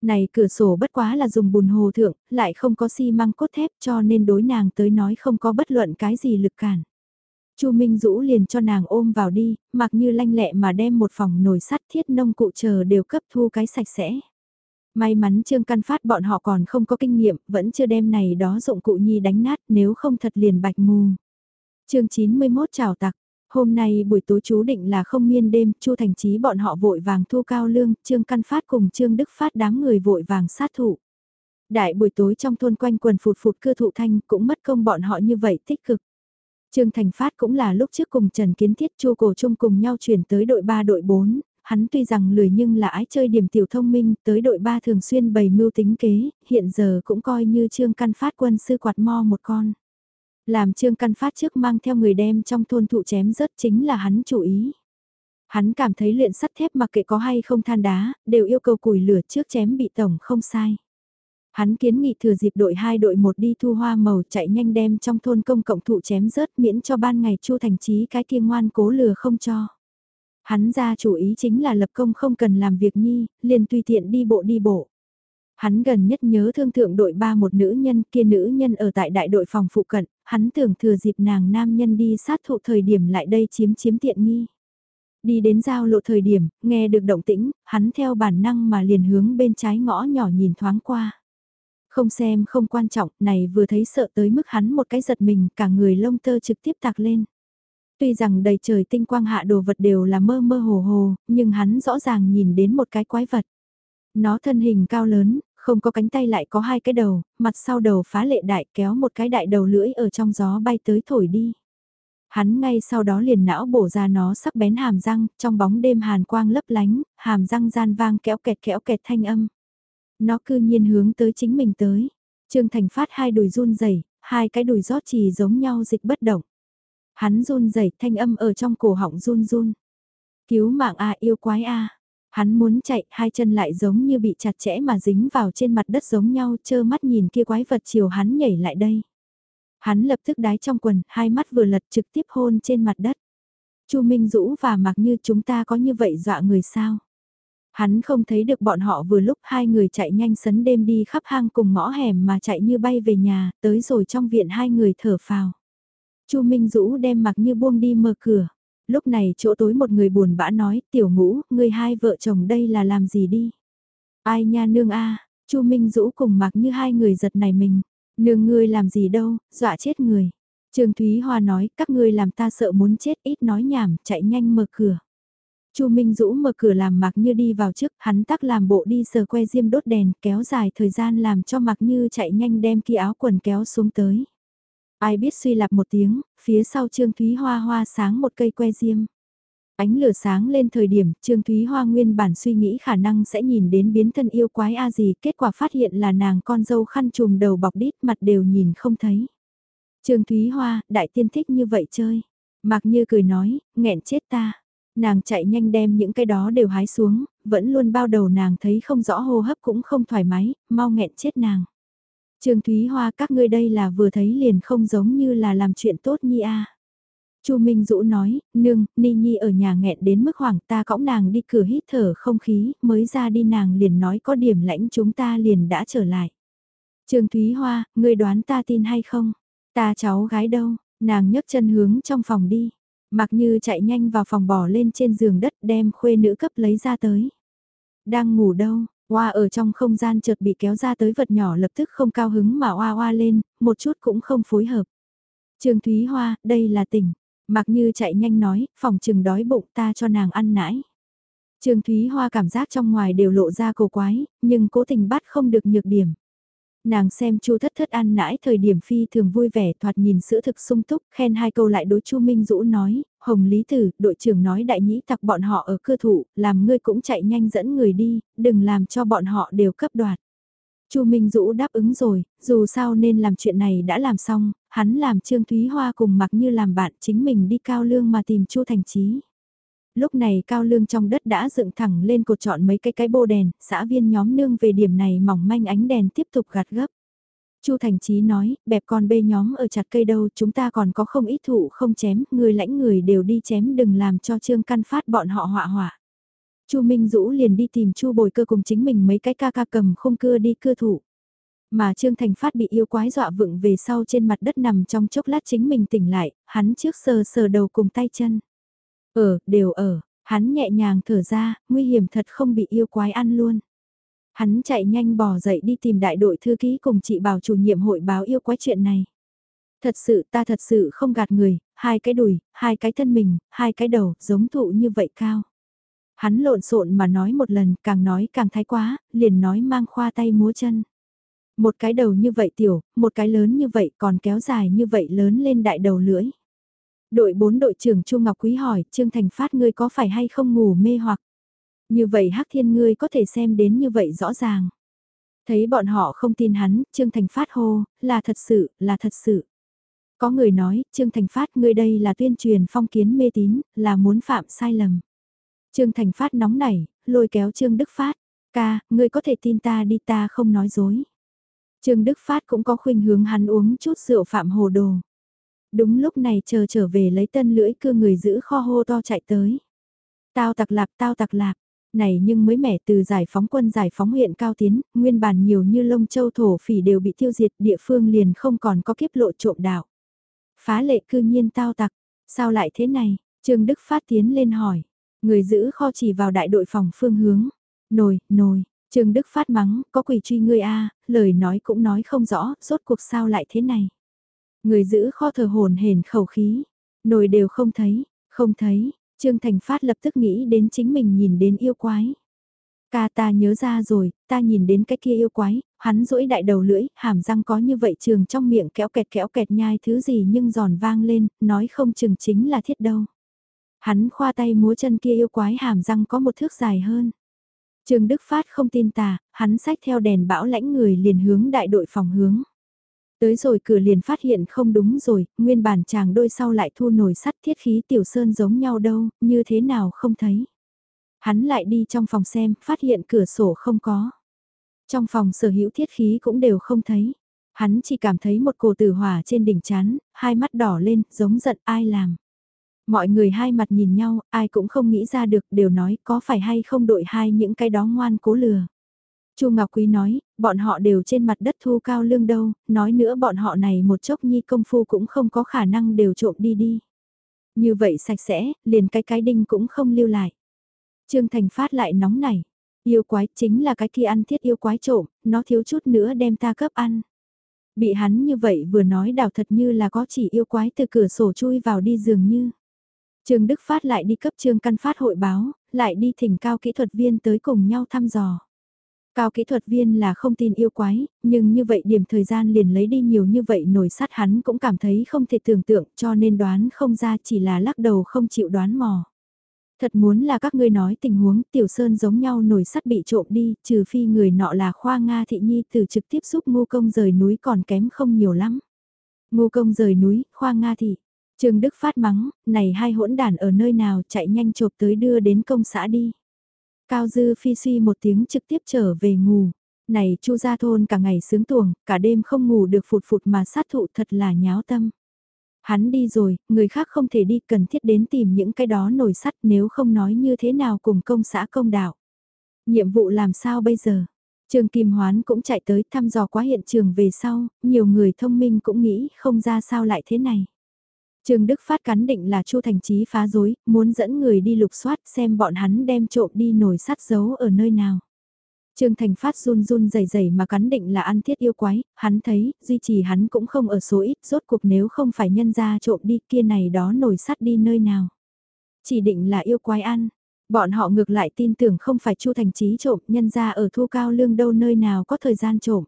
Này cửa sổ bất quá là dùng bùn hồ thượng, lại không có xi măng cốt thép cho nên đối nàng tới nói không có bất luận cái gì lực cản. Chu Minh Dũ liền cho nàng ôm vào đi, mặc như lanh lẹ mà đem một phòng nồi sắt thiết nông cụ chờ đều cấp thu cái sạch sẽ. May mắn Trương Căn Phát bọn họ còn không có kinh nghiệm, vẫn chưa đem này đó dụng cụ nhi đánh nát nếu không thật liền bạch mù chương 91 chào tặc, hôm nay buổi tối chú định là không miên đêm, Chu Thành Chí bọn họ vội vàng thu cao lương, Trương Căn Phát cùng Trương Đức Phát đám người vội vàng sát thủ. Đại buổi tối trong thôn quanh quần phụt phụt cưa thụ thanh cũng mất công bọn họ như vậy tích cực. Trương Thành Phát cũng là lúc trước cùng Trần Kiến Thiết Chu Cổ Trung cùng nhau chuyển tới đội 3 đội 4, hắn tuy rằng lười nhưng là ái chơi điểm tiểu thông minh, tới đội 3 thường xuyên bày mưu tính kế, hiện giờ cũng coi như Trương Căn Phát quân sư quạt mo một con. Làm Trương Căn Phát trước mang theo người đem trong thôn thụ chém rớt chính là hắn chủ ý. Hắn cảm thấy luyện sắt thép mặc kệ có hay không than đá, đều yêu cầu củi lửa trước chém bị tổng không sai. Hắn kiến nghị thừa dịp đội 2 đội 1 đi thu hoa màu chạy nhanh đem trong thôn công cộng thụ chém rớt miễn cho ban ngày chu thành trí cái kia ngoan cố lừa không cho. Hắn ra chủ ý chính là lập công không cần làm việc nhi, liền tùy tiện đi bộ đi bộ. Hắn gần nhất nhớ thương thượng đội ba một nữ nhân kia nữ nhân ở tại đại đội phòng phụ cận, hắn tưởng thừa dịp nàng nam nhân đi sát thụ thời điểm lại đây chiếm chiếm tiện nghi. Đi đến giao lộ thời điểm, nghe được động tĩnh, hắn theo bản năng mà liền hướng bên trái ngõ nhỏ nhìn thoáng qua. Không xem không quan trọng, này vừa thấy sợ tới mức hắn một cái giật mình, cả người lông tơ trực tiếp tạc lên. Tuy rằng đầy trời tinh quang hạ đồ vật đều là mơ mơ hồ hồ, nhưng hắn rõ ràng nhìn đến một cái quái vật. Nó thân hình cao lớn, không có cánh tay lại có hai cái đầu, mặt sau đầu phá lệ đại kéo một cái đại đầu lưỡi ở trong gió bay tới thổi đi. Hắn ngay sau đó liền não bổ ra nó sắc bén hàm răng, trong bóng đêm hàn quang lấp lánh, hàm răng gian vang kéo kẹt kéo kẹt thanh âm. Nó cư nhiên hướng tới chính mình tới. Trương Thành phát hai đùi run rẩy, hai cái đùi rót trì giống nhau dịch bất động. Hắn run rẩy thanh âm ở trong cổ họng run run. Cứu mạng a yêu quái a. Hắn muốn chạy, hai chân lại giống như bị chặt chẽ mà dính vào trên mặt đất giống nhau, chơ mắt nhìn kia quái vật chiều hắn nhảy lại đây. Hắn lập tức đái trong quần, hai mắt vừa lật trực tiếp hôn trên mặt đất. Chu Minh Dũ và mặc như chúng ta có như vậy dọa người sao? Hắn không thấy được bọn họ vừa lúc hai người chạy nhanh sấn đêm đi khắp hang cùng ngõ hẻm mà chạy như bay về nhà, tới rồi trong viện hai người thở phào. Chu Minh Dũ đem mặc như buông đi mở cửa. Lúc này chỗ tối một người buồn bã nói, tiểu ngũ, người hai vợ chồng đây là làm gì đi? Ai nha nương a Chu Minh Dũ cùng mặc như hai người giật này mình. Nương ngươi làm gì đâu, dọa chết người. Trương Thúy Hoa nói, các ngươi làm ta sợ muốn chết ít nói nhảm, chạy nhanh mở cửa. Chu Minh Dũ mở cửa làm Mạc Như đi vào trước, hắn tắc làm bộ đi sờ que diêm đốt đèn, kéo dài thời gian làm cho Mạc Như chạy nhanh đem kia áo quần kéo xuống tới. Ai biết suy lạp một tiếng, phía sau Trương Thúy Hoa hoa sáng một cây que diêm. Ánh lửa sáng lên thời điểm, Trương Thúy Hoa nguyên bản suy nghĩ khả năng sẽ nhìn đến biến thân yêu quái A gì, kết quả phát hiện là nàng con dâu khăn trùm đầu bọc đít mặt đều nhìn không thấy. Trương Thúy Hoa, đại tiên thích như vậy chơi. Mạc Như cười nói, nghẹn chết ta. Nàng chạy nhanh đem những cái đó đều hái xuống, vẫn luôn bao đầu nàng thấy không rõ hô hấp cũng không thoải mái, mau nghẹn chết nàng. Trương Thúy Hoa các ngươi đây là vừa thấy liền không giống như là làm chuyện tốt nhi a. Chu Minh Dũ nói, nương, Ni Nhi ở nhà nghẹn đến mức hoảng ta cõng nàng đi cửa hít thở không khí, mới ra đi nàng liền nói có điểm lãnh chúng ta liền đã trở lại. Trương Thúy Hoa, ngươi đoán ta tin hay không? Ta cháu gái đâu? Nàng nhấc chân hướng trong phòng đi. Mặc như chạy nhanh vào phòng bỏ lên trên giường đất đem khuê nữ cấp lấy ra tới. Đang ngủ đâu, Hoa ở trong không gian chợt bị kéo ra tới vật nhỏ lập tức không cao hứng mà hoa hoa lên, một chút cũng không phối hợp. Trương Thúy Hoa, đây là tỉnh. Mặc như chạy nhanh nói, phòng trừng đói bụng ta cho nàng ăn nãi. Trương Thúy Hoa cảm giác trong ngoài đều lộ ra cổ quái, nhưng cố tình bắt không được nhược điểm. Nàng xem Chu Thất Thất ăn nãi thời điểm phi thường vui vẻ thoạt nhìn sữa thực sung túc, khen hai câu lại đối Chu Minh Dũ nói, Hồng Lý Tử, đội trưởng nói đại nhĩ tặc bọn họ ở cư thủ, làm ngươi cũng chạy nhanh dẫn người đi, đừng làm cho bọn họ đều cấp đoạt. Chu Minh Dũ đáp ứng rồi, dù sao nên làm chuyện này đã làm xong, hắn làm Trương Thúy Hoa cùng mặc như làm bạn chính mình đi cao lương mà tìm Chu Thành Chí lúc này cao lương trong đất đã dựng thẳng lên cột chọn mấy cái cái bô đèn, xã viên nhóm nương về điểm này mỏng manh ánh đèn tiếp tục gạt gấp. Chu Thành Chí nói, bẹp con bê nhóm ở chặt cây đâu, chúng ta còn có không ít thụ không chém, người lãnh người đều đi chém đừng làm cho Trương Căn Phát bọn họ họa họa. Chu Minh Dũ liền đi tìm Chu Bồi Cơ cùng chính mình mấy cái ca ca cầm không cưa đi cưa thủ. Mà Trương Thành Phát bị yêu quái dọa vựng về sau trên mặt đất nằm trong chốc lát chính mình tỉnh lại, hắn trước sờ sờ đầu cùng tay chân. Ở, đều ở, hắn nhẹ nhàng thở ra, nguy hiểm thật không bị yêu quái ăn luôn. Hắn chạy nhanh bò dậy đi tìm đại đội thư ký cùng chị bảo chủ nhiệm hội báo yêu quái chuyện này. Thật sự ta thật sự không gạt người, hai cái đùi, hai cái thân mình, hai cái đầu, giống thụ như vậy cao. Hắn lộn xộn mà nói một lần, càng nói càng thái quá, liền nói mang khoa tay múa chân. Một cái đầu như vậy tiểu, một cái lớn như vậy còn kéo dài như vậy lớn lên đại đầu lưỡi. Đội 4 đội trưởng Chu Ngọc Quý hỏi, Trương Thành Phát ngươi có phải hay không ngủ mê hoặc? Như vậy Hắc Thiên ngươi có thể xem đến như vậy rõ ràng. Thấy bọn họ không tin hắn, Trương Thành Phát hô, là thật sự, là thật sự. Có người nói, Trương Thành Phát ngươi đây là tuyên truyền phong kiến mê tín, là muốn phạm sai lầm. Trương Thành Phát nóng nảy, lôi kéo Trương Đức Phát, ca, ngươi có thể tin ta đi ta không nói dối. Trương Đức Phát cũng có khuynh hướng hắn uống chút rượu phạm hồ đồ. Đúng lúc này chờ trở về lấy tân lưỡi cưa người giữ kho hô to chạy tới. Tao tặc lạp tao tặc lạp, này nhưng mới mẻ từ giải phóng quân giải phóng huyện cao tiến, nguyên bản nhiều như lông châu thổ phỉ đều bị tiêu diệt địa phương liền không còn có kiếp lộ trộm đạo. Phá lệ cư nhiên tao tặc, sao lại thế này, Trương Đức Phát tiến lên hỏi, người giữ kho chỉ vào đại đội phòng phương hướng, nồi, nồi, Trương Đức Phát mắng, có quỷ truy ngươi a lời nói cũng nói không rõ, rốt cuộc sao lại thế này. Người giữ kho thờ hồn hển khẩu khí, nồi đều không thấy, không thấy, Trương Thành Phát lập tức nghĩ đến chính mình nhìn đến yêu quái. Ca ta nhớ ra rồi, ta nhìn đến cái kia yêu quái, hắn rỗi đại đầu lưỡi, hàm răng có như vậy trường trong miệng kéo kẹt kéo kẹt nhai thứ gì nhưng giòn vang lên, nói không chừng chính là thiết đâu. Hắn khoa tay múa chân kia yêu quái hàm răng có một thước dài hơn. Trương Đức Phát không tin tà, hắn sách theo đèn bão lãnh người liền hướng đại đội phòng hướng. Tới rồi cửa liền phát hiện không đúng rồi, nguyên bản chàng đôi sau lại thu nổi sắt thiết khí tiểu sơn giống nhau đâu, như thế nào không thấy. Hắn lại đi trong phòng xem, phát hiện cửa sổ không có. Trong phòng sở hữu thiết khí cũng đều không thấy. Hắn chỉ cảm thấy một cổ tử hỏa trên đỉnh chán, hai mắt đỏ lên, giống giận ai làm. Mọi người hai mặt nhìn nhau, ai cũng không nghĩ ra được, đều nói có phải hay không đội hai những cái đó ngoan cố lừa. Chu Ngọc Quý nói, bọn họ đều trên mặt đất thu cao lương đâu, nói nữa bọn họ này một chốc nhi công phu cũng không có khả năng đều trộm đi đi. Như vậy sạch sẽ, liền cái cái đinh cũng không lưu lại. Trương Thành phát lại nóng nảy, yêu quái chính là cái kia ăn thiết yêu quái trộm, nó thiếu chút nữa đem ta cấp ăn. Bị hắn như vậy vừa nói đảo thật như là có chỉ yêu quái từ cửa sổ chui vào đi dường như. Trương Đức Phát lại đi cấp Trương Căn Phát hội báo, lại đi thỉnh cao kỹ thuật viên tới cùng nhau thăm dò. Cao kỹ thuật viên là không tin yêu quái, nhưng như vậy điểm thời gian liền lấy đi nhiều như vậy nổi sắt hắn cũng cảm thấy không thể tưởng tượng cho nên đoán không ra chỉ là lắc đầu không chịu đoán mò. Thật muốn là các ngươi nói tình huống tiểu sơn giống nhau nổi sắt bị trộm đi, trừ phi người nọ là khoa Nga thị nhi từ trực tiếp giúp ngu công rời núi còn kém không nhiều lắm. Ngu công rời núi, khoa Nga thị. Trương Đức phát mắng, này hai hỗn đàn ở nơi nào chạy nhanh chộp tới đưa đến công xã đi. Cao Dư Phi suy một tiếng trực tiếp trở về ngủ. Này Chu gia thôn cả ngày sướng tuồng, cả đêm không ngủ được phụt phụt mà sát thụ thật là nháo tâm. Hắn đi rồi, người khác không thể đi cần thiết đến tìm những cái đó nổi sắt nếu không nói như thế nào cùng công xã công đạo. Nhiệm vụ làm sao bây giờ? Trường Kim Hoán cũng chạy tới thăm dò quá hiện trường về sau, nhiều người thông minh cũng nghĩ không ra sao lại thế này. Trương Đức Phát cắn định là Chu Thành Chí phá rối, muốn dẫn người đi lục soát xem bọn hắn đem trộm đi nồi sắt giấu ở nơi nào. Trương Thành Phát run run rẩy rẩy mà cắn định là ăn thiết yêu quái, hắn thấy, duy trì hắn cũng không ở số ít, rốt cuộc nếu không phải nhân ra trộm đi kia này đó nổi sắt đi nơi nào. Chỉ định là yêu quái ăn, bọn họ ngược lại tin tưởng không phải Chu Thành Chí trộm, nhân ra ở thu cao lương đâu nơi nào có thời gian trộm.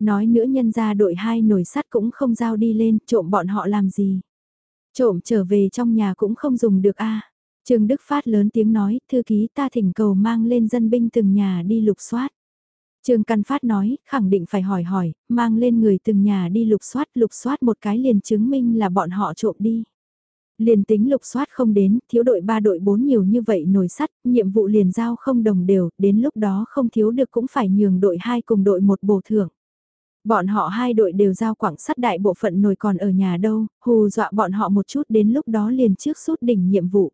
Nói nữa nhân ra đội hai nổi sắt cũng không giao đi lên, trộm bọn họ làm gì. Trộm trở về trong nhà cũng không dùng được a. Trương Đức Phát lớn tiếng nói, thư ký ta thỉnh cầu mang lên dân binh từng nhà đi lục soát. Trương Căn Phát nói, khẳng định phải hỏi hỏi, mang lên người từng nhà đi lục soát, lục soát một cái liền chứng minh là bọn họ trộm đi. Liền tính lục soát không đến, thiếu đội 3 đội 4 nhiều như vậy nổi sắt, nhiệm vụ liền giao không đồng đều, đến lúc đó không thiếu được cũng phải nhường đội 2 cùng đội 1 bổ thưởng. Bọn họ hai đội đều giao quảng sắt đại bộ phận nồi còn ở nhà đâu, hù dọa bọn họ một chút đến lúc đó liền trước sút đỉnh nhiệm vụ.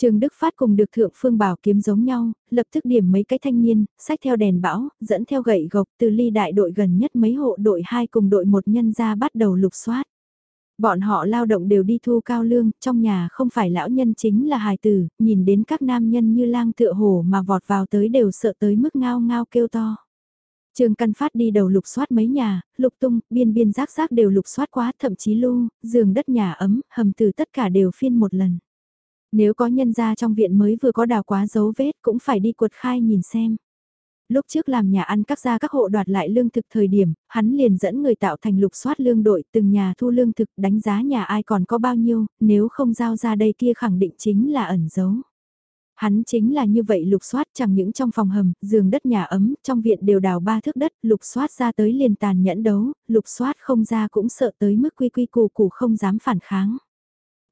Trương Đức Phát cùng được Thượng Phương Bảo kiếm giống nhau, lập tức điểm mấy cái thanh niên, sách theo đèn bão, dẫn theo gậy gộc từ ly đại đội gần nhất mấy hộ đội hai cùng đội một nhân ra bắt đầu lục soát. Bọn họ lao động đều đi thu cao lương, trong nhà không phải lão nhân chính là hài tử, nhìn đến các nam nhân như lang tựa hổ mà vọt vào tới đều sợ tới mức ngao ngao kêu to. Trương Căn Phát đi đầu lục soát mấy nhà, lục tung, biên biên rác rác đều lục soát quá, thậm chí lưu, giường đất nhà ấm, hầm từ tất cả đều phiên một lần. Nếu có nhân gia trong viện mới vừa có đào quá dấu vết cũng phải đi cuột khai nhìn xem. Lúc trước làm nhà ăn các gia các hộ đoạt lại lương thực thời điểm, hắn liền dẫn người tạo thành lục soát lương đội từng nhà thu lương thực đánh giá nhà ai còn có bao nhiêu, nếu không giao ra đây kia khẳng định chính là ẩn dấu. Hắn chính là như vậy lục soát chẳng những trong phòng hầm, giường đất nhà ấm, trong viện đều đào ba thước đất, lục soát ra tới liền tàn nhẫn đấu, lục soát không ra cũng sợ tới mức quy quy củ củ không dám phản kháng.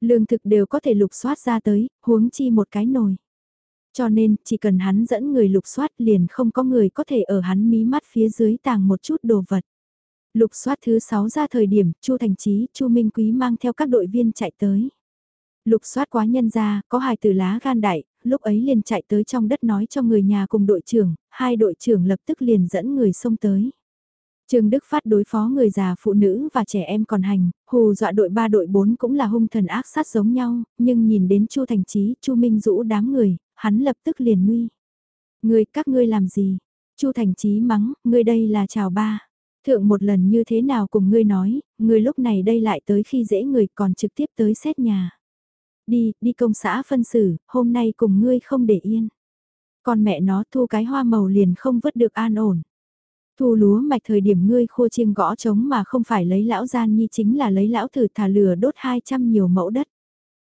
Lương thực đều có thể lục soát ra tới, huống chi một cái nồi. Cho nên, chỉ cần hắn dẫn người lục soát liền không có người có thể ở hắn mí mắt phía dưới tàng một chút đồ vật. Lục soát thứ 6 ra thời điểm, Chu Thành Chí, Chu Minh Quý mang theo các đội viên chạy tới. Lục soát quá nhân ra, có hài từ lá gan đại, lúc ấy liền chạy tới trong đất nói cho người nhà cùng đội trưởng, hai đội trưởng lập tức liền dẫn người xông tới. Trương Đức Phát đối phó người già phụ nữ và trẻ em còn hành, hù dọa đội 3 đội 4 cũng là hung thần ác sát giống nhau, nhưng nhìn đến Chu Thành Chí, Chu Minh Dũ đám người, hắn lập tức liền nguy. Người các ngươi làm gì? Chu Thành Chí mắng, ngươi đây là chào ba. Thượng một lần như thế nào cùng ngươi nói, ngươi lúc này đây lại tới khi dễ người còn trực tiếp tới xét nhà. Đi, đi công xã phân xử, hôm nay cùng ngươi không để yên. Còn mẹ nó thu cái hoa màu liền không vứt được an ổn. Thu lúa mạch thời điểm ngươi khô chiêng gõ trống mà không phải lấy lão gian nhi chính là lấy lão thử thả lửa đốt 200 nhiều mẫu đất.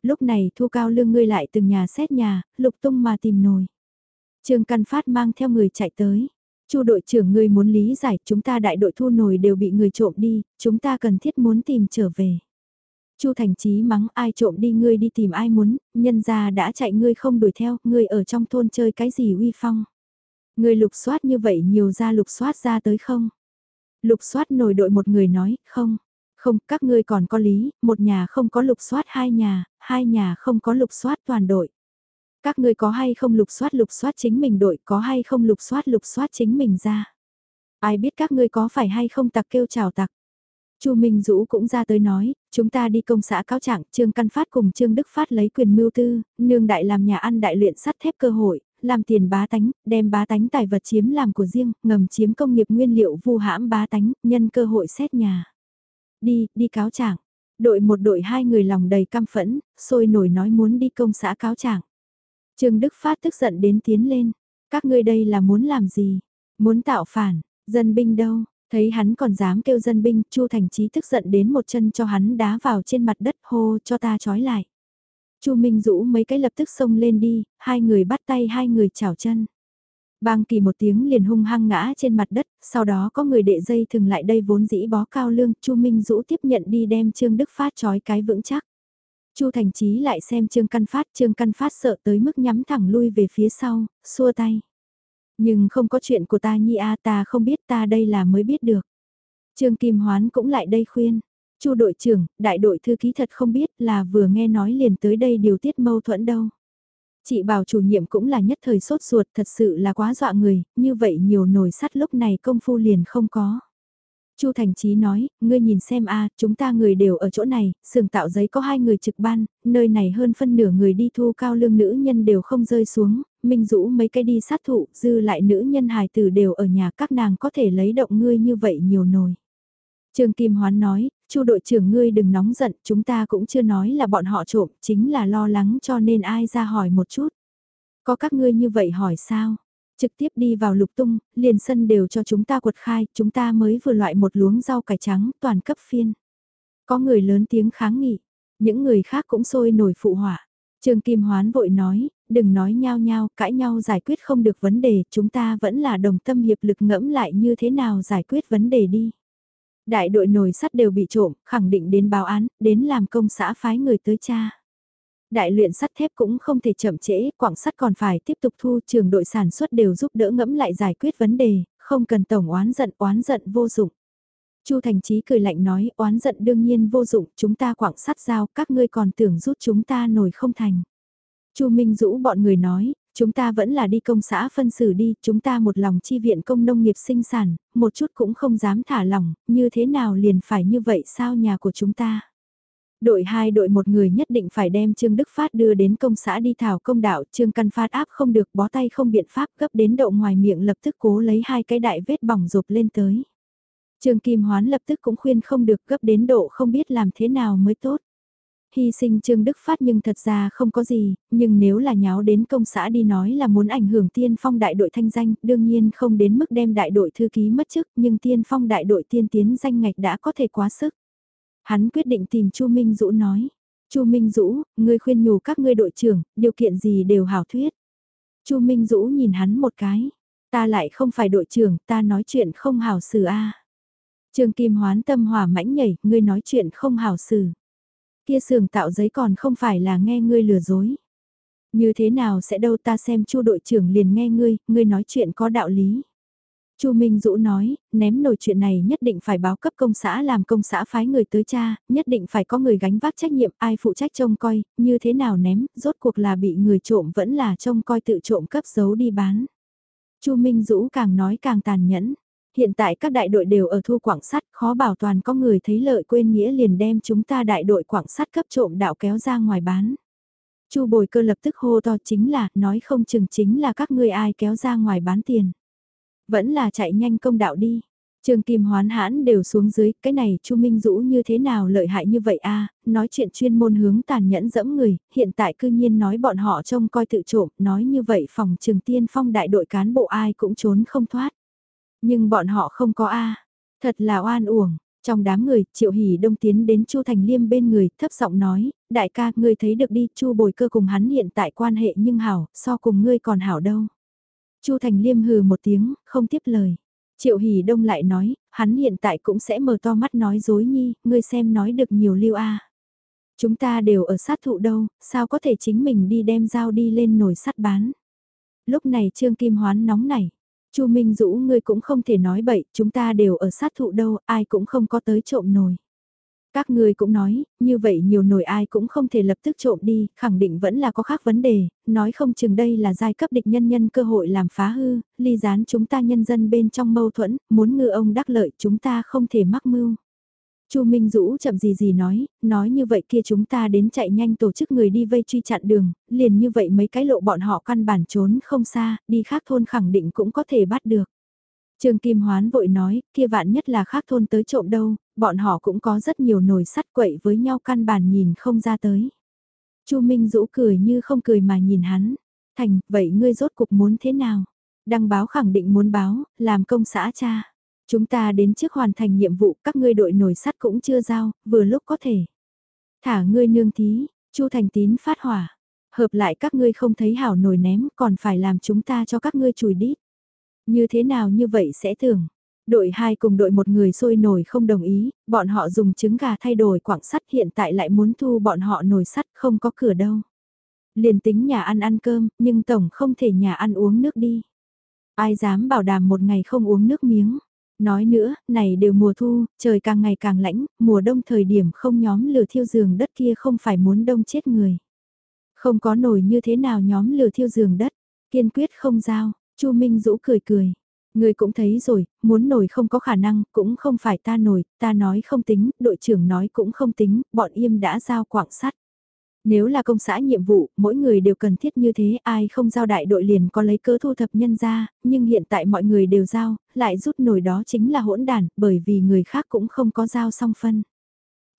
Lúc này thu cao lương ngươi lại từng nhà xét nhà, lục tung mà tìm nồi. Trương Căn Phát mang theo người chạy tới. Chu đội trưởng ngươi muốn lý giải, chúng ta đại đội thu nồi đều bị người trộm đi, chúng ta cần thiết muốn tìm trở về. Chu Thành Chí mắng ai trộm đi ngươi đi tìm ai muốn, nhân gia đã chạy ngươi không đuổi theo, ngươi ở trong thôn chơi cái gì uy phong. Ngươi lục soát như vậy nhiều ra lục soát ra tới không? Lục soát nổi đội một người nói, không, không, các ngươi còn có lý, một nhà không có lục soát hai nhà, hai nhà không có lục soát toàn đội. Các ngươi có hay không lục soát lục soát chính mình đội, có hay không lục soát lục soát chính mình ra. Ai biết các ngươi có phải hay không tặc kêu chào tặc. Chu Minh Dũ cũng ra tới nói, chúng ta đi công xã cáo trạng, Trương Căn Phát cùng Trương Đức Phát lấy quyền mưu tư, nương đại làm nhà ăn đại luyện sắt thép cơ hội, làm tiền bá tánh, đem bá tánh tài vật chiếm làm của riêng, ngầm chiếm công nghiệp nguyên liệu vu hãm bá tánh, nhân cơ hội xét nhà. Đi, đi cáo trạng. Đội một đội hai người lòng đầy căm phẫn, sôi nổi nói muốn đi công xã cáo trạng. Trương Đức Phát tức giận đến tiến lên. Các ngươi đây là muốn làm gì? Muốn tạo phản, dân binh đâu? Thấy hắn còn dám kêu dân binh, Chu Thành Chí tức giận đến một chân cho hắn đá vào trên mặt đất hô cho ta trói lại. Chu Minh Dũ mấy cái lập tức xông lên đi, hai người bắt tay hai người chảo chân. Bang kỳ một tiếng liền hung hăng ngã trên mặt đất, sau đó có người đệ dây thường lại đây vốn dĩ bó cao lương, Chu Minh Dũ tiếp nhận đi đem Trương Đức Phát trói cái vững chắc. Chu Thành Chí lại xem Trương Căn Phát, Trương Căn Phát sợ tới mức nhắm thẳng lui về phía sau, xua tay. Nhưng không có chuyện của ta nhi a ta không biết ta đây là mới biết được. Trương Kim Hoán cũng lại đây khuyên. Chu đội trưởng, đại đội thư ký thật không biết là vừa nghe nói liền tới đây điều tiết mâu thuẫn đâu. Chị bảo chủ nhiệm cũng là nhất thời sốt ruột thật sự là quá dọa người, như vậy nhiều nồi sắt lúc này công phu liền không có. Chu Thành Chí nói, ngươi nhìn xem a, chúng ta người đều ở chỗ này, sườn tạo giấy có hai người trực ban, nơi này hơn phân nửa người đi thu cao lương nữ nhân đều không rơi xuống, Minh Dũ mấy cái đi sát thụ, dư lại nữ nhân hài tử đều ở nhà các nàng có thể lấy động ngươi như vậy nhiều nồi. Trương Kim Hoán nói, Chu đội trưởng ngươi đừng nóng giận, chúng ta cũng chưa nói là bọn họ trộm, chính là lo lắng cho nên ai ra hỏi một chút. Có các ngươi như vậy hỏi sao? Trực tiếp đi vào lục tung, liền sân đều cho chúng ta quật khai, chúng ta mới vừa loại một luống rau cải trắng toàn cấp phiên. Có người lớn tiếng kháng nghị, những người khác cũng sôi nổi phụ hỏa. Trương Kim Hoán vội nói, đừng nói nhau nhau, cãi nhau giải quyết không được vấn đề, chúng ta vẫn là đồng tâm hiệp lực ngẫm lại như thế nào giải quyết vấn đề đi. Đại đội nồi sắt đều bị trộm, khẳng định đến báo án, đến làm công xã phái người tới cha. Đại luyện sắt thép cũng không thể chậm trễ, quảng sắt còn phải tiếp tục thu trường đội sản xuất đều giúp đỡ ngẫm lại giải quyết vấn đề, không cần tổng oán giận oán giận vô dụng. Chu Thành Chí cười lạnh nói, oán giận đương nhiên vô dụng, chúng ta quảng sắt giao, các ngươi còn tưởng rút chúng ta nổi không thành. Chu Minh Dũ bọn người nói, chúng ta vẫn là đi công xã phân xử đi, chúng ta một lòng chi viện công nông nghiệp sinh sản, một chút cũng không dám thả lỏng, như thế nào liền phải như vậy sao nhà của chúng ta. Đội hai đội một người nhất định phải đem Trương Đức Phát đưa đến công xã đi thảo công đạo, Trương Căn Phát áp không được bó tay không biện pháp gấp đến đậu ngoài miệng lập tức cố lấy hai cái đại vết bỏng rộp lên tới. Trương Kim Hoán lập tức cũng khuyên không được gấp đến độ không biết làm thế nào mới tốt hy sinh Trương Đức Phát nhưng thật ra không có gì, nhưng nếu là nháo đến công xã đi nói là muốn ảnh hưởng tiên phong đại đội thanh danh, đương nhiên không đến mức đem đại đội thư ký mất chức, nhưng tiên phong đại đội tiên tiến danh ngạch đã có thể quá sức. Hắn quyết định tìm Chu Minh Dũ nói, Chu Minh Dũ, ngươi khuyên nhủ các ngươi đội trưởng, điều kiện gì đều hảo thuyết. Chu Minh Dũ nhìn hắn một cái, ta lại không phải đội trưởng, ta nói chuyện không hảo xử a. Trương Kim Hoán tâm hỏa mãnh nhảy, ngươi nói chuyện không hảo xử. Kia sườn tạo giấy còn không phải là nghe ngươi lừa dối. Như thế nào sẽ đâu ta xem chu đội trưởng liền nghe ngươi, ngươi nói chuyện có đạo lý. Chu Minh Dũ nói, ném nổi chuyện này nhất định phải báo cấp công xã làm công xã phái người tới cha, nhất định phải có người gánh vác trách nhiệm ai phụ trách trông coi, như thế nào ném, rốt cuộc là bị người trộm vẫn là trông coi tự trộm cấp giấu đi bán. Chu Minh Dũ càng nói càng tàn nhẫn, hiện tại các đại đội đều ở thu quảng sắt, khó bảo toàn có người thấy lợi quên nghĩa liền đem chúng ta đại đội quảng sắt cấp trộm đạo kéo ra ngoài bán. Chu bồi cơ lập tức hô to chính là, nói không chừng chính là các ngươi ai kéo ra ngoài bán tiền. Vẫn là chạy nhanh công đạo đi. Trường Kim Hoán hãn đều xuống dưới, cái này Chu Minh Dũ như thế nào lợi hại như vậy a nói chuyện chuyên môn hướng tàn nhẫn dẫm người, hiện tại cư nhiên nói bọn họ trông coi tự trộm, nói như vậy phòng trường tiên phong đại đội cán bộ ai cũng trốn không thoát. Nhưng bọn họ không có A. Thật là oan uổng. Trong đám người, Triệu Hỷ Đông tiến đến Chu Thành Liêm bên người, thấp giọng nói, đại ca, ngươi thấy được đi, Chu Bồi Cơ cùng hắn hiện tại quan hệ nhưng hảo, so cùng ngươi còn hảo đâu. Chu Thành Liêm hừ một tiếng, không tiếp lời. Triệu Hỷ Đông lại nói, hắn hiện tại cũng sẽ mở to mắt nói dối nhi, ngươi xem nói được nhiều lưu a. Chúng ta đều ở sát thụ đâu, sao có thể chính mình đi đem dao đi lên nồi sắt bán. Lúc này Trương Kim Hoán nóng nảy, Chu Minh Dũ ngươi cũng không thể nói bậy, chúng ta đều ở sát thụ đâu, ai cũng không có tới trộm nồi. Các ngươi cũng nói, như vậy nhiều nồi ai cũng không thể lập tức trộm đi, khẳng định vẫn là có khác vấn đề, nói không chừng đây là giai cấp địch nhân nhân cơ hội làm phá hư, ly gián chúng ta nhân dân bên trong mâu thuẫn, muốn ngư ông đắc lợi chúng ta không thể mắc mưu. Chu Minh Dũ chậm gì gì nói, nói như vậy kia chúng ta đến chạy nhanh tổ chức người đi vây truy chặn đường, liền như vậy mấy cái lộ bọn họ căn bản trốn không xa, đi khác thôn khẳng định cũng có thể bắt được. Trương Kim Hoán vội nói, kia vạn nhất là khác thôn tới trộm đâu, bọn họ cũng có rất nhiều nồi sắt quậy với nhau căn bản nhìn không ra tới. Chu Minh Dũ cười như không cười mà nhìn hắn, thành, vậy ngươi rốt cục muốn thế nào? Đăng báo khẳng định muốn báo, làm công xã cha. Chúng ta đến trước hoàn thành nhiệm vụ, các ngươi đội nổi sắt cũng chưa giao, vừa lúc có thể. Thả ngươi nương thí, Chu Thành Tín phát hỏa. Hợp lại các ngươi không thấy hảo nổi ném, còn phải làm chúng ta cho các ngươi chùi đít. Như thế nào như vậy sẽ tưởng. Đội 2 cùng đội một người sôi nổi không đồng ý, bọn họ dùng trứng gà thay đổi quảng sắt hiện tại lại muốn thu bọn họ nồi sắt không có cửa đâu. Liền tính nhà ăn ăn cơm, nhưng tổng không thể nhà ăn uống nước đi. Ai dám bảo đảm một ngày không uống nước miếng. Nói nữa, này đều mùa thu, trời càng ngày càng lãnh, mùa đông thời điểm không nhóm lửa thiêu giường đất kia không phải muốn đông chết người. Không có nổi như thế nào nhóm lửa thiêu giường đất, kiên quyết không giao, Chu Minh Dũ cười cười. Người cũng thấy rồi, muốn nổi không có khả năng, cũng không phải ta nổi, ta nói không tính, đội trưởng nói cũng không tính, bọn im đã giao quảng sắt. Nếu là công xã nhiệm vụ, mỗi người đều cần thiết như thế, ai không giao đại đội liền có lấy cớ thu thập nhân ra, nhưng hiện tại mọi người đều giao, lại rút nổi đó chính là hỗn đàn, bởi vì người khác cũng không có giao song phân.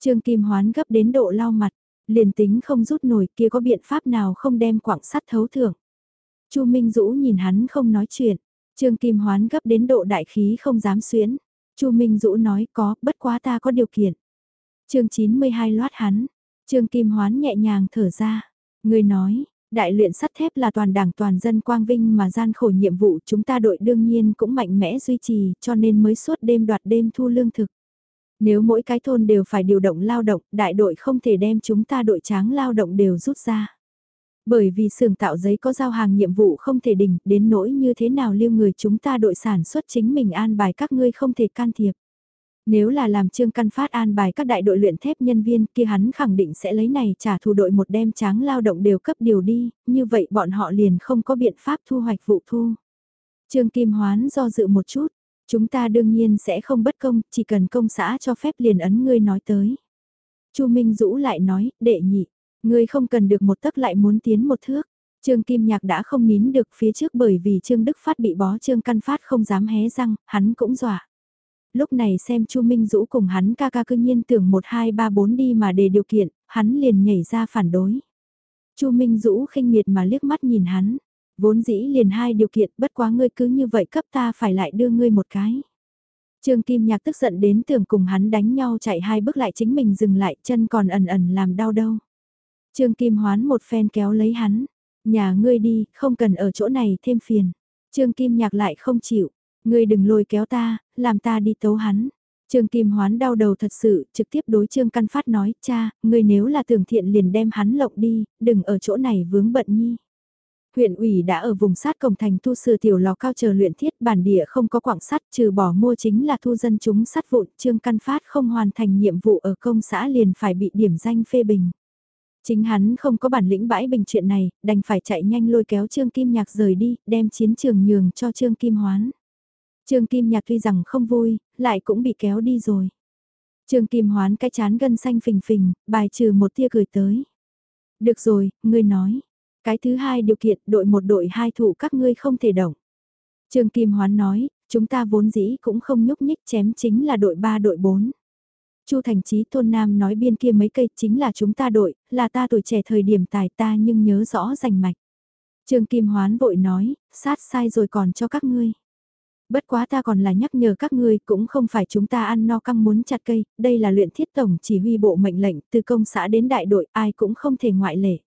Trương Kim Hoán gấp đến độ lau mặt, liền tính không rút nổi kia có biện pháp nào không đem quảng sắt thấu thưởng. Chu Minh Dũ nhìn hắn không nói chuyện, Trương Kim Hoán gấp đến độ đại khí không dám xuyến. Chu Minh Dũ nói có, bất quá ta có điều kiện. Chương 92 loát hắn, Trương Kim Hoán nhẹ nhàng thở ra. Người nói, đại luyện sắt thép là toàn đảng toàn dân quang vinh mà gian khổ nhiệm vụ chúng ta đội đương nhiên cũng mạnh mẽ duy trì cho nên mới suốt đêm đoạt đêm thu lương thực. Nếu mỗi cái thôn đều phải điều động lao động, đại đội không thể đem chúng ta đội tráng lao động đều rút ra. Bởi vì xưởng tạo giấy có giao hàng nhiệm vụ không thể đình, đến nỗi như thế nào lưu người chúng ta đội sản xuất chính mình an bài các ngươi không thể can thiệp. Nếu là làm Trương Căn Phát an bài các đại đội luyện thép nhân viên kia hắn khẳng định sẽ lấy này trả thù đội một đem tráng lao động đều cấp điều đi, như vậy bọn họ liền không có biện pháp thu hoạch vụ thu. Trương Kim Hoán do dự một chút, chúng ta đương nhiên sẽ không bất công, chỉ cần công xã cho phép liền ấn ngươi nói tới. Chu Minh Dũ lại nói, đệ nhị, ngươi không cần được một tấc lại muốn tiến một thước. Trương Kim Nhạc đã không nín được phía trước bởi vì Trương Đức Phát bị bó Trương Căn Phát không dám hé răng, hắn cũng dọa lúc này xem Chu Minh Dũ cùng hắn ca ca cư nhiên tưởng 1 2 3 4 đi mà để điều kiện, hắn liền nhảy ra phản đối. Chu Minh Dũ khinh miệt mà liếc mắt nhìn hắn, vốn dĩ liền hai điều kiện bất quá ngươi cứ như vậy cấp ta phải lại đưa ngươi một cái. Trương Kim Nhạc tức giận đến tưởng cùng hắn đánh nhau chạy hai bước lại chính mình dừng lại chân còn ẩn ẩn làm đau đâu. Trương Kim Hoán một phen kéo lấy hắn, nhà ngươi đi, không cần ở chỗ này thêm phiền. Trương Kim Nhạc lại không chịu, Ngươi đừng lôi kéo ta, làm ta đi tấu hắn. Trương Kim Hoán đau đầu thật sự, trực tiếp đối Trương Căn Phát nói, cha, ngươi nếu là tưởng thiện liền đem hắn lộng đi, đừng ở chỗ này vướng bận nhi. Huyện ủy đã ở vùng sát cổng thành thu sửa tiểu lò cao chờ luyện thiết bản địa không có quảng sắt trừ bỏ mua chính là thu dân chúng sắt vụn. Trương Căn Phát không hoàn thành nhiệm vụ ở công xã liền phải bị điểm danh phê bình. Chính hắn không có bản lĩnh bãi bình chuyện này, đành phải chạy nhanh lôi kéo Trương Kim Nhạc rời đi, đem chiến trường nhường cho Trương Kim Hoán. Trương Kim Nhạc tuy rằng không vui, lại cũng bị kéo đi rồi. Trương Kim hoán cái chán gân xanh phình phình, bài trừ một tia cười tới. Được rồi, ngươi nói. Cái thứ hai điều kiện đội một đội hai thủ các ngươi không thể động. Trương Kim hoán nói, chúng ta vốn dĩ cũng không nhúc nhích chém chính là đội ba đội bốn. Chu Thành Chí thôn Nam nói biên kia mấy cây chính là chúng ta đội, là ta tuổi trẻ thời điểm tài ta nhưng nhớ rõ rành mạch. Trương Kim Hoán vội nói, sát sai rồi còn cho các ngươi. Bất quá ta còn là nhắc nhở các ngươi cũng không phải chúng ta ăn no căng muốn chặt cây, đây là luyện thiết tổng chỉ huy bộ mệnh lệnh từ công xã đến đại đội ai cũng không thể ngoại lệ.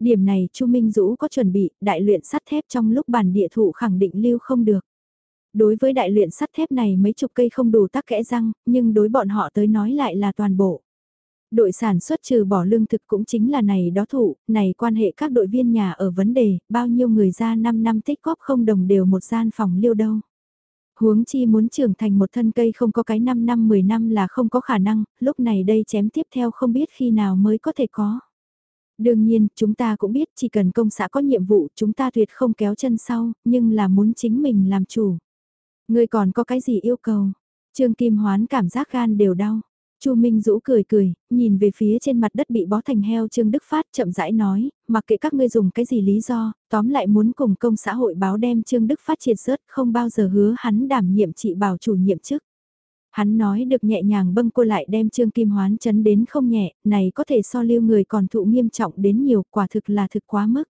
Điểm này Chu Minh Dũ có chuẩn bị, đại luyện sắt thép trong lúc bản địa thụ khẳng định lưu không được. Đối với đại luyện sắt thép này mấy chục cây không đủ tắc kẽ răng, nhưng đối bọn họ tới nói lại là toàn bộ. Đội sản xuất trừ bỏ lương thực cũng chính là này đó thụ, này quan hệ các đội viên nhà ở vấn đề, bao nhiêu người ra 5 năm tích góp không đồng đều một gian phòng liêu đâu. Huống chi muốn trưởng thành một thân cây không có cái 5 năm 10 năm là không có khả năng, lúc này đây chém tiếp theo không biết khi nào mới có thể có. Đương nhiên, chúng ta cũng biết chỉ cần công xã có nhiệm vụ chúng ta tuyệt không kéo chân sau, nhưng là muốn chính mình làm chủ. Người còn có cái gì yêu cầu? Trương Kim Hoán cảm giác gan đều đau. Chu Minh Dũ cười cười, nhìn về phía trên mặt đất bị bó thành heo Trương Đức Phát chậm rãi nói, mặc kệ các ngươi dùng cái gì lý do, tóm lại muốn cùng công xã hội báo đem Trương Đức Phát triệt rớt không bao giờ hứa hắn đảm nhiệm trị bảo chủ nhiệm chức. Hắn nói được nhẹ nhàng bâng cô lại đem Trương Kim Hoán chấn đến không nhẹ, này có thể so lưu người còn thụ nghiêm trọng đến nhiều, quả thực là thực quá mức.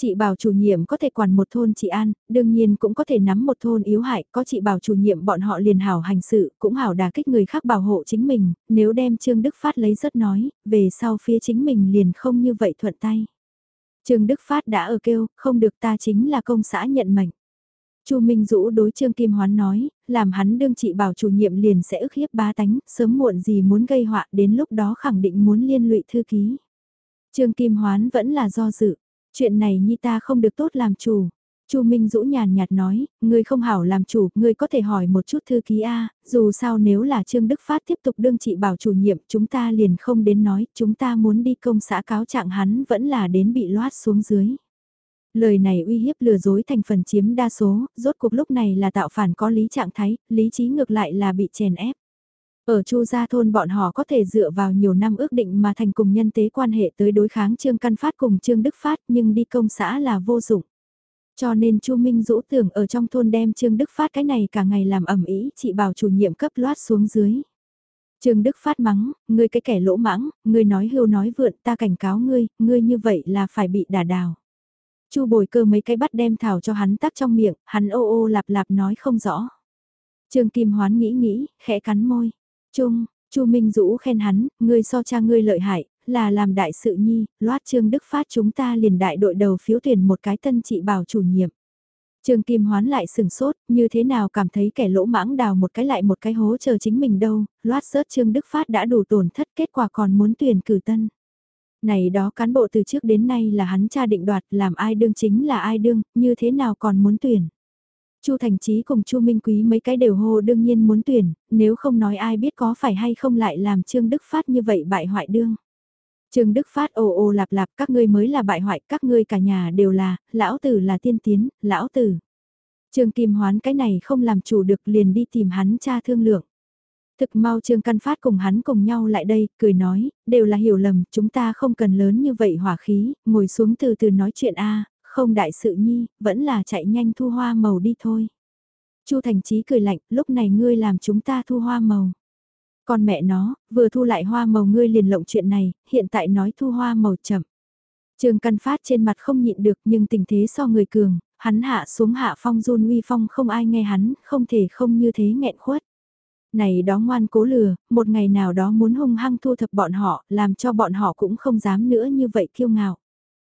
Chị bảo chủ nhiệm có thể quản một thôn chị An, đương nhiên cũng có thể nắm một thôn yếu hại, có chị bảo chủ nhiệm bọn họ liền hảo hành sự, cũng hảo đà kích người khác bảo hộ chính mình, nếu đem Trương Đức Phát lấy rất nói, về sau phía chính mình liền không như vậy thuận tay. Trương Đức Phát đã ở kêu, không được ta chính là công xã nhận mệnh. Chu Minh Dũ đối Trương Kim Hoán nói, làm hắn đương chị bảo chủ nhiệm liền sẽ ức hiếp ba tánh, sớm muộn gì muốn gây họa đến lúc đó khẳng định muốn liên lụy thư ký. Trương Kim Hoán vẫn là do dự, Chuyện này nhi ta không được tốt làm chủ. Chu Minh Dũ nhàn nhạt nói, ngươi không hảo làm chủ, ngươi có thể hỏi một chút thư ký A, dù sao nếu là Trương Đức Phát tiếp tục đương trị bảo chủ nhiệm, chúng ta liền không đến nói, chúng ta muốn đi công xã cáo trạng hắn vẫn là đến bị loát xuống dưới. Lời này uy hiếp lừa dối thành phần chiếm đa số, rốt cuộc lúc này là tạo phản có lý trạng thái, lý trí ngược lại là bị chèn ép. Ở Chu Gia Thôn bọn họ có thể dựa vào nhiều năm ước định mà thành cùng nhân tế quan hệ tới đối kháng Trương Căn Phát cùng Trương Đức Phát nhưng đi công xã là vô dụng. Cho nên Chu Minh Dũ tưởng ở trong thôn đem Trương Đức Phát cái này cả ngày làm ẩm ý chị bảo chủ nhiệm cấp loát xuống dưới. Trương Đức Phát mắng, ngươi cái kẻ lỗ mãng, ngươi nói hưu nói vượn ta cảnh cáo ngươi, ngươi như vậy là phải bị đả đào. Chu bồi cơ mấy cái bắt đem thảo cho hắn tắc trong miệng, hắn ô ô lạp lạp nói không rõ. Trương Kim Hoán nghĩ nghĩ, khẽ cắn môi. Trung, Chu Minh Dũ khen hắn, ngươi so cha ngươi lợi hại, là làm đại sự nhi, loát Trương Đức Phát chúng ta liền đại đội đầu phiếu tuyển một cái tân trị bảo chủ nhiệm. Trương Kim Hoán lại sừng sốt, như thế nào cảm thấy kẻ lỗ mãng đào một cái lại một cái hố chờ chính mình đâu, loát sớt Trương Đức Phát đã đủ tổn thất kết quả còn muốn tuyển cử tân. Này đó cán bộ từ trước đến nay là hắn cha định đoạt làm ai đương chính là ai đương, như thế nào còn muốn tuyển. Chu Thành Chí cùng Chu Minh Quý mấy cái đều hô đương nhiên muốn tuyển, nếu không nói ai biết có phải hay không lại làm Trương Đức Phát như vậy bại hoại đương. Trương Đức Phát ồ ồ lạp lạp các ngươi mới là bại hoại, các ngươi cả nhà đều là, lão tử là tiên tiến, lão tử. Trương Kim Hoán cái này không làm chủ được liền đi tìm hắn cha thương lượng. Thực mau Trương Căn Phát cùng hắn cùng nhau lại đây, cười nói, đều là hiểu lầm, chúng ta không cần lớn như vậy hỏa khí, ngồi xuống từ từ nói chuyện a không đại sự nhi, vẫn là chạy nhanh thu hoa màu đi thôi. Chu Thành Chí cười lạnh, lúc này ngươi làm chúng ta thu hoa màu. Con mẹ nó, vừa thu lại hoa màu ngươi liền lộng chuyện này, hiện tại nói thu hoa màu chậm. Trương Căn Phát trên mặt không nhịn được nhưng tình thế so người cường, hắn hạ xuống hạ phong run uy phong không ai nghe hắn, không thể không như thế nghẹn khuất. Này đó ngoan cố lừa, một ngày nào đó muốn hung hăng thu thập bọn họ, làm cho bọn họ cũng không dám nữa như vậy kiêu ngạo.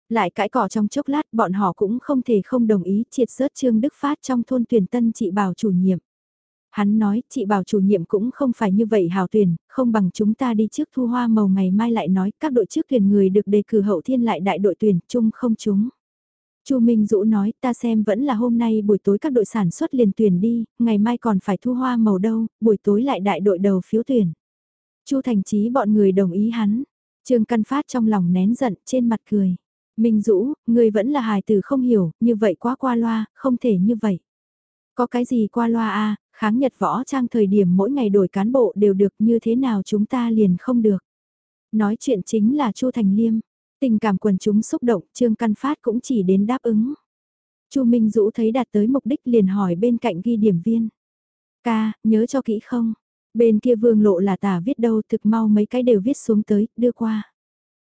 Lại cãi cỏ trong chốc lát bọn họ cũng không thể không đồng ý triệt rớt Trương Đức Phát trong thôn tuyển tân chị bảo chủ nhiệm. Hắn nói, chị bảo chủ nhiệm cũng không phải như vậy hào tuyển, không bằng chúng ta đi trước thu hoa màu ngày mai lại nói các đội trước tuyển người được đề cử hậu thiên lại đại đội tuyển chung không chúng. Chu Minh Dũ nói ta xem vẫn là hôm nay buổi tối các đội sản xuất liền tuyển đi, ngày mai còn phải thu hoa màu đâu, buổi tối lại đại đội đầu phiếu tuyển. Chu Thành Chí bọn người đồng ý hắn, Trương Căn Phát trong lòng nén giận trên mặt cười. Minh Dũ, người vẫn là hài tử không hiểu, như vậy quá qua loa, không thể như vậy. Có cái gì qua loa a kháng nhật võ trang thời điểm mỗi ngày đổi cán bộ đều được như thế nào chúng ta liền không được. Nói chuyện chính là Chu Thành Liêm, tình cảm quần chúng xúc động Trương Căn Phát cũng chỉ đến đáp ứng. Chu Minh Dũ thấy đạt tới mục đích liền hỏi bên cạnh ghi điểm viên. Ca, nhớ cho kỹ không? Bên kia vương lộ là tả viết đâu thực mau mấy cái đều viết xuống tới, đưa qua.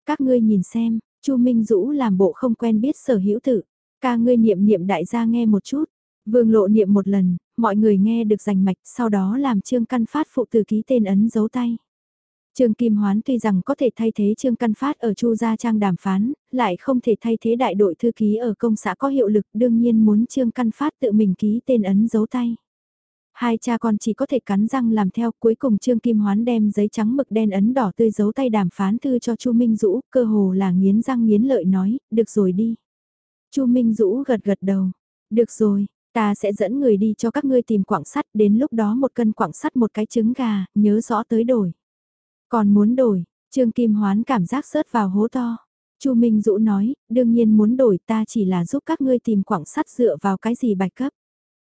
Các ngươi nhìn xem, Chu Minh Dũ làm bộ không quen biết sở hữu tự. Ca ngươi niệm niệm đại gia nghe một chút. Vương lộ niệm một lần, mọi người nghe được rành mạch, sau đó làm Trương Căn Phát phụ từ ký tên ấn dấu tay. Trương Kim Hoán tuy rằng có thể thay thế Trương Căn Phát ở Chu Gia Trang đàm phán, lại không thể thay thế đại đội thư ký ở công xã có hiệu lực đương nhiên muốn Trương Căn Phát tự mình ký tên ấn dấu tay. Hai cha con chỉ có thể cắn răng làm theo cuối cùng Trương Kim Hoán đem giấy trắng mực đen ấn đỏ tươi giấu tay đàm phán thư cho Chu Minh Dũ, cơ hồ là nghiến răng nghiến lợi nói, được rồi đi. Chu Minh Dũ gật gật đầu, được rồi, ta sẽ dẫn người đi cho các ngươi tìm quảng sắt, đến lúc đó một cân quảng sắt một cái trứng gà, nhớ rõ tới đổi. Còn muốn đổi, Trương Kim Hoán cảm giác rớt vào hố to. Chu Minh Dũ nói, đương nhiên muốn đổi ta chỉ là giúp các ngươi tìm quảng sắt dựa vào cái gì bạch cấp.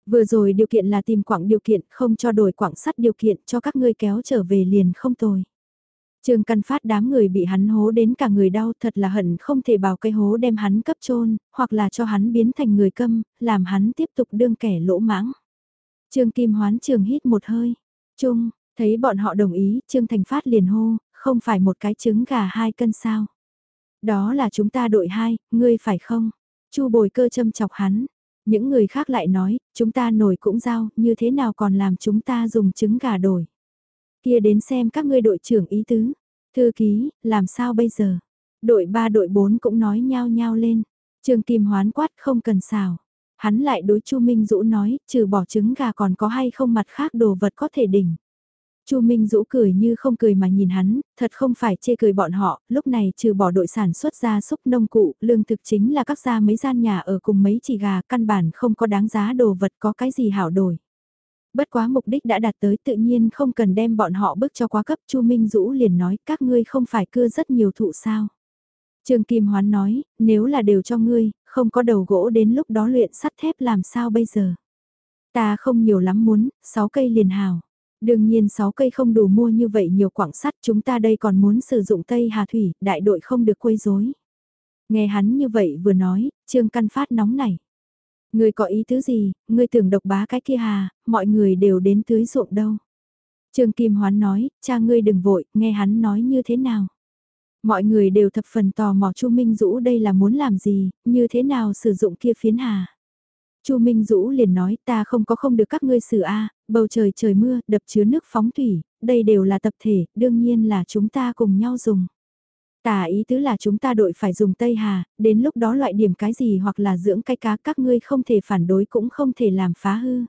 Vừa rồi điều kiện là tìm quảng điều kiện, không cho đổi quảng sắt điều kiện cho các ngươi kéo trở về liền không tồi. Trương Căn Phát đám người bị hắn hố đến cả người đau thật là hận không thể bảo cái hố đem hắn cấp trôn, hoặc là cho hắn biến thành người câm, làm hắn tiếp tục đương kẻ lỗ mãng. Trương Kim Hoán trường hít một hơi. Trung, thấy bọn họ đồng ý, Trương Thành Phát liền hô, không phải một cái trứng gà hai cân sao. Đó là chúng ta đội hai, ngươi phải không? Chu bồi cơ châm chọc hắn, những người khác lại nói, chúng ta nổi cũng giao, như thế nào còn làm chúng ta dùng trứng gà đổi. Kia đến xem các ngươi đội trưởng ý tứ. Thư ký, làm sao bây giờ? Đội 3 đội 4 cũng nói nhao nhao lên. Trường Kim hoán quát không cần xào. Hắn lại đối Chu Minh Dũ nói, trừ bỏ trứng gà còn có hay không mặt khác đồ vật có thể đỉnh. Chu Minh Dũ cười như không cười mà nhìn hắn, thật không phải chê cười bọn họ, lúc này trừ bỏ đội sản xuất ra xúc nông cụ, lương thực chính là các gia mấy gian nhà ở cùng mấy chỉ gà, căn bản không có đáng giá đồ vật có cái gì hảo đổi. Bất quá mục đích đã đạt tới tự nhiên không cần đem bọn họ bước cho quá cấp, Chu Minh Dũ liền nói các ngươi không phải cưa rất nhiều thụ sao. Trương Kim Hoán nói, nếu là đều cho ngươi, không có đầu gỗ đến lúc đó luyện sắt thép làm sao bây giờ. Ta không nhiều lắm muốn, 6 cây liền hào. Đương nhiên 6 cây không đủ mua như vậy nhiều quảng sắt chúng ta đây còn muốn sử dụng Tây Hà Thủy, đại đội không được quấy rối. Nghe hắn như vậy vừa nói, Trương Căn Phát nóng nảy. Người có ý tứ gì, người tưởng độc bá cái kia hà, mọi người đều đến tưới ruộng đâu. Trương Kim Hoán nói, cha ngươi đừng vội, nghe hắn nói như thế nào. Mọi người đều thập phần tò mò Chu Minh Dũ đây là muốn làm gì, như thế nào sử dụng kia phiến hà. Chu Minh Dũ liền nói ta không có không được các ngươi xử a, bầu trời trời mưa, đập chứa nước phóng thủy, đây đều là tập thể, đương nhiên là chúng ta cùng nhau dùng. Tả ý tứ là chúng ta đội phải dùng Tây Hà, đến lúc đó loại điểm cái gì hoặc là dưỡng cái cá các ngươi không thể phản đối cũng không thể làm phá hư.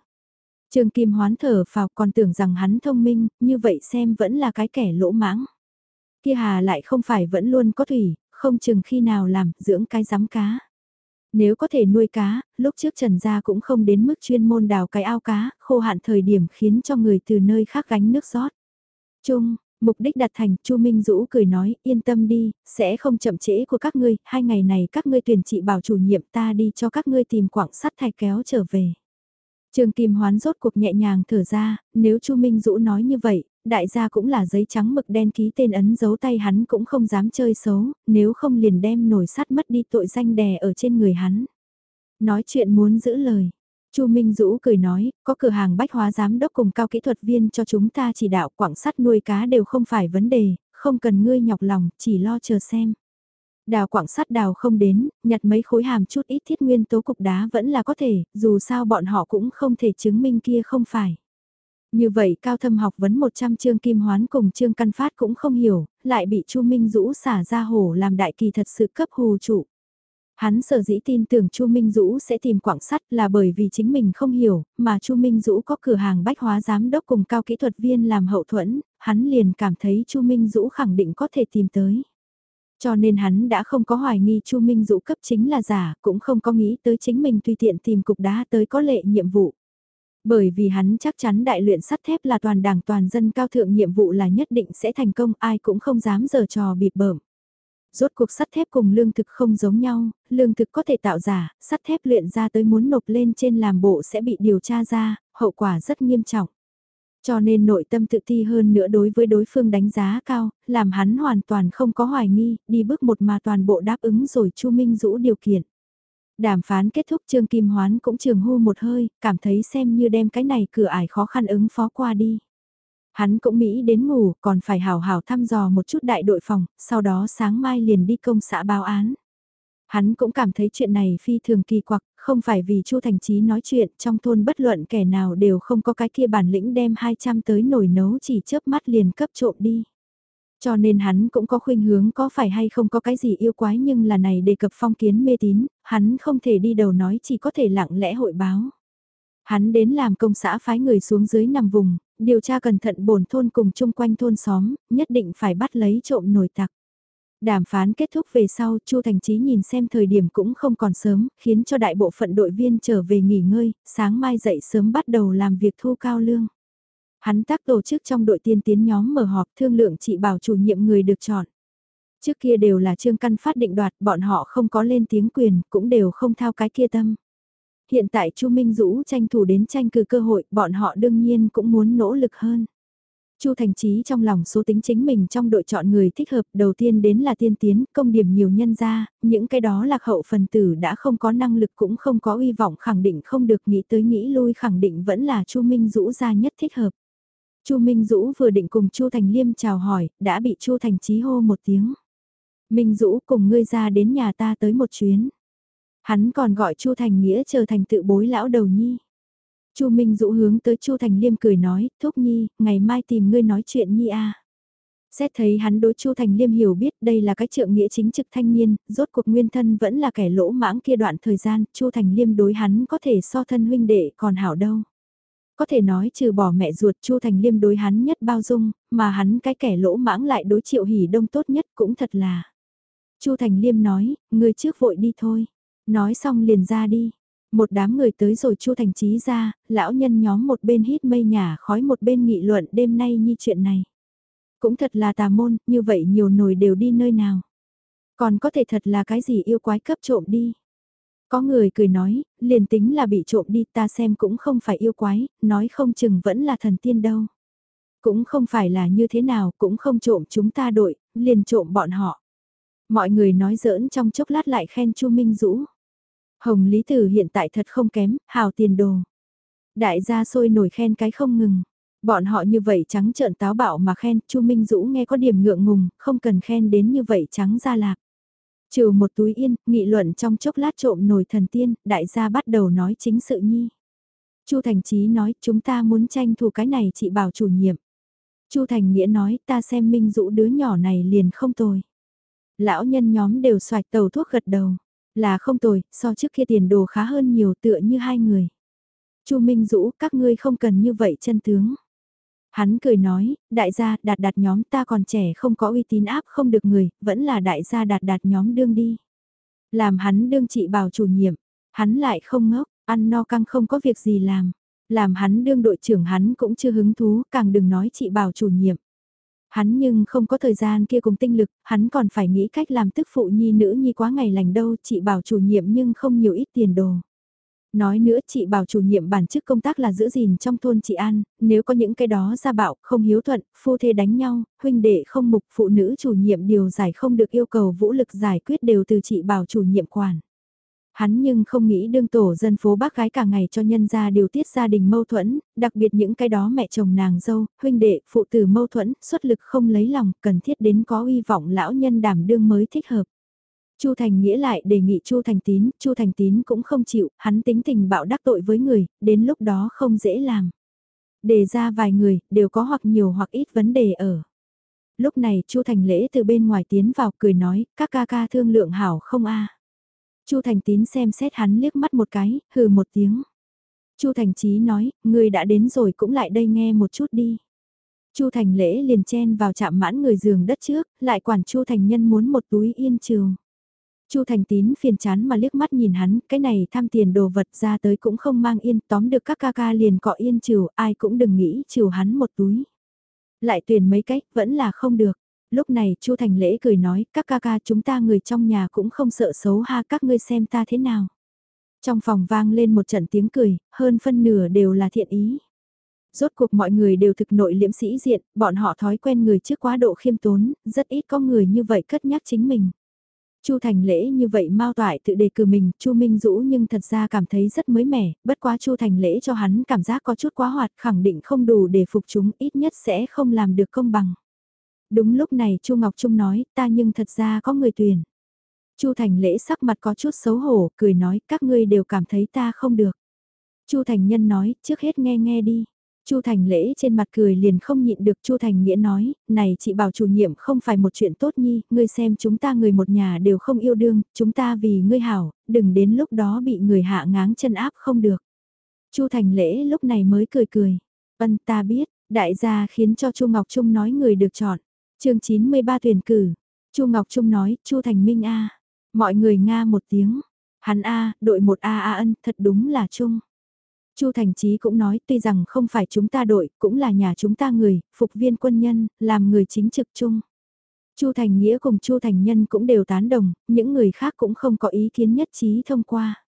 Trương Kim hoán thở vào còn tưởng rằng hắn thông minh, như vậy xem vẫn là cái kẻ lỗ mãng. Kia Hà lại không phải vẫn luôn có thủy, không chừng khi nào làm, dưỡng cái giám cá. Nếu có thể nuôi cá, lúc trước Trần Gia cũng không đến mức chuyên môn đào cái ao cá, khô hạn thời điểm khiến cho người từ nơi khác gánh nước rót. Chung, mục đích đặt thành, Chu Minh Dũ cười nói, yên tâm đi, sẽ không chậm trễ của các ngươi, hai ngày này các ngươi tuyển trị bảo chủ nhiệm ta đi cho các ngươi tìm quảng sắt thạch kéo trở về. Trường Kim Hoán rốt cuộc nhẹ nhàng thở ra, nếu Chu Minh Dũ nói như vậy, đại gia cũng là giấy trắng mực đen ký tên ấn dấu tay hắn cũng không dám chơi xấu, nếu không liền đem nổi sắt mất đi tội danh đè ở trên người hắn. Nói chuyện muốn giữ lời. Chu Minh Dũ cười nói, có cửa hàng bách hóa giám đốc cùng cao kỹ thuật viên cho chúng ta chỉ đạo quảng sắt nuôi cá đều không phải vấn đề, không cần ngươi nhọc lòng, chỉ lo chờ xem. Đào quảng sắt đào không đến, nhặt mấy khối hàm chút ít thiết nguyên tố cục đá vẫn là có thể, dù sao bọn họ cũng không thể chứng minh kia không phải. Như vậy cao thâm học vấn 100 chương kim hoán cùng chương căn phát cũng không hiểu, lại bị Chu Minh Dũ xả ra hồ làm đại kỳ thật sự cấp hù trụ. Hắn sở dĩ tin tưởng Chu Minh Dũ sẽ tìm quảng sắt là bởi vì chính mình không hiểu, mà Chu Minh Dũ có cửa hàng bách hóa giám đốc cùng cao kỹ thuật viên làm hậu thuẫn, hắn liền cảm thấy Chu Minh Dũ khẳng định có thể tìm tới. Cho nên hắn đã không có hoài nghi Chu Minh Dũ cấp chính là giả, cũng không có nghĩ tới chính mình tùy tiện tìm cục đá tới có lệ nhiệm vụ. Bởi vì hắn chắc chắn đại luyện sắt thép là toàn đảng toàn dân cao thượng nhiệm vụ là nhất định sẽ thành công ai cũng không dám giở trò bịp bợm. Rốt cuộc sắt thép cùng lương thực không giống nhau, lương thực có thể tạo giả, sắt thép luyện ra tới muốn nộp lên trên làm bộ sẽ bị điều tra ra, hậu quả rất nghiêm trọng. Cho nên nội tâm tự ti hơn nữa đối với đối phương đánh giá cao, làm hắn hoàn toàn không có hoài nghi, đi bước một mà toàn bộ đáp ứng rồi Chu Minh Dũ điều kiện. Đàm phán kết thúc Trương Kim Hoán cũng trường hưu một hơi, cảm thấy xem như đem cái này cửa ải khó khăn ứng phó qua đi. Hắn cũng nghĩ đến ngủ, còn phải hào hào thăm dò một chút đại đội phòng, sau đó sáng mai liền đi công xã báo án. Hắn cũng cảm thấy chuyện này phi thường kỳ quặc, không phải vì Chu Thành Chí nói chuyện, trong thôn bất luận kẻ nào đều không có cái kia bản lĩnh đem 200 tới nồi nấu chỉ chớp mắt liền cấp trộm đi. Cho nên hắn cũng có khuynh hướng có phải hay không có cái gì yêu quái nhưng là này đề cập phong kiến mê tín, hắn không thể đi đầu nói chỉ có thể lặng lẽ hội báo. Hắn đến làm công xã phái người xuống dưới nằm vùng, điều tra cẩn thận bổn thôn cùng chung quanh thôn xóm, nhất định phải bắt lấy trộm nổi tặc. Đàm phán kết thúc về sau, Chu Thành Chí nhìn xem thời điểm cũng không còn sớm, khiến cho đại bộ phận đội viên trở về nghỉ ngơi, sáng mai dậy sớm bắt đầu làm việc thu cao lương. Hắn tác tổ chức trong đội tiên tiến nhóm mở họp thương lượng chị bảo chủ nhiệm người được chọn. Trước kia đều là trương căn phát định đoạt, bọn họ không có lên tiếng quyền, cũng đều không thao cái kia tâm. Hiện tại Chu Minh Dũ tranh thủ đến tranh cử cơ hội, bọn họ đương nhiên cũng muốn nỗ lực hơn. Chu Thành Chí trong lòng số tính chính mình trong đội chọn người thích hợp, đầu tiên đến là tiên tiến, công điểm nhiều nhân ra, những cái đó lạc hậu phần tử đã không có năng lực cũng không có uy vọng khẳng định không được nghĩ tới nghĩ lui khẳng định vẫn là Chu Minh Dũ ra nhất thích hợp. Chu Minh Dũ vừa định cùng Chu Thành Liêm chào hỏi, đã bị Chu Thành Chí hô một tiếng. Minh Dũ cùng ngươi ra đến nhà ta tới một chuyến. Hắn còn gọi Chu Thành Nghĩa trở thành tự bối lão đầu nhi. Chu Minh Dũ hướng tới Chu Thành Liêm cười nói, thúc nhi, ngày mai tìm ngươi nói chuyện nhi a. Xét thấy hắn đối Chu Thành Liêm hiểu biết đây là cái trượng nghĩa chính trực thanh niên, rốt cuộc nguyên thân vẫn là kẻ lỗ mãng kia đoạn thời gian, Chu Thành Liêm đối hắn có thể so thân huynh đệ còn hảo đâu. Có thể nói trừ bỏ mẹ ruột Chu Thành Liêm đối hắn nhất bao dung, mà hắn cái kẻ lỗ mãng lại đối triệu hỉ đông tốt nhất cũng thật là. Chu Thành Liêm nói, người trước vội đi thôi. Nói xong liền ra đi. Một đám người tới rồi Chu Thành Chí ra, lão nhân nhóm một bên hít mây nhà khói một bên nghị luận đêm nay như chuyện này. Cũng thật là tà môn, như vậy nhiều nồi đều đi nơi nào. Còn có thể thật là cái gì yêu quái cấp trộm đi. Có người cười nói, liền tính là bị trộm đi ta xem cũng không phải yêu quái, nói không chừng vẫn là thần tiên đâu. Cũng không phải là như thế nào, cũng không trộm chúng ta đội, liền trộm bọn họ. Mọi người nói giỡn trong chốc lát lại khen Chu Minh Dũ. Hồng Lý Tử hiện tại thật không kém, hào tiền đồ. Đại gia sôi nổi khen cái không ngừng. Bọn họ như vậy trắng trợn táo bạo mà khen, Chu Minh Dũ nghe có điểm ngượng ngùng, không cần khen đến như vậy trắng ra lạc. Trừ một túi yên, nghị luận trong chốc lát trộm nổi thần tiên, đại gia bắt đầu nói chính sự nhi. Chu Thành Chí nói, chúng ta muốn tranh thủ cái này chị bảo chủ nhiệm. Chu Thành Nghĩa nói, ta xem Minh Dũ đứa nhỏ này liền không tồi. Lão nhân nhóm đều xoạch tàu thuốc gật đầu, là không tồi, so trước kia tiền đồ khá hơn nhiều tựa như hai người. Chu Minh Dũ, các ngươi không cần như vậy chân tướng. Hắn cười nói, đại gia đạt đạt nhóm ta còn trẻ không có uy tín áp không được người, vẫn là đại gia đạt đạt nhóm đương đi. Làm hắn đương trị bảo chủ nhiệm, hắn lại không ngốc, ăn no căng không có việc gì làm. Làm hắn đương đội trưởng hắn cũng chưa hứng thú, càng đừng nói chị bảo chủ nhiệm. Hắn nhưng không có thời gian kia cùng tinh lực, hắn còn phải nghĩ cách làm tức phụ nhi nữ nhi quá ngày lành đâu, chị bảo chủ nhiệm nhưng không nhiều ít tiền đồ. Nói nữa chị bảo chủ nhiệm bản chức công tác là giữ gìn trong thôn chị An, nếu có những cái đó ra bạo, không hiếu thuận, phu thê đánh nhau, huynh đệ không mục, phụ nữ chủ nhiệm điều giải không được yêu cầu vũ lực giải quyết đều từ chị bảo chủ nhiệm quản. Hắn nhưng không nghĩ đương tổ dân phố bác gái cả ngày cho nhân ra điều tiết gia đình mâu thuẫn, đặc biệt những cái đó mẹ chồng nàng dâu, huynh đệ, phụ tử mâu thuẫn, xuất lực không lấy lòng, cần thiết đến có uy vọng lão nhân đảm đương mới thích hợp. Chu Thành Nghĩa lại đề nghị Chu Thành Tín, Chu Thành Tín cũng không chịu, hắn tính tình bạo đắc tội với người, đến lúc đó không dễ làm. Đề ra vài người, đều có hoặc nhiều hoặc ít vấn đề ở. Lúc này Chu Thành Lễ từ bên ngoài tiến vào cười nói, các ca ca thương lượng hảo không a Chu Thành Tín xem xét hắn liếc mắt một cái, hừ một tiếng. Chu Thành Chí nói, người đã đến rồi cũng lại đây nghe một chút đi. Chu Thành Lễ liền chen vào chạm mãn người giường đất trước, lại quản Chu Thành Nhân muốn một túi yên trường. Chu Thành Tín phiền chán mà liếc mắt nhìn hắn, cái này tham tiền đồ vật ra tới cũng không mang yên, tóm được các ca ca liền cọ yên trừ, ai cũng đừng nghĩ trừ hắn một túi. Lại tuyển mấy cách, vẫn là không được. Lúc này Chu Thành Lễ cười nói, các ca ca chúng ta người trong nhà cũng không sợ xấu ha các ngươi xem ta thế nào. Trong phòng vang lên một trận tiếng cười, hơn phân nửa đều là thiện ý. Rốt cuộc mọi người đều thực nội liễm sĩ diện, bọn họ thói quen người trước quá độ khiêm tốn, rất ít có người như vậy cất nhắc chính mình. Chu Thành Lễ như vậy mau toại tự đề cử mình, Chu Minh Dũ nhưng thật ra cảm thấy rất mới mẻ, bất quá Chu Thành Lễ cho hắn cảm giác có chút quá hoạt, khẳng định không đủ để phục chúng, ít nhất sẽ không làm được công bằng. Đúng lúc này Chu Ngọc Trung nói, ta nhưng thật ra có người tuyển. Chu Thành Lễ sắc mặt có chút xấu hổ, cười nói, các ngươi đều cảm thấy ta không được. Chu Thành Nhân nói, trước hết nghe nghe đi. Chu Thành lễ trên mặt cười liền không nhịn được Chu Thành nghĩa nói, này chị bảo chủ nhiệm không phải một chuyện tốt nhi, ngươi xem chúng ta người một nhà đều không yêu đương, chúng ta vì ngươi hảo, đừng đến lúc đó bị người hạ ngáng chân áp không được. Chu Thành lễ lúc này mới cười cười, ân ta biết, đại gia khiến cho Chu Ngọc Trung nói người được chọn. chương 93 tuyển cử, Chu Ngọc Trung nói, Chu Thành Minh A, mọi người Nga một tiếng, hắn A, đội một A A ân, thật đúng là Trung. Chu Thành Chí cũng nói tuy rằng không phải chúng ta đội, cũng là nhà chúng ta người, phục viên quân nhân, làm người chính trực chung. Chu Thành Nghĩa cùng Chu Thành Nhân cũng đều tán đồng, những người khác cũng không có ý kiến nhất trí thông qua.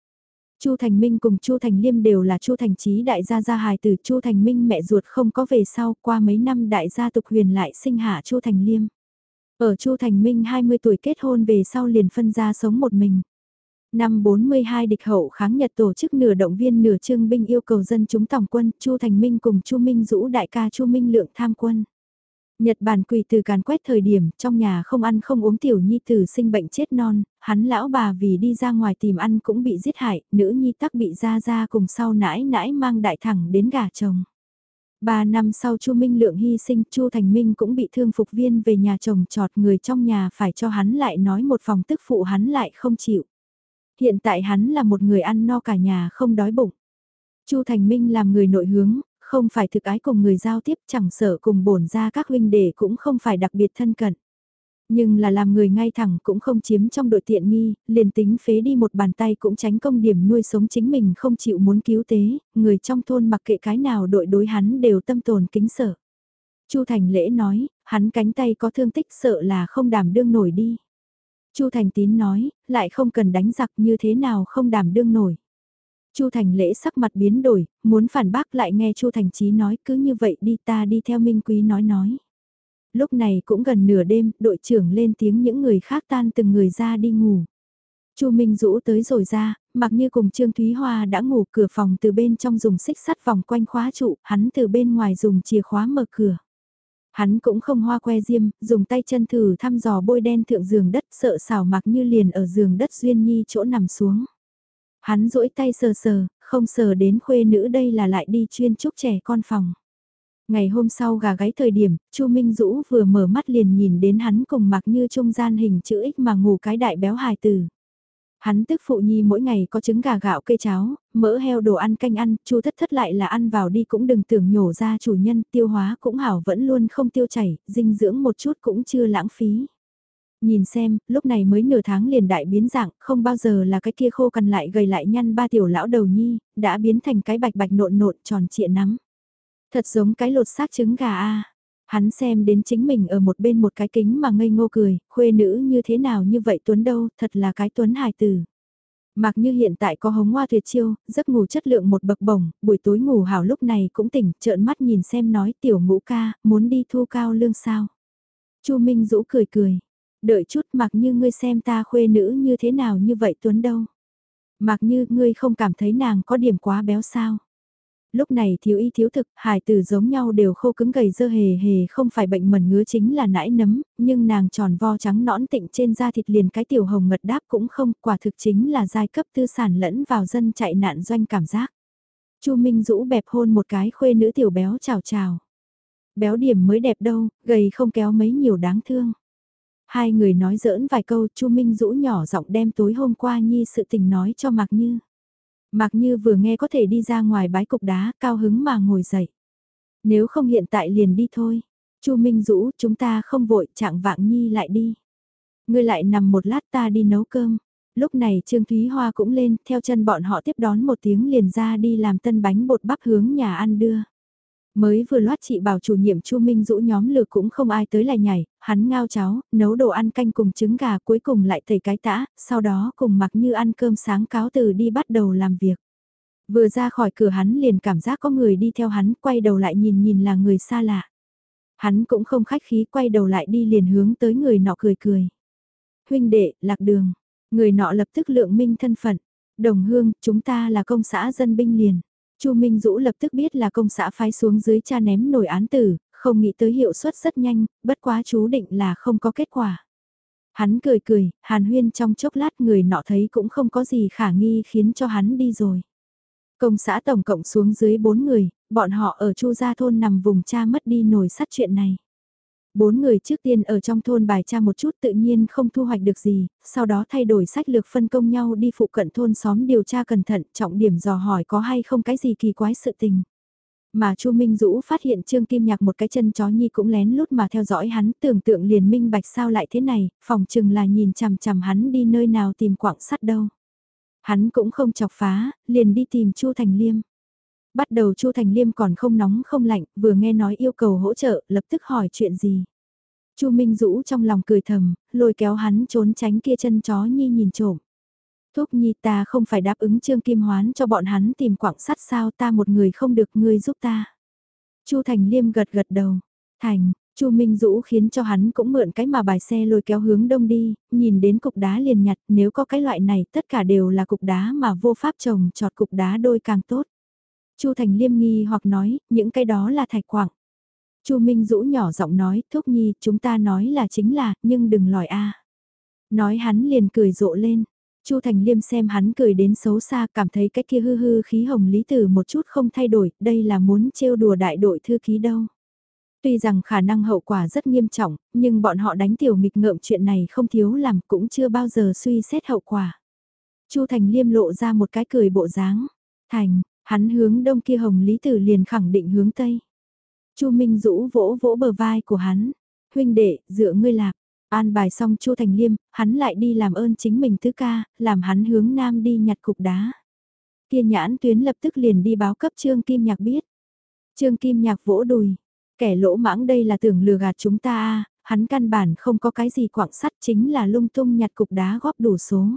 Chu Thành Minh cùng Chu Thành Liêm đều là Chu Thành Chí đại gia gia hài từ Chu Thành Minh mẹ ruột không có về sau, qua mấy năm đại gia tục huyền lại sinh hạ Chu Thành Liêm. Ở Chu Thành Minh 20 tuổi kết hôn về sau liền phân ra sống một mình. Năm 42 địch hậu kháng Nhật tổ chức nửa động viên nửa trưng binh yêu cầu dân chúng tổng quân, Chu Thành Minh cùng Chu Minh Dũ đại ca Chu Minh Lượng tham quân. Nhật Bản quỳ từ càn quét thời điểm, trong nhà không ăn không uống tiểu nhi tử sinh bệnh chết non, hắn lão bà vì đi ra ngoài tìm ăn cũng bị giết hại, nữ nhi tắc bị ra ra cùng sau nãi nãi mang đại thẳng đến gà chồng. Ba năm sau Chu Minh Lượng hy sinh, Chu Thành Minh cũng bị thương phục viên về nhà chồng trọt người trong nhà phải cho hắn lại nói một phòng tức phụ hắn lại không chịu. Hiện tại hắn là một người ăn no cả nhà không đói bụng. Chu Thành Minh làm người nội hướng, không phải thực ái cùng người giao tiếp chẳng sợ cùng bổn ra các huynh đệ cũng không phải đặc biệt thân cận. Nhưng là làm người ngay thẳng cũng không chiếm trong đội tiện nghi, liền tính phế đi một bàn tay cũng tránh công điểm nuôi sống chính mình không chịu muốn cứu tế, người trong thôn mặc kệ cái nào đội đối hắn đều tâm tồn kính sợ. Chu Thành Lễ nói, hắn cánh tay có thương tích sợ là không đảm đương nổi đi. Chu Thành Tín nói, lại không cần đánh giặc như thế nào không đảm đương nổi. Chu Thành Lễ sắc mặt biến đổi, muốn phản bác lại nghe Chu Thành Chí nói cứ như vậy đi ta đi theo Minh Quý nói nói. Lúc này cũng gần nửa đêm, đội trưởng lên tiếng những người khác tan từng người ra đi ngủ. Chu Minh Dũ tới rồi ra, mặc như cùng Trương Thúy Hoa đã ngủ cửa phòng từ bên trong dùng xích sắt vòng quanh khóa trụ, hắn từ bên ngoài dùng chìa khóa mở cửa. Hắn cũng không hoa que diêm, dùng tay chân thử thăm dò bôi đen thượng giường đất sợ xảo mặc như liền ở giường đất duyên nhi chỗ nằm xuống. Hắn duỗi tay sờ sờ, không sờ đến khuê nữ đây là lại đi chuyên chúc trẻ con phòng. Ngày hôm sau gà gáy thời điểm, Chu Minh Dũ vừa mở mắt liền nhìn đến hắn cùng mặc như trung gian hình chữ X mà ngủ cái đại béo hài tử. Hắn tức phụ nhi mỗi ngày có trứng gà gạo cây cháo, mỡ heo đồ ăn canh ăn, chu thất thất lại là ăn vào đi cũng đừng tưởng nhổ ra chủ nhân, tiêu hóa cũng hảo vẫn luôn không tiêu chảy, dinh dưỡng một chút cũng chưa lãng phí. Nhìn xem, lúc này mới nửa tháng liền đại biến dạng, không bao giờ là cái kia khô cằn lại gầy lại nhăn ba tiểu lão đầu nhi, đã biến thành cái bạch bạch nộn nộn tròn trịa nắm. Thật giống cái lột xác trứng gà a. Hắn xem đến chính mình ở một bên một cái kính mà ngây ngô cười, khuê nữ như thế nào như vậy Tuấn đâu, thật là cái Tuấn hài tử. Mặc như hiện tại có hống hoa tuyệt chiêu, giấc ngủ chất lượng một bậc bổng, buổi tối ngủ hảo lúc này cũng tỉnh, trợn mắt nhìn xem nói tiểu ngũ ca, muốn đi thu cao lương sao. chu Minh Dũ cười cười, đợi chút mặc như ngươi xem ta khuê nữ như thế nào như vậy Tuấn đâu. Mặc như ngươi không cảm thấy nàng có điểm quá béo sao lúc này thiếu y thiếu thực, hải tử giống nhau đều khô cứng gầy dơ hề hề không phải bệnh mẩn ngứa chính là nãi nấm, nhưng nàng tròn vo trắng nõn tịnh trên da thịt liền cái tiểu hồng ngật đáp cũng không, quả thực chính là giai cấp tư sản lẫn vào dân chạy nạn doanh cảm giác. Chu Minh Dũ bẹp hôn một cái khuê nữ tiểu béo chào chào. Béo điểm mới đẹp đâu, gầy không kéo mấy nhiều đáng thương. Hai người nói giỡn vài câu, Chu Minh Dũ nhỏ giọng đem tối hôm qua Nhi sự tình nói cho Mạc Như. Mạc Như vừa nghe có thể đi ra ngoài bái cục đá, cao hứng mà ngồi dậy. Nếu không hiện tại liền đi thôi. Chu Minh Dũ, chúng ta không vội, trạng vạng nhi lại đi. Ngươi lại nằm một lát ta đi nấu cơm. Lúc này Trương Thúy Hoa cũng lên, theo chân bọn họ tiếp đón một tiếng liền ra đi làm tân bánh bột bắp hướng nhà ăn đưa. Mới vừa loát chị bảo chủ nhiệm Chu Minh Dũ nhóm lược cũng không ai tới lại nhảy, hắn ngao cháo, nấu đồ ăn canh cùng trứng gà cuối cùng lại tẩy cái tã, sau đó cùng mặc như ăn cơm sáng cáo từ đi bắt đầu làm việc. Vừa ra khỏi cửa hắn liền cảm giác có người đi theo hắn, quay đầu lại nhìn nhìn là người xa lạ. Hắn cũng không khách khí quay đầu lại đi liền hướng tới người nọ cười cười. Huynh đệ, lạc đường. Người nọ lập tức lượng minh thân phận. Đồng hương, chúng ta là công xã dân binh liền. Chu Minh Dũ lập tức biết là công xã phái xuống dưới cha ném nổi án tử, không nghĩ tới hiệu suất rất nhanh, bất quá chú định là không có kết quả. Hắn cười cười, hàn huyên trong chốc lát người nọ thấy cũng không có gì khả nghi khiến cho hắn đi rồi. Công xã tổng cộng xuống dưới 4 người, bọn họ ở Chu Gia Thôn nằm vùng cha mất đi nổi sắt chuyện này. Bốn người trước tiên ở trong thôn bài tra một chút tự nhiên không thu hoạch được gì, sau đó thay đổi sách lược phân công nhau đi phụ cận thôn xóm điều tra cẩn thận, trọng điểm dò hỏi có hay không cái gì kỳ quái sự tình. Mà Chu Minh Dũ phát hiện Trương Kim Nhạc một cái chân chó nhi cũng lén lút mà theo dõi hắn, tưởng tượng liền minh bạch sao lại thế này, phòng chừng là nhìn chằm chằm hắn đi nơi nào tìm quạng sắt đâu. Hắn cũng không chọc phá, liền đi tìm Chu Thành Liêm. Bắt đầu Chu Thành Liêm còn không nóng không lạnh, vừa nghe nói yêu cầu hỗ trợ, lập tức hỏi chuyện gì. Chu Minh Dũ trong lòng cười thầm, lôi kéo hắn trốn tránh kia chân chó nhi nhìn trộm. Thúc nhi ta không phải đáp ứng Trương Kim Hoán cho bọn hắn tìm quảng sắt sao ta một người không được ngươi giúp ta. Chu Thành Liêm gật gật đầu. Thành, Chu Minh Dũ khiến cho hắn cũng mượn cái mà bài xe lôi kéo hướng đông đi, nhìn đến cục đá liền nhặt, nếu có cái loại này tất cả đều là cục đá mà vô pháp trồng trọt cục đá đôi càng tốt. Chu Thành Liêm nghi hoặc nói, những cái đó là thạch quảng. Chu Minh Dũ nhỏ giọng nói, thúc nhi, chúng ta nói là chính là, nhưng đừng lòi a. Nói hắn liền cười rộ lên. Chu Thành Liêm xem hắn cười đến xấu xa, cảm thấy cái kia hư hư khí hồng lý tử một chút không thay đổi, đây là muốn trêu đùa đại đội thư ký đâu. Tuy rằng khả năng hậu quả rất nghiêm trọng, nhưng bọn họ đánh tiểu nghịch ngợm chuyện này không thiếu làm cũng chưa bao giờ suy xét hậu quả. Chu Thành Liêm lộ ra một cái cười bộ dáng. Thành, hắn hướng đông kia hồng lý tử liền khẳng định hướng tây. Chu Minh Dũ vỗ vỗ bờ vai của hắn. Huynh đệ, dựa ngươi lạc. An bài xong Chu Thành Liêm, hắn lại đi làm ơn chính mình thứ ca, làm hắn hướng nam đi nhặt cục đá. Kia nhãn tuyến lập tức liền đi báo cấp Trương Kim Nhạc biết. Trương Kim Nhạc vỗ đùi. Kẻ lỗ mãng đây là tưởng lừa gạt chúng ta à, hắn căn bản không có cái gì quạng sắt chính là lung tung nhặt cục đá góp đủ số.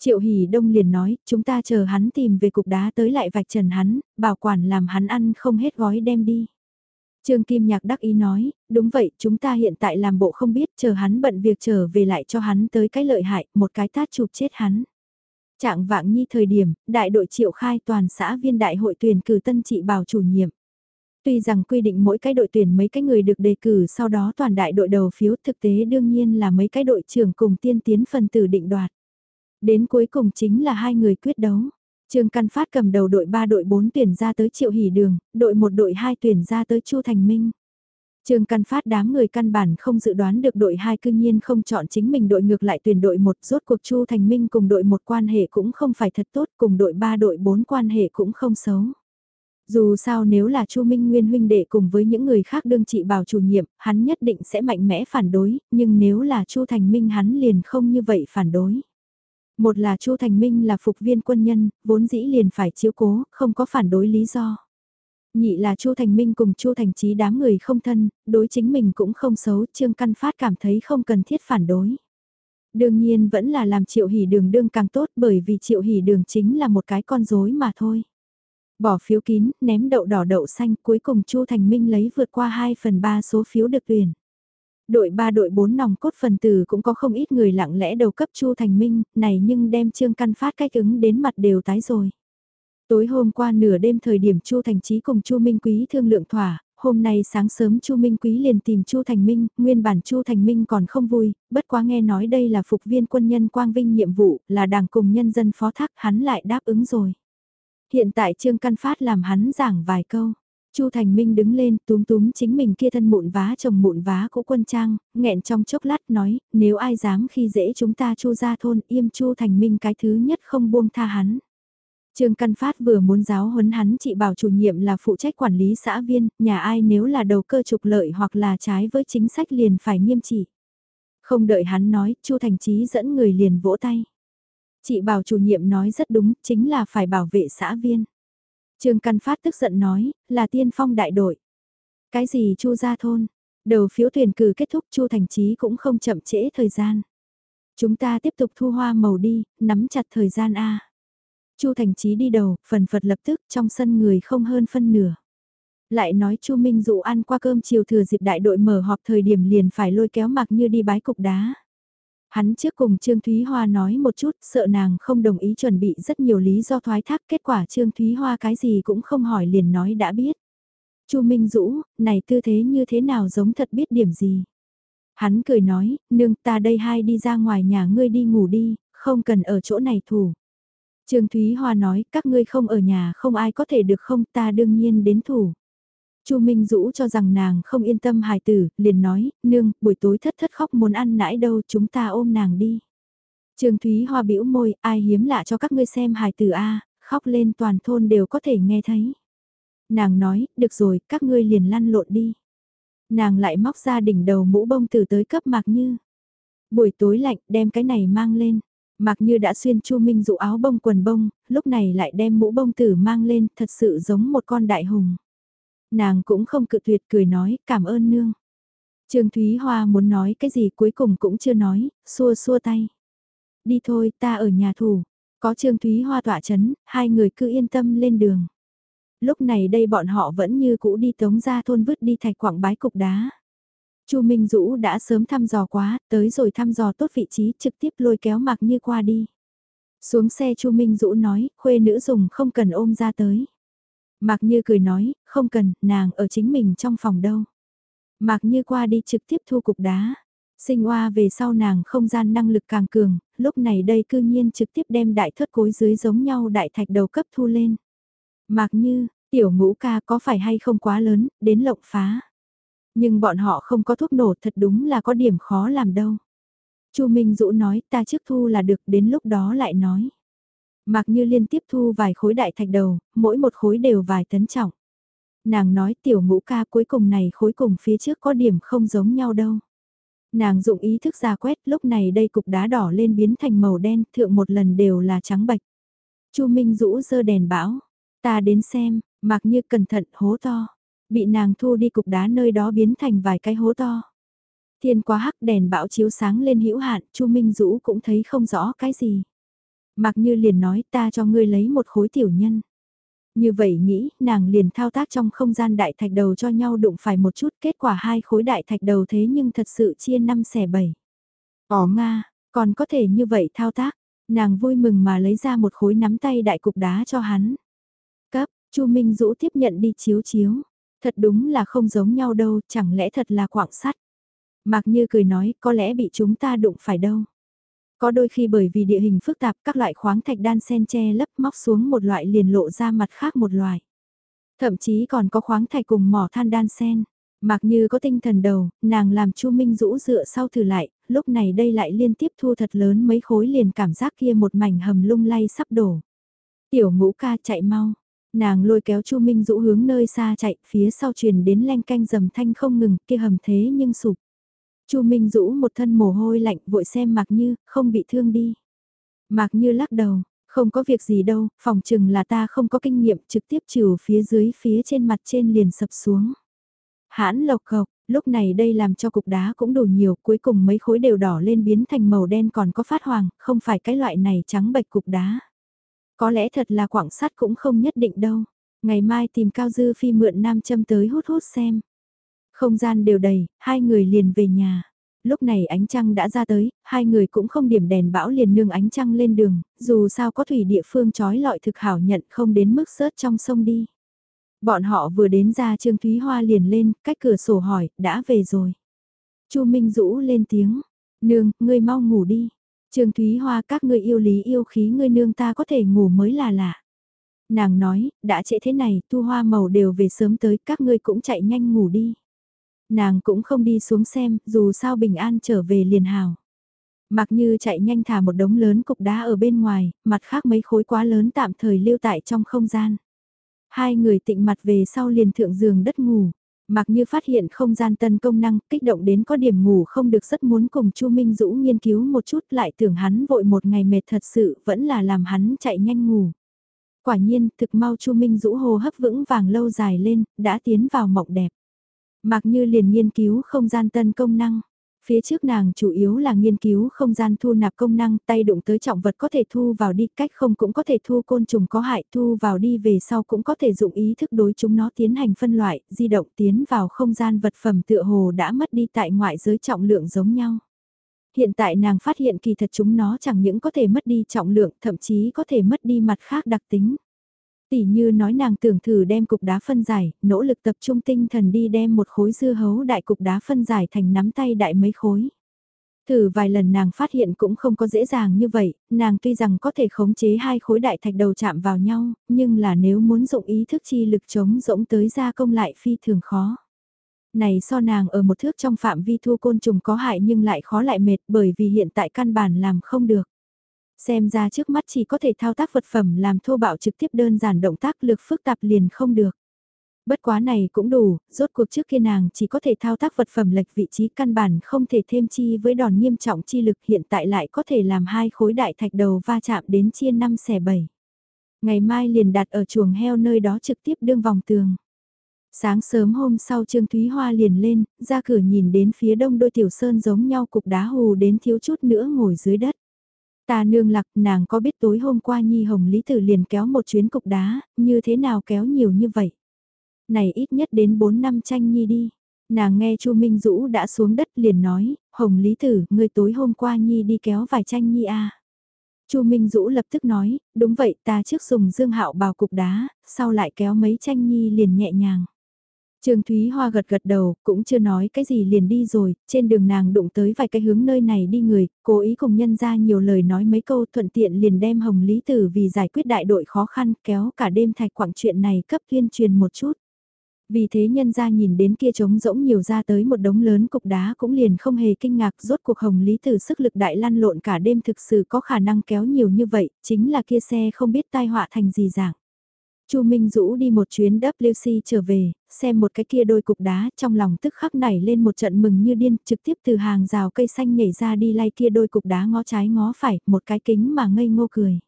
Triệu Hỷ Đông liền nói, chúng ta chờ hắn tìm về cục đá tới lại vạch trần hắn, bảo quản làm hắn ăn không hết gói đem đi. Trương Kim Nhạc đắc ý nói, đúng vậy, chúng ta hiện tại làm bộ không biết, chờ hắn bận việc trở về lại cho hắn tới cái lợi hại, một cái tát chụp chết hắn. Trạng vạng nhi thời điểm, đại đội triệu khai toàn xã viên đại hội tuyển cử tân trị bảo chủ nhiệm. Tuy rằng quy định mỗi cái đội tuyển mấy cái người được đề cử sau đó toàn đại đội đầu phiếu thực tế đương nhiên là mấy cái đội trưởng cùng tiên tiến phần tử định đoạt. Đến cuối cùng chính là hai người quyết đấu. Trương Căn Phát cầm đầu đội 3 đội 4 tuyển ra tới Triệu Hỷ Đường, đội 1 đội 2 tuyển ra tới Chu Thành Minh. Trương Căn Phát đám người căn bản không dự đoán được đội 2 cư nhiên không chọn chính mình đội ngược lại tuyển đội 1 rốt cuộc Chu Thành Minh cùng đội 1 quan hệ cũng không phải thật tốt cùng đội 3 đội 4 quan hệ cũng không xấu. Dù sao nếu là Chu Minh Nguyên huynh đệ cùng với những người khác đương trị bảo chủ nhiệm, hắn nhất định sẽ mạnh mẽ phản đối, nhưng nếu là Chu Thành Minh hắn liền không như vậy phản đối. Một là Chu Thành Minh là phục viên quân nhân, vốn dĩ liền phải chiếu cố, không có phản đối lý do. Nhị là Chu Thành Minh cùng Chu Thành Chí đám người không thân, đối chính mình cũng không xấu, Trương Căn Phát cảm thấy không cần thiết phản đối. Đương nhiên vẫn là làm Triệu Hỷ Đường đương càng tốt bởi vì Triệu Hỷ Đường chính là một cái con rối mà thôi. Bỏ phiếu kín, ném đậu đỏ đậu xanh, cuối cùng Chu Thành Minh lấy vượt qua 2 phần 3 số phiếu được tuyển. Đội 3 đội 4 nòng cốt phần tử cũng có không ít người lặng lẽ đầu cấp Chu Thành Minh, này nhưng đem Trương Căn Phát cách ứng đến mặt đều tái rồi. Tối hôm qua nửa đêm thời điểm Chu Thành Chí cùng Chu Minh Quý thương lượng thỏa, hôm nay sáng sớm Chu Minh Quý liền tìm Chu Thành Minh, nguyên bản Chu Thành Minh còn không vui, bất quá nghe nói đây là phục viên quân nhân quang vinh nhiệm vụ, là đảng cùng nhân dân phó thác, hắn lại đáp ứng rồi. Hiện tại Trương Căn Phát làm hắn giảng vài câu. Chu Thành Minh đứng lên, túm túm chính mình kia thân mụn vá chồng mụn vá cũ quân trang, nghẹn trong chốc lát nói, nếu ai dám khi dễ chúng ta Chu ra thôn, im Chu Thành Minh cái thứ nhất không buông tha hắn. Trương Căn Phát vừa muốn giáo huấn hắn chị bảo chủ nhiệm là phụ trách quản lý xã viên, nhà ai nếu là đầu cơ trục lợi hoặc là trái với chính sách liền phải nghiêm trị. Không đợi hắn nói, Chu Thành Chí dẫn người liền vỗ tay. Chị bảo chủ nhiệm nói rất đúng, chính là phải bảo vệ xã viên. Trương Căn Phát tức giận nói, là tiên phong đại đội. Cái gì Chu gia thôn? Đầu phiếu tuyển cử kết thúc Chu Thành Chí cũng không chậm trễ thời gian. Chúng ta tiếp tục thu hoa màu đi, nắm chặt thời gian A. Chu Thành Chí đi đầu, phần phật lập tức trong sân người không hơn phân nửa. Lại nói Chu Minh dụ ăn qua cơm chiều thừa dịp đại đội mở họp thời điểm liền phải lôi kéo mặc như đi bái cục đá. Hắn trước cùng Trương Thúy Hoa nói một chút, sợ nàng không đồng ý chuẩn bị rất nhiều lý do thoái thác, kết quả Trương Thúy Hoa cái gì cũng không hỏi liền nói đã biết. Chu Minh Dũ, này tư thế như thế nào giống thật biết điểm gì. Hắn cười nói, nương ta đây hai đi ra ngoài nhà ngươi đi ngủ đi, không cần ở chỗ này thủ. Trương Thúy Hoa nói, các ngươi không ở nhà không ai có thể được không ta đương nhiên đến thủ. Chu Minh Dũ cho rằng nàng không yên tâm hài tử, liền nói, nương, buổi tối thất thất khóc muốn ăn nãi đâu, chúng ta ôm nàng đi. Trường Thúy Hoa bĩu môi, ai hiếm lạ cho các ngươi xem hài tử a, khóc lên toàn thôn đều có thể nghe thấy. Nàng nói, được rồi, các ngươi liền lăn lộn đi. Nàng lại móc ra đỉnh đầu mũ bông từ tới cấp Mạc Như. Buổi tối lạnh, đem cái này mang lên. Mạc Như đã xuyên Chu Minh dụ áo bông quần bông, lúc này lại đem mũ bông tử mang lên, thật sự giống một con đại hùng. Nàng cũng không cự tuyệt cười nói cảm ơn nương. Trương Thúy Hoa muốn nói cái gì cuối cùng cũng chưa nói, xua xua tay. Đi thôi ta ở nhà thủ, có Trương Thúy Hoa tỏa chấn, hai người cứ yên tâm lên đường. Lúc này đây bọn họ vẫn như cũ đi tống ra thôn vứt đi thạch quảng bái cục đá. Chu Minh Dũ đã sớm thăm dò quá, tới rồi thăm dò tốt vị trí trực tiếp lôi kéo Mạc Như qua đi. Xuống xe Chu Minh Dũ nói, khuê nữ dùng không cần ôm ra tới. Mạc Như cười nói, không cần, nàng ở chính mình trong phòng đâu. Mạc Như qua đi trực tiếp thu cục đá. Sinh oa về sau nàng không gian năng lực càng cường, lúc này đây cư nhiên trực tiếp đem đại thất cối dưới giống nhau đại thạch đầu cấp thu lên. Mạc Như, tiểu ngũ ca có phải hay không quá lớn, đến lộng phá. Nhưng bọn họ không có thuốc nổ thật đúng là có điểm khó làm đâu. Chu Minh Dũ nói ta trước thu là được đến lúc đó lại nói. Mạc Như liên tiếp thu vài khối đại thạch đầu, mỗi một khối đều vài tấn trọng. Nàng nói tiểu ngũ ca cuối cùng này khối cùng phía trước có điểm không giống nhau đâu. Nàng dụng ý thức ra quét lúc này đây cục đá đỏ lên biến thành màu đen thượng một lần đều là trắng bạch. Chu Minh rũ dơ đèn bão. Ta đến xem, Mạc Như cẩn thận hố to. Bị nàng thu đi cục đá nơi đó biến thành vài cái hố to. Thiên quá hắc đèn bão chiếu sáng lên hữu hạn, Chu Minh Dũ cũng thấy không rõ cái gì. Mặc như liền nói ta cho ngươi lấy một khối tiểu nhân. Như vậy nghĩ, nàng liền thao tác trong không gian đại thạch đầu cho nhau đụng phải một chút, kết quả hai khối đại thạch đầu thế nhưng thật sự chia năm xẻ bảy. Ồ Nga, còn có thể như vậy thao tác, nàng vui mừng mà lấy ra một khối nắm tay đại cục đá cho hắn. Cấp, Chu Minh Dũ tiếp nhận đi chiếu chiếu. Thật đúng là không giống nhau đâu, chẳng lẽ thật là quạng sắt. Mạc Như cười nói, có lẽ bị chúng ta đụng phải đâu. Có đôi khi bởi vì địa hình phức tạp các loại khoáng thạch đan sen che lấp móc xuống một loại liền lộ ra mặt khác một loại. Thậm chí còn có khoáng thạch cùng mỏ than đan sen. Mặc như có tinh thần đầu, nàng làm Chu Minh rũ dựa sau thử lại, lúc này đây lại liên tiếp thu thật lớn mấy khối liền cảm giác kia một mảnh hầm lung lay sắp đổ. Tiểu ngũ ca chạy mau, nàng lôi kéo Chu Minh rũ hướng nơi xa chạy, phía sau truyền đến len canh dầm thanh không ngừng, kia hầm thế nhưng sụp. Chu Minh rũ một thân mồ hôi lạnh vội xem Mạc Như, không bị thương đi. Mạc Như lắc đầu, không có việc gì đâu, phòng chừng là ta không có kinh nghiệm trực tiếp trừ phía dưới phía trên mặt trên liền sập xuống. Hãn lộc cộc, lúc này đây làm cho cục đá cũng đủ nhiều, cuối cùng mấy khối đều đỏ lên biến thành màu đen còn có phát hoàng, không phải cái loại này trắng bạch cục đá. Có lẽ thật là quảng sắt cũng không nhất định đâu. Ngày mai tìm Cao Dư Phi mượn nam châm tới hút hút xem. Không gian đều đầy, hai người liền về nhà. Lúc này ánh trăng đã ra tới, hai người cũng không điểm đèn bão liền nương ánh trăng lên đường, dù sao có thủy địa phương trói lọi thực hảo nhận không đến mức sớt trong sông đi. Bọn họ vừa đến ra Trương Thúy Hoa liền lên, cách cửa sổ hỏi, đã về rồi. Chu Minh Dũ lên tiếng, nương, ngươi mau ngủ đi. Trương Thúy Hoa các ngươi yêu lý yêu khí ngươi nương ta có thể ngủ mới là lạ. Nàng nói, đã trễ thế này, tu hoa màu đều về sớm tới, các ngươi cũng chạy nhanh ngủ đi. Nàng cũng không đi xuống xem, dù sao bình an trở về liền hào. Mặc như chạy nhanh thả một đống lớn cục đá ở bên ngoài, mặt khác mấy khối quá lớn tạm thời lưu tại trong không gian. Hai người tịnh mặt về sau liền thượng giường đất ngủ. Mặc như phát hiện không gian tân công năng, kích động đến có điểm ngủ không được rất muốn cùng Chu Minh Dũ nghiên cứu một chút lại tưởng hắn vội một ngày mệt thật sự vẫn là làm hắn chạy nhanh ngủ. Quả nhiên, thực mau Chu Minh Dũ hồ hấp vững vàng lâu dài lên, đã tiến vào mộng đẹp. Mặc như liền nghiên cứu không gian tân công năng. Phía trước nàng chủ yếu là nghiên cứu không gian thu nạp công năng tay đụng tới trọng vật có thể thu vào đi cách không cũng có thể thu côn trùng có hại thu vào đi về sau cũng có thể dụng ý thức đối chúng nó tiến hành phân loại, di động tiến vào không gian vật phẩm tựa hồ đã mất đi tại ngoại giới trọng lượng giống nhau. Hiện tại nàng phát hiện kỳ thật chúng nó chẳng những có thể mất đi trọng lượng thậm chí có thể mất đi mặt khác đặc tính. Tỷ như nói nàng tưởng thử đem cục đá phân giải, nỗ lực tập trung tinh thần đi đem một khối dưa hấu đại cục đá phân giải thành nắm tay đại mấy khối. Thử vài lần nàng phát hiện cũng không có dễ dàng như vậy, nàng tuy rằng có thể khống chế hai khối đại thạch đầu chạm vào nhau, nhưng là nếu muốn dụng ý thức chi lực chống rỗng tới ra công lại phi thường khó. Này so nàng ở một thước trong phạm vi thu côn trùng có hại nhưng lại khó lại mệt bởi vì hiện tại căn bản làm không được. Xem ra trước mắt chỉ có thể thao tác vật phẩm làm thô bạo trực tiếp đơn giản động tác lực phức tạp liền không được. Bất quá này cũng đủ, rốt cuộc trước kia nàng chỉ có thể thao tác vật phẩm lệch vị trí căn bản không thể thêm chi với đòn nghiêm trọng chi lực hiện tại lại có thể làm hai khối đại thạch đầu va chạm đến chia 5 xẻ 7. Ngày mai liền đặt ở chuồng heo nơi đó trực tiếp đương vòng tường. Sáng sớm hôm sau Trương Thúy Hoa liền lên, ra cửa nhìn đến phía đông đôi tiểu sơn giống nhau cục đá hù đến thiếu chút nữa ngồi dưới đất. Ta nương lạc nàng có biết tối hôm qua Nhi Hồng Lý Tử liền kéo một chuyến cục đá, như thế nào kéo nhiều như vậy? Này ít nhất đến 4 năm tranh Nhi đi. Nàng nghe Chu Minh Dũ đã xuống đất liền nói, Hồng Lý Tử, người tối hôm qua Nhi đi kéo vài tranh Nhi à. Chu Minh Dũ lập tức nói, đúng vậy ta trước dùng dương hạo bào cục đá, sau lại kéo mấy tranh Nhi liền nhẹ nhàng. Trương Thúy Hoa gật gật đầu, cũng chưa nói cái gì liền đi rồi, trên đường nàng đụng tới vài cái hướng nơi này đi người, cố ý cùng nhân ra nhiều lời nói mấy câu thuận tiện liền đem Hồng Lý Tử vì giải quyết đại đội khó khăn kéo cả đêm thạch quảng chuyện này cấp tuyên truyền một chút. Vì thế nhân ra nhìn đến kia trống rỗng nhiều ra tới một đống lớn cục đá cũng liền không hề kinh ngạc rốt cuộc Hồng Lý Tử sức lực đại lăn lộn cả đêm thực sự có khả năng kéo nhiều như vậy, chính là kia xe không biết tai họa thành gì dạng. Chu Minh Dũ đi một chuyến WC trở về, xem một cái kia đôi cục đá trong lòng tức khắc nảy lên một trận mừng như điên, trực tiếp từ hàng rào cây xanh nhảy ra đi lay kia đôi cục đá ngó trái ngó phải, một cái kính mà ngây ngô cười.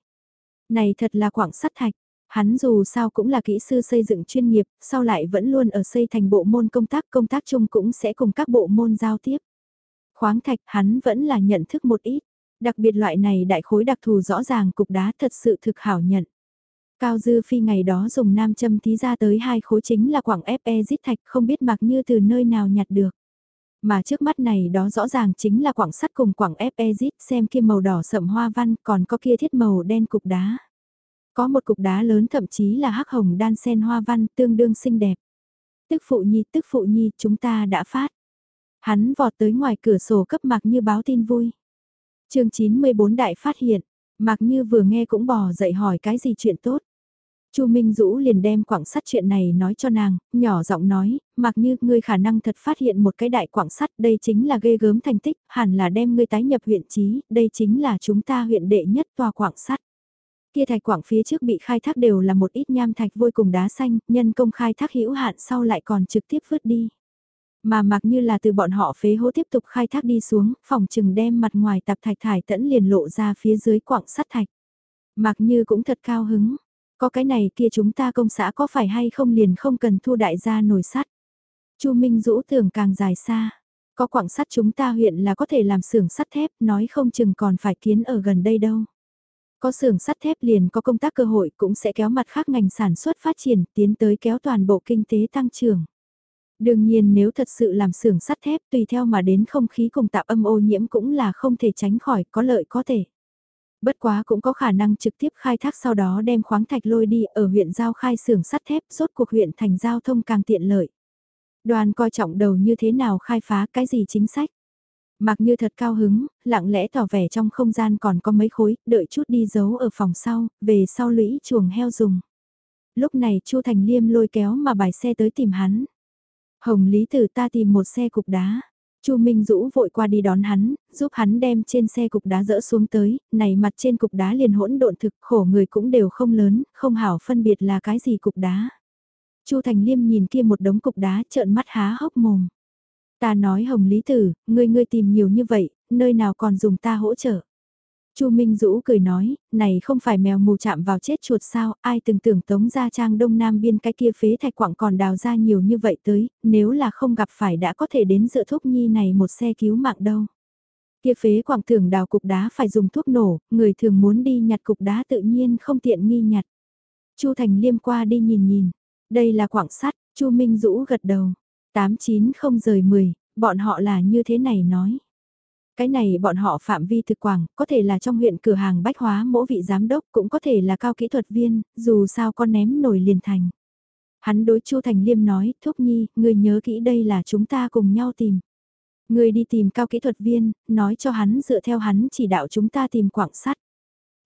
Này thật là quảng sắt thạch, hắn dù sao cũng là kỹ sư xây dựng chuyên nghiệp, sau lại vẫn luôn ở xây thành bộ môn công tác, công tác chung cũng sẽ cùng các bộ môn giao tiếp. Khoáng thạch hắn vẫn là nhận thức một ít. Đặc biệt loại này đại khối đặc thù rõ ràng cục đá thật sự thực hảo nhận. Cao Dư Phi ngày đó dùng nam châm thí ra tới hai khối chính là quảng FE giết thạch không biết mặc như từ nơi nào nhặt được. Mà trước mắt này đó rõ ràng chính là quảng sắt cùng quảng FE giết xem kia màu đỏ sậm hoa văn còn có kia thiết màu đen cục đá. Có một cục đá lớn thậm chí là hắc hồng đan sen hoa văn tương đương xinh đẹp. Tức phụ nhi, tức phụ nhi, chúng ta đã phát. Hắn vọt tới ngoài cửa sổ cấp mạc như báo tin vui. chương 94 đại phát hiện, mạc như vừa nghe cũng bò dậy hỏi cái gì chuyện tốt. Chu Minh Dũ liền đem quảng sắt chuyện này nói cho nàng, nhỏ giọng nói, mặc như ngươi khả năng thật phát hiện một cái đại quảng sắt, đây chính là ghê gớm thành tích, hẳn là đem ngươi tái nhập huyện trí, đây chính là chúng ta huyện đệ nhất tòa quảng sắt. Kia thạch quảng phía trước bị khai thác đều là một ít nham thạch vôi cùng đá xanh, nhân công khai thác hữu hạn sau lại còn trực tiếp vứt đi. Mà mặc như là từ bọn họ phế hố tiếp tục khai thác đi xuống, phòng trừng đem mặt ngoài tạp thạch thải tẫn liền lộ ra phía dưới quảng sắt thạch. Mặc như cũng thật cao hứng, có cái này kia chúng ta công xã có phải hay không liền không cần thu đại gia nổi sắt. Chu Minh Dũ tưởng càng dài xa. Có quảng sắt chúng ta huyện là có thể làm xưởng sắt thép, nói không chừng còn phải kiến ở gần đây đâu. Có xưởng sắt thép liền có công tác cơ hội cũng sẽ kéo mặt khác ngành sản xuất phát triển, tiến tới kéo toàn bộ kinh tế tăng trưởng. Đương nhiên nếu thật sự làm xưởng sắt thép tùy theo mà đến không khí cùng tạo âm ô nhiễm cũng là không thể tránh khỏi, có lợi có thể. Bất quá cũng có khả năng trực tiếp khai thác sau đó đem khoáng thạch lôi đi ở huyện giao khai xưởng sắt thép rốt cuộc huyện thành giao thông càng tiện lợi. Đoàn coi trọng đầu như thế nào khai phá cái gì chính sách. Mặc như thật cao hứng, lặng lẽ tỏ vẻ trong không gian còn có mấy khối, đợi chút đi giấu ở phòng sau, về sau lũy chuồng heo dùng. Lúc này Chu Thành Liêm lôi kéo mà bài xe tới tìm hắn. Hồng Lý Tử ta tìm một xe cục đá. Chu Minh Dũ vội qua đi đón hắn, giúp hắn đem trên xe cục đá dỡ xuống tới, này mặt trên cục đá liền hỗn độn thực, khổ người cũng đều không lớn, không hảo phân biệt là cái gì cục đá. Chu Thành Liêm nhìn kia một đống cục đá trợn mắt há hốc mồm. Ta nói Hồng Lý Tử, ngươi ngươi tìm nhiều như vậy, nơi nào còn dùng ta hỗ trợ. Chu Minh Dũ cười nói, này không phải mèo mù chạm vào chết chuột sao, ai từng tưởng tống ra trang đông nam biên cái kia phế thạch quảng còn đào ra nhiều như vậy tới, nếu là không gặp phải đã có thể đến dựa thuốc nhi này một xe cứu mạng đâu. Kia phế quảng thường đào cục đá phải dùng thuốc nổ, người thường muốn đi nhặt cục đá tự nhiên không tiện nghi nhặt. Chu Thành Liêm qua đi nhìn nhìn, đây là quảng sắt, Chu Minh Dũ gật đầu, 89 không rời 10, bọn họ là như thế này nói. Cái này bọn họ phạm vi thực quảng, có thể là trong huyện cửa hàng bách hóa mỗi vị giám đốc, cũng có thể là cao kỹ thuật viên, dù sao con ném nổi liền thành. Hắn đối Chu Thành Liêm nói, Thúc Nhi, người nhớ kỹ đây là chúng ta cùng nhau tìm. Người đi tìm cao kỹ thuật viên, nói cho hắn dựa theo hắn chỉ đạo chúng ta tìm quảng sắt.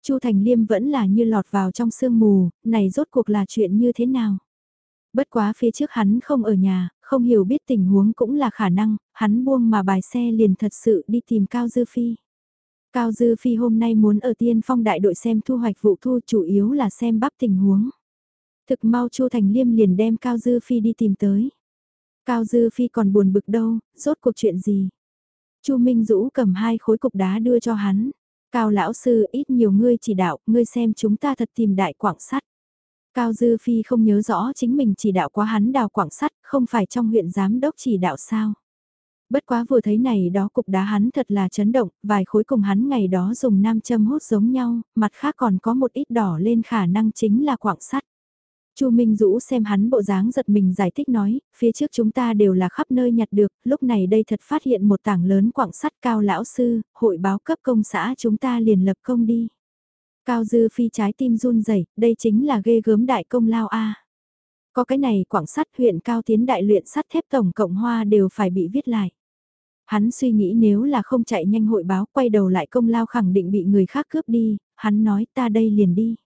Chu Thành Liêm vẫn là như lọt vào trong sương mù, này rốt cuộc là chuyện như thế nào? Bất quá phía trước hắn không ở nhà, không hiểu biết tình huống cũng là khả năng, hắn buông mà bài xe liền thật sự đi tìm Cao Dư Phi. Cao Dư Phi hôm nay muốn ở tiên phong đại đội xem thu hoạch vụ thu chủ yếu là xem bắp tình huống. Thực mau Chu Thành Liêm liền đem Cao Dư Phi đi tìm tới. Cao Dư Phi còn buồn bực đâu, rốt cuộc chuyện gì? Chu Minh Dũ cầm hai khối cục đá đưa cho hắn. Cao lão sư ít nhiều ngươi chỉ đạo, ngươi xem chúng ta thật tìm đại quảng sắt. Cao Dư Phi không nhớ rõ chính mình chỉ đạo quá hắn đào quảng sắt, không phải trong huyện giám đốc chỉ đạo sao. Bất quá vừa thấy này đó cục đá hắn thật là chấn động, vài khối cùng hắn ngày đó dùng nam châm hút giống nhau, mặt khác còn có một ít đỏ lên khả năng chính là quảng sắt. Chu Minh Dũ xem hắn bộ dáng giật mình giải thích nói, phía trước chúng ta đều là khắp nơi nhặt được, lúc này đây thật phát hiện một tảng lớn quảng sắt cao lão sư, hội báo cấp công xã chúng ta liền lập công đi. Cao Dư Phi trái tim run rẩy, đây chính là ghê gớm đại công lao a. Có cái này quảng sắt huyện cao tiến đại luyện sắt thép tổng cộng hoa đều phải bị viết lại. Hắn suy nghĩ nếu là không chạy nhanh hội báo quay đầu lại công lao khẳng định bị người khác cướp đi, hắn nói ta đây liền đi.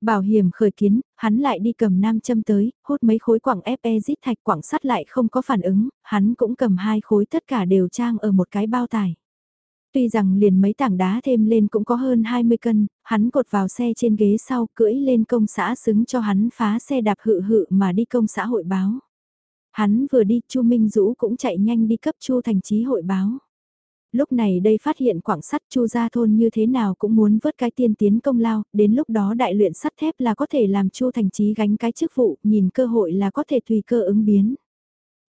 Bảo hiểm khởi kiến, hắn lại đi cầm nam châm tới, hút mấy khối quảng FE giết thạch quảng sắt lại không có phản ứng, hắn cũng cầm hai khối tất cả đều trang ở một cái bao tải. Tuy rằng liền mấy tảng đá thêm lên cũng có hơn 20 cân, hắn cột vào xe trên ghế sau cưỡi lên công xã xứng cho hắn phá xe đạp hự hự mà đi công xã hội báo. Hắn vừa đi Chu Minh Dũ cũng chạy nhanh đi cấp Chu thành trí hội báo. Lúc này đây phát hiện quảng sắt Chu gia thôn như thế nào cũng muốn vớt cái tiên tiến công lao, đến lúc đó đại luyện sắt thép là có thể làm Chu thành trí gánh cái chức vụ, nhìn cơ hội là có thể tùy cơ ứng biến.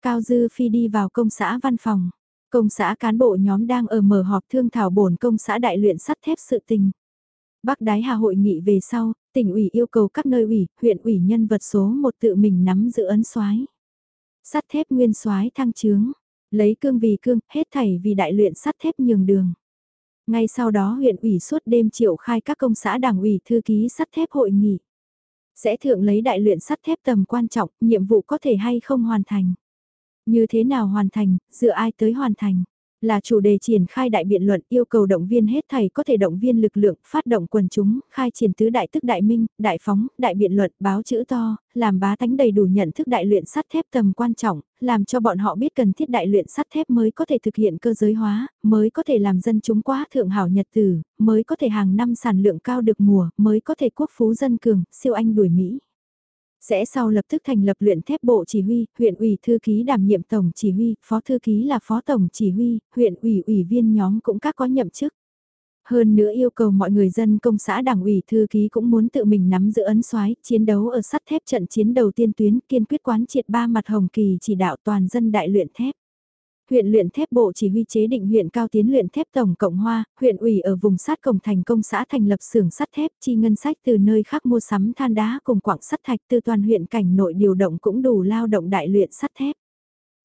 Cao Dư Phi đi vào công xã văn phòng. Công xã cán bộ nhóm đang ở mở họp thương thảo bổn công xã đại luyện sắt thép sự tình. Bắc Đái Hà hội nghị về sau, tỉnh ủy yêu cầu các nơi ủy, huyện ủy nhân vật số một tự mình nắm giữ ấn soái. Sắt thép nguyên soái thăng trướng, lấy cương vì cương, hết thảy vì đại luyện sắt thép nhường đường. Ngay sau đó huyện ủy suốt đêm triệu khai các công xã đảng ủy thư ký sắt thép hội nghị. Sẽ thượng lấy đại luyện sắt thép tầm quan trọng, nhiệm vụ có thể hay không hoàn thành. Như thế nào hoàn thành, dựa ai tới hoàn thành là chủ đề triển khai đại biện luận yêu cầu động viên hết thầy có thể động viên lực lượng, phát động quần chúng, khai triển tứ đại tức đại minh, đại phóng, đại biện luận, báo chữ to, làm bá tánh đầy đủ nhận thức đại luyện sắt thép tầm quan trọng, làm cho bọn họ biết cần thiết đại luyện sắt thép mới có thể thực hiện cơ giới hóa, mới có thể làm dân chúng quá thượng hảo nhật tử, mới có thể hàng năm sản lượng cao được mùa, mới có thể quốc phú dân cường, siêu anh đuổi Mỹ. Sẽ sau lập tức thành lập luyện thép bộ chỉ huy, huyện ủy thư ký đảm nhiệm tổng chỉ huy, phó thư ký là phó tổng chỉ huy, huyện ủy ủy viên nhóm cũng các có nhậm chức. Hơn nữa yêu cầu mọi người dân công xã đảng ủy thư ký cũng muốn tự mình nắm giữ ấn soái chiến đấu ở sắt thép trận chiến đầu tiên tuyến kiên quyết quán triệt ba mặt hồng kỳ chỉ đạo toàn dân đại luyện thép. Huyện luyện thép bộ chỉ huy chế định huyện cao tiến luyện thép tổng cộng hoa, huyện ủy ở vùng sát cổng thành công xã thành lập xưởng sắt thép chi ngân sách từ nơi khác mua sắm than đá cùng quảng sắt thạch từ toàn huyện cảnh nội điều động cũng đủ lao động đại luyện sắt thép.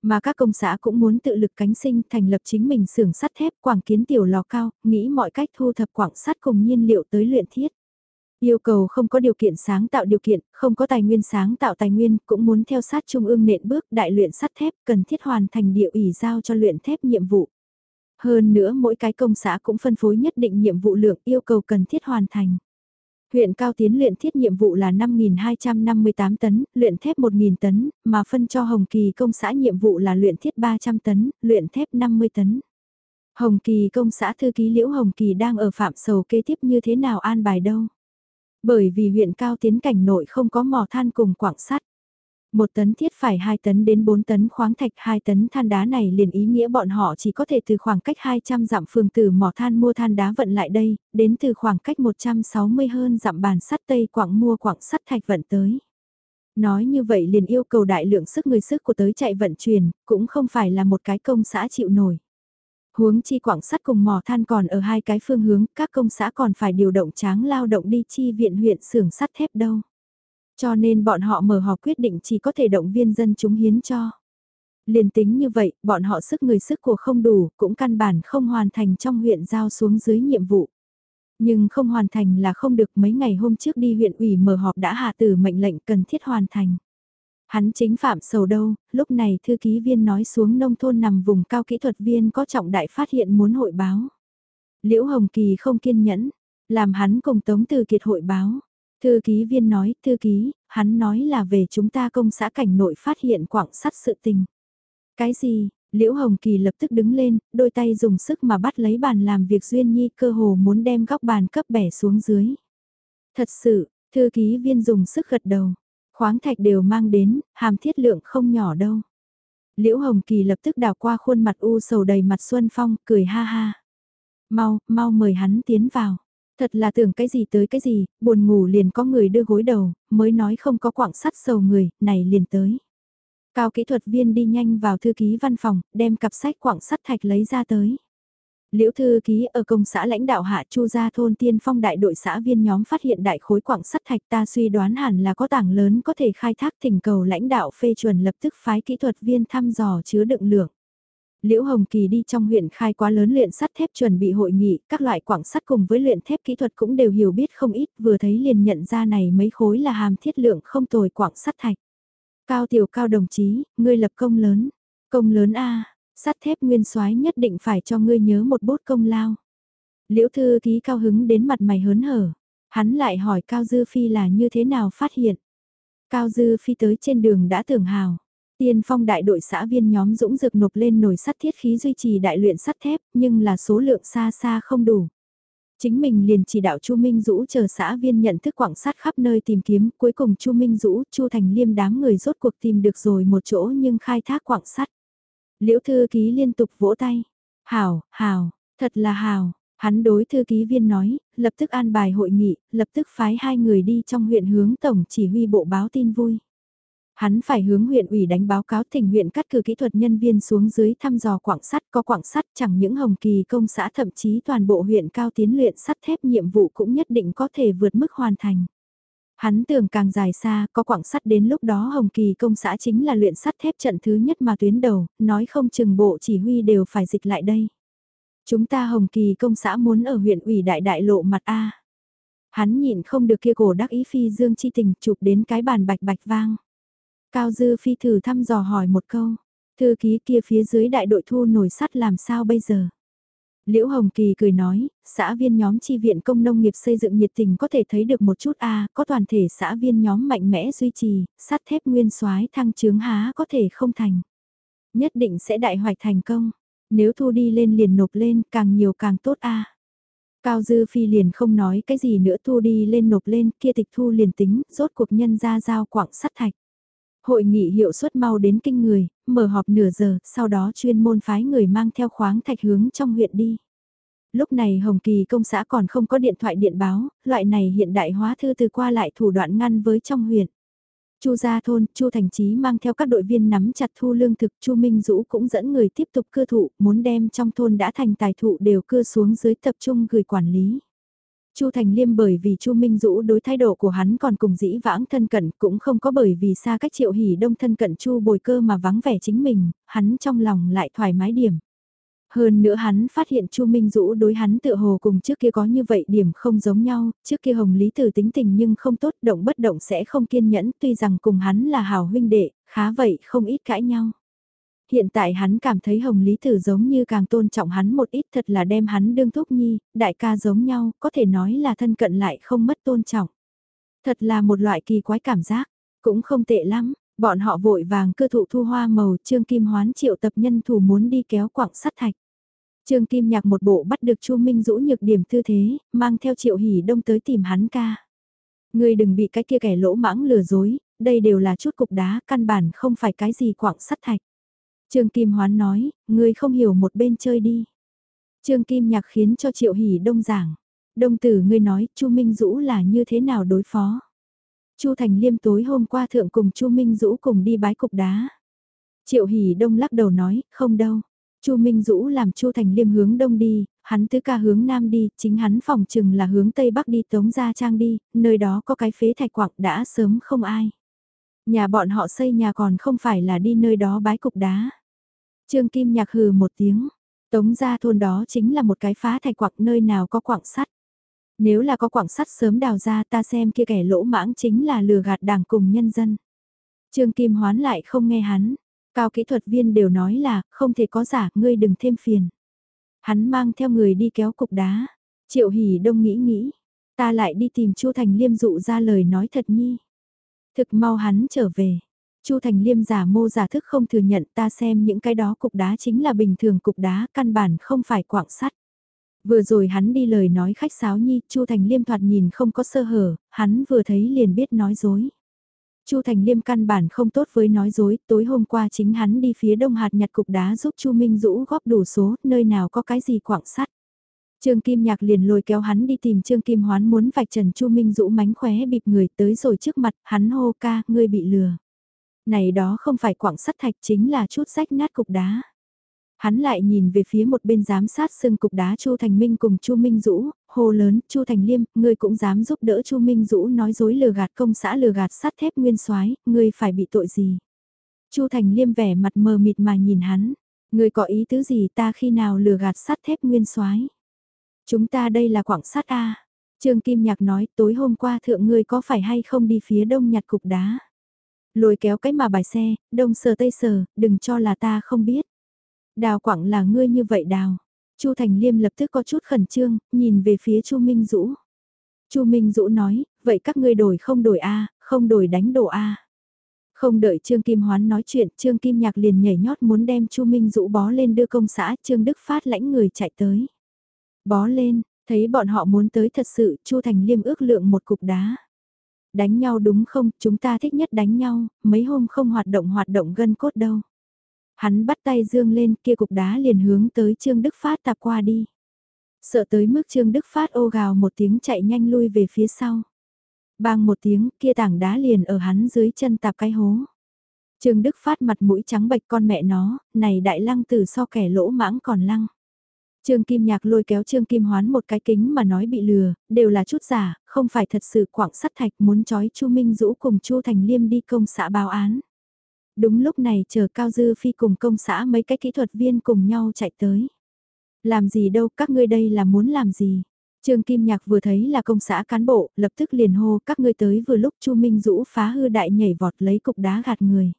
Mà các công xã cũng muốn tự lực cánh sinh thành lập chính mình xưởng sắt thép quảng kiến tiểu lò cao, nghĩ mọi cách thu thập quảng sắt cùng nhiên liệu tới luyện thiết. Yêu cầu không có điều kiện sáng tạo điều kiện, không có tài nguyên sáng tạo tài nguyên, cũng muốn theo sát trung ương nện bước đại luyện sắt thép cần thiết hoàn thành địa ủy giao cho luyện thép nhiệm vụ. Hơn nữa mỗi cái công xã cũng phân phối nhất định nhiệm vụ lượng yêu cầu cần thiết hoàn thành. Huyện Cao Tiến luyện thiết nhiệm vụ là 5.258 tấn, luyện thép 1.000 tấn, mà phân cho Hồng Kỳ công xã nhiệm vụ là luyện thiết 300 tấn, luyện thép 50 tấn. Hồng Kỳ công xã thư ký Liễu Hồng Kỳ đang ở phạm sầu kế tiếp như thế nào an bài đâu. Bởi vì huyện cao tiến cảnh nội không có mỏ than cùng quảng sắt. Một tấn thiết phải 2 tấn đến 4 tấn khoáng thạch 2 tấn than đá này liền ý nghĩa bọn họ chỉ có thể từ khoảng cách 200 dặm phường từ mỏ than mua than đá vận lại đây, đến từ khoảng cách 160 hơn dặm bàn sắt Tây Quảng mua quảng sắt thạch vận tới. Nói như vậy liền yêu cầu đại lượng sức người sức của tới chạy vận chuyển, cũng không phải là một cái công xã chịu nổi. Huống chi quảng sắt cùng mỏ than còn ở hai cái phương hướng, các công xã còn phải điều động tráng lao động đi chi viện huyện xưởng sắt thép đâu. Cho nên bọn họ mở họp quyết định chỉ có thể động viên dân chúng hiến cho. Liền tính như vậy, bọn họ sức người sức của không đủ, cũng căn bản không hoàn thành trong huyện giao xuống dưới nhiệm vụ. Nhưng không hoàn thành là không được mấy ngày hôm trước đi huyện ủy mở họp đã hạ tử mệnh lệnh cần thiết hoàn thành. Hắn chính phạm sầu đâu, lúc này thư ký viên nói xuống nông thôn nằm vùng cao kỹ thuật viên có trọng đại phát hiện muốn hội báo. Liễu Hồng Kỳ không kiên nhẫn, làm hắn cùng Tống Từ Kiệt hội báo. Thư ký viên nói, thư ký, hắn nói là về chúng ta công xã cảnh nội phát hiện quảng sắt sự tình. Cái gì? Liễu Hồng Kỳ lập tức đứng lên, đôi tay dùng sức mà bắt lấy bàn làm việc Duyên Nhi cơ hồ muốn đem góc bàn cấp bẻ xuống dưới. Thật sự, thư ký viên dùng sức gật đầu. Khoáng thạch đều mang đến, hàm thiết lượng không nhỏ đâu. Liễu Hồng Kỳ lập tức đào qua khuôn mặt u sầu đầy mặt Xuân Phong, cười ha ha. Mau, mau mời hắn tiến vào. Thật là tưởng cái gì tới cái gì, buồn ngủ liền có người đưa gối đầu, mới nói không có quảng sắt sầu người, này liền tới. Cao kỹ thuật viên đi nhanh vào thư ký văn phòng, đem cặp sách quảng sắt thạch lấy ra tới. Liễu thư ký ở công xã lãnh đạo hạ chu gia thôn tiên phong đại đội xã viên nhóm phát hiện đại khối quảng sắt thạch ta suy đoán hẳn là có tảng lớn có thể khai thác thỉnh cầu lãnh đạo phê chuẩn lập tức phái kỹ thuật viên thăm dò chứa đựng lượng. Liễu Hồng Kỳ đi trong huyện khai quá lớn luyện sắt thép chuẩn bị hội nghị, các loại quảng sắt cùng với luyện thép kỹ thuật cũng đều hiểu biết không ít, vừa thấy liền nhận ra này mấy khối là hàm thiết lượng không tồi quảng sắt thạch. Cao tiểu cao đồng chí, ngươi lập công lớn. Công lớn a sắt thép nguyên soái nhất định phải cho ngươi nhớ một bút công lao. Liễu thư ký cao hứng đến mặt mày hớn hở. Hắn lại hỏi Cao Dư Phi là như thế nào phát hiện. Cao Dư Phi tới trên đường đã tưởng hào. Tiên phong đại đội xã viên nhóm dũng dực nộp lên nồi sắt thiết khí duy trì đại luyện sắt thép, nhưng là số lượng xa xa không đủ. Chính mình liền chỉ đạo Chu Minh Dũ chờ xã viên nhận thức quảng sắt khắp nơi tìm kiếm, cuối cùng Chu Minh Dũ, Chu Thành Liêm đám người rốt cuộc tìm được rồi một chỗ nhưng khai thác quảng sắt. Liễu thư ký liên tục vỗ tay. Hào, hào, thật là hào. Hắn đối thư ký viên nói, lập tức an bài hội nghị, lập tức phái hai người đi trong huyện hướng tổng chỉ huy bộ báo tin vui. Hắn phải hướng huyện ủy đánh báo cáo tỉnh huyện cắt cử kỹ thuật nhân viên xuống dưới thăm dò quảng sắt có quảng sắt chẳng những hồng kỳ công xã thậm chí toàn bộ huyện cao tiến luyện sắt thép nhiệm vụ cũng nhất định có thể vượt mức hoàn thành. Hắn tưởng càng dài xa, có quảng sắt đến lúc đó Hồng Kỳ công xã chính là luyện sắt thép trận thứ nhất mà tuyến đầu, nói không chừng bộ chỉ huy đều phải dịch lại đây. Chúng ta Hồng Kỳ công xã muốn ở huyện ủy đại đại lộ mặt A. Hắn nhịn không được kia cổ đắc ý phi dương chi tình chụp đến cái bàn bạch bạch vang. Cao Dư Phi thử thăm dò hỏi một câu, thư ký kia phía dưới đại đội thu nổi sắt làm sao bây giờ? Liễu Hồng Kỳ cười nói, xã viên nhóm chi viện công nông nghiệp xây dựng nhiệt tình có thể thấy được một chút a có toàn thể xã viên nhóm mạnh mẽ duy trì, sắt thép nguyên soái thăng trướng há có thể không thành. Nhất định sẽ đại hoạch thành công, nếu thu đi lên liền nộp lên càng nhiều càng tốt a Cao Dư Phi liền không nói cái gì nữa thu đi lên nộp lên kia tịch thu liền tính, rốt cuộc nhân ra giao quảng sắt thạch. Hội nghị hiệu suất mau đến kinh người, mở họp nửa giờ, sau đó chuyên môn phái người mang theo khoáng thạch hướng trong huyện đi. Lúc này Hồng Kỳ công xã còn không có điện thoại điện báo, loại này hiện đại hóa thư từ qua lại thủ đoạn ngăn với trong huyện. Chu gia thôn, Chu Thành Chí mang theo các đội viên nắm chặt thu lương thực, Chu Minh Dũ cũng dẫn người tiếp tục cưa thụ, muốn đem trong thôn đã thành tài thụ đều cưa xuống dưới tập trung gửi quản lý. Chu Thành Liêm bởi vì Chu Minh Dũ đối thái độ của hắn còn cùng dĩ vãng thân cận cũng không có bởi vì xa cách triệu hỉ đông thân cận Chu bồi cơ mà vắng vẻ chính mình, hắn trong lòng lại thoải mái điểm. Hơn nữa hắn phát hiện Chu Minh Dũ đối hắn tự hồ cùng trước kia có như vậy điểm không giống nhau, trước kia Hồng Lý Tử tính tình nhưng không tốt, động bất động sẽ không kiên nhẫn, tuy rằng cùng hắn là hảo huynh đệ, khá vậy không ít cãi nhau hiện tại hắn cảm thấy Hồng Lý Tử giống như càng tôn trọng hắn một ít thật là đem hắn đương thúc nhi, đại ca giống nhau, có thể nói là thân cận lại không mất tôn trọng. Thật là một loại kỳ quái cảm giác, cũng không tệ lắm, bọn họ vội vàng cơ thụ thu hoa màu Trương Kim Hoán triệu tập nhân thủ muốn đi kéo quặng sắt thạch. Trương Kim nhạc một bộ bắt được Chu Minh Dũ nhược điểm tư thế, mang theo triệu hỉ đông tới tìm hắn ca. Ngươi đừng bị cái kia kẻ lỗ mãng lừa dối, đây đều là chút cục đá, căn bản không phải cái gì quặng sắt thạch. Trương Kim Hoán nói, ngươi không hiểu một bên chơi đi. Trương Kim Nhạc khiến cho Triệu Hỷ Đông giảng. Đông tử ngươi nói, Chu Minh Dũ là như thế nào đối phó? Chu Thành Liêm tối hôm qua thượng cùng Chu Minh Dũ cùng đi bái cục đá. Triệu Hỷ Đông lắc đầu nói, không đâu. Chu Minh Dũ làm Chu Thành Liêm hướng đông đi, hắn tứ ca hướng nam đi, chính hắn phòng chừng là hướng tây bắc đi Tống Gia Trang đi, nơi đó có cái phế thạch quạng đã sớm không ai. Nhà bọn họ xây nhà còn không phải là đi nơi đó bái cục đá. Trương Kim Nhạc hừ một tiếng, tống ra thôn đó chính là một cái phá thạch quặng nơi nào có quặng sắt. Nếu là có quặng sắt sớm đào ra ta xem kia kẻ lỗ mãng chính là lừa gạt đảng cùng nhân dân. Trương Kim Hoán lại không nghe hắn, cao kỹ thuật viên đều nói là không thể có giả, ngươi đừng thêm phiền. Hắn mang theo người đi kéo cục đá, triệu hỉ đông nghĩ nghĩ, ta lại đi tìm Chu Thành Liêm dụ ra lời nói thật nhi. Thực mau hắn trở về, Chu Thành Liêm giả mô giả thức không thừa nhận ta xem những cái đó cục đá chính là bình thường cục đá căn bản không phải quạng sắt. Vừa rồi hắn đi lời nói khách sáo nhi, Chu Thành Liêm thoạt nhìn không có sơ hở, hắn vừa thấy liền biết nói dối. Chu Thành Liêm căn bản không tốt với nói dối, tối hôm qua chính hắn đi phía đông hạt nhặt cục đá giúp Chu Minh Dũ góp đủ số, nơi nào có cái gì quạng sắt. Trương Kim Nhạc liền lôi kéo hắn đi tìm Trương Kim Hoán muốn vạch trần Chu Minh Dũ mánh khóe bịp người tới rồi trước mặt, hắn hô ca, ngươi bị lừa này đó không phải quặng sắt thạch chính là chút rách nát cục đá. Hắn lại nhìn về phía một bên giám sát xương cục đá Chu Thành Minh cùng Chu Minh Dũ, hồ lớn, Chu Thành Liêm, ngươi cũng dám giúp đỡ Chu Minh Dũ nói dối lừa gạt công xã lừa gạt sắt thép nguyên soái, ngươi phải bị tội gì? Chu Thành Liêm vẻ mặt mờ mịt mà nhìn hắn, ngươi có ý tứ gì ta khi nào lừa gạt sắt thép nguyên soái? Chúng ta đây là quảng sắt a. Trương Kim Nhạc nói, tối hôm qua thượng ngươi có phải hay không đi phía đông nhặt cục đá? Lôi kéo cái mà bài xe, đông sờ tây sờ, đừng cho là ta không biết. Đào quảng là ngươi như vậy đào. Chu Thành Liêm lập tức có chút khẩn trương, nhìn về phía Chu Minh Dũ. Chu Minh Dũ nói, vậy các ngươi đổi không đổi A, không đổi đánh đổ A. Không đợi Trương Kim Hoán nói chuyện, Trương Kim Nhạc liền nhảy nhót muốn đem Chu Minh Dũ bó lên đưa công xã, Trương Đức Phát lãnh người chạy tới. Bó lên, thấy bọn họ muốn tới thật sự, Chu Thành Liêm ước lượng một cục đá. Đánh nhau đúng không, chúng ta thích nhất đánh nhau, mấy hôm không hoạt động hoạt động gân cốt đâu. Hắn bắt tay dương lên kia cục đá liền hướng tới Trương Đức Phát tạp qua đi. Sợ tới mức Trương Đức Phát ô gào một tiếng chạy nhanh lui về phía sau. Bang một tiếng kia tảng đá liền ở hắn dưới chân tạp cái hố. Trương Đức Phát mặt mũi trắng bệch con mẹ nó, này đại lăng tử so kẻ lỗ mãng còn lăng. Trương Kim Nhạc lôi kéo Trương Kim Hoán một cái kính mà nói bị lừa, đều là chút giả, không phải thật sự quảng sắt thạch muốn trói Chu Minh Dũ cùng Chu Thành Liêm đi công xã báo án. Đúng lúc này chờ Cao Dư Phi cùng công xã mấy cái kỹ thuật viên cùng nhau chạy tới. Làm gì đâu, các ngươi đây là muốn làm gì? Trương Kim Nhạc vừa thấy là công xã cán bộ, lập tức liền hô các ngươi tới vừa lúc Chu Minh Dũ phá hư đại nhảy vọt lấy cục đá gạt người.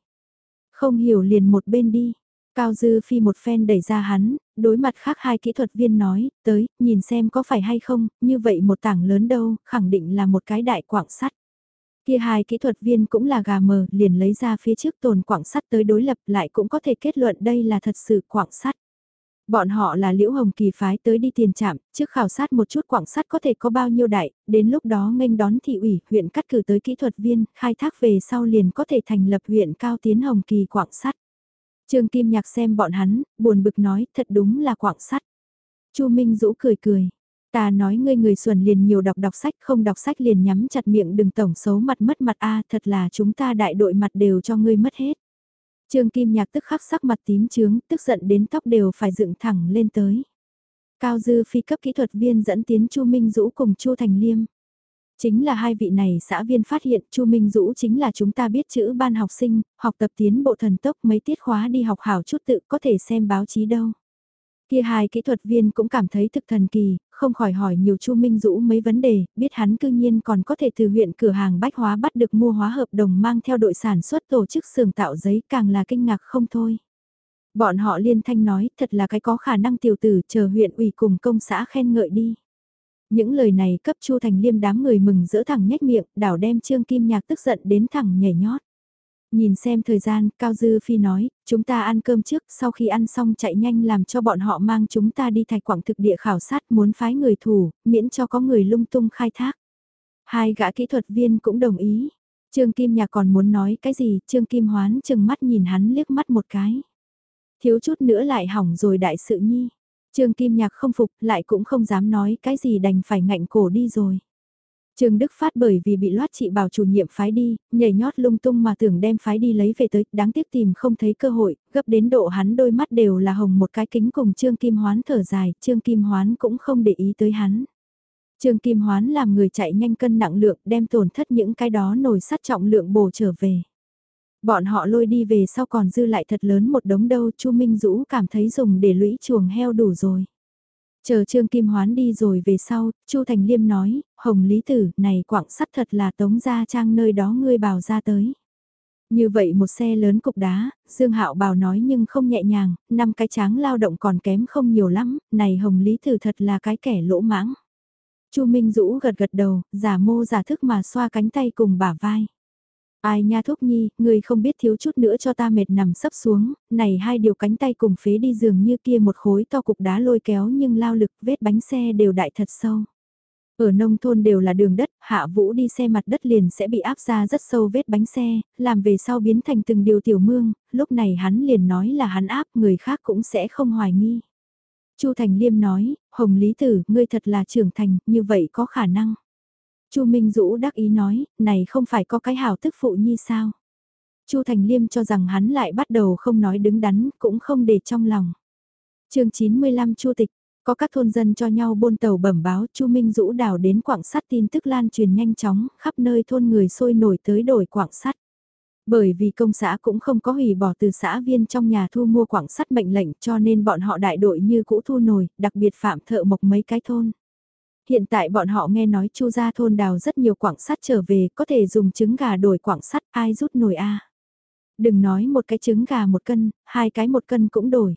Không hiểu liền một bên đi. Cao Dư Phi một phen đẩy ra hắn, đối mặt khác hai kỹ thuật viên nói, tới, nhìn xem có phải hay không, như vậy một tảng lớn đâu, khẳng định là một cái đại quảng sắt. Kia hai kỹ thuật viên cũng là gà mờ, liền lấy ra phía trước tồn quảng sắt tới đối lập lại cũng có thể kết luận đây là thật sự quảng sắt. Bọn họ là Liễu Hồng Kỳ phái tới đi tiền trạm, trước khảo sát một chút quảng sắt có thể có bao nhiêu đại, đến lúc đó nghênh đón thị ủy, huyện cắt cử tới kỹ thuật viên, khai thác về sau liền có thể thành lập huyện cao tiến Hồng Kỳ quảng sắt. Trương Kim Nhạc xem bọn hắn, buồn bực nói, thật đúng là quạng sắt. Chu Minh Dũ cười cười. Ta nói ngươi người xuẩn liền nhiều đọc đọc sách không đọc sách liền nhắm chặt miệng đừng tổng xấu mặt mất mặt a thật là chúng ta đại đội mặt đều cho ngươi mất hết. Trương Kim Nhạc tức khắc sắc mặt tím trướng, tức giận đến tóc đều phải dựng thẳng lên tới. Cao Dư phi cấp kỹ thuật viên dẫn tiến Chu Minh Dũ cùng Chu Thành Liêm. Chính là hai vị này xã viên phát hiện Chu Minh Dũ chính là chúng ta biết chữ ban học sinh, học tập tiến bộ thần tốc mấy tiết khóa đi học hảo chút tự có thể xem báo chí đâu. Kia hai kỹ thuật viên cũng cảm thấy thực thần kỳ, không khỏi hỏi nhiều Chu Minh Dũ mấy vấn đề, biết hắn cư nhiên còn có thể từ huyện cửa hàng bách hóa bắt được mua hóa hợp đồng mang theo đội sản xuất tổ chức xưởng tạo giấy càng là kinh ngạc không thôi. Bọn họ liên thanh nói thật là cái có khả năng tiểu tử chờ huyện ủy cùng công xã khen ngợi đi. Những lời này cấp Chu Thành Liêm đám người mừng rỡ thẳng nhếch miệng, đảo đem Trương Kim Nhạc tức giận đến thẳng nhảy nhót. Nhìn xem thời gian, Cao Dư Phi nói, chúng ta ăn cơm trước, sau khi ăn xong chạy nhanh làm cho bọn họ mang chúng ta đi thạch quảng thực địa khảo sát muốn phái người thủ, miễn cho có người lung tung khai thác. Hai gã kỹ thuật viên cũng đồng ý. Trương Kim Nhạc còn muốn nói cái gì, Trương Kim Hoán chừng mắt nhìn hắn liếc mắt một cái. Thiếu chút nữa lại hỏng rồi đại sự nhi. Trương Kim Nhạc không phục, lại cũng không dám nói cái gì đành phải ngạnh cổ đi rồi. Trương Đức Phát bởi vì bị loát trị bảo chủ nhiệm phái đi, nhảy nhót lung tung mà tưởng đem phái đi lấy về tới, đáng tiếc tìm không thấy cơ hội, gấp đến độ hắn đôi mắt đều là hồng một cái kính cùng Trương Kim Hoán thở dài, Trương Kim Hoán cũng không để ý tới hắn. Trương Kim Hoán làm người chạy nhanh cân nặng lượng đem tổn thất những cái đó nổi sắt trọng lượng bổ trở về. Bọn họ lôi đi về sau còn dư lại thật lớn một đống đâu Chu Minh Dũ cảm thấy dùng để lũy chuồng heo đủ rồi. Chờ Trương Kim Hoán đi rồi về sau, Chu Thành Liêm nói, Hồng Lý Tử, này quảng sắt thật là tống gia trang nơi đó ngươi bào ra tới. Như vậy một xe lớn cục đá, Dương Hạo bào nói nhưng không nhẹ nhàng, năm cái tráng lao động còn kém không nhiều lắm, này Hồng Lý Tử thật là cái kẻ lỗ mãng. Chu Minh Dũ gật gật đầu, giả mô giả thức mà xoa cánh tay cùng bả vai. Ai nha thúc nhi, người không biết thiếu chút nữa cho ta mệt nằm sấp xuống, này hai điều cánh tay cùng phế đi giường như kia một khối to cục đá lôi kéo nhưng lao lực vết bánh xe đều đại thật sâu. Ở nông thôn đều là đường đất, hạ vũ đi xe mặt đất liền sẽ bị áp ra rất sâu vết bánh xe, làm về sau biến thành từng điều tiểu mương, lúc này hắn liền nói là hắn áp người khác cũng sẽ không hoài nghi. Chu Thành Liêm nói, Hồng Lý Tử, ngươi thật là trưởng thành, như vậy có khả năng. Chu Minh Dũ đắc ý nói, này không phải có cái hảo tức phụ nhi sao? Chu Thành Liêm cho rằng hắn lại bắt đầu không nói đứng đắn, cũng không để trong lòng. chương 95 Chu Tịch, có các thôn dân cho nhau buôn tàu bẩm báo Chu Minh Dũ đào đến quảng sắt tin tức lan truyền nhanh chóng, khắp nơi thôn người sôi nổi tới đổi quảng sắt. Bởi vì công xã cũng không có hủy bỏ từ xã viên trong nhà thu mua quảng sắt mệnh lệnh cho nên bọn họ đại đội như cũ thu nổi, đặc biệt phạm thợ mộc mấy cái thôn. Hiện tại bọn họ nghe nói chu gia thôn đào rất nhiều quảng sắt trở về có thể dùng trứng gà đổi quảng sắt ai rút nổi a Đừng nói một cái trứng gà một cân, hai cái một cân cũng đổi.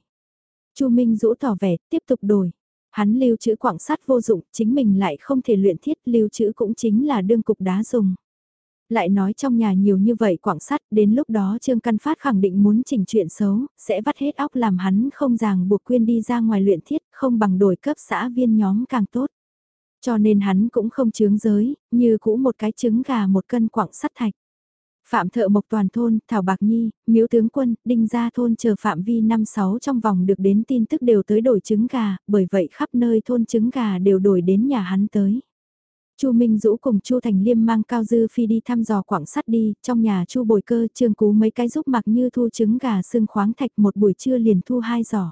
chu Minh rũ tỏ vẻ tiếp tục đổi. Hắn lưu trữ quảng sắt vô dụng, chính mình lại không thể luyện thiết lưu trữ cũng chính là đương cục đá dùng. Lại nói trong nhà nhiều như vậy quảng sắt, đến lúc đó Trương Căn Phát khẳng định muốn chỉnh chuyện xấu, sẽ vắt hết óc làm hắn không ràng buộc quyên đi ra ngoài luyện thiết, không bằng đổi cấp xã viên nhóm càng tốt. Cho nên hắn cũng không chướng giới, như cũ một cái trứng gà một cân quặng sắt thạch. Phạm thợ mộc toàn thôn, Thảo Bạc Nhi, miếu tướng quân, đinh gia thôn chờ phạm vi 5-6 trong vòng được đến tin tức đều tới đổi trứng gà, bởi vậy khắp nơi thôn trứng gà đều đổi đến nhà hắn tới. Chu Minh Dũ cùng Chu Thành Liêm mang Cao Dư Phi đi thăm dò quảng sắt đi, trong nhà Chu Bồi Cơ trương cú mấy cái giúp mặc như thu trứng gà xương khoáng thạch một buổi trưa liền thu hai giỏ.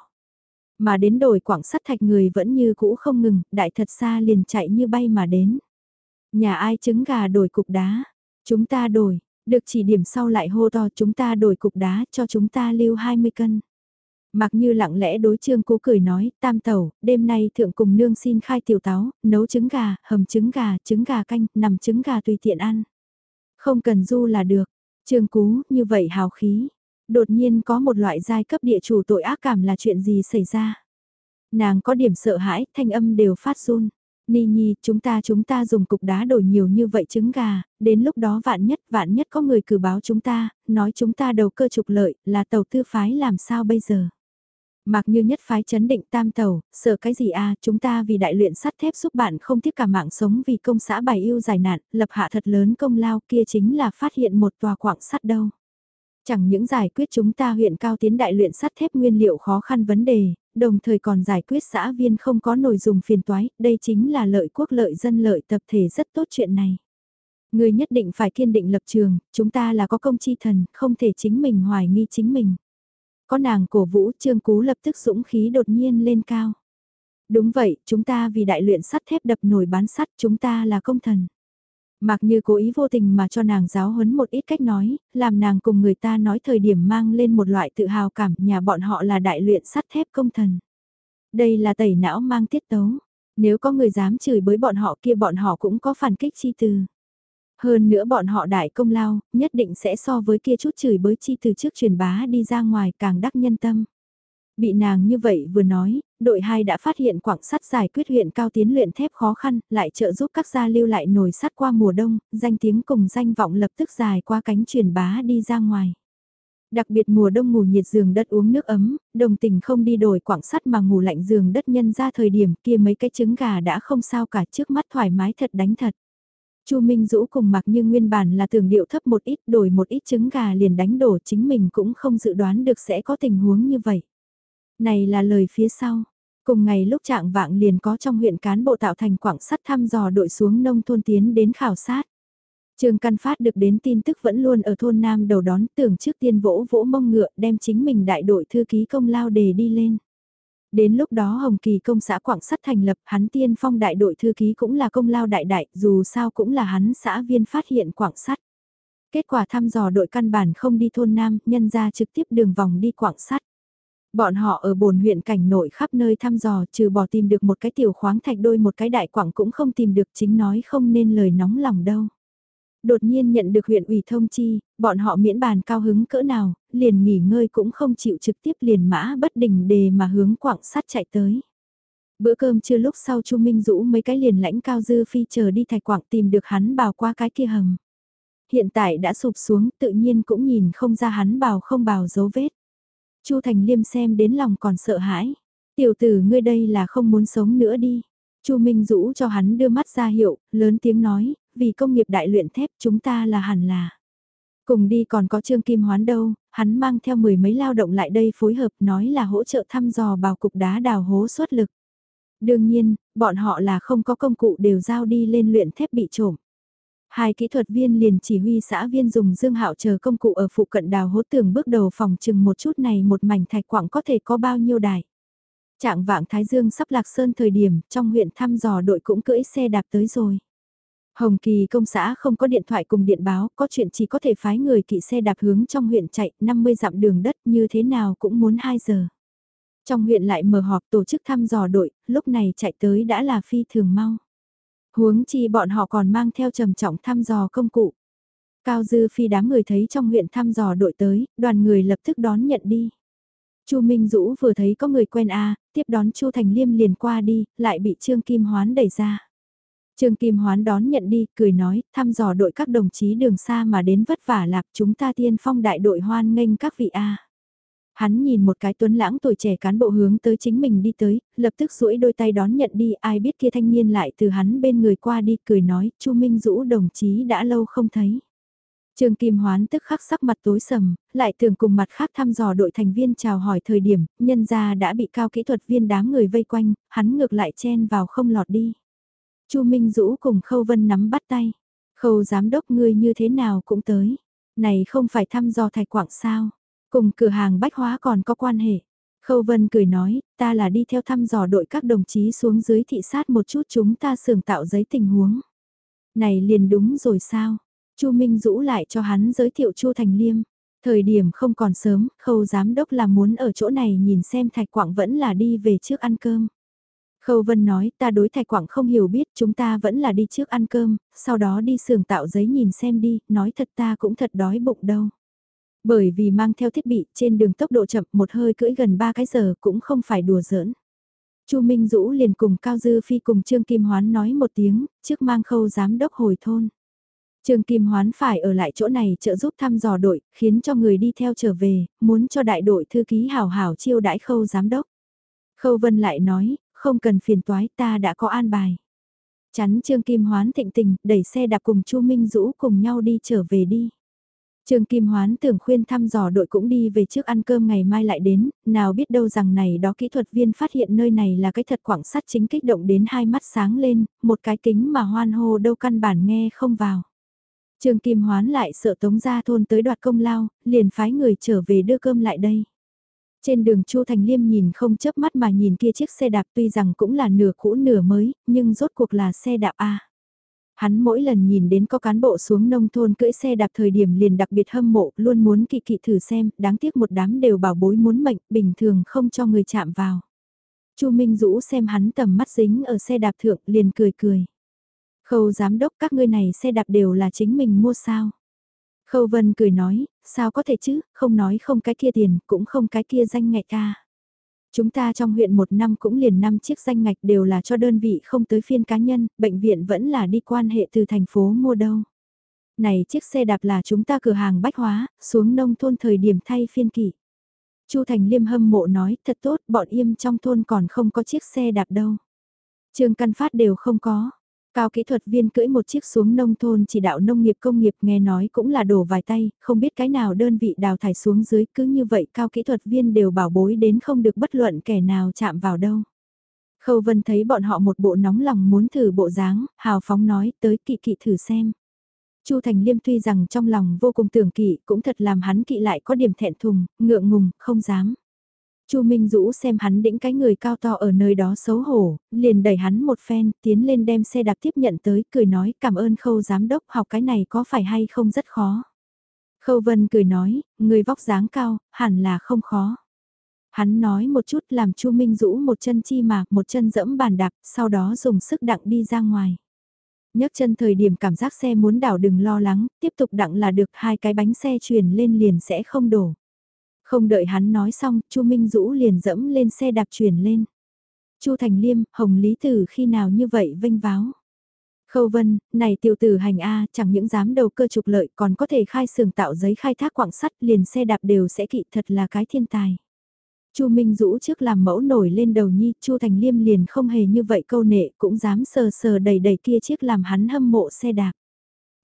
Mà đến đổi quảng sắt thạch người vẫn như cũ không ngừng, đại thật xa liền chạy như bay mà đến. Nhà ai trứng gà đổi cục đá, chúng ta đổi, được chỉ điểm sau lại hô to chúng ta đổi cục đá cho chúng ta lưu 20 cân. Mặc như lặng lẽ đối trương cố cười nói, tam tẩu, đêm nay thượng cùng nương xin khai tiểu táo, nấu trứng gà, hầm trứng gà, trứng gà canh, nằm trứng gà tùy tiện ăn. Không cần du là được, trương cú, như vậy hào khí. Đột nhiên có một loại giai cấp địa chủ tội ác cảm là chuyện gì xảy ra. Nàng có điểm sợ hãi, thanh âm đều phát run. Ni Nhi, chúng ta chúng ta dùng cục đá đổi nhiều như vậy trứng gà, đến lúc đó vạn nhất vạn nhất có người cử báo chúng ta, nói chúng ta đầu cơ trục lợi, là tàu tư phái làm sao bây giờ. Mặc như nhất phái chấn định tam tàu, sợ cái gì à, chúng ta vì đại luyện sắt thép giúp bạn không tiếc cả mạng sống vì công xã bài yêu giải nạn, lập hạ thật lớn công lao kia chính là phát hiện một tòa quạng sắt đâu. Chẳng những giải quyết chúng ta huyện cao tiến đại luyện sắt thép nguyên liệu khó khăn vấn đề, đồng thời còn giải quyết xã viên không có nồi dùng phiền toái, đây chính là lợi quốc lợi dân lợi tập thể rất tốt chuyện này. Người nhất định phải kiên định lập trường, chúng ta là có công chi thần, không thể chính mình hoài nghi chính mình. Có nàng cổ vũ trương cú lập tức dũng khí đột nhiên lên cao. Đúng vậy, chúng ta vì đại luyện sắt thép đập nổi bán sắt chúng ta là công thần. Mặc như cố ý vô tình mà cho nàng giáo huấn một ít cách nói, làm nàng cùng người ta nói thời điểm mang lên một loại tự hào cảm nhà bọn họ là đại luyện sắt thép công thần. Đây là tẩy não mang tiết tấu. Nếu có người dám chửi bới bọn họ kia bọn họ cũng có phản kích chi từ. Hơn nữa bọn họ đại công lao, nhất định sẽ so với kia chút chửi bới chi từ trước truyền bá đi ra ngoài càng đắc nhân tâm. Bị nàng như vậy vừa nói, đội 2 đã phát hiện quảng sắt giải quyết huyện cao tiến luyện thép khó khăn, lại trợ giúp các gia lưu lại nồi sắt qua mùa đông, danh tiếng cùng danh vọng lập tức dài qua cánh truyền bá đi ra ngoài. Đặc biệt mùa đông ngủ nhiệt giường đất uống nước ấm, đồng tình không đi đổi quảng sắt mà ngủ lạnh giường đất nhân ra thời điểm kia mấy cái trứng gà đã không sao cả trước mắt thoải mái thật đánh thật. Chu Minh Dũ cùng mặc như nguyên bản là tưởng điệu thấp một ít đổi một ít trứng gà liền đánh đổ chính mình cũng không dự đoán được sẽ có tình huống như vậy. Này là lời phía sau. Cùng ngày lúc trạng vạng liền có trong huyện cán bộ tạo thành quảng sắt thăm dò đội xuống nông thôn tiến đến khảo sát. Trường Căn Phát được đến tin tức vẫn luôn ở thôn Nam đầu đón, tưởng trước tiên vỗ vỗ mông ngựa, đem chính mình đại đội thư ký công lao đề đi lên. Đến lúc đó Hồng Kỳ công xã Quảng Sắt thành lập, hắn tiên phong đại đội thư ký cũng là công lao đại đại, dù sao cũng là hắn xã viên phát hiện Quảng Sắt. Kết quả thăm dò đội căn bản không đi thôn Nam, nhân ra trực tiếp đường vòng đi Quảng Sắt. Bọn họ ở bồn huyện cảnh nội khắp nơi thăm dò trừ bỏ tìm được một cái tiểu khoáng thạch đôi một cái đại quảng cũng không tìm được chính nói không nên lời nóng lòng đâu. Đột nhiên nhận được huyện ủy thông chi, bọn họ miễn bàn cao hứng cỡ nào, liền nghỉ ngơi cũng không chịu trực tiếp liền mã bất đình đề mà hướng quảng sắt chạy tới. Bữa cơm chưa lúc sau Chu Minh Dũ mấy cái liền lãnh cao dư phi chờ đi thạch quảng tìm được hắn bào qua cái kia hầm. Hiện tại đã sụp xuống tự nhiên cũng nhìn không ra hắn bào không bào dấu vết. Chu Thành Liêm xem đến lòng còn sợ hãi. Tiểu tử ngươi đây là không muốn sống nữa đi. Chu Minh Dũ cho hắn đưa mắt ra hiệu, lớn tiếng nói, vì công nghiệp đại luyện thép chúng ta là hẳn là. Cùng đi còn có Trương Kim Hoán đâu, hắn mang theo mười mấy lao động lại đây phối hợp nói là hỗ trợ thăm dò bào cục đá đào hố suất lực. Đương nhiên, bọn họ là không có công cụ đều giao đi lên luyện thép bị trộm. Hai kỹ thuật viên liền chỉ huy xã viên dùng dương hạo chờ công cụ ở phụ cận đào hố tường bước đầu phòng chừng một chút này một mảnh thạch quảng có thể có bao nhiêu đài. Trạng vạng Thái Dương sắp lạc sơn thời điểm, trong huyện thăm dò đội cũng cưỡi xe đạp tới rồi. Hồng Kỳ công xã không có điện thoại cùng điện báo, có chuyện chỉ có thể phái người kỵ xe đạp hướng trong huyện chạy 50 dặm đường đất như thế nào cũng muốn 2 giờ. Trong huyện lại mở họp tổ chức thăm dò đội, lúc này chạy tới đã là phi thường mau. Huống chi bọn họ còn mang theo trầm trọng thăm dò công cụ. Cao Dư Phi đám người thấy trong huyện thăm dò đội tới, đoàn người lập tức đón nhận đi. Chu Minh Dũ vừa thấy có người quen a, tiếp đón Chu Thành Liêm liền qua đi, lại bị Trương Kim Hoán đẩy ra. Trương Kim Hoán đón nhận đi, cười nói, thăm dò đội các đồng chí đường xa mà đến vất vả lạc chúng ta tiên phong đại đội hoan nghênh các vị A. Hắn nhìn một cái tuấn lãng tuổi trẻ cán bộ hướng tới chính mình đi tới, lập tức duỗi đôi tay đón nhận đi, ai biết kia thanh niên lại từ hắn bên người qua đi, cười nói, Chu Minh Dũ đồng chí đã lâu không thấy. Trương Kim Hoán tức khắc sắc mặt tối sầm, lại thường cùng mặt khác thăm dò đội thành viên chào hỏi thời điểm, nhân ra đã bị cao kỹ thuật viên đám người vây quanh, hắn ngược lại chen vào không lọt đi. Chu Minh Dũ cùng Khâu Vân nắm bắt tay. Khâu giám đốc ngươi như thế nào cũng tới. Này không phải thăm dò thạch quảng sao. Cùng cửa hàng bách hóa còn có quan hệ. Khâu Vân cười nói, ta là đi theo thăm dò đội các đồng chí xuống dưới thị sát một chút chúng ta sường tạo giấy tình huống. Này liền đúng rồi sao? Chu Minh Dũ lại cho hắn giới thiệu Chu Thành Liêm. Thời điểm không còn sớm, khâu giám đốc là muốn ở chỗ này nhìn xem thạch quảng vẫn là đi về trước ăn cơm. Khâu Vân nói ta đối thạch quảng không hiểu biết chúng ta vẫn là đi trước ăn cơm, sau đó đi sưởng tạo giấy nhìn xem đi, nói thật ta cũng thật đói bụng đâu. Bởi vì mang theo thiết bị trên đường tốc độ chậm một hơi cưỡi gần 3 cái giờ cũng không phải đùa giỡn. Chu Minh Dũ liền cùng Cao Dư Phi cùng Trương Kim Hoán nói một tiếng, trước mang khâu giám đốc hồi thôn. Trương Kim Hoán phải ở lại chỗ này trợ giúp thăm dò đội, khiến cho người đi theo trở về, muốn cho đại đội thư ký hảo hảo chiêu đãi khâu giám đốc. Khâu Vân lại nói, không cần phiền toái ta đã có an bài. Chắn Trương Kim Hoán thịnh tình, đẩy xe đạp cùng Chu Minh Dũ cùng nhau đi trở về đi. Trương Kim Hoán tưởng khuyên thăm dò đội cũng đi về trước ăn cơm ngày mai lại đến, nào biết đâu rằng này đó kỹ thuật viên phát hiện nơi này là cái thật quảng sắt chính kích động đến hai mắt sáng lên, một cái kính mà hoan hô đâu căn bản nghe không vào. Trương Kim Hoán lại sợ tống gia thôn tới đoạt công lao, liền phái người trở về đưa cơm lại đây. Trên đường Chu Thành Liêm nhìn không chớp mắt mà nhìn kia chiếc xe đạp tuy rằng cũng là nửa cũ nửa mới, nhưng rốt cuộc là xe đạp A. Hắn mỗi lần nhìn đến có cán bộ xuống nông thôn cưỡi xe đạp thời điểm liền đặc biệt hâm mộ, luôn muốn kỵ kỵ thử xem, đáng tiếc một đám đều bảo bối muốn mệnh, bình thường không cho người chạm vào. Chu Minh Dũ xem hắn tầm mắt dính ở xe đạp thượng liền cười cười. Khâu giám đốc các ngươi này xe đạp đều là chính mình mua sao? Khâu Vân cười nói, sao có thể chứ, không nói không cái kia tiền, cũng không cái kia danh ngạch ca. Chúng ta trong huyện một năm cũng liền năm chiếc danh ngạch đều là cho đơn vị không tới phiên cá nhân, bệnh viện vẫn là đi quan hệ từ thành phố mua đâu. Này chiếc xe đạp là chúng ta cửa hàng bách hóa, xuống nông thôn thời điểm thay phiên kỷ. Chu Thành Liêm hâm mộ nói, thật tốt, bọn im trong thôn còn không có chiếc xe đạp đâu. Trường Căn Phát đều không có. Cao kỹ thuật viên cưỡi một chiếc xuống nông thôn chỉ đạo nông nghiệp công nghiệp nghe nói cũng là đổ vài tay, không biết cái nào đơn vị đào thải xuống dưới cứ như vậy cao kỹ thuật viên đều bảo bối đến không được bất luận kẻ nào chạm vào đâu. Khâu Vân thấy bọn họ một bộ nóng lòng muốn thử bộ dáng, hào phóng nói tới kỵ kỵ thử xem. Chu Thành Liêm tuy rằng trong lòng vô cùng tưởng kỵ cũng thật làm hắn kỵ lại có điểm thẹn thùng, ngượng ngùng, không dám. Chu Minh Dũ xem hắn đĩnh cái người cao to ở nơi đó xấu hổ, liền đẩy hắn một phen, tiến lên đem xe đạp tiếp nhận tới, cười nói cảm ơn khâu giám đốc học cái này có phải hay không rất khó. Khâu Vân cười nói, người vóc dáng cao, hẳn là không khó. Hắn nói một chút làm Chu Minh Dũ một chân chi mà, một chân dẫm bàn đạp, sau đó dùng sức đặng đi ra ngoài. nhấc chân thời điểm cảm giác xe muốn đảo đừng lo lắng, tiếp tục đặng là được hai cái bánh xe chuyển lên liền sẽ không đổ. Không đợi hắn nói xong, Chu Minh Dũ liền dẫm lên xe đạp chuyển lên. Chu Thành Liêm, Hồng Lý Tử khi nào như vậy vinh váo. Khâu Vân, này tiểu tử hành A, chẳng những dám đầu cơ trục lợi còn có thể khai xưởng tạo giấy khai thác quảng sắt liền xe đạp đều sẽ kỵ thật là cái thiên tài. Chu Minh Dũ trước làm mẫu nổi lên đầu nhi, Chu Thành Liêm liền không hề như vậy câu nệ, cũng dám sờ sờ đầy đầy kia chiếc làm hắn hâm mộ xe đạp.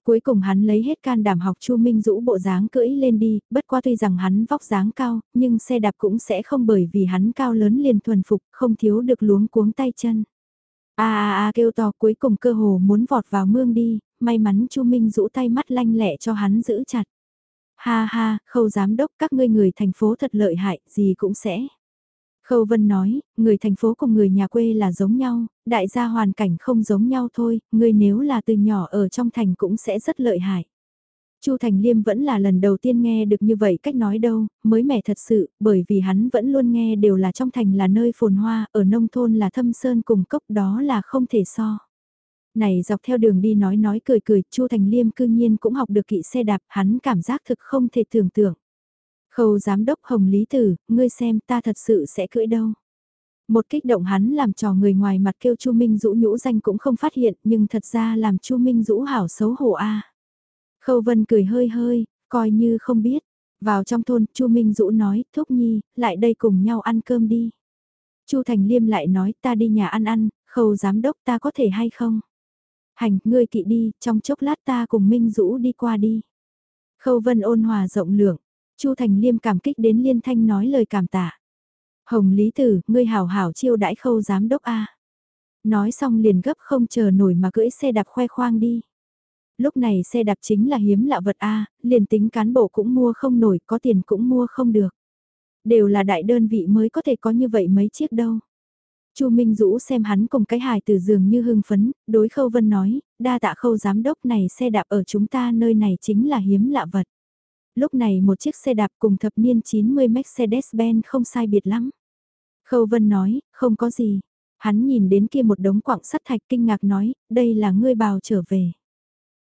Cuối cùng hắn lấy hết can đảm học Chu Minh Dũ bộ dáng cưỡi lên đi, bất qua tuy rằng hắn vóc dáng cao, nhưng xe đạp cũng sẽ không bởi vì hắn cao lớn liền thuần phục, không thiếu được luống cuống tay chân. A a a kêu to cuối cùng cơ hồ muốn vọt vào mương đi, may mắn Chu Minh Dũ tay mắt lanh lẹ cho hắn giữ chặt. Ha ha, khâu giám đốc các ngươi người thành phố thật lợi hại, gì cũng sẽ. Khâu Vân nói, người thành phố cùng người nhà quê là giống nhau, đại gia hoàn cảnh không giống nhau thôi, người nếu là từ nhỏ ở trong thành cũng sẽ rất lợi hại. Chu Thành Liêm vẫn là lần đầu tiên nghe được như vậy cách nói đâu, mới mẻ thật sự, bởi vì hắn vẫn luôn nghe đều là trong thành là nơi phồn hoa, ở nông thôn là thâm sơn cùng cốc đó là không thể so. Này dọc theo đường đi nói nói cười cười, Chu Thành Liêm cư nhiên cũng học được kỵ xe đạp, hắn cảm giác thực không thể tưởng tượng. Khâu giám đốc Hồng Lý Tử, ngươi xem ta thật sự sẽ cưỡi đâu. Một kích động hắn làm trò người ngoài mặt kêu Chu Minh Dũ nhũ danh cũng không phát hiện nhưng thật ra làm Chu Minh Dũ hảo xấu hổ a. Khâu Vân cười hơi hơi, coi như không biết. Vào trong thôn, Chu Minh Dũ nói, Thúc Nhi, lại đây cùng nhau ăn cơm đi. Chu Thành Liêm lại nói, ta đi nhà ăn ăn, khâu giám đốc ta có thể hay không? Hành, ngươi kỵ đi, trong chốc lát ta cùng Minh Dũ đi qua đi. Khâu Vân ôn hòa rộng lượng, Chu Thành Liêm cảm kích đến liên thanh nói lời cảm tạ. Hồng Lý Tử, ngươi hảo hảo chiêu đãi khâu giám đốc A. Nói xong liền gấp không chờ nổi mà cưỡi xe đạp khoe khoang đi. Lúc này xe đạp chính là hiếm lạ vật A, liền tính cán bộ cũng mua không nổi, có tiền cũng mua không được. Đều là đại đơn vị mới có thể có như vậy mấy chiếc đâu. Chu Minh Dũ xem hắn cùng cái hài từ giường như hưng phấn, đối Khâu Vân nói, đa tạ Khâu giám đốc này xe đạp ở chúng ta nơi này chính là hiếm lạ vật. Lúc này một chiếc xe đạp cùng thập niên 90 Mercedes-Benz không sai biệt lắm. Khâu Vân nói, không có gì. Hắn nhìn đến kia một đống quặng sắt thạch kinh ngạc nói, đây là ngươi bào trở về.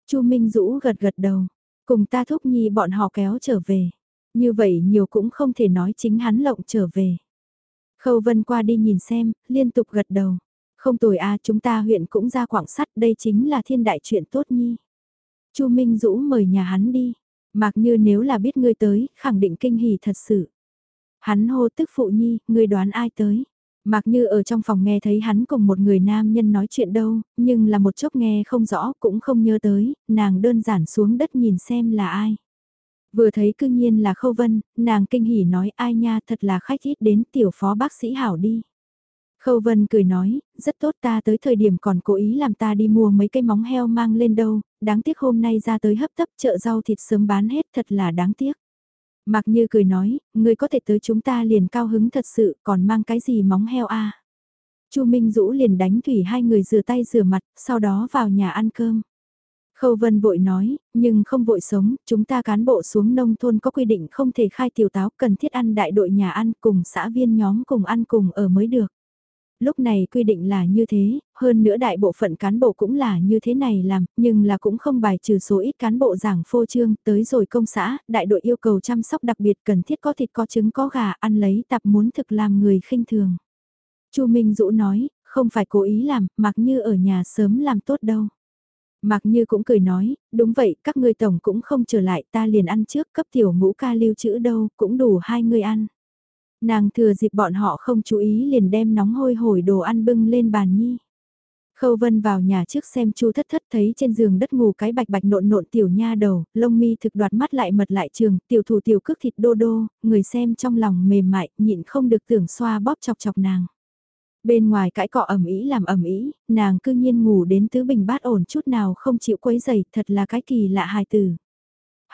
Chu Minh Dũ gật gật đầu, cùng ta thúc nhi bọn họ kéo trở về. Như vậy nhiều cũng không thể nói chính hắn lộng trở về. Khâu Vân qua đi nhìn xem, liên tục gật đầu. Không tồi à chúng ta huyện cũng ra quảng sắt đây chính là thiên đại chuyện tốt nhi. Chu Minh Dũ mời nhà hắn đi. Mặc như nếu là biết ngươi tới, khẳng định kinh hỉ thật sự. Hắn hô tức phụ nhi, ngươi đoán ai tới. Mặc như ở trong phòng nghe thấy hắn cùng một người nam nhân nói chuyện đâu, nhưng là một chốc nghe không rõ cũng không nhớ tới, nàng đơn giản xuống đất nhìn xem là ai. Vừa thấy cư nhiên là Khâu Vân, nàng kinh hỉ nói ai nha thật là khách ít đến tiểu phó bác sĩ hảo đi. Khâu Vân cười nói, rất tốt ta tới thời điểm còn cố ý làm ta đi mua mấy cây móng heo mang lên đâu, đáng tiếc hôm nay ra tới hấp tấp chợ rau thịt sớm bán hết thật là đáng tiếc. Mặc như cười nói, người có thể tới chúng ta liền cao hứng thật sự còn mang cái gì móng heo a Chu Minh Dũ liền đánh thủy hai người rửa tay rửa mặt, sau đó vào nhà ăn cơm. Khâu Vân vội nói, nhưng không vội sống, chúng ta cán bộ xuống nông thôn có quy định không thể khai tiểu táo cần thiết ăn đại đội nhà ăn cùng xã viên nhóm cùng ăn cùng ở mới được. Lúc này quy định là như thế, hơn nữa đại bộ phận cán bộ cũng là như thế này làm, nhưng là cũng không bài trừ số ít cán bộ giảng phô trương, tới rồi công xã, đại đội yêu cầu chăm sóc đặc biệt cần thiết có thịt có trứng có gà, ăn lấy tập muốn thực làm người khinh thường. Chu Minh Dũ nói, không phải cố ý làm, mặc như ở nhà sớm làm tốt đâu. Mặc như cũng cười nói, đúng vậy, các ngươi tổng cũng không trở lại ta liền ăn trước cấp tiểu ngũ ca lưu trữ đâu, cũng đủ hai người ăn. Nàng thừa dịp bọn họ không chú ý liền đem nóng hôi hổi đồ ăn bưng lên bàn nhi. Khâu Vân vào nhà trước xem Chu Thất Thất thấy trên giường đất ngủ cái bạch bạch nộn nộn tiểu nha đầu, lông mi thực đoạt mắt lại mật lại trường, tiểu thủ tiểu cước thịt đô đô, người xem trong lòng mềm mại, nhịn không được tưởng xoa bóp chọc chọc nàng. Bên ngoài cãi cọ ẩm ý làm ẩm ý, nàng cư nhiên ngủ đến tứ bình bát ổn chút nào không chịu quấy giày, thật là cái kỳ lạ hài tử.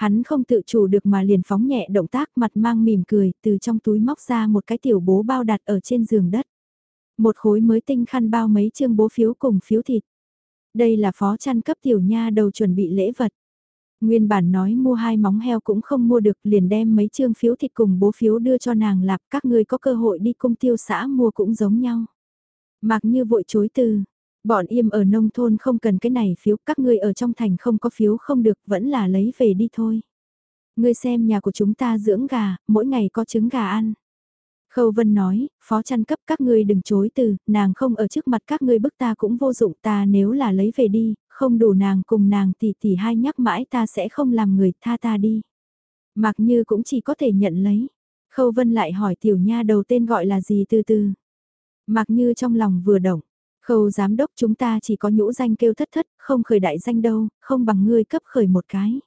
Hắn không tự chủ được mà liền phóng nhẹ động tác mặt mang mỉm cười, từ trong túi móc ra một cái tiểu bố bao đặt ở trên giường đất. Một khối mới tinh khăn bao mấy chương bố phiếu cùng phiếu thịt. Đây là phó chăn cấp tiểu nha đầu chuẩn bị lễ vật. Nguyên bản nói mua hai móng heo cũng không mua được liền đem mấy chương phiếu thịt cùng bố phiếu đưa cho nàng lạp các người có cơ hội đi cung tiêu xã mua cũng giống nhau. Mặc như vội chối từ, bọn im ở nông thôn không cần cái này phiếu, các ngươi ở trong thành không có phiếu không được, vẫn là lấy về đi thôi. Ngươi xem nhà của chúng ta dưỡng gà, mỗi ngày có trứng gà ăn. Khâu Vân nói, phó chăn cấp các ngươi đừng chối từ, nàng không ở trước mặt các ngươi bức ta cũng vô dụng ta nếu là lấy về đi, không đủ nàng cùng nàng tỷ tỷ hai nhắc mãi ta sẽ không làm người tha ta đi. Mặc như cũng chỉ có thể nhận lấy. Khâu Vân lại hỏi tiểu nha đầu tên gọi là gì từ từ. Mặc như trong lòng vừa động, khâu giám đốc chúng ta chỉ có nhũ danh kêu thất thất, không khởi đại danh đâu, không bằng ngươi cấp khởi một cái.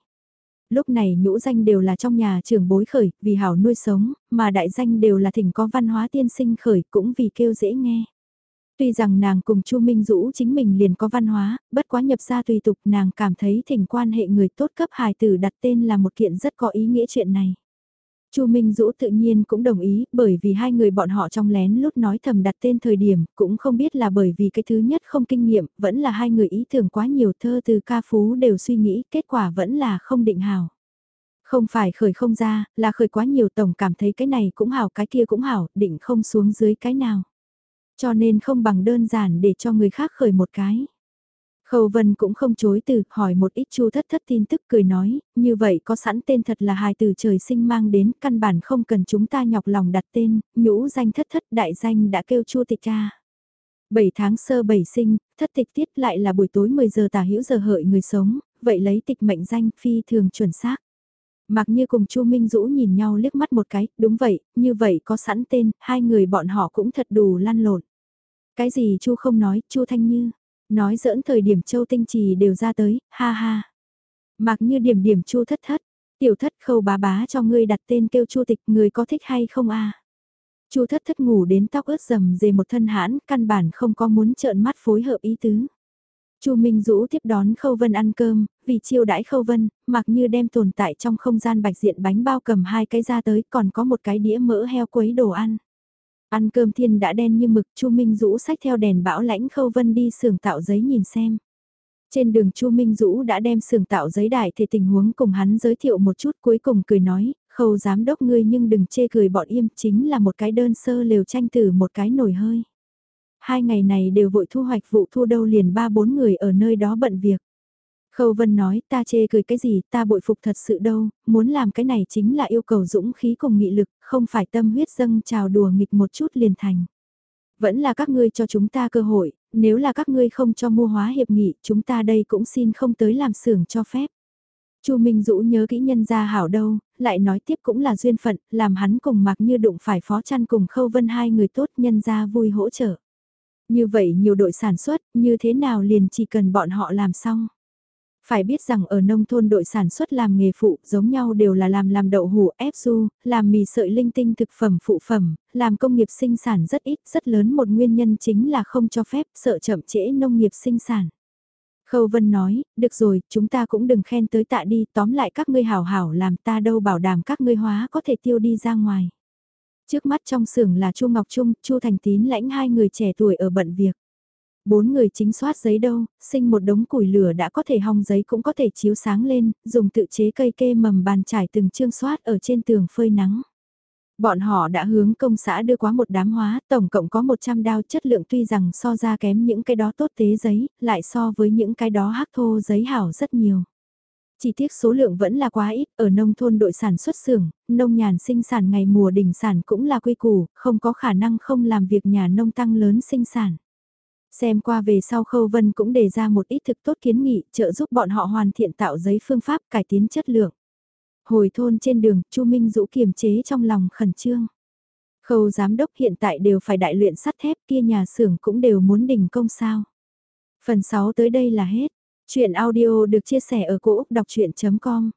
Lúc này nhũ danh đều là trong nhà trưởng bối khởi, vì hảo nuôi sống, mà đại danh đều là thỉnh có văn hóa tiên sinh khởi cũng vì kêu dễ nghe. Tuy rằng nàng cùng Chu Minh Dũ chính mình liền có văn hóa, bất quá nhập ra tùy tục nàng cảm thấy thỉnh quan hệ người tốt cấp hài tử đặt tên là một kiện rất có ý nghĩa chuyện này. Chu Minh Dũ tự nhiên cũng đồng ý, bởi vì hai người bọn họ trong lén lút nói thầm đặt tên thời điểm, cũng không biết là bởi vì cái thứ nhất không kinh nghiệm, vẫn là hai người ý tưởng quá nhiều thơ từ ca phú đều suy nghĩ, kết quả vẫn là không định hào. Không phải khởi không ra, là khởi quá nhiều tổng cảm thấy cái này cũng hảo cái kia cũng hảo, định không xuống dưới cái nào. Cho nên không bằng đơn giản để cho người khác khởi một cái. Khâu Vân cũng không chối từ, hỏi một ít chu thất thất tin tức cười nói, như vậy có sẵn tên thật là hài từ trời sinh mang đến, căn bản không cần chúng ta nhọc lòng đặt tên, nhũ danh thất thất đại danh đã kêu chu tịch cha. 7 tháng sơ bảy sinh, thất tịch tiết lại là buổi tối 10 giờ tả hữu giờ hợi người sống, vậy lấy tịch mệnh danh phi thường chuẩn xác. Mặc như cùng Chu Minh Dũ nhìn nhau liếc mắt một cái, đúng vậy, như vậy có sẵn tên, hai người bọn họ cũng thật đủ lăn lộn. Cái gì Chu không nói, Chu Thanh Như, Nói dỡn thời điểm châu tinh trì đều ra tới, ha ha. Mặc như điểm điểm chu thất thất, tiểu thất khâu bá bá cho ngươi đặt tên kêu chu tịch người có thích hay không a Chu thất thất ngủ đến tóc ướt rầm dề một thân hãn, căn bản không có muốn trợn mắt phối hợp ý tứ. Chu Minh Dũ tiếp đón Khâu Vân ăn cơm, vì chiêu đãi Khâu Vân, mặc như đem tồn tại trong không gian bạch diện bánh bao cầm hai cái ra tới, còn có một cái đĩa mỡ heo quấy đồ ăn. Ăn cơm thiên đã đen như mực, Chu Minh Dũ sách theo đèn bão lãnh Khâu Vân đi xưởng tạo giấy nhìn xem. Trên đường Chu Minh Dũ đã đem xưởng tạo giấy đại thể tình huống cùng hắn giới thiệu một chút cuối cùng cười nói, khâu giám đốc ngươi nhưng đừng chê cười bọn im chính là một cái đơn sơ lều tranh tử một cái nổi hơi. Hai ngày này đều vội thu hoạch vụ thu đâu liền ba bốn người ở nơi đó bận việc. Khâu Vân nói ta chê cười cái gì ta bội phục thật sự đâu, muốn làm cái này chính là yêu cầu dũng khí cùng nghị lực, không phải tâm huyết dâng trào đùa nghịch một chút liền thành. Vẫn là các ngươi cho chúng ta cơ hội, nếu là các ngươi không cho mua hóa hiệp nghị, chúng ta đây cũng xin không tới làm xưởng cho phép. Chu Minh Dũ nhớ kỹ nhân gia hảo đâu, lại nói tiếp cũng là duyên phận, làm hắn cùng mặc như đụng phải phó chăn cùng khâu vân hai người tốt nhân gia vui hỗ trợ. Như vậy nhiều đội sản xuất, như thế nào liền chỉ cần bọn họ làm xong. Phải biết rằng ở nông thôn đội sản xuất làm nghề phụ giống nhau đều là làm làm đậu hủ ép su, làm mì sợi linh tinh thực phẩm phụ phẩm, làm công nghiệp sinh sản rất ít, rất lớn một nguyên nhân chính là không cho phép sợ chậm trễ nông nghiệp sinh sản. Khâu Vân nói, được rồi, chúng ta cũng đừng khen tới tạ đi, tóm lại các ngươi hảo hảo làm ta đâu bảo đảm các ngươi hóa có thể tiêu đi ra ngoài. Trước mắt trong xưởng là Chu Ngọc Trung, Chu Thành Tín lãnh hai người trẻ tuổi ở bận việc. Bốn người chính soát giấy đâu, sinh một đống củi lửa đã có thể hong giấy cũng có thể chiếu sáng lên, dùng tự chế cây kê mầm bàn trải từng chương soát ở trên tường phơi nắng. Bọn họ đã hướng công xã đưa quá một đám hóa, tổng cộng có 100 đao chất lượng tuy rằng so ra kém những cái đó tốt tế giấy, lại so với những cái đó hắc thô giấy hảo rất nhiều. Chỉ tiếc số lượng vẫn là quá ít, ở nông thôn đội sản xuất xưởng, nông nhàn sinh sản ngày mùa đỉnh sản cũng là quy củ, không có khả năng không làm việc nhà nông tăng lớn sinh sản. Xem qua về sau Khâu Vân cũng đề ra một ít thực tốt kiến nghị, trợ giúp bọn họ hoàn thiện tạo giấy phương pháp cải tiến chất lượng. Hồi thôn trên đường, Chu Minh Dũ kiềm chế trong lòng khẩn trương. Khâu giám đốc hiện tại đều phải đại luyện sắt thép kia nhà xưởng cũng đều muốn đình công sao. Phần 6 tới đây là hết. Chuyện audio được chia sẻ ở cỗ đọc chuyện.com